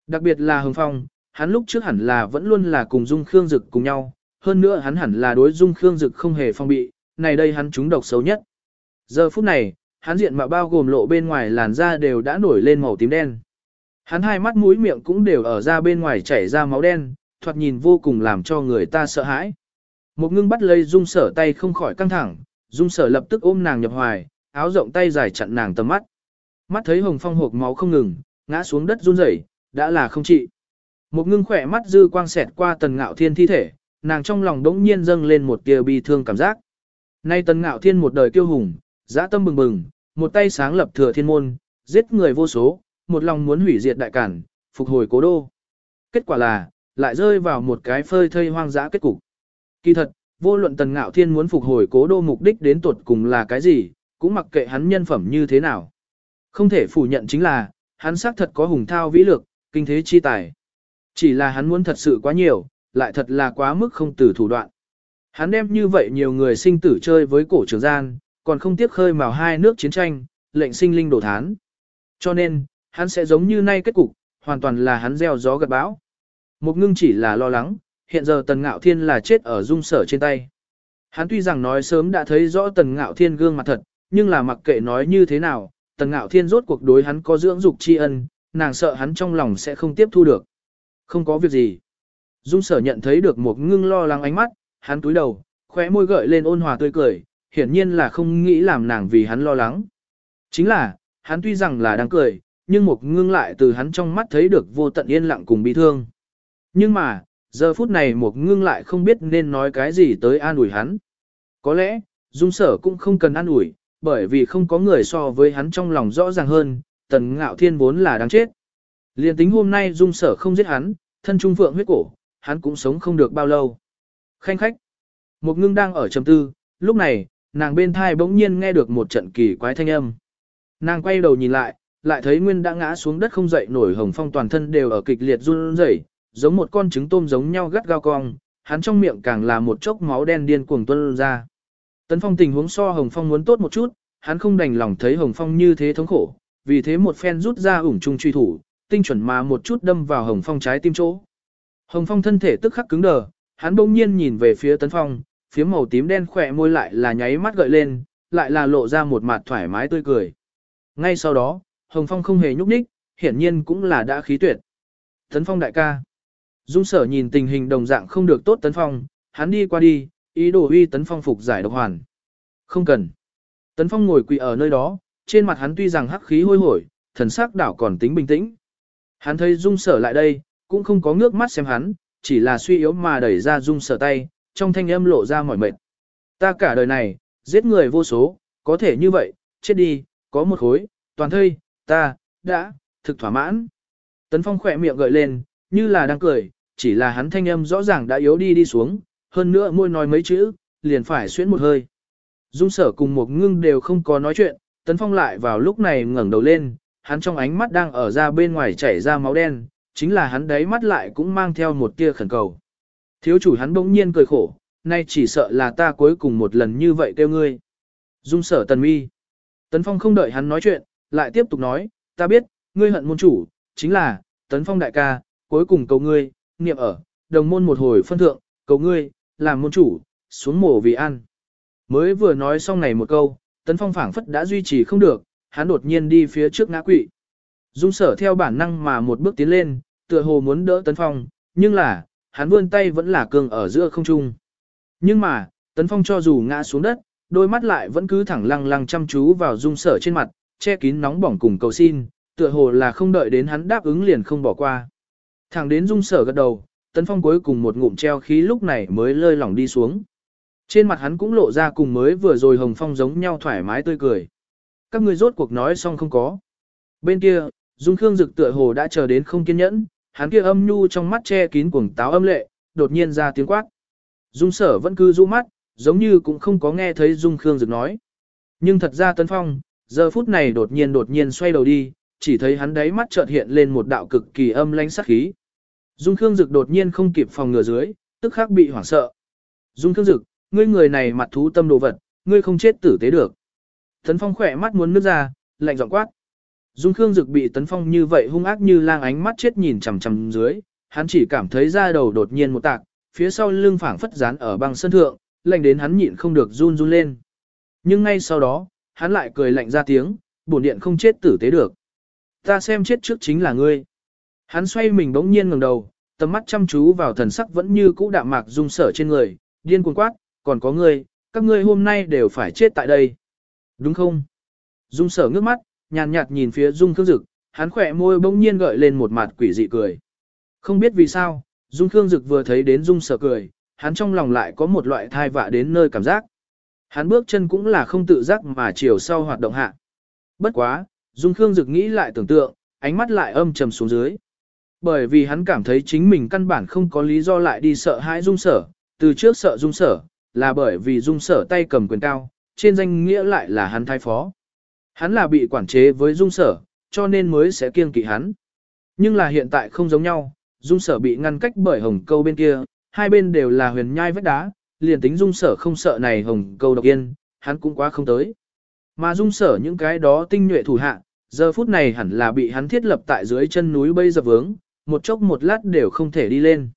Đặc biệt là hồng phong, hắn lúc trước hẳn là vẫn luôn là cùng Dung Khương Dực cùng nhau, hơn nữa hắn hẳn là đối Dung Khương Dực không hề phong bị, này đây hắn trúng độc xấu nhất. Giờ phút này, hắn diện mạo bao gồm lộ bên ngoài làn da đều đã nổi lên màu tím đen. Hắn hai mắt mũi miệng cũng đều ở ra bên ngoài chảy ra máu đen, thoạt nhìn vô cùng làm cho người ta sợ hãi. Một ngưng bắt lấy dung sở tay không khỏi căng thẳng, dung sở lập tức ôm nàng nhập hoài, áo rộng tay dài chặn nàng tầm mắt. Mắt thấy hồng phong hộp máu không ngừng, ngã xuống đất run rẩy, đã là không trị. Một ngưng khỏe mắt dư quang xẹt qua tần ngạo thiên thi thể, nàng trong lòng đống nhiên dâng lên một tia bi thương cảm giác. Nay tần ngạo thiên một đời kiêu hùng, dã tâm bừng bừng, một tay sáng lập thừa thiên môn, giết người vô số, một lòng muốn hủy diệt đại cản, phục hồi cố đô. Kết quả là, lại rơi vào một cái phơi thây hoang dã kết cục. Kỳ thật, vô luận tần ngạo thiên muốn phục hồi cố đô mục đích đến tuột cùng là cái gì, cũng mặc kệ hắn nhân phẩm như thế nào. Không thể phủ nhận chính là, hắn xác thật có hùng thao vĩ lực, kinh thế chi tài. Chỉ là hắn muốn thật sự quá nhiều, lại thật là quá mức không từ thủ đoạn. Hắn đem như vậy nhiều người sinh tử chơi với cổ trường gian, còn không tiếc khơi mào hai nước chiến tranh, lệnh sinh linh đổ thán. Cho nên, hắn sẽ giống như nay kết cục, hoàn toàn là hắn gieo gió gặt bão. Một ngưng chỉ là lo lắng, hiện giờ tần ngạo thiên là chết ở dung sở trên tay. Hắn tuy rằng nói sớm đã thấy rõ tần ngạo thiên gương mặt thật, nhưng là mặc kệ nói như thế nào, tần ngạo thiên rốt cuộc đối hắn có dưỡng dục tri ân, nàng sợ hắn trong lòng sẽ không tiếp thu được. Không có việc gì. Dung sở nhận thấy được một ngưng lo lắng ánh mắt, hắn túi đầu, khóe môi gợi lên ôn hòa tươi cười, hiển nhiên là không nghĩ làm nàng vì hắn lo lắng. Chính là, hắn tuy rằng là đang cười, nhưng một ngưng lại từ hắn trong mắt thấy được vô tận yên lặng cùng bi thương. Nhưng mà, giờ phút này một ngưng lại không biết nên nói cái gì tới an ủi hắn. Có lẽ, dung sở cũng không cần an ủi, bởi vì không có người so với hắn trong lòng rõ ràng hơn, tần ngạo thiên vốn là đáng chết. Liên tính hôm nay dung sở không giết hắn, thân trung phượng huyết cổ, hắn cũng sống không được bao lâu. Khanh khách. Một ngưng đang ở trầm tư, lúc này, nàng bên thai bỗng nhiên nghe được một trận kỳ quái thanh âm. Nàng quay đầu nhìn lại, lại thấy Nguyên đã ngã xuống đất không dậy nổi hồng phong toàn thân đều ở kịch liệt run rẩy, giống một con trứng tôm giống nhau gắt gao cong, hắn trong miệng càng là một chốc máu đen điên cuồng tuôn ra. Tấn Phong tình huống so Hồng Phong muốn tốt một chút, hắn không đành lòng thấy Hồng Phong như thế thống khổ, vì thế một phen rút ra ủng trung truy thủ, tinh chuẩn mà một chút đâm vào Hồng Phong trái tim chỗ. Hồng Phong thân thể tức khắc cứng đờ, hắn bỗng nhiên nhìn về phía Tấn Phong, phía màu tím đen khỏe môi lại là nháy mắt gợi lên, lại là lộ ra một mặt thoải mái tươi cười. Ngay sau đó, Hồng Phong không hề nhúc nhích, hiển nhiên cũng là đã khí tuyệt. Tấn Phong đại ca. Dung sở nhìn tình hình đồng dạng không được tốt Tấn Phong, hắn đi qua đi, ý đồ uy Tấn Phong phục giải độc hoàn. Không cần. Tấn Phong ngồi quỳ ở nơi đó, trên mặt hắn tuy rằng hắc khí hôi hổi, thần sắc đảo còn tính bình tĩnh. Hắn thấy Dung sở lại đây, cũng không có ngước mắt xem hắn, chỉ là suy yếu mà đẩy ra Dung sở tay, trong thanh âm lộ ra mỏi mệt. Ta cả đời này, giết người vô số, có thể như vậy, chết đi, có một khối, toàn thây, ta, đã, thực thỏa mãn. Tấn Phong khỏe miệng gợi lên, như là đang cười, chỉ là hắn thanh âm rõ ràng đã yếu đi đi xuống, hơn nữa môi nói mấy chữ, liền phải xuyến một hơi. Dung sở cùng một ngưng đều không có nói chuyện, Tấn Phong lại vào lúc này ngẩng đầu lên, hắn trong ánh mắt đang ở ra bên ngoài chảy ra máu đen, chính là hắn đấy mắt lại cũng mang theo một tia khẩn cầu. Thiếu chủ hắn bỗng nhiên cười khổ, nay chỉ sợ là ta cuối cùng một lần như vậy kêu ngươi. Dung sở tần mi. Tấn Phong không đợi hắn nói chuyện, lại tiếp tục nói, ta biết, ngươi hận môn chủ, chính là, Tấn Phong đại ca, cuối cùng cầu ngươi, niệm ở, đồng môn một hồi phân thượng, cầu ngươi, làm môn chủ, xuống mổ vì ăn. Mới vừa nói xong này một câu, Tấn Phong phảng phất đã duy trì không được, hắn đột nhiên đi phía trước ngã quỵ. Dung sở theo bản năng mà một bước tiến lên, tựa hồ muốn đỡ Tấn Phong, nhưng là, hắn vươn tay vẫn là cường ở giữa không trung. Nhưng mà, Tấn Phong cho dù ngã xuống đất, đôi mắt lại vẫn cứ thẳng lăng lăng chăm chú vào dung sở trên mặt, che kín nóng bỏng cùng cầu xin, tựa hồ là không đợi đến hắn đáp ứng liền không bỏ qua. Thẳng đến dung sở gật đầu, Tấn Phong cuối cùng một ngụm treo khí lúc này mới lơi lỏng đi xuống. Trên mặt hắn cũng lộ ra cùng mới vừa rồi Hồng Phong giống nhau thoải mái tươi cười. Các người rốt cuộc nói xong không có. Bên kia, Dung Khương Dực tựa hồ đã chờ đến không kiên nhẫn, hắn kia âm nhu trong mắt che kín cuồng táo âm lệ, đột nhiên ra tiếng quát. Dung sở vẫn cứ rũ mắt, giống như cũng không có nghe thấy Dung Khương Dực nói. Nhưng thật ra Tấn Phong, giờ phút này đột nhiên đột nhiên xoay đầu đi, chỉ thấy hắn đáy mắt chợt hiện lên một đạo cực kỳ âm lãnh sắc khí. Dung Khương Dực đột nhiên không kịp phòng ngừa dưới, tức khắc bị hoảng sợ. Dung Khương Dực, ngươi người này mặt thú tâm đồ vật, ngươi không chết tử tế được. Tấn Phong khỏe mắt muốn nước ra, lạnh giọng quát. Dung Khương Dực bị Tấn Phong như vậy hung ác như lang ánh mắt chết nhìn chằm chằm dưới, hắn chỉ cảm thấy da đầu đột nhiên một tạc, phía sau lưng phảng phất dán ở băng sân thượng, lạnh đến hắn nhịn không được run run lên. Nhưng ngay sau đó, hắn lại cười lạnh ra tiếng, bổn điện không chết tử tế được. Ta xem chết trước chính là ngươi. Hắn xoay mình bỗng nhiên ngẩng đầu, tầm mắt chăm chú vào thần sắc vẫn như cũ đạm mạc dung sở trên người, điên cuồng quát, còn có ngươi, các ngươi hôm nay đều phải chết tại đây. Đúng không? Dung sở ngước mắt, nhàn nhạt nhìn phía dung khương dực, hắn khỏe môi bỗng nhiên gợi lên một mặt quỷ dị cười. Không biết vì sao, dung khương dực vừa thấy đến dung sở cười, hắn trong lòng lại có một loại thai vạ đến nơi cảm giác. Hắn bước chân cũng là không tự giác mà chiều sau hoạt động hạ. Bất quá, dung khương dực nghĩ lại tưởng tượng, ánh mắt lại âm trầm xuống dưới. Bởi vì hắn cảm thấy chính mình căn bản không có lý do lại đi sợ hãi dung sở, từ trước sợ dung sở, là bởi vì dung sở tay cầm quyền cao, trên danh nghĩa lại là hắn thái phó. Hắn là bị quản chế với dung sở, cho nên mới sẽ kiêng kỵ hắn. Nhưng là hiện tại không giống nhau, dung sở bị ngăn cách bởi hồng câu bên kia, hai bên đều là huyền nhai vách đá, liền tính dung sở không sợ này hồng câu độc yên, hắn cũng quá không tới. Mà dung sở những cái đó tinh nhuệ thủ hạ, giờ phút này hẳn là bị hắn thiết lập tại dưới chân núi bây giờ vướng, một chốc một lát đều không thể đi lên.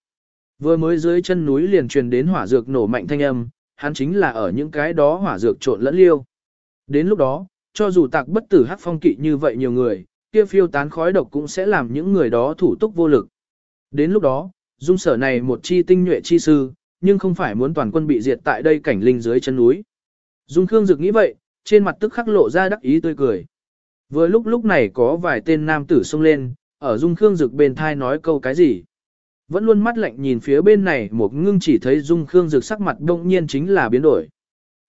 Vừa mới dưới chân núi liền truyền đến hỏa dược nổ mạnh thanh âm, hắn chính là ở những cái đó hỏa dược trộn lẫn liêu. Đến lúc đó, cho dù tạc bất tử hắc phong kỵ như vậy nhiều người, kia phiêu tán khói độc cũng sẽ làm những người đó thủ túc vô lực. Đến lúc đó, dung sở này một chi tinh nhuệ chi sư, nhưng không phải muốn toàn quân bị diệt tại đây cảnh linh dưới chân núi. Dung Khương Dực nghĩ vậy, trên mặt tức khắc lộ ra đắc ý tươi cười. Vừa lúc lúc này có vài tên nam tử xông lên, ở Dung Khương Dực bên thai nói câu cái gì. Vẫn luôn mắt lạnh nhìn phía bên này một ngưng chỉ thấy Dung Khương Dực sắc mặt đông nhiên chính là biến đổi.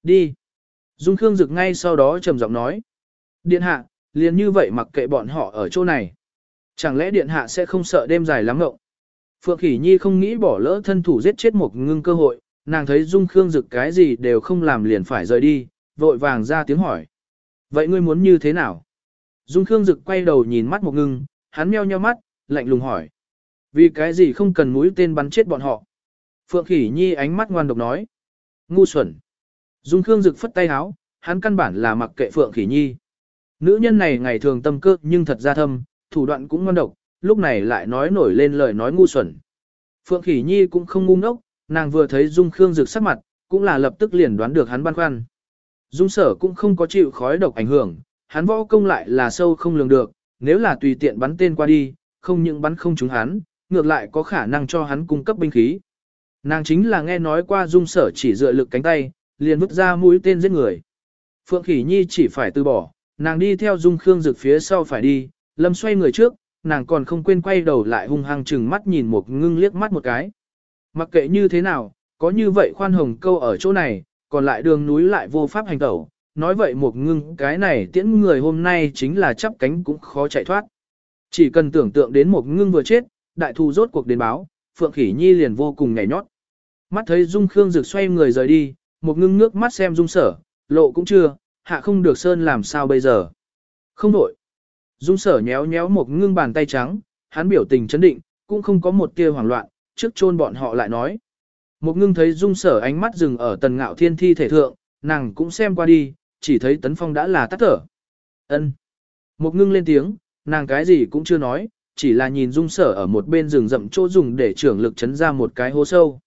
Đi. Dung Khương Dực ngay sau đó trầm giọng nói. Điện hạ, liền như vậy mặc kệ bọn họ ở chỗ này. Chẳng lẽ điện hạ sẽ không sợ đêm dài lắm ngộng? Phượng Khỉ Nhi không nghĩ bỏ lỡ thân thủ giết chết một ngưng cơ hội, nàng thấy Dung Khương Dực cái gì đều không làm liền phải rời đi, vội vàng ra tiếng hỏi. Vậy ngươi muốn như thế nào? Dung Khương Dực quay đầu nhìn mắt một ngưng, hắn meo nheo mắt, lạnh lùng hỏi. Vì cái gì không cần mũi tên bắn chết bọn họ? Phượng Khỉ Nhi ánh mắt ngoan độc nói. Ngu xuẩn. Dung Khương Dực phất tay háo, hắn căn bản là mặc kệ Phượng Khỉ Nhi. Nữ nhân này ngày thường tâm cơ nhưng thật ra thâm, thủ đoạn cũng ngoan độc, lúc này lại nói nổi lên lời nói ngu xuẩn. Phượng Khỉ Nhi cũng không ngu ngốc, nàng vừa thấy Dung Khương Dực sắc mặt, cũng là lập tức liền đoán được hắn băn khoăn. Dung sở cũng không có chịu khói độc ảnh hưởng, hắn võ công lại là sâu không lường được, nếu là tùy tiện bắn tên qua đi, không những bắn không trúng hắn, ngược lại có khả năng cho hắn cung cấp binh khí. Nàng chính là nghe nói qua dung sở chỉ dựa lực cánh tay, liền vứt ra mũi tên giết người. Phượng Khỉ Nhi chỉ phải từ bỏ, nàng đi theo dung khương dực phía sau phải đi, lâm xoay người trước, nàng còn không quên quay đầu lại hung hăng chừng mắt nhìn một ngưng liếc mắt một cái. Mặc kệ như thế nào, có như vậy khoan hồng câu ở chỗ này, còn lại đường núi lại vô pháp hành tẩu, nói vậy một ngưng cái này tiễn người hôm nay chính là chắp cánh cũng khó chạy thoát. Chỉ cần tưởng tượng đến một ngưng vừa chết, đại thù rốt cuộc đến báo, Phượng Khỉ Nhi liền vô cùng nhảy nhót. Mắt thấy Dung Khương Dực xoay người rời đi, một ngưng nước mắt xem Dung sở, lộ cũng chưa, hạ không được sơn làm sao bây giờ. Không đổi. Dung sở nhéo nhéo một ngưng bàn tay trắng, hắn biểu tình chấn định, cũng không có một tia hoảng loạn, trước chôn bọn họ lại nói. Một ngưng thấy dung sở ánh mắt dừng ở tần ngạo thiên thi thể thượng, nàng cũng xem qua đi, chỉ thấy tấn phong đã là tắt thở. ân Một ngưng lên tiếng, nàng cái gì cũng chưa nói, chỉ là nhìn dung sở ở một bên rừng rậm chỗ dùng để trưởng lực chấn ra một cái hố sâu.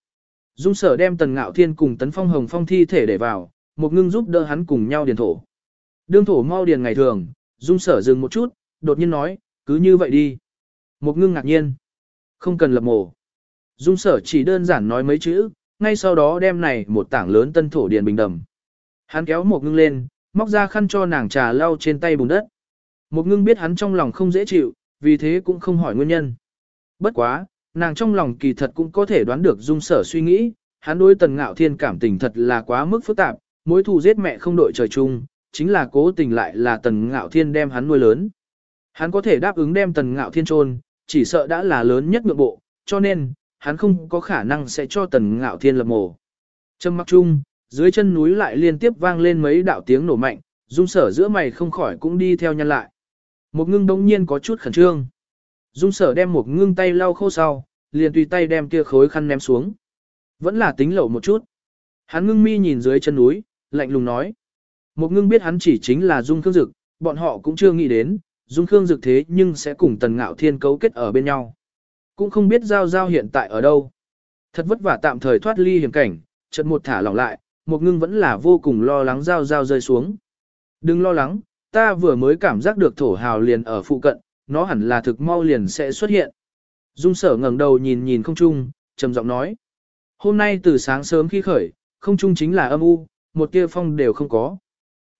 Dung sở đem tần ngạo thiên cùng tấn phong hồng phong thi thể để vào, một ngưng giúp đỡ hắn cùng nhau điền thổ. Đương thổ mau điền ngày thường, dung sở dừng một chút, đột nhiên nói, cứ như vậy đi. Một ngưng ngạc nhiên. Không cần lập mổ. Dung sở chỉ đơn giản nói mấy chữ, ngay sau đó đem này một tảng lớn tân thổ điền bình đầm. Hắn kéo một ngưng lên, móc ra khăn cho nàng trà lau trên tay bùn đất. Một ngưng biết hắn trong lòng không dễ chịu, vì thế cũng không hỏi nguyên nhân. Bất quá, nàng trong lòng kỳ thật cũng có thể đoán được dung sở suy nghĩ, hắn đối tần ngạo thiên cảm tình thật là quá mức phức tạp, mối thù giết mẹ không đội trời chung, chính là cố tình lại là tần ngạo thiên đem hắn nuôi lớn. Hắn có thể đáp ứng đem tần ngạo thiên trôn, chỉ sợ đã là lớn nhất ngược bộ, cho nên, hắn không có khả năng sẽ cho tần ngạo thiên lập mồ. Trâm mặc chung, dưới chân núi lại liên tiếp vang lên mấy đạo tiếng nổ mạnh, dung sở giữa mày không khỏi cũng đi theo nhân lại. Một ngưng đống nhiên có chút khẩn trương. Dung sở đem một ngưng tay lau khô sau, liền tùy tay đem kia khối khăn ném xuống. Vẫn là tính lẩu một chút. Hắn ngưng mi nhìn dưới chân núi, lạnh lùng nói. Một ngưng biết hắn chỉ chính là dung khương dực, bọn họ cũng chưa nghĩ đến, dung khương dực thế nhưng sẽ cùng tần ngạo thiên cấu kết ở bên nhau. Cũng không biết giao giao hiện tại ở đâu. Thật vất vả tạm thời thoát ly hiểm cảnh, chợt một thả lỏng lại, một ngưng vẫn là vô cùng lo lắng giao giao rơi xuống. Đừng lo lắng, ta vừa mới cảm giác được thổ hào liền ở phụ cận, nó hẳn là thực mau liền sẽ xuất hiện. Dung sở ngẩng đầu nhìn nhìn không trung, trầm giọng nói. Hôm nay từ sáng sớm khi khởi, không trung chính là âm u, một tia phong đều không có.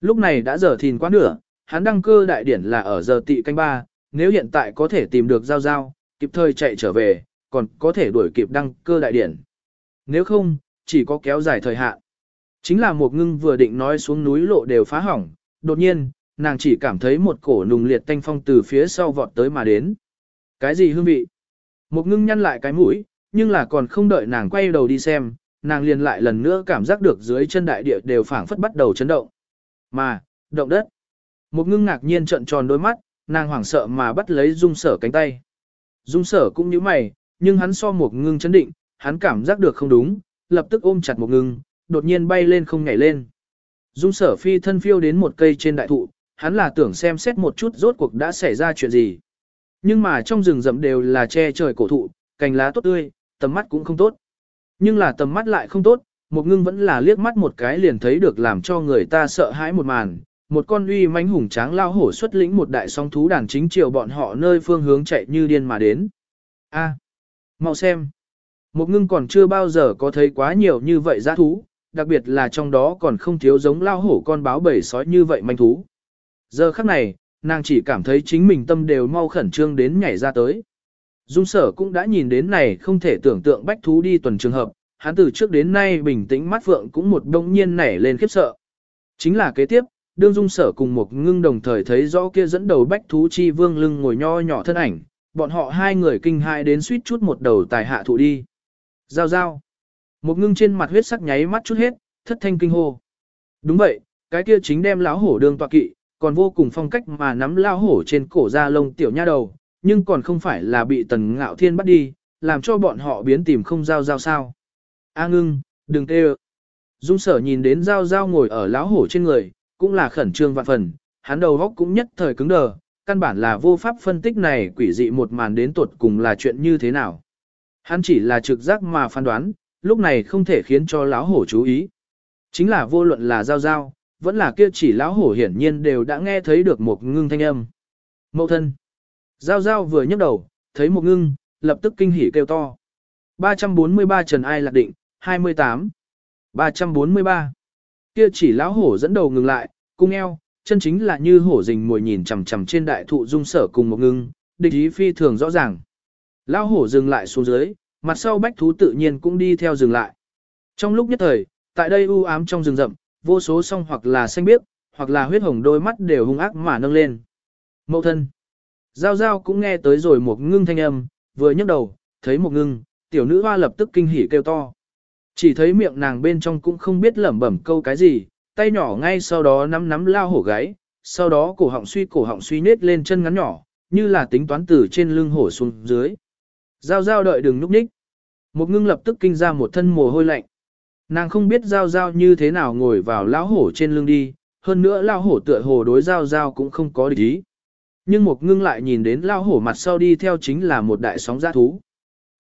Lúc này đã giờ thìn quá nửa, hắn đăng cơ đại điển là ở giờ tị canh ba, nếu hiện tại có thể tìm được giao giao, kịp thời chạy trở về, còn có thể đuổi kịp đăng cơ đại điển. Nếu không, chỉ có kéo dài thời hạn. Chính là một ngưng vừa định nói xuống núi lộ đều phá hỏng, đột nhiên, nàng chỉ cảm thấy một cổ nùng liệt tanh phong từ phía sau vọt tới mà đến. Cái gì hương vị? Một ngưng nhăn lại cái mũi, nhưng là còn không đợi nàng quay đầu đi xem, nàng liền lại lần nữa cảm giác được dưới chân đại địa đều phảng phất bắt đầu chấn động. Mà, động đất. Một ngưng ngạc nhiên trợn tròn đôi mắt, nàng hoảng sợ mà bắt lấy dung sở cánh tay. Dung sở cũng như mày, nhưng hắn so một ngưng chấn định, hắn cảm giác được không đúng, lập tức ôm chặt một ngưng, đột nhiên bay lên không nhảy lên. Dung sở phi thân phiêu đến một cây trên đại thụ, hắn là tưởng xem xét một chút rốt cuộc đã xảy ra chuyện gì. Nhưng mà trong rừng rậm đều là che trời cổ thụ, cành lá tốt tươi, tầm mắt cũng không tốt. Nhưng là tầm mắt lại không tốt, một ngưng vẫn là liếc mắt một cái liền thấy được làm cho người ta sợ hãi một màn. Một con uy mãnh hùng tráng lao hổ xuất lĩnh một đại song thú đàn chính chiều bọn họ nơi phương hướng chạy như điên mà đến. A, mau xem. Một ngưng còn chưa bao giờ có thấy quá nhiều như vậy giá thú, đặc biệt là trong đó còn không thiếu giống lao hổ con báo bầy sói như vậy manh thú. Giờ khắc này, nàng chỉ cảm thấy chính mình tâm đều mau khẩn trương đến nhảy ra tới. Dung sở cũng đã nhìn đến này không thể tưởng tượng bách thú đi tuần trường hợp, hắn từ trước đến nay bình tĩnh mắt vượng cũng một đông nhiên nảy lên khiếp sợ. Chính là kế tiếp, đương dung sở cùng một ngưng đồng thời thấy rõ kia dẫn đầu bách thú chi vương lưng ngồi nho nhỏ thân ảnh, bọn họ hai người kinh hại đến suýt chút một đầu tài hạ thụ đi. Giao giao. Một ngưng trên mặt huyết sắc nháy mắt chút hết, thất thanh kinh hô. Đúng vậy, cái kia chính đem lão hổ đường tọa kỵ, còn vô cùng phong cách mà nắm lao hổ trên cổ ra lông tiểu nha đầu, nhưng còn không phải là bị tần ngạo thiên bắt đi, làm cho bọn họ biến tìm không giao giao sao. A ngưng, đừng tê Dung sở nhìn đến giao giao ngồi ở lão hổ trên người, cũng là khẩn trương vạn phần, hắn đầu góc cũng nhất thời cứng đờ, căn bản là vô pháp phân tích này quỷ dị một màn đến tuột cùng là chuyện như thế nào. Hắn chỉ là trực giác mà phán đoán, lúc này không thể khiến cho lão hổ chú ý. Chính là vô luận là giao giao, vẫn là kia chỉ lão hổ hiển nhiên đều đã nghe thấy được một ngưng thanh âm. Mậu thân. Giao giao vừa nhấc đầu, thấy một ngưng, lập tức kinh hỉ kêu to. 343 Trần Ai Lạc Định, 28. 343. Kia chỉ lão hổ dẫn đầu ngừng lại, cung eo, chân chính là như hổ rình mồi nhìn chằm chằm trên đại thụ dung sở cùng một ngưng, địch ý phi thường rõ ràng. Lão hổ dừng lại xuống dưới, mặt sau bách thú tự nhiên cũng đi theo dừng lại. Trong lúc nhất thời, tại đây u ám trong rừng rậm, vô số song hoặc là xanh biếc, hoặc là huyết hồng đôi mắt đều hung ác mà nâng lên. Mậu thân. Giao giao cũng nghe tới rồi một ngưng thanh âm, vừa nhấc đầu, thấy một ngưng, tiểu nữ hoa lập tức kinh hỉ kêu to. Chỉ thấy miệng nàng bên trong cũng không biết lẩm bẩm câu cái gì, tay nhỏ ngay sau đó nắm nắm lao hổ gáy, sau đó cổ họng suy cổ họng suy nết lên chân ngắn nhỏ, như là tính toán từ trên lưng hổ xuống dưới. Giao giao đợi đừng núp ních, một ngưng lập tức kinh ra một thân mồ hôi lạnh. Nàng không biết giao giao như thế nào ngồi vào lão hổ trên lưng đi, hơn nữa lão hổ tựa hồ đối giao giao cũng không có địch ý. Nhưng một ngưng lại nhìn đến lão hổ mặt sau đi theo chính là một đại sóng giã thú.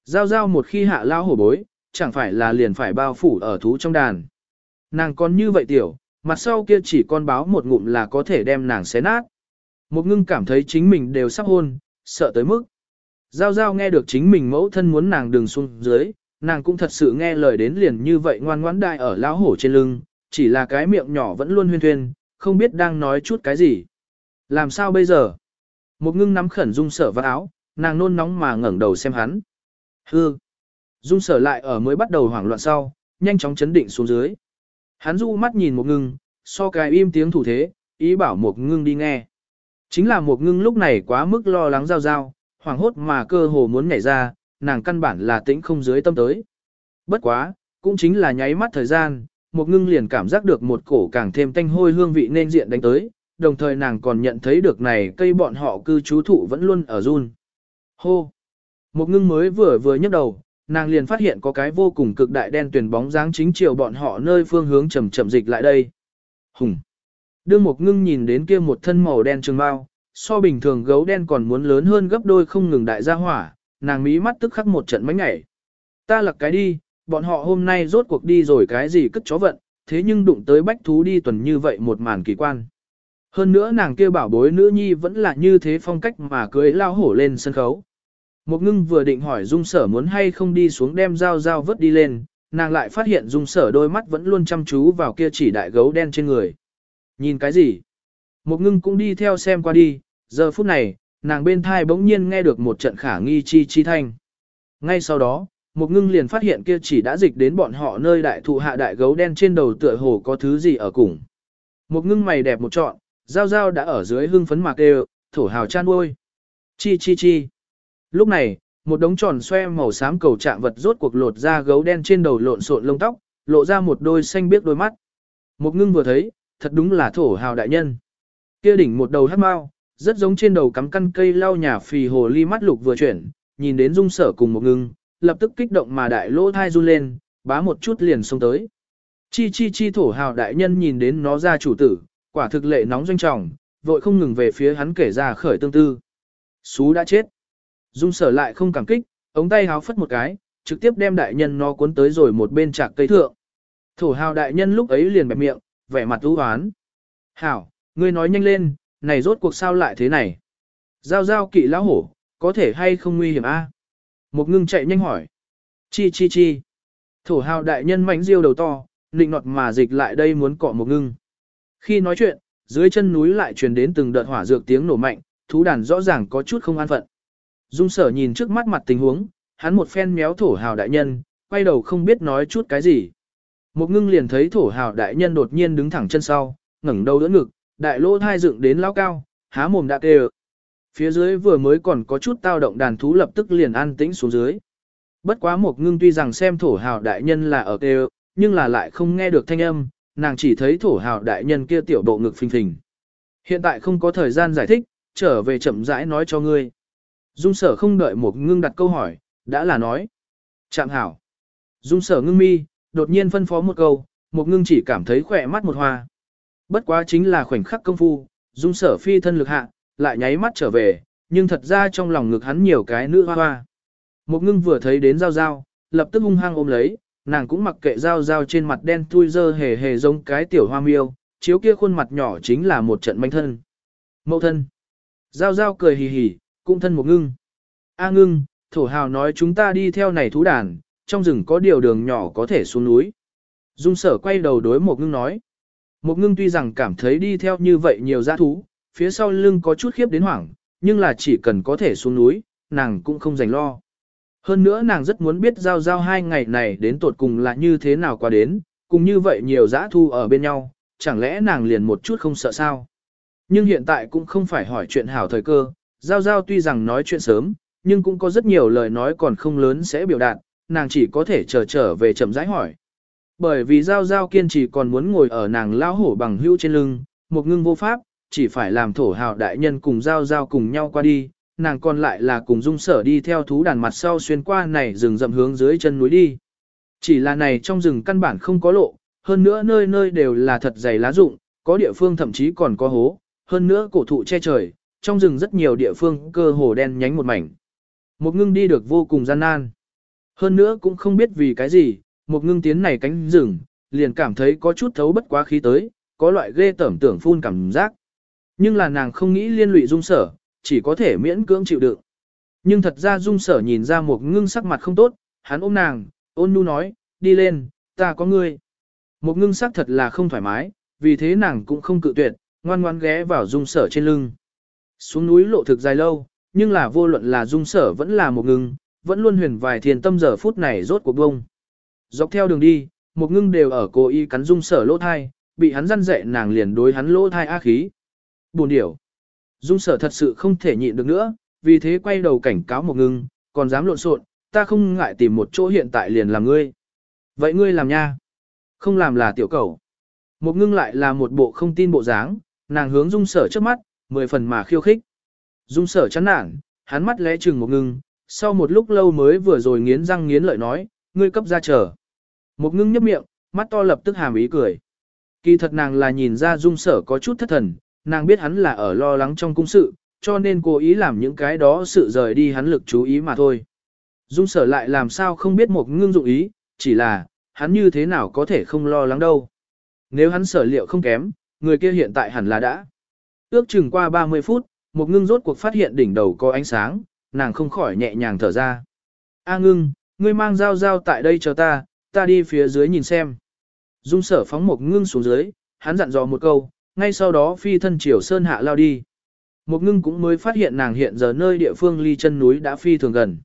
Giao giao một khi hạ lão hổ bối, chẳng phải là liền phải bao phủ ở thú trong đàn. Nàng còn như vậy tiểu, mặt sau kia chỉ con báo một ngụm là có thể đem nàng xé nát. Một ngưng cảm thấy chính mình đều sắp hôn, sợ tới mức. Giao giao nghe được chính mình mẫu thân muốn nàng đừng xuống dưới, nàng cũng thật sự nghe lời đến liền như vậy ngoan ngoãn đại ở lão hổ trên lưng, chỉ là cái miệng nhỏ vẫn luôn huyên thuyên, không biết đang nói chút cái gì. Làm sao bây giờ? Một ngưng nắm khẩn dung sở vào áo, nàng nôn nóng mà ngẩng đầu xem hắn. Hư! Dung sở lại ở mới bắt đầu hoảng loạn sau, nhanh chóng chấn định xuống dưới. Hắn du mắt nhìn một ngưng, so cái im tiếng thủ thế, ý bảo một ngưng đi nghe. Chính là một ngưng lúc này quá mức lo lắng giao giao, hoảng hốt mà cơ hồ muốn nhảy ra, nàng căn bản là tĩnh không dưới tâm tới. Bất quá, cũng chính là nháy mắt thời gian, một ngưng liền cảm giác được một cổ càng thêm tanh hôi hương vị nên diện đánh tới, đồng thời nàng còn nhận thấy được này cây bọn họ cư trú thụ vẫn luôn ở run. Hô! Một ngưng mới vừa vừa nhấc đầu, nàng liền phát hiện có cái vô cùng cực đại đen tuyển bóng dáng chính chiều bọn họ nơi phương hướng chậm chậm dịch lại đây. Hùng! Đương một ngưng nhìn đến kia một thân màu đen trường bao, so bình thường gấu đen còn muốn lớn hơn gấp đôi không ngừng đại gia hỏa, nàng mí mắt tức khắc một trận mánh ngảy. Ta lặc cái đi, bọn họ hôm nay rốt cuộc đi rồi cái gì cất chó vận, thế nhưng đụng tới bách thú đi tuần như vậy một màn kỳ quan. Hơn nữa nàng kia bảo bối nữ nhi vẫn là như thế phong cách mà cưới lao hổ lên sân khấu. Một ngưng vừa định hỏi dung sở muốn hay không đi xuống đem dao dao vớt đi lên, nàng lại phát hiện dung sở đôi mắt vẫn luôn chăm chú vào kia chỉ đại gấu đen trên người. Nhìn cái gì? Một ngưng cũng đi theo xem qua đi, giờ phút này, nàng bên thai bỗng nhiên nghe được một trận khả nghi chi chi thanh. Ngay sau đó, một ngưng liền phát hiện kia chỉ đã dịch đến bọn họ nơi đại thụ hạ đại gấu đen trên đầu tựa hồ có thứ gì ở cùng. Một ngưng mày đẹp một trọn, Giao Giao đã ở dưới hưng phấn mạc đều, thổ hào chan uôi. Chi chi chi. Lúc này, một đống tròn xoe màu xám cầu trạng vật rốt cuộc lột ra gấu đen trên đầu lộn xộn lông tóc, lộ ra một đôi xanh biếc đôi mắt. Một ngưng vừa thấy, thật đúng là thổ hào đại nhân. Kia đỉnh một đầu hát mau, rất giống trên đầu cắm căn cây lau nhà phì hồ ly mắt lục vừa chuyển, nhìn đến dung sở cùng một ngưng, lập tức kích động mà đại lỗ thai run lên, bá một chút liền xông tới. Chi chi chi thổ hào đại nhân nhìn đến nó ra chủ tử, quả thực lệ nóng doanh trọng, vội không ngừng về phía hắn kể ra khởi tương tư. Xú đã chết. Dung sở lại không cảm kích, ống tay háo phất một cái, trực tiếp đem đại nhân nó cuốn tới rồi một bên trạc cây thượng. Thổ hào đại nhân lúc ấy liền bẹp miệng, vẻ mặt ưu hoán. Hảo, ngươi nói nhanh lên, này rốt cuộc sao lại thế này? Giao giao kỵ lão hổ, có thể hay không nguy hiểm a? Một ngưng chạy nhanh hỏi. Chi chi chi. Thổ hào đại nhân mảnh riêu đầu to, nịnh nọt mà dịch lại đây muốn cọ một ngưng. Khi nói chuyện, dưới chân núi lại truyền đến từng đợt hỏa dược tiếng nổ mạnh, thú đàn rõ ràng có chút không an phận. Dung sở nhìn trước mắt mặt tình huống, hắn một phen méo thổ hào đại nhân, quay đầu không biết nói chút cái gì. Một ngưng liền thấy thổ hào đại nhân đột nhiên đứng thẳng chân sau, ngẩng đầu đỡ ngực, đại lỗ thai dựng đến lao cao, há mồm đã kêu. Phía dưới vừa mới còn có chút tao động đàn thú lập tức liền an tĩnh xuống dưới. Bất quá một ngưng tuy rằng xem thổ hào đại nhân là ở kêu, nhưng là lại không nghe được thanh âm, nàng chỉ thấy thổ hào đại nhân kia tiểu bộ ngực phình phình. Hiện tại không có thời gian giải thích, trở về chậm rãi nói cho ngươi. Dung sở không đợi một ngưng đặt câu hỏi, đã là nói. Chạm hảo. Dung sở ngưng mi, đột nhiên phân phó một câu, một ngưng chỉ cảm thấy khỏe mắt một hoa. Bất quá chính là khoảnh khắc công phu, dung sở phi thân lực hạ, lại nháy mắt trở về, nhưng thật ra trong lòng ngực hắn nhiều cái nữ hoa hoa. Một ngưng vừa thấy đến giao giao, lập tức hung hăng ôm lấy, nàng cũng mặc kệ giao giao trên mặt đen thui dơ hề hề giống cái tiểu hoa miêu, chiếu kia khuôn mặt nhỏ chính là một trận manh thân. Mậu thân. Giao giao cười hì hì, cũng thân một ngưng. A ngưng, thổ hào nói chúng ta đi theo này thú đàn, trong rừng có điều đường nhỏ có thể xuống núi. Dung sở quay đầu đối một ngưng nói. Một ngưng tuy rằng cảm thấy đi theo như vậy nhiều giã thú, phía sau lưng có chút khiếp đến hoảng, nhưng là chỉ cần có thể xuống núi, nàng cũng không dành lo. Hơn nữa nàng rất muốn biết giao giao hai ngày này đến tột cùng là như thế nào qua đến, cùng như vậy nhiều giã thu ở bên nhau, chẳng lẽ nàng liền một chút không sợ sao. Nhưng hiện tại cũng không phải hỏi chuyện hảo thời cơ, giao giao tuy rằng nói chuyện sớm, nhưng cũng có rất nhiều lời nói còn không lớn sẽ biểu đạt, nàng chỉ có thể chờ trở về chậm rãi hỏi. Bởi vì giao giao kiên trì còn muốn ngồi ở nàng lao hổ bằng hữu trên lưng, một ngưng vô pháp, chỉ phải làm thổ hào đại nhân cùng giao giao cùng nhau qua đi, nàng còn lại là cùng dung sở đi theo thú đàn mặt sau xuyên qua này rừng rậm hướng dưới chân núi đi. Chỉ là này trong rừng căn bản không có lộ, hơn nữa nơi nơi đều là thật dày lá rụng, có địa phương thậm chí còn có hố, hơn nữa cổ thụ che trời, trong rừng rất nhiều địa phương cơ hồ đen nhánh một mảnh. Một ngưng đi được vô cùng gian nan. Hơn nữa cũng không biết vì cái gì, một ngưng tiến này cánh rừng, liền cảm thấy có chút thấu bất quá khí tới, có loại ghê tẩm tưởng phun cảm giác. Nhưng là nàng không nghĩ liên lụy dung sở, chỉ có thể miễn cưỡng chịu đựng. Nhưng thật ra dung sở nhìn ra một ngưng sắc mặt không tốt, hắn ôm nàng, ôn nhu nói, đi lên, ta có ngươi. Một ngưng sắc thật là không thoải mái, vì thế nàng cũng không cự tuyệt, ngoan ngoan ghé vào dung sở trên lưng. Xuống núi lộ thực dài lâu, nhưng là vô luận là dung sở vẫn là một ngưng, vẫn luôn huyền vài thiền tâm giờ phút này rốt cuộc bông. Dọc theo đường đi, một ngưng đều ở cố ý cắn dung sở lỗ thai, bị hắn răn dạy nàng liền đối hắn lỗ thai ác khí. Buồn điểu. Dung sở thật sự không thể nhịn được nữa, vì thế quay đầu cảnh cáo một ngưng, còn dám lộn xộn, ta không ngại tìm một chỗ hiện tại liền làm ngươi. Vậy ngươi làm nha. Không làm là tiểu cầu. Một ngưng lại là một bộ không tin bộ dáng, nàng hướng dung sở trước mắt, mười phần mà khiêu khích. Dung sở chán nản, hắn mắt lẽ chừng một ngưng, sau một lúc lâu mới vừa rồi nghiến răng nghiến lợi nói, ngươi cấp ra chờ. Một ngưng nhấp miệng, mắt to lập tức hàm ý cười. Kỳ thật nàng là nhìn ra dung sở có chút thất thần, nàng biết hắn là ở lo lắng trong cung sự, cho nên cố ý làm những cái đó sự rời đi hắn lực chú ý mà thôi. Dung sở lại làm sao không biết một ngưng dụng ý, chỉ là, hắn như thế nào có thể không lo lắng đâu. Nếu hắn sở liệu không kém, người kia hiện tại hẳn là đã. Ước chừng qua 30 phút, một ngưng rốt cuộc phát hiện đỉnh đầu có ánh sáng, nàng không khỏi nhẹ nhàng thở ra. A ngưng, ngươi mang dao dao tại đây chờ ta, ta đi phía dưới nhìn xem. Dung sở phóng một ngưng xuống dưới, hắn dặn dò một câu, ngay sau đó phi thân chiều sơn hạ lao đi. Một ngưng cũng mới phát hiện nàng hiện giờ nơi địa phương ly chân núi đã phi thường gần.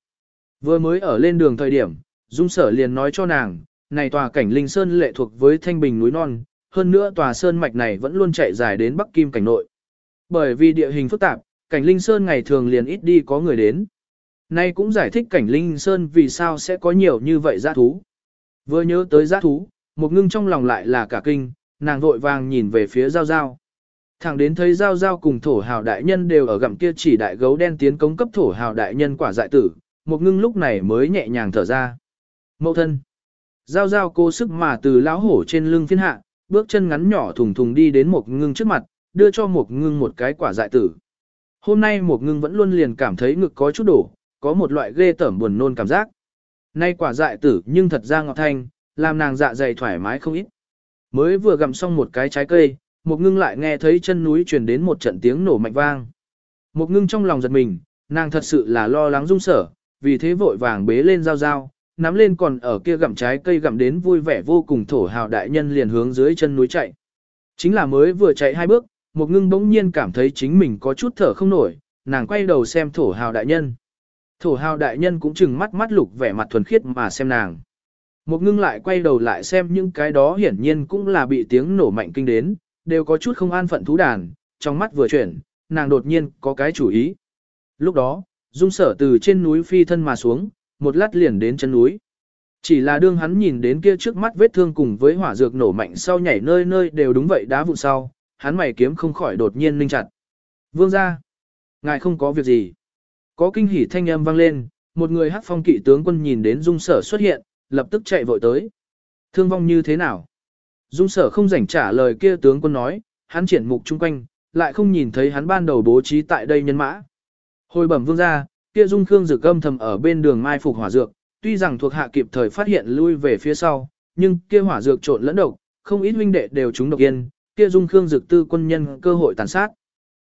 Vừa mới ở lên đường thời điểm, Dung sở liền nói cho nàng, này tòa cảnh linh sơn lệ thuộc với thanh bình núi non, hơn nữa tòa sơn mạch này vẫn luôn chạy dài đến Bắc Kim cảnh nội. Bởi vì địa hình phức tạp, cảnh linh sơn ngày thường liền ít đi có người đến. Nay cũng giải thích cảnh linh sơn vì sao sẽ có nhiều như vậy giã thú. Vừa nhớ tới giã thú, một ngưng trong lòng lại là cả kinh, nàng vội vàng nhìn về phía giao giao. Thẳng đến thấy giao giao cùng thổ hào đại nhân đều ở gặm kia chỉ đại gấu đen tiến công cấp thổ hào đại nhân quả dại tử, một ngưng lúc này mới nhẹ nhàng thở ra. Mậu thân. Giao giao cố sức mà từ lão hổ trên lưng phiên hạ, bước chân ngắn nhỏ thùng thùng đi đến một ngưng trước mặt, đưa cho một ngưng một cái quả dại tử. Hôm nay một ngưng vẫn luôn liền cảm thấy ngực có chút đổ, có một loại ghê tởm buồn nôn cảm giác. Nay quả dại tử nhưng thật ra ngọt thanh, làm nàng dạ dày thoải mái không ít. Mới vừa gặm xong một cái trái cây, một ngưng lại nghe thấy chân núi truyền đến một trận tiếng nổ mạnh vang. Một ngưng trong lòng giật mình, nàng thật sự là lo lắng rung sở, vì thế vội vàng bế lên dao dao, nắm lên còn ở kia gặm trái cây gặm đến vui vẻ vô cùng thổ hào đại nhân liền hướng dưới chân núi chạy. Chính là mới vừa chạy hai bước, một ngưng bỗng nhiên cảm thấy chính mình có chút thở không nổi, nàng quay đầu xem thổ hào đại nhân. Thổ hào đại nhân cũng chừng mắt mắt lục vẻ mặt thuần khiết mà xem nàng. Một ngưng lại quay đầu lại xem những cái đó hiển nhiên cũng là bị tiếng nổ mạnh kinh đến, đều có chút không an phận thú đàn, trong mắt vừa chuyển, nàng đột nhiên có cái chủ ý. Lúc đó, dung sở từ trên núi phi thân mà xuống, một lát liền đến chân núi. Chỉ là đương hắn nhìn đến kia trước mắt vết thương cùng với hỏa dược nổ mạnh sau nhảy nơi nơi đều đúng vậy đá vụ sau, hắn mày kiếm không khỏi đột nhiên linh chặt. Vương ra, ngài không có việc gì. Có kinh hỉ thanh âm vang lên, một người hắc phong kỵ tướng quân nhìn đến dung sở xuất hiện, lập tức chạy vội tới. Thương vong như thế nào? Dung sở không rảnh trả lời kia tướng quân nói, hắn triển mục chung quanh, lại không nhìn thấy hắn ban đầu bố trí tại đây nhân mã. Hồi bẩm vương ra, kia dung khương dược âm thầm ở bên đường mai phục hỏa dược, tuy rằng thuộc hạ kịp thời phát hiện lui về phía sau, nhưng kia hỏa dược trộn lẫn độc, không ít huynh đệ đều trúng độc yên, kia dung khương dược tư quân nhân cơ hội tàn sát.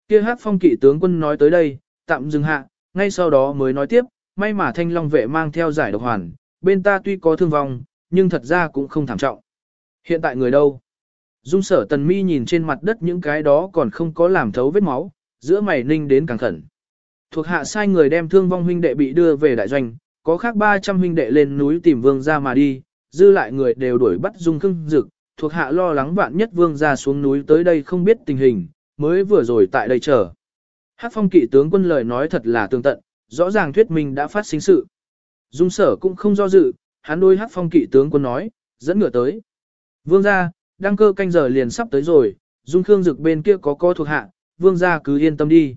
Kia hát phong kỵ tướng quân nói tới đây, tạm dừng hạ, ngay sau đó mới nói tiếp, may mà thanh long vệ mang theo giải độc hoàn, bên ta tuy có thương vong, nhưng thật ra cũng không thảm trọng. Hiện tại người đâu? Dung sở tần mi nhìn trên mặt đất những cái đó còn không có làm thấu vết máu, giữa mày ninh đến càng khẩn. Thuộc hạ sai người đem thương vong huynh đệ bị đưa về đại doanh, có khác 300 huynh đệ lên núi tìm vương ra mà đi, dư lại người đều đuổi bắt dung khưng dực, thuộc hạ lo lắng vạn nhất vương ra xuống núi tới đây không biết tình hình, mới vừa rồi tại đây chờ. Hát phong kỵ tướng quân lời nói thật là tương tận, rõ ràng thuyết minh đã phát sinh sự. Dung sở cũng không do dự, hắn đôi hát phong kỵ tướng quân nói, dẫn ngựa tới. Vương gia, đăng cơ canh giờ liền sắp tới rồi, Dung Khương Dực bên kia có co thuộc hạ, vương gia cứ yên tâm đi.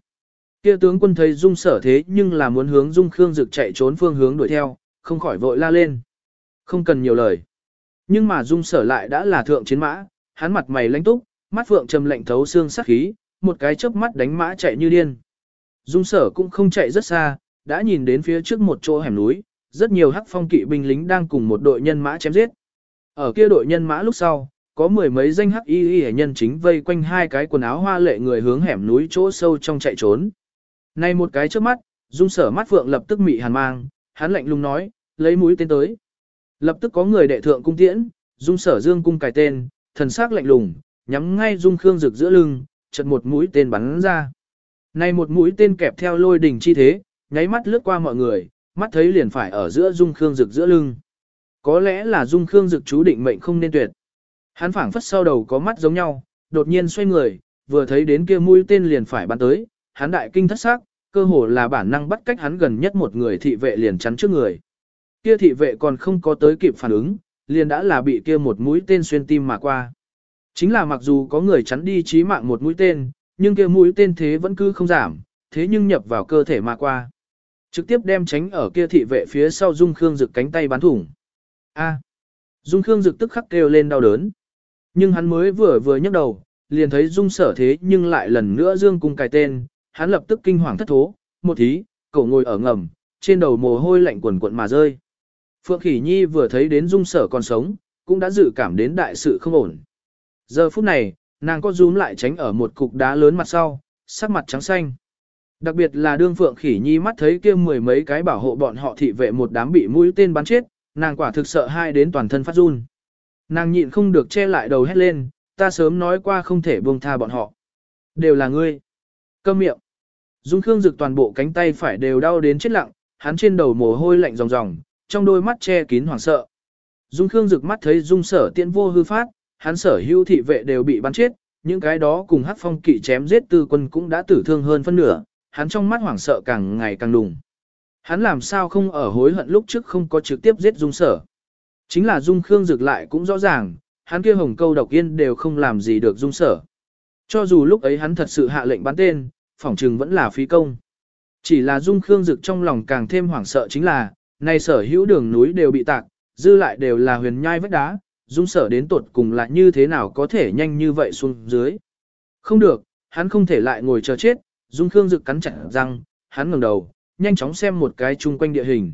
Kia tướng quân thấy Dung sở thế nhưng là muốn hướng Dung Khương Dực chạy trốn phương hướng đuổi theo, không khỏi vội la lên. Không cần nhiều lời. Nhưng mà Dung sở lại đã là thượng chiến mã, hắn mặt mày lãnh túc, mắt phượng trầm lạnh thấu xương sắc khí, một cái chớp mắt đánh mã chạy như điên. Dung sở cũng không chạy rất xa, đã nhìn đến phía trước một chỗ hẻm núi, rất nhiều hắc phong kỵ binh lính đang cùng một đội nhân mã chém giết. Ở kia đội nhân mã lúc sau, có mười mấy danh hắc y y nhân chính vây quanh hai cái quần áo hoa lệ người hướng hẻm núi chỗ sâu trong chạy trốn. Này một cái trước mắt, dung sở mắt phượng lập tức mị hàn mang, hắn lạnh lùng nói, lấy mũi tên tới. Lập tức có người đệ thượng cung tiễn, dung sở dương cung cài tên, thần sắc lạnh lùng, nhắm ngay dung khương rực giữa lưng, chật một mũi tên bắn ra. Này một mũi tên kẹp theo lôi đỉnh chi thế, nháy mắt lướt qua mọi người, mắt thấy liền phải ở giữa dung khương Dực giữa lưng. Có lẽ là dung khương dực chú định mệnh không nên tuyệt. Hắn phảng phất sau đầu có mắt giống nhau, đột nhiên xoay người, vừa thấy đến kia mũi tên liền phải bắn tới, hắn đại kinh thất xác, cơ hồ là bản năng bắt cách hắn gần nhất một người thị vệ liền chắn trước người. Kia thị vệ còn không có tới kịp phản ứng, liền đã là bị kia một mũi tên xuyên tim mà qua. Chính là mặc dù có người chắn đi chí mạng một mũi tên, nhưng kia mũi tên thế vẫn cứ không giảm, thế nhưng nhập vào cơ thể mà qua. Trực tiếp đem tránh ở kia thị vệ phía sau Dung Khương rực cánh tay bắn thủng. A. Dung Khương Dực tức khắc kêu lên đau đớn. Nhưng hắn mới vừa vừa nhấc đầu, liền thấy Dung sở thế nhưng lại lần nữa dương cung cài tên, hắn lập tức kinh hoàng thất thố, một thí, cậu ngồi ở ngầm, trên đầu mồ hôi lạnh quần quận mà rơi. Phượng Khỉ Nhi vừa thấy đến Dung sở còn sống, cũng đã dự cảm đến đại sự không ổn. Giờ phút này, nàng có rúm lại tránh ở một cục đá lớn mặt sau, sắc mặt trắng xanh. Đặc biệt là đương Phượng Khỉ Nhi mắt thấy kia mười mấy cái bảo hộ bọn họ thị vệ một đám bị mũi tên bắn chết, nàng quả thực sợ hai đến toàn thân phát run. Nàng nhịn không được che lại đầu hét lên, ta sớm nói qua không thể buông tha bọn họ. Đều là ngươi. Câm miệng. Dung Khương Dực toàn bộ cánh tay phải đều đau đến chết lặng, hắn trên đầu mồ hôi lạnh ròng ròng, trong đôi mắt che kín hoảng sợ. Dung Khương Dực mắt thấy Dung Sở Tiễn vô hư phát, hắn sở hữu thị vệ đều bị bắn chết, những cái đó cùng Hắc Phong kỵ chém giết tư quân cũng đã tử thương hơn phân nửa, hắn trong mắt hoảng sợ càng ngày càng đùng. Hắn làm sao không ở hối hận lúc trước không có trực tiếp giết Dung Sở. Chính là Dung Khương dược lại cũng rõ ràng, hắn kia hồng câu độc yên đều không làm gì được Dung Sở. Cho dù lúc ấy hắn thật sự hạ lệnh bắn tên, phỏng trừng vẫn là phí công. Chỉ là Dung Khương Dực trong lòng càng thêm hoảng sợ chính là, nay sở hữu đường núi đều bị tạc, dư lại đều là huyền nhai vách đá, dung sở đến tột cùng là như thế nào có thể nhanh như vậy xuống dưới. Không được, hắn không thể lại ngồi chờ chết, dung khương dực cắn chặt răng, hắn ngẩng đầu, nhanh chóng xem một cái chung quanh địa hình.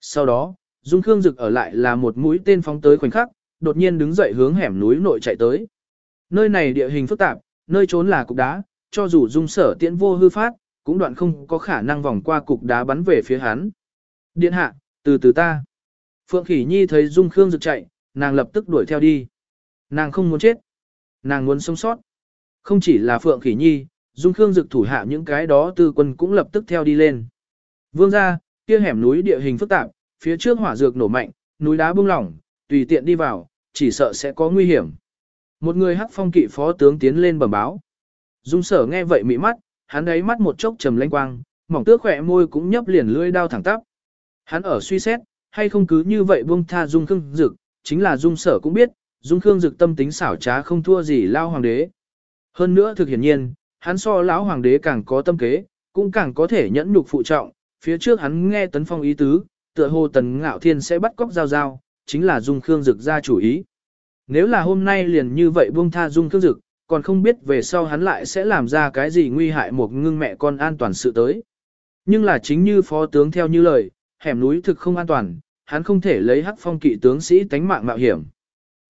Sau đó, dung khương dực ở lại là một mũi tên phóng tới khoảnh khắc, đột nhiên đứng dậy hướng hẻm núi nội chạy tới. Nơi này địa hình phức tạp, nơi trốn là cục đá, cho dù dung sở tiễn vô hư phát, cũng đoạn không có khả năng vòng qua cục đá bắn về phía hắn. Điện hạ, từ từ ta. Phượng Khỉ Nhi thấy Dung Khương Dực chạy, nàng lập tức đuổi theo đi. Nàng không muốn chết. Nàng muốn sống sót. Không chỉ là Phượng Khỉ Nhi, Dung Khương Dực thủ hạ những cái đó tư quân cũng lập tức theo đi lên. Vương ra, kia hẻm núi địa hình phức tạp, phía trước hỏa dược nổ mạnh, núi đá bung lỏng, tùy tiện đi vào, chỉ sợ sẽ có nguy hiểm. Một người hắc phong kỵ phó tướng tiến lên bẩm báo. Dung sở nghe vậy mị mắt, hắn ấy mắt một chốc trầm lanh quang, mỏng tước khỏe môi cũng nhấp liền lưỡi đao thẳng tắp. Hắn ở suy xét, hay không cứ như vậy buông tha Dung Khương Dực, chính là Dung Sở cũng biết, Dung Khương Dực tâm tính xảo trá không thua gì lao hoàng đế. Hơn nữa thực hiển nhiên, hắn so lão hoàng đế càng có tâm kế, cũng càng có thể nhẫn nhục phụ trọng, phía trước hắn nghe tấn phong ý tứ, tựa hồ tần ngạo thiên sẽ bắt cóc giao giao, chính là Dung Khương Dực ra chủ ý. Nếu là hôm nay liền như vậy buông tha Dung Khương Dực, còn không biết về sau hắn lại sẽ làm ra cái gì nguy hại một ngưng mẹ con an toàn sự tới. Nhưng là chính như phó tướng theo như lời, hẻm núi thực không an toàn, hắn không thể lấy hắc phong kỵ tướng sĩ tánh mạng mạo hiểm.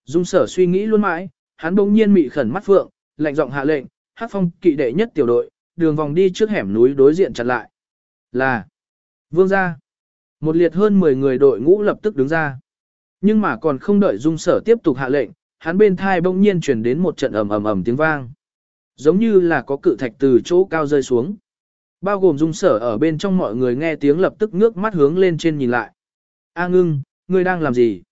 Dung sở suy nghĩ luôn mãi, hắn bỗng nhiên mị khẩn mắt phượng, lạnh giọng hạ lệnh, hắc phong kỵ đệ nhất tiểu đội, đường vòng đi trước hẻm núi đối diện chặn lại. Là, vương gia. Một liệt hơn 10 người đội ngũ lập tức đứng ra. Nhưng mà còn không đợi dung sở tiếp tục hạ lệnh, hắn bên thai bỗng nhiên truyền đến một trận ầm ầm ầm tiếng vang. Giống như là có cự thạch từ chỗ cao rơi xuống. Bao gồm dung sở ở bên trong mọi người nghe tiếng lập tức ngước mắt hướng lên trên nhìn lại. A ngưng, ngươi đang làm gì?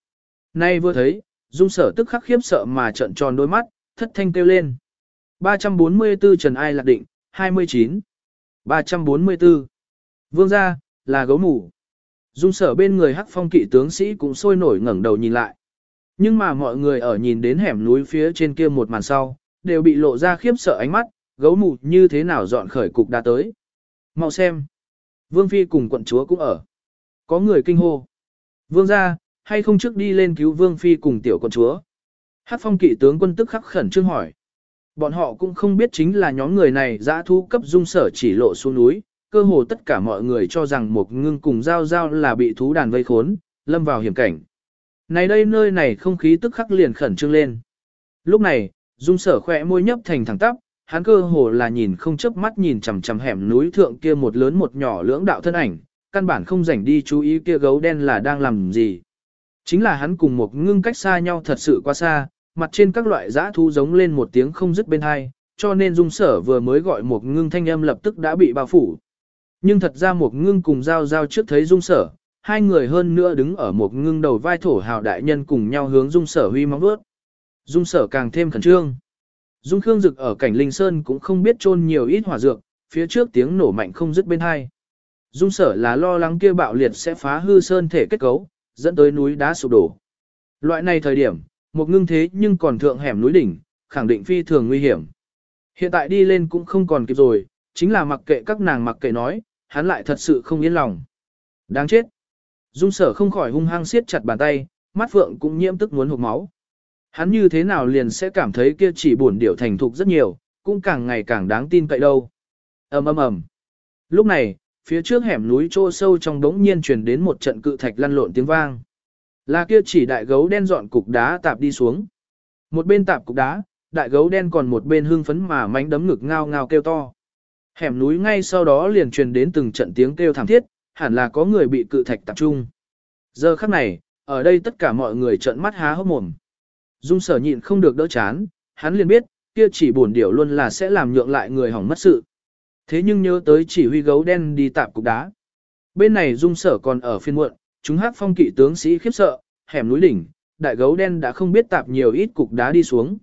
Nay vừa thấy, dung sở tức khắc khiếp sợ mà trận tròn đôi mắt, thất thanh kêu lên. 344 Trần Ai Lạc Định, 29. 344. Vương gia, là gấu mủ. Dung sở bên người hắc phong kỵ tướng sĩ cũng sôi nổi ngẩng đầu nhìn lại. Nhưng mà mọi người ở nhìn đến hẻm núi phía trên kia một màn sau, đều bị lộ ra khiếp sợ ánh mắt, gấu mù như thế nào dọn khởi cục đã tới. Mau xem. Vương Phi cùng quận chúa cũng ở. Có người kinh hô. Vương ra, hay không trước đi lên cứu Vương Phi cùng tiểu con chúa. Hát phong kỵ tướng quân tức khắc khẩn trương hỏi. Bọn họ cũng không biết chính là nhóm người này dã thu cấp dung sở chỉ lộ xuống núi, cơ hồ tất cả mọi người cho rằng một ngưng cùng giao giao là bị thú đàn vây khốn, lâm vào hiểm cảnh. Này đây nơi này không khí tức khắc liền khẩn trương lên. Lúc này, dung sở khỏe môi nhấp thành thẳng tắp, hắn cơ hồ là nhìn không chớp mắt nhìn chằm chằm hẻm núi thượng kia một lớn một nhỏ lưỡng đạo thân ảnh, căn bản không rảnh đi chú ý kia gấu đen là đang làm gì. Chính là hắn cùng một ngưng cách xa nhau thật sự quá xa, mặt trên các loại dã thú giống lên một tiếng không dứt bên hai, cho nên dung sở vừa mới gọi một ngưng thanh âm lập tức đã bị bao phủ. Nhưng thật ra một ngưng cùng giao giao trước thấy dung sở, hai người hơn nữa đứng ở một ngưng đầu vai thổ hào đại nhân cùng nhau hướng dung sở huy móng vuốt. Dung sở càng thêm khẩn trương. Dung Khương Dực ở cảnh Linh Sơn cũng không biết chôn nhiều ít hỏa dược, phía trước tiếng nổ mạnh không dứt bên hai. Dung sở là lo lắng kia bạo liệt sẽ phá hư sơn thể kết cấu, dẫn tới núi đá sụp đổ. Loại này thời điểm, một ngưng thế nhưng còn thượng hẻm núi đỉnh, khẳng định phi thường nguy hiểm. Hiện tại đi lên cũng không còn kịp rồi, chính là mặc kệ các nàng mặc kệ nói, hắn lại thật sự không yên lòng. Đáng chết. Dung sở không khỏi hung hăng siết chặt bàn tay, mắt phượng cũng nhiễm tức muốn hụt máu. Hắn như thế nào liền sẽ cảm thấy kia chỉ buồn điểu thành thục rất nhiều, cũng càng ngày càng đáng tin cậy đâu. ầm ầm ầm. Lúc này, phía trước hẻm núi chỗ sâu trong đống nhiên truyền đến một trận cự thạch lăn lộn tiếng vang. Là kia chỉ đại gấu đen dọn cục đá tạp đi xuống. Một bên tạp cục đá, đại gấu đen còn một bên hưng phấn mà mánh đấm ngực ngao ngao kêu to. Hẻm núi ngay sau đó liền truyền đến từng trận tiếng kêu thảm thiết, hẳn là có người bị cự thạch tập trung. Giờ khắc này, ở đây tất cả mọi người trợn mắt há hốc mồm. Dung sở nhịn không được đỡ chán, hắn liền biết, kia chỉ buồn điểu luôn là sẽ làm nhượng lại người hỏng mất sự. Thế nhưng nhớ tới chỉ huy gấu đen đi tạp cục đá. Bên này dung sở còn ở phiên muộn, chúng hát phong kỵ tướng sĩ khiếp sợ, hẻm núi đỉnh, đại gấu đen đã không biết tạp nhiều ít cục đá đi xuống.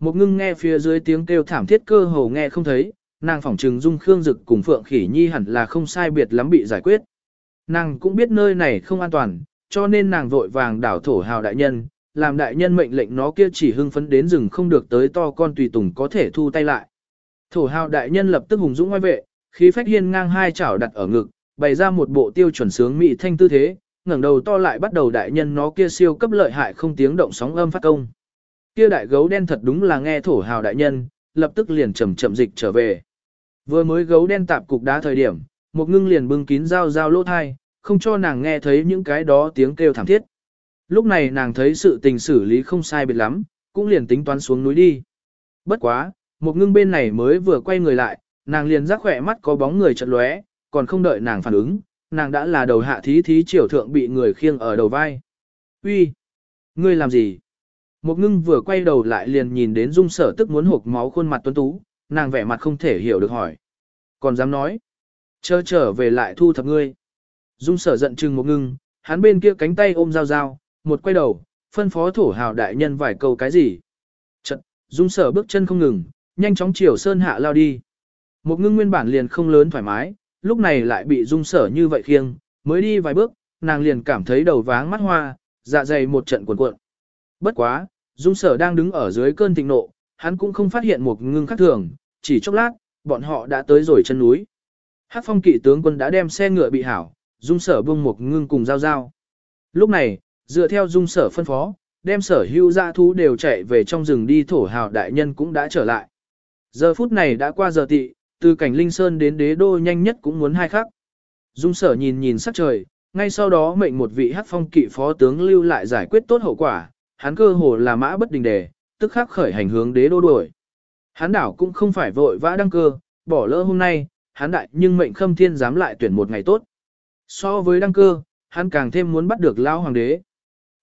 Một ngưng nghe phía dưới tiếng kêu thảm thiết cơ hồ nghe không thấy, nàng phỏng trừng dung khương dực cùng phượng khỉ nhi hẳn là không sai biệt lắm bị giải quyết. Nàng cũng biết nơi này không an toàn, cho nên nàng vội vàng đảo thổ hào đại nhân, làm đại nhân mệnh lệnh nó kia chỉ hưng phấn đến rừng không được tới to con tùy tùng có thể thu tay lại. Thổ hào đại nhân lập tức hùng dũng ngoài vệ, khí phách hiên ngang hai chảo đặt ở ngực, bày ra một bộ tiêu chuẩn sướng mỹ thanh tư thế, ngẩng đầu to lại bắt đầu đại nhân nó kia siêu cấp lợi hại không tiếng động sóng âm phát công. Kia đại gấu đen thật đúng là nghe thổ hào đại nhân, lập tức liền chậm chậm dịch trở về. Vừa mới gấu đen tạp cục đá thời điểm, một ngưng liền bưng kín dao dao lỗ thai, không cho nàng nghe thấy những cái đó tiếng kêu thảm thiết. Lúc này nàng thấy sự tình xử lý không sai biệt lắm, cũng liền tính toán xuống núi đi. Bất quá, một ngưng bên này mới vừa quay người lại, nàng liền giác khỏe mắt có bóng người chật lóe, còn không đợi nàng phản ứng, nàng đã là đầu hạ thí thí triều thượng bị người khiêng ở đầu vai. Uy, Ngươi làm gì? Một ngưng vừa quay đầu lại liền nhìn đến dung sở tức muốn hộp máu khuôn mặt tuấn tú, nàng vẻ mặt không thể hiểu được hỏi. Còn dám nói, chờ trở về lại thu thập ngươi. Dung sở giận chừng một ngưng, hắn bên kia cánh tay ôm dao dao, một quay đầu, phân phó thổ hào đại nhân vài câu cái gì. Chật, dung sở bước chân không ngừng, nhanh chóng chiều sơn hạ lao đi. Một ngưng nguyên bản liền không lớn thoải mái, lúc này lại bị dung sở như vậy khiêng, mới đi vài bước, nàng liền cảm thấy đầu váng mắt hoa, dạ dày một trận cuộn cuộn. Bất quá, dung sở đang đứng ở dưới cơn thịnh nộ, hắn cũng không phát hiện một ngưng khác thường, chỉ chốc lát, bọn họ đã tới rồi chân núi. Hát phong kỵ tướng quân đã đem xe ngựa bị hảo, dung sở buông một ngưng cùng giao giao. Lúc này, dựa theo dung sở phân phó, đem sở hưu gia thú đều chạy về trong rừng đi thổ hào đại nhân cũng đã trở lại. Giờ phút này đã qua giờ tị, từ cảnh Linh Sơn đến đế đô nhanh nhất cũng muốn hai khắc. Dung sở nhìn nhìn sắc trời, ngay sau đó mệnh một vị hắc phong kỵ phó tướng lưu lại giải quyết tốt hậu quả, hắn cơ hồ là mã bất đình đề, tức khắc khởi hành hướng đế đô đuổi. Hắn đảo cũng không phải vội vã đăng cơ, bỏ lỡ hôm nay, hắn đại nhưng mệnh khâm thiên dám lại tuyển một ngày tốt. So với đăng cơ, hắn càng thêm muốn bắt được lao hoàng đế.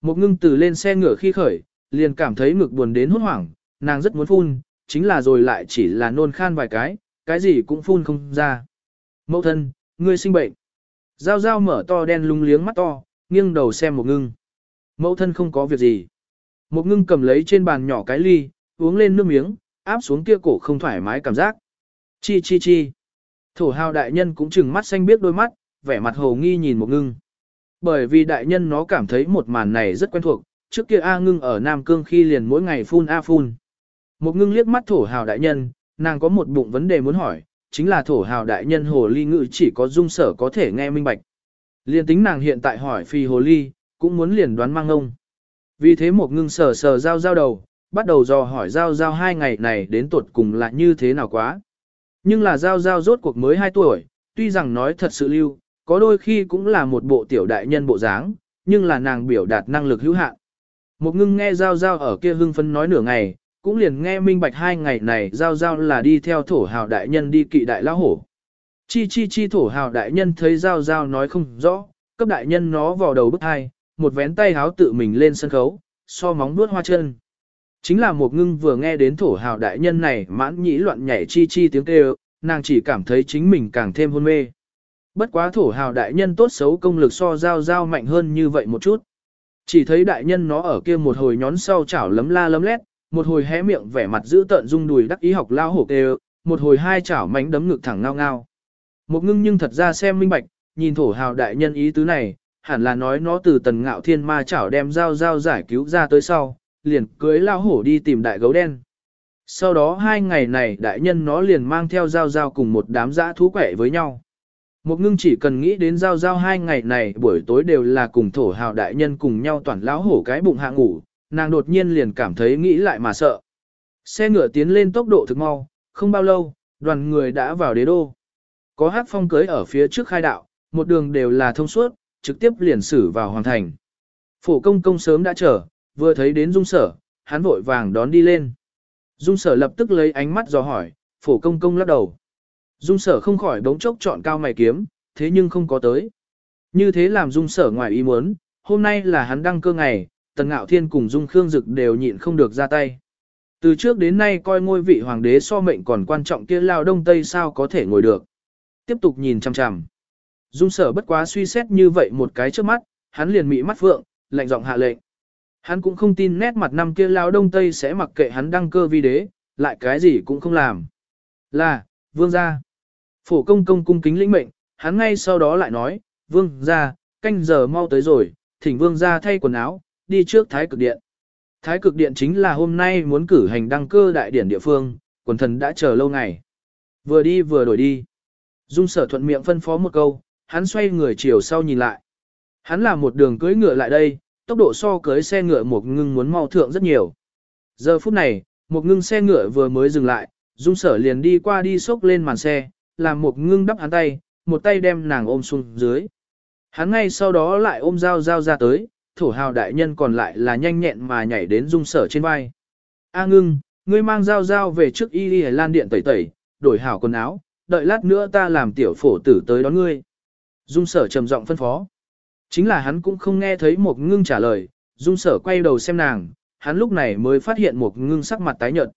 Một ngưng từ lên xe ngựa khi khởi, liền cảm thấy ngực buồn đến hốt hoảng, nàng rất muốn phun, chính là rồi lại chỉ là nôn khan vài cái, cái gì cũng phun không ra. Mẫu thân, ngươi sinh bệnh. Giao giao mở to đen lung liếng mắt to, nghiêng đầu xem một ngưng. Mẫu thân không có việc gì. Một ngưng cầm lấy trên bàn nhỏ cái ly, uống lên nước miếng, áp xuống kia cổ không thoải mái cảm giác. Chi chi chi. Thổ hào đại nhân cũng chừng mắt xanh biết đôi mắt, vẻ mặt hồ nghi nhìn một ngưng. Bởi vì đại nhân nó cảm thấy một màn này rất quen thuộc, trước kia A ngưng ở Nam Cương khi liền mỗi ngày phun A phun. Một ngưng liếc mắt thổ hào đại nhân, nàng có một bụng vấn đề muốn hỏi, chính là thổ hào đại nhân hồ ly ngự chỉ có dung sở có thể nghe minh bạch. Liên tính nàng hiện tại hỏi phi hồ ly, cũng muốn liền đoán mang ông. Vì thế một ngưng sở sờ giao giao đầu, bắt đầu dò hỏi giao giao hai ngày này đến tuột cùng là như thế nào quá. Nhưng là giao giao rốt cuộc mới 2 tuổi, tuy rằng nói thật sự lưu, có đôi khi cũng là một bộ tiểu đại nhân bộ dáng, nhưng là nàng biểu đạt năng lực hữu hạn. Một ngưng nghe giao giao ở kia hưng phấn nói nửa ngày, cũng liền nghe minh bạch hai ngày này giao giao là đi theo thổ hào đại nhân đi kỵ đại lão hổ. Chi chi chi thổ hào đại nhân thấy giao giao nói không rõ, cấp đại nhân nó vào đầu bức hai, một vén tay háo tự mình lên sân khấu, so móng nuốt hoa chân. Chính là một ngưng vừa nghe đến thổ hào đại nhân này mãn nhĩ loạn nhảy chi chi tiếng kêu, nàng chỉ cảm thấy chính mình càng thêm hôn mê. Bất quá thổ hào đại nhân tốt xấu công lực so giao giao mạnh hơn như vậy một chút. Chỉ thấy đại nhân nó ở kia một hồi nhón sau chảo lấm la lấm lét, một hồi hé miệng vẻ mặt giữ tợn rung đùi đắc ý học lao hổ kêu, một hồi hai chảo mánh đấm ngực thẳng ngao ngao. Một ngưng nhưng thật ra xem minh bạch, nhìn thổ hào đại nhân ý tứ này, hẳn là nói nó từ tần ngạo thiên ma chảo đem dao dao giải cứu ra tới sau, liền cưới lao hổ đi tìm đại gấu đen. Sau đó hai ngày này đại nhân nó liền mang theo dao dao cùng một đám dã thú quẻ với nhau. Một ngưng chỉ cần nghĩ đến giao giao hai ngày này buổi tối đều là cùng thổ hào đại nhân cùng nhau toàn lão hổ cái bụng hạ ngủ, nàng đột nhiên liền cảm thấy nghĩ lại mà sợ. Xe ngựa tiến lên tốc độ thực mau, không bao lâu, đoàn người đã vào đế đô. Có hát phong cưới ở phía trước khai đạo, một đường đều là thông suốt, trực tiếp liền xử vào hoàng thành. Phổ công công sớm đã chờ, vừa thấy đến dung sở, hắn vội vàng đón đi lên. Dung sở lập tức lấy ánh mắt dò hỏi, phổ công công lắc đầu. Dung sở không khỏi đống chốc chọn cao mày kiếm, thế nhưng không có tới. Như thế làm dung sở ngoài ý muốn, hôm nay là hắn đăng cơ ngày, tần ngạo thiên cùng dung khương dực đều nhịn không được ra tay. Từ trước đến nay coi ngôi vị hoàng đế so mệnh còn quan trọng kia lao đông tây sao có thể ngồi được. Tiếp tục nhìn chằm chằm. Dung sở bất quá suy xét như vậy một cái trước mắt, hắn liền mị mắt vượng, lạnh giọng hạ lệnh. Hắn cũng không tin nét mặt năm kia lao đông tây sẽ mặc kệ hắn đăng cơ vi đế, lại cái gì cũng không làm. Là, vương gia. Phổ công công cung kính lĩnh mệnh, hắn ngay sau đó lại nói, vương gia, canh giờ mau tới rồi, thỉnh vương gia thay quần áo, đi trước thái cực điện. Thái cực điện chính là hôm nay muốn cử hành đăng cơ đại điển địa phương, quần thần đã chờ lâu ngày. Vừa đi vừa đổi đi. Dung sở thuận miệng phân phó một câu, hắn xoay người chiều sau nhìn lại. Hắn là một đường cưỡi ngựa lại đây, tốc độ so cưỡi xe ngựa một ngưng muốn mau thượng rất nhiều. Giờ phút này, một ngưng xe ngựa vừa mới dừng lại, dung sở liền đi qua đi xốc lên màn xe, làm một ngưng đắp hắn tay, một tay đem nàng ôm xuống dưới. Hắn ngay sau đó lại ôm dao dao ra tới, thổ hào đại nhân còn lại là nhanh nhẹn mà nhảy đến dung sở trên vai. A ngưng, ngươi mang dao dao về trước y y lan điện tẩy tẩy, đổi hảo quần áo, đợi lát nữa ta làm tiểu phổ tử tới đón ngươi. Dung sở trầm giọng phân phó. Chính là hắn cũng không nghe thấy một ngưng trả lời, dung sở quay đầu xem nàng, hắn lúc này mới phát hiện một ngưng sắc mặt tái nhợt.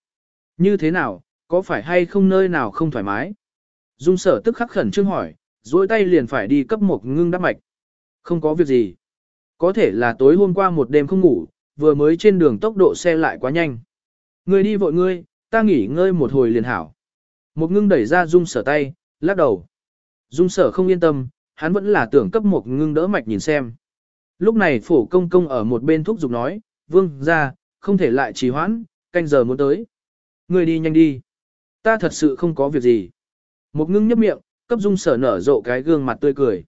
Như thế nào, có phải hay không nơi nào không thoải mái? Dung sở tức khắc khẩn trương hỏi, duỗi tay liền phải đi cấp một ngưng đắp mạch. Không có việc gì. Có thể là tối hôm qua một đêm không ngủ, vừa mới trên đường tốc độ xe lại quá nhanh. Ngươi đi vội ngươi, ta nghỉ ngơi một hồi liền hảo. Một ngưng đẩy ra dung sở tay, lắc đầu. Dung sở không yên tâm, hắn vẫn là tưởng cấp một ngưng đỡ mạch nhìn xem. Lúc này phổ công công ở một bên thúc giục nói, vương ra, không thể lại trì hoãn, canh giờ muốn tới. Ngươi đi nhanh đi. Ta thật sự không có việc gì. Một ngưng nhấp miệng, cấp dung sở nở rộ cái gương mặt tươi cười.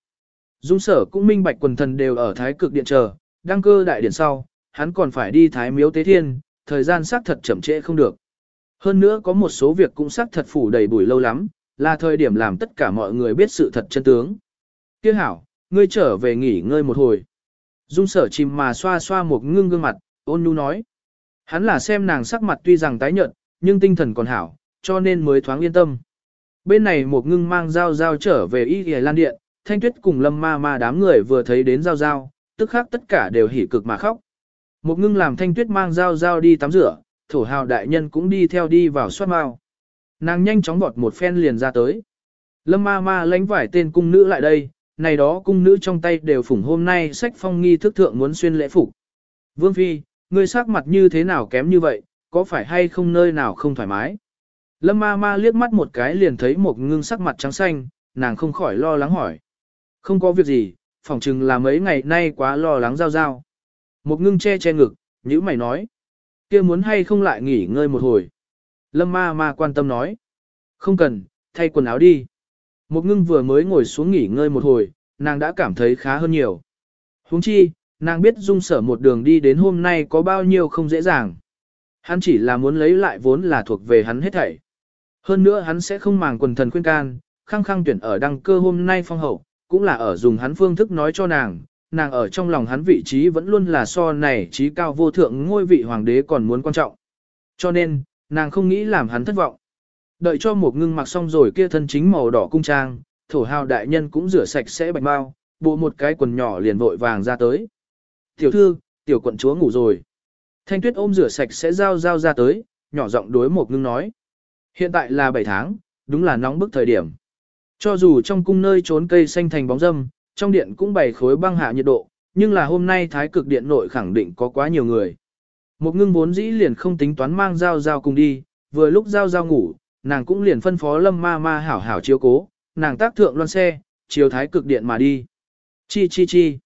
Dung sở cũng minh bạch quần thần đều ở thái cực điện chờ, đăng cơ đại điện sau, hắn còn phải đi thái miếu tế thiên, thời gian xác thật chậm trễ không được. Hơn nữa có một số việc cũng xác thật phủ đầy bụi lâu lắm, là thời điểm làm tất cả mọi người biết sự thật chân tướng. Kiếc hảo, ngươi trở về nghỉ ngơi một hồi. Dung sở chìm mà xoa xoa một ngưng gương mặt, ôn nhu nói. Hắn là xem nàng sắc mặt tuy rằng tái nhợt, nhưng tinh thần còn hảo, cho nên mới thoáng yên tâm. Bên này một ngưng mang dao dao trở về y lan điện, thanh tuyết cùng lâm ma ma đám người vừa thấy đến Giao Giao, tức khác tất cả đều hỉ cực mà khóc. Một ngưng làm thanh tuyết mang Giao Giao đi tắm rửa, thổ hào đại nhân cũng đi theo đi vào soát mao. Nàng nhanh chóng bọt một phen liền ra tới. Lâm ma ma lánh vải tên cung nữ lại đây, này đó cung nữ trong tay đều phủng hôm nay sách phong nghi thức thượng muốn xuyên lễ phục. Vương Phi, ngươi sắc mặt như thế nào kém như vậy, có phải hay không nơi nào không thoải mái? Lâm ma ma liếc mắt một cái liền thấy một ngưng sắc mặt trắng xanh, nàng không khỏi lo lắng hỏi. Không có việc gì, phỏng chừng là mấy ngày nay quá lo lắng giao giao. Một ngưng che che ngực, nhữ mày nói. kia muốn hay không lại nghỉ ngơi một hồi. Lâm ma ma quan tâm nói. Không cần, thay quần áo đi. Một ngưng vừa mới ngồi xuống nghỉ ngơi một hồi, nàng đã cảm thấy khá hơn nhiều. huống chi, nàng biết dung sở một đường đi đến hôm nay có bao nhiêu không dễ dàng. Hắn chỉ là muốn lấy lại vốn là thuộc về hắn hết thảy. Hơn nữa hắn sẽ không màng quần thần khuyên can, khăng khăng tuyển ở đăng cơ hôm nay phong hậu, cũng là ở dùng hắn phương thức nói cho nàng, nàng ở trong lòng hắn vị trí vẫn luôn là so này trí cao vô thượng ngôi vị hoàng đế còn muốn quan trọng. Cho nên, nàng không nghĩ làm hắn thất vọng. Đợi cho một ngưng mặc xong rồi kia thân chính màu đỏ cung trang, thổ hào đại nhân cũng rửa sạch sẽ bạch bao, bộ một cái quần nhỏ liền vội vàng ra tới. Tiểu thư, tiểu quận chúa ngủ rồi. Thanh tuyết ôm rửa sạch sẽ giao giao ra tới, nhỏ giọng đối một ngưng nói. Hiện tại là 7 tháng, đúng là nóng bức thời điểm. Cho dù trong cung nơi trốn cây xanh thành bóng râm, trong điện cũng bày khối băng hạ nhiệt độ, nhưng là hôm nay thái cực điện nội khẳng định có quá nhiều người. Một ngưng vốn dĩ liền không tính toán mang giao giao cùng đi, vừa lúc giao giao ngủ, nàng cũng liền phân phó lâm ma ma hảo hảo chiếu cố, nàng tác thượng loan xe, chiều thái cực điện mà đi. Chi chi chi.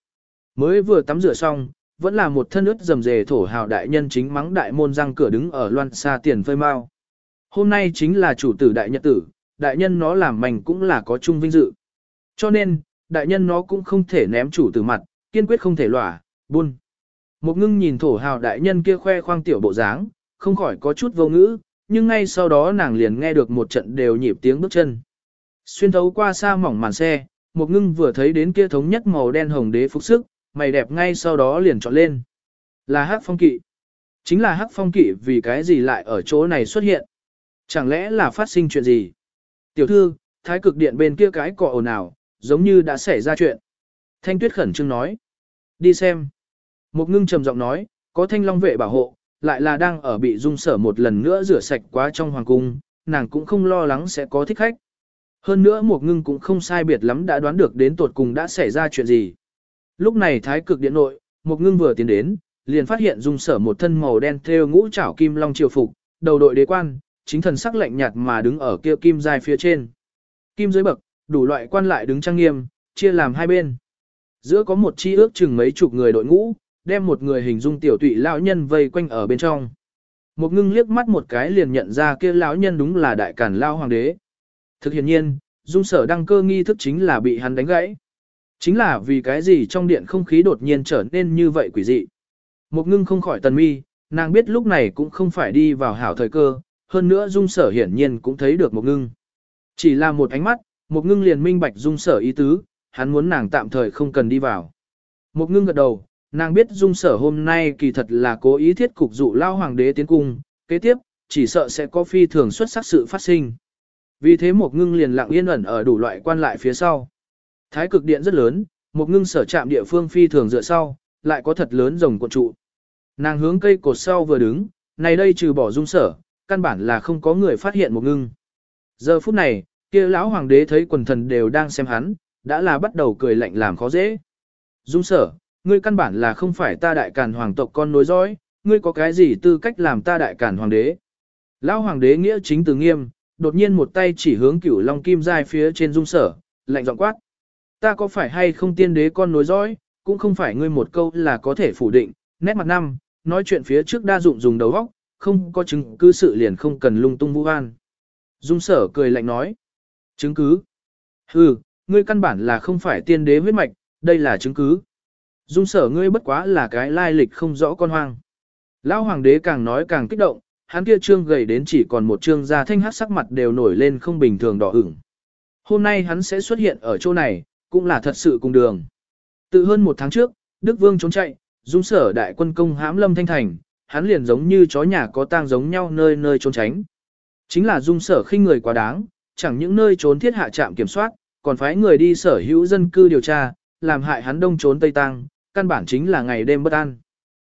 Mới vừa tắm rửa xong, vẫn là một thân ướt dầm dề thổ hào đại nhân chính mắng đại môn răng cửa đứng ở loan xa tiền phơi mau. Hôm nay chính là chủ tử đại nhật tử, đại nhân nó làm mảnh cũng là có chung vinh dự. Cho nên, đại nhân nó cũng không thể ném chủ từ mặt, kiên quyết không thể lỏa, buôn. Một ngưng nhìn thổ hào đại nhân kia khoe khoang tiểu bộ dáng, không khỏi có chút vô ngữ, nhưng ngay sau đó nàng liền nghe được một trận đều nhịp tiếng bước chân. Xuyên thấu qua xa mỏng màn xe, một ngưng vừa thấy đến kia thống nhất màu đen hồng đế phục sức, mày đẹp ngay sau đó liền chọn lên. Là hắc phong kỵ. Chính là hắc phong kỵ vì cái gì lại ở chỗ này xuất hiện. Chẳng lẽ là phát sinh chuyện gì? Tiểu thư, thái cực điện bên kia cái cọ ồn ào, giống như đã xảy ra chuyện. Thanh tuyết khẩn trương nói. Đi xem. Một ngưng trầm giọng nói, có thanh long vệ bảo hộ, lại là đang ở bị dung sở một lần nữa rửa sạch quá trong hoàng cung, nàng cũng không lo lắng sẽ có thích khách. Hơn nữa một ngưng cũng không sai biệt lắm đã đoán được đến tột cùng đã xảy ra chuyện gì. Lúc này thái cực điện nội, một ngưng vừa tiến đến, liền phát hiện dung sở một thân màu đen theo ngũ trảo kim long triều phục, đầu đội đế quan, chính thần sắc lạnh nhạt mà đứng ở kia kim dài phía trên. Kim dưới bậc, đủ loại quan lại đứng trang nghiêm, chia làm hai bên. Giữa có một chi ước chừng mấy chục người đội ngũ, đem một người hình dung tiểu tụy lão nhân vây quanh ở bên trong. Một ngưng liếc mắt một cái liền nhận ra kia lão nhân đúng là đại cản lao hoàng đế. Thực hiện nhiên, dung sở đăng cơ nghi thức chính là bị hắn đánh gãy. Chính là vì cái gì trong điện không khí đột nhiên trở nên như vậy quỷ dị. Một ngưng không khỏi tần mi, nàng biết lúc này cũng không phải đi vào hảo thời cơ, hơn nữa dung sở hiển nhiên cũng thấy được một ngưng. Chỉ là một ánh mắt, một ngưng liền minh bạch dung sở ý tứ, hắn muốn nàng tạm thời không cần đi vào. Một ngưng gật đầu, nàng biết dung sở hôm nay kỳ thật là cố ý thiết cục dụ lao hoàng đế tiến cung, kế tiếp, chỉ sợ sẽ có phi thường xuất sắc sự phát sinh. Vì thế một ngưng liền lặng yên ẩn ở đủ loại quan lại phía sau. Thái cực điện rất lớn, một ngưng sở chạm địa phương phi thường dựa sau, lại có thật lớn rồng cuộn trụ. Nàng hướng cây cột sau vừa đứng, này đây trừ bỏ dung sở, căn bản là không có người phát hiện một ngưng. Giờ phút này, kia lão hoàng đế thấy quần thần đều đang xem hắn, đã là bắt đầu cười lạnh làm khó dễ. Dung sở, ngươi căn bản là không phải ta đại càn hoàng tộc con nối dõi, ngươi có cái gì tư cách làm ta đại càn hoàng đế. Lão hoàng đế nghĩa chính từ nghiêm, đột nhiên một tay chỉ hướng cửu long kim giai phía trên dung sở, lạnh giọng quát. Ta có phải hay không tiên đế con nối dõi, cũng không phải ngươi một câu là có thể phủ định, nét mặt năm, nói chuyện phía trước đa dụng dùng đầu óc, không có chứng cứ sự liền không cần lung tung vũ an. Dung sở cười lạnh nói. Chứng cứ? Hừ, ngươi căn bản là không phải tiên đế huyết mạch, đây là chứng cứ. Dung sở ngươi bất quá là cái lai lịch không rõ con hoang. Lão hoàng đế càng nói càng kích động, hắn kia trương gầy đến chỉ còn một trương da thanh hát sắc mặt đều nổi lên không bình thường đỏ ửng. Hôm nay hắn sẽ xuất hiện ở chỗ này, cũng là thật sự cùng đường. Từ hơn một tháng trước, Đức Vương trốn chạy, dung sở đại quân công hãm lâm thanh thành, hắn liền giống như chó nhà có tang giống nhau nơi nơi trốn tránh. Chính là dung sở khinh người quá đáng, chẳng những nơi trốn thiết hạ trạm kiểm soát, còn phái người đi sở hữu dân cư điều tra, làm hại hắn đông trốn tây tăng, căn bản chính là ngày đêm bất an.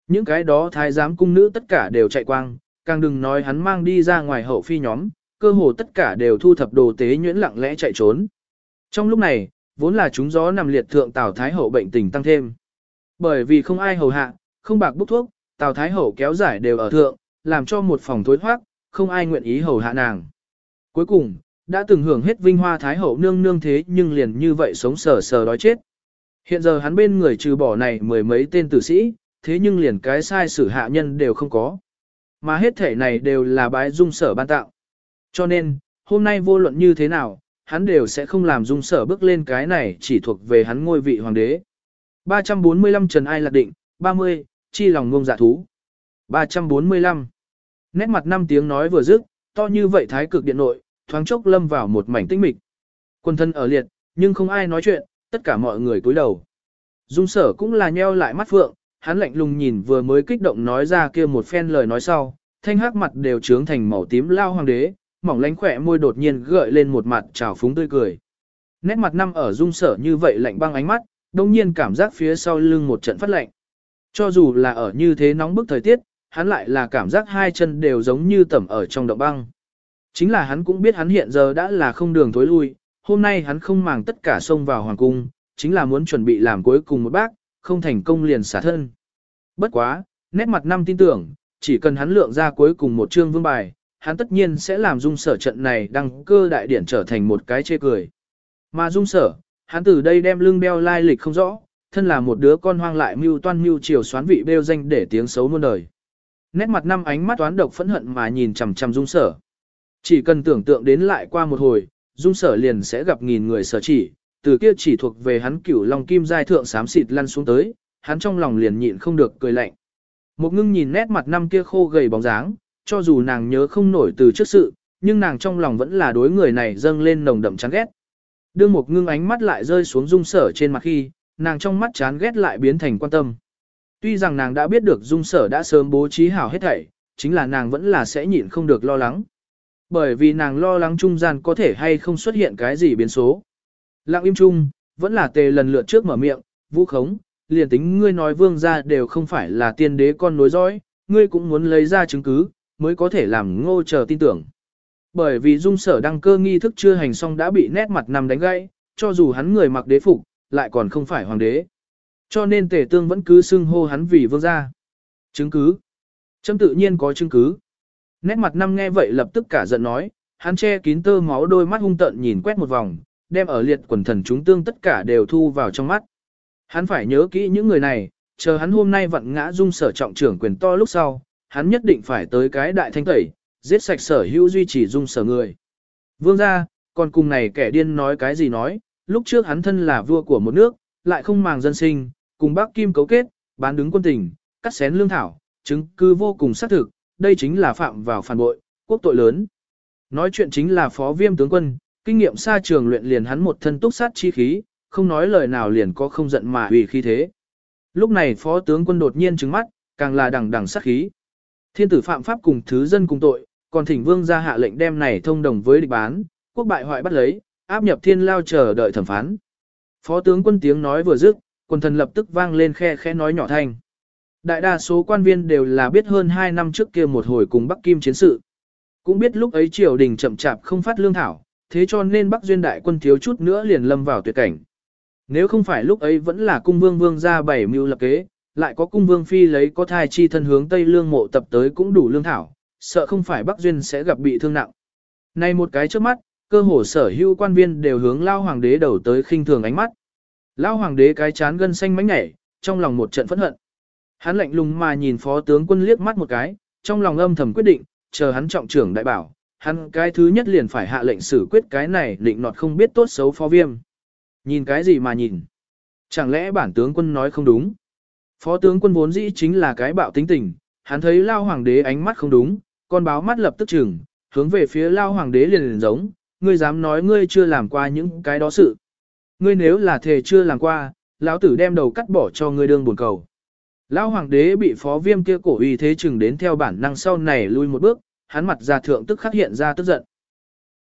Những cái đó thái giám cung nữ tất cả đều chạy quang, càng đừng nói hắn mang đi ra ngoài hậu phi nhóm, cơ hồ tất cả đều thu thập đồ tế nhuyễn lặng lẽ chạy trốn. Trong lúc này, vốn là chúng gió nằm liệt thượng tảo Thái Hậu bệnh tình tăng thêm. Bởi vì không ai hầu hạ, không bạc bút thuốc, Tào Thái Hậu kéo giải đều ở thượng, làm cho một phòng thối thoát, không ai nguyện ý hầu hạ nàng. Cuối cùng, đã từng hưởng hết vinh hoa Thái Hậu nương nương thế nhưng liền như vậy sống sờ sờ đói chết. Hiện giờ hắn bên người trừ bỏ này mười mấy tên tử sĩ, thế nhưng liền cái sai sử hạ nhân đều không có. Mà hết thể này đều là bái dung sở ban tạo. Cho nên, hôm nay vô luận như thế nào, hắn đều sẽ không làm dung sở bước lên cái này chỉ thuộc về hắn ngôi vị hoàng đế. 345 Trần Ai Lạc Định, 30, Chi lòng ngông dạ thú. 345. Nét mặt năm tiếng nói vừa dứt, to như vậy thái cực điện nội, thoáng chốc lâm vào một mảnh tĩnh mịch. Quân thân ở liệt, nhưng không ai nói chuyện, tất cả mọi người cúi đầu. Dung sở cũng là nheo lại mắt phượng, hắn lạnh lùng nhìn vừa mới kích động nói ra kia một phen lời nói sau, thanh hắc mặt đều trướng thành màu tím lao hoàng đế, mỏng lánh khỏe môi đột nhiên gợi lên một mặt trào phúng tươi cười. Nét mặt năm ở dung sở như vậy lạnh băng ánh mắt, đông nhiên cảm giác phía sau lưng một trận phát lạnh. Cho dù là ở như thế nóng bức thời tiết, hắn lại là cảm giác hai chân đều giống như tẩm ở trong động băng. Chính là hắn cũng biết hắn hiện giờ đã là không đường thối lui, hôm nay hắn không màng tất cả xông vào hoàng cung, chính là muốn chuẩn bị làm cuối cùng một bác, không thành công liền xả thân. Bất quá, nét mặt năm tin tưởng, chỉ cần hắn lượng ra cuối cùng một chương vương bài, hắn tất nhiên sẽ làm dung sở trận này đăng cơ đại điển trở thành một cái chê cười. Mà dung sở, hắn từ đây đem lưng beo lai lịch không rõ, thân là một đứa con hoang lại mưu toan mưu chiều xoán vị bêu danh để tiếng xấu muôn đời. Nét mặt năm ánh mắt toán độc phẫn hận mà nhìn chằm chằm dung sở. Chỉ cần tưởng tượng đến lại qua một hồi, dung sở liền sẽ gặp nghìn người sở chỉ, từ kia chỉ thuộc về hắn cửu long kim giai thượng xám xịt lăn xuống tới, hắn trong lòng liền nhịn không được cười lạnh. Một ngưng nhìn nét mặt năm kia khô gầy bóng dáng, cho dù nàng nhớ không nổi từ trước sự, nhưng nàng trong lòng vẫn là đối người này dâng lên nồng đậm chán ghét. Đương một ngưng ánh mắt lại rơi xuống dung sở trên mặt khi, nàng trong mắt chán ghét lại biến thành quan tâm. Tuy rằng nàng đã biết được dung sở đã sớm bố trí hảo hết thảy, chính là nàng vẫn là sẽ nhịn không được lo lắng. Bởi vì nàng lo lắng trung gian có thể hay không xuất hiện cái gì biến số. Lặng im chung, vẫn là tề lần lượt trước mở miệng, vũ khống, liền tính ngươi nói vương gia đều không phải là tiên đế con nối dõi, ngươi cũng muốn lấy ra chứng cứ, mới có thể làm ngô chờ tin tưởng. Bởi vì dung sở đăng cơ nghi thức chưa hành xong đã bị nét mặt nằm đánh gãy, cho dù hắn người mặc đế phục, lại còn không phải hoàng đế. Cho nên tề tương vẫn cứ xưng hô hắn vì vương gia. Chứng cứ. Châm tự nhiên có chứng cứ. Nét mặt năm nghe vậy lập tức cả giận nói, hắn che kín tơ máu đôi mắt hung tợn nhìn quét một vòng, đem ở liệt quần thần chúng tương tất cả đều thu vào trong mắt. Hắn phải nhớ kỹ những người này, chờ hắn hôm nay vặn ngã dung sở trọng trưởng quyền to lúc sau, hắn nhất định phải tới cái đại thanh tẩy, giết sạch sở hữu duy trì dung sở người. Vương gia, còn cùng này kẻ điên nói cái gì nói, lúc trước hắn thân là vua của một nước, lại không màng dân sinh, cùng Bắc Kim cấu kết, bán đứng quân tình, cắt xén lương thảo, chứng cứ vô cùng xác thực, đây chính là phạm vào phản bội, quốc tội lớn. Nói chuyện chính là phó viêm tướng quân, kinh nghiệm xa trường luyện liền hắn một thân túc sát chi khí, không nói lời nào liền có không giận mà hủy khí thế. Lúc này phó tướng quân đột nhiên trừng mắt, càng là đằng đằng sát khí. Thiên tử phạm pháp cùng thứ dân cùng tội, còn thỉnh vương ra hạ lệnh đem này thông đồng với địch bán, quốc bại hoại bắt lấy, áp nhập thiên lao chờ đợi thẩm phán. Phó tướng quân tiếng nói vừa dứt, quân thần lập tức vang lên khe khẽ nói nhỏ thanh. Đại đa số quan viên đều là biết hơn 2 năm trước kia một hồi cùng Bắc Kim chiến sự. Cũng biết lúc ấy triều đình chậm chạp không phát lương thảo, thế cho nên Bắc Duyên đại quân thiếu chút nữa liền lâm vào tuyệt cảnh. Nếu không phải lúc ấy vẫn là cung vương vương ra bảy mưu lập kế, lại có cung vương phi lấy có thai chi thân hướng Tây Lương mộ tập tới cũng đủ lương thảo, sợ không phải Bắc Duyên sẽ gặp bị thương nặng. Nay một cái trước mắt, cơ hồ sở hữu quan viên đều hướng lao hoàng đế đầu tới khinh thường ánh mắt. Lao hoàng đế cái chán gân xanh mánh nhảy, trong lòng một trận phẫn hận. Hắn lạnh lùng mà nhìn phó tướng quân liếc mắt một cái, trong lòng âm thầm quyết định, chờ hắn trọng trưởng đại bảo, hắn cái thứ nhất liền phải hạ lệnh xử quyết cái này định nọt không biết tốt xấu phó viêm. Nhìn cái gì mà nhìn? Chẳng lẽ bản tướng quân nói không đúng? Phó tướng quân vốn dĩ chính là cái bạo tính tình, hắn thấy lao hoàng đế ánh mắt không đúng, con báo mắt lập tức chừng, hướng về phía lao hoàng đế liền liền giống, ngươi dám nói ngươi chưa làm qua những cái đó sự. Ngươi nếu là thề chưa làm qua, lão tử đem đầu cắt bỏ cho ngươi đương buồn cầu. Lão hoàng đế bị phó viêm kia cổ uy thế chừng đến theo bản năng sau này lui một bước, hắn mặt ra thượng tức khắc hiện ra tức giận.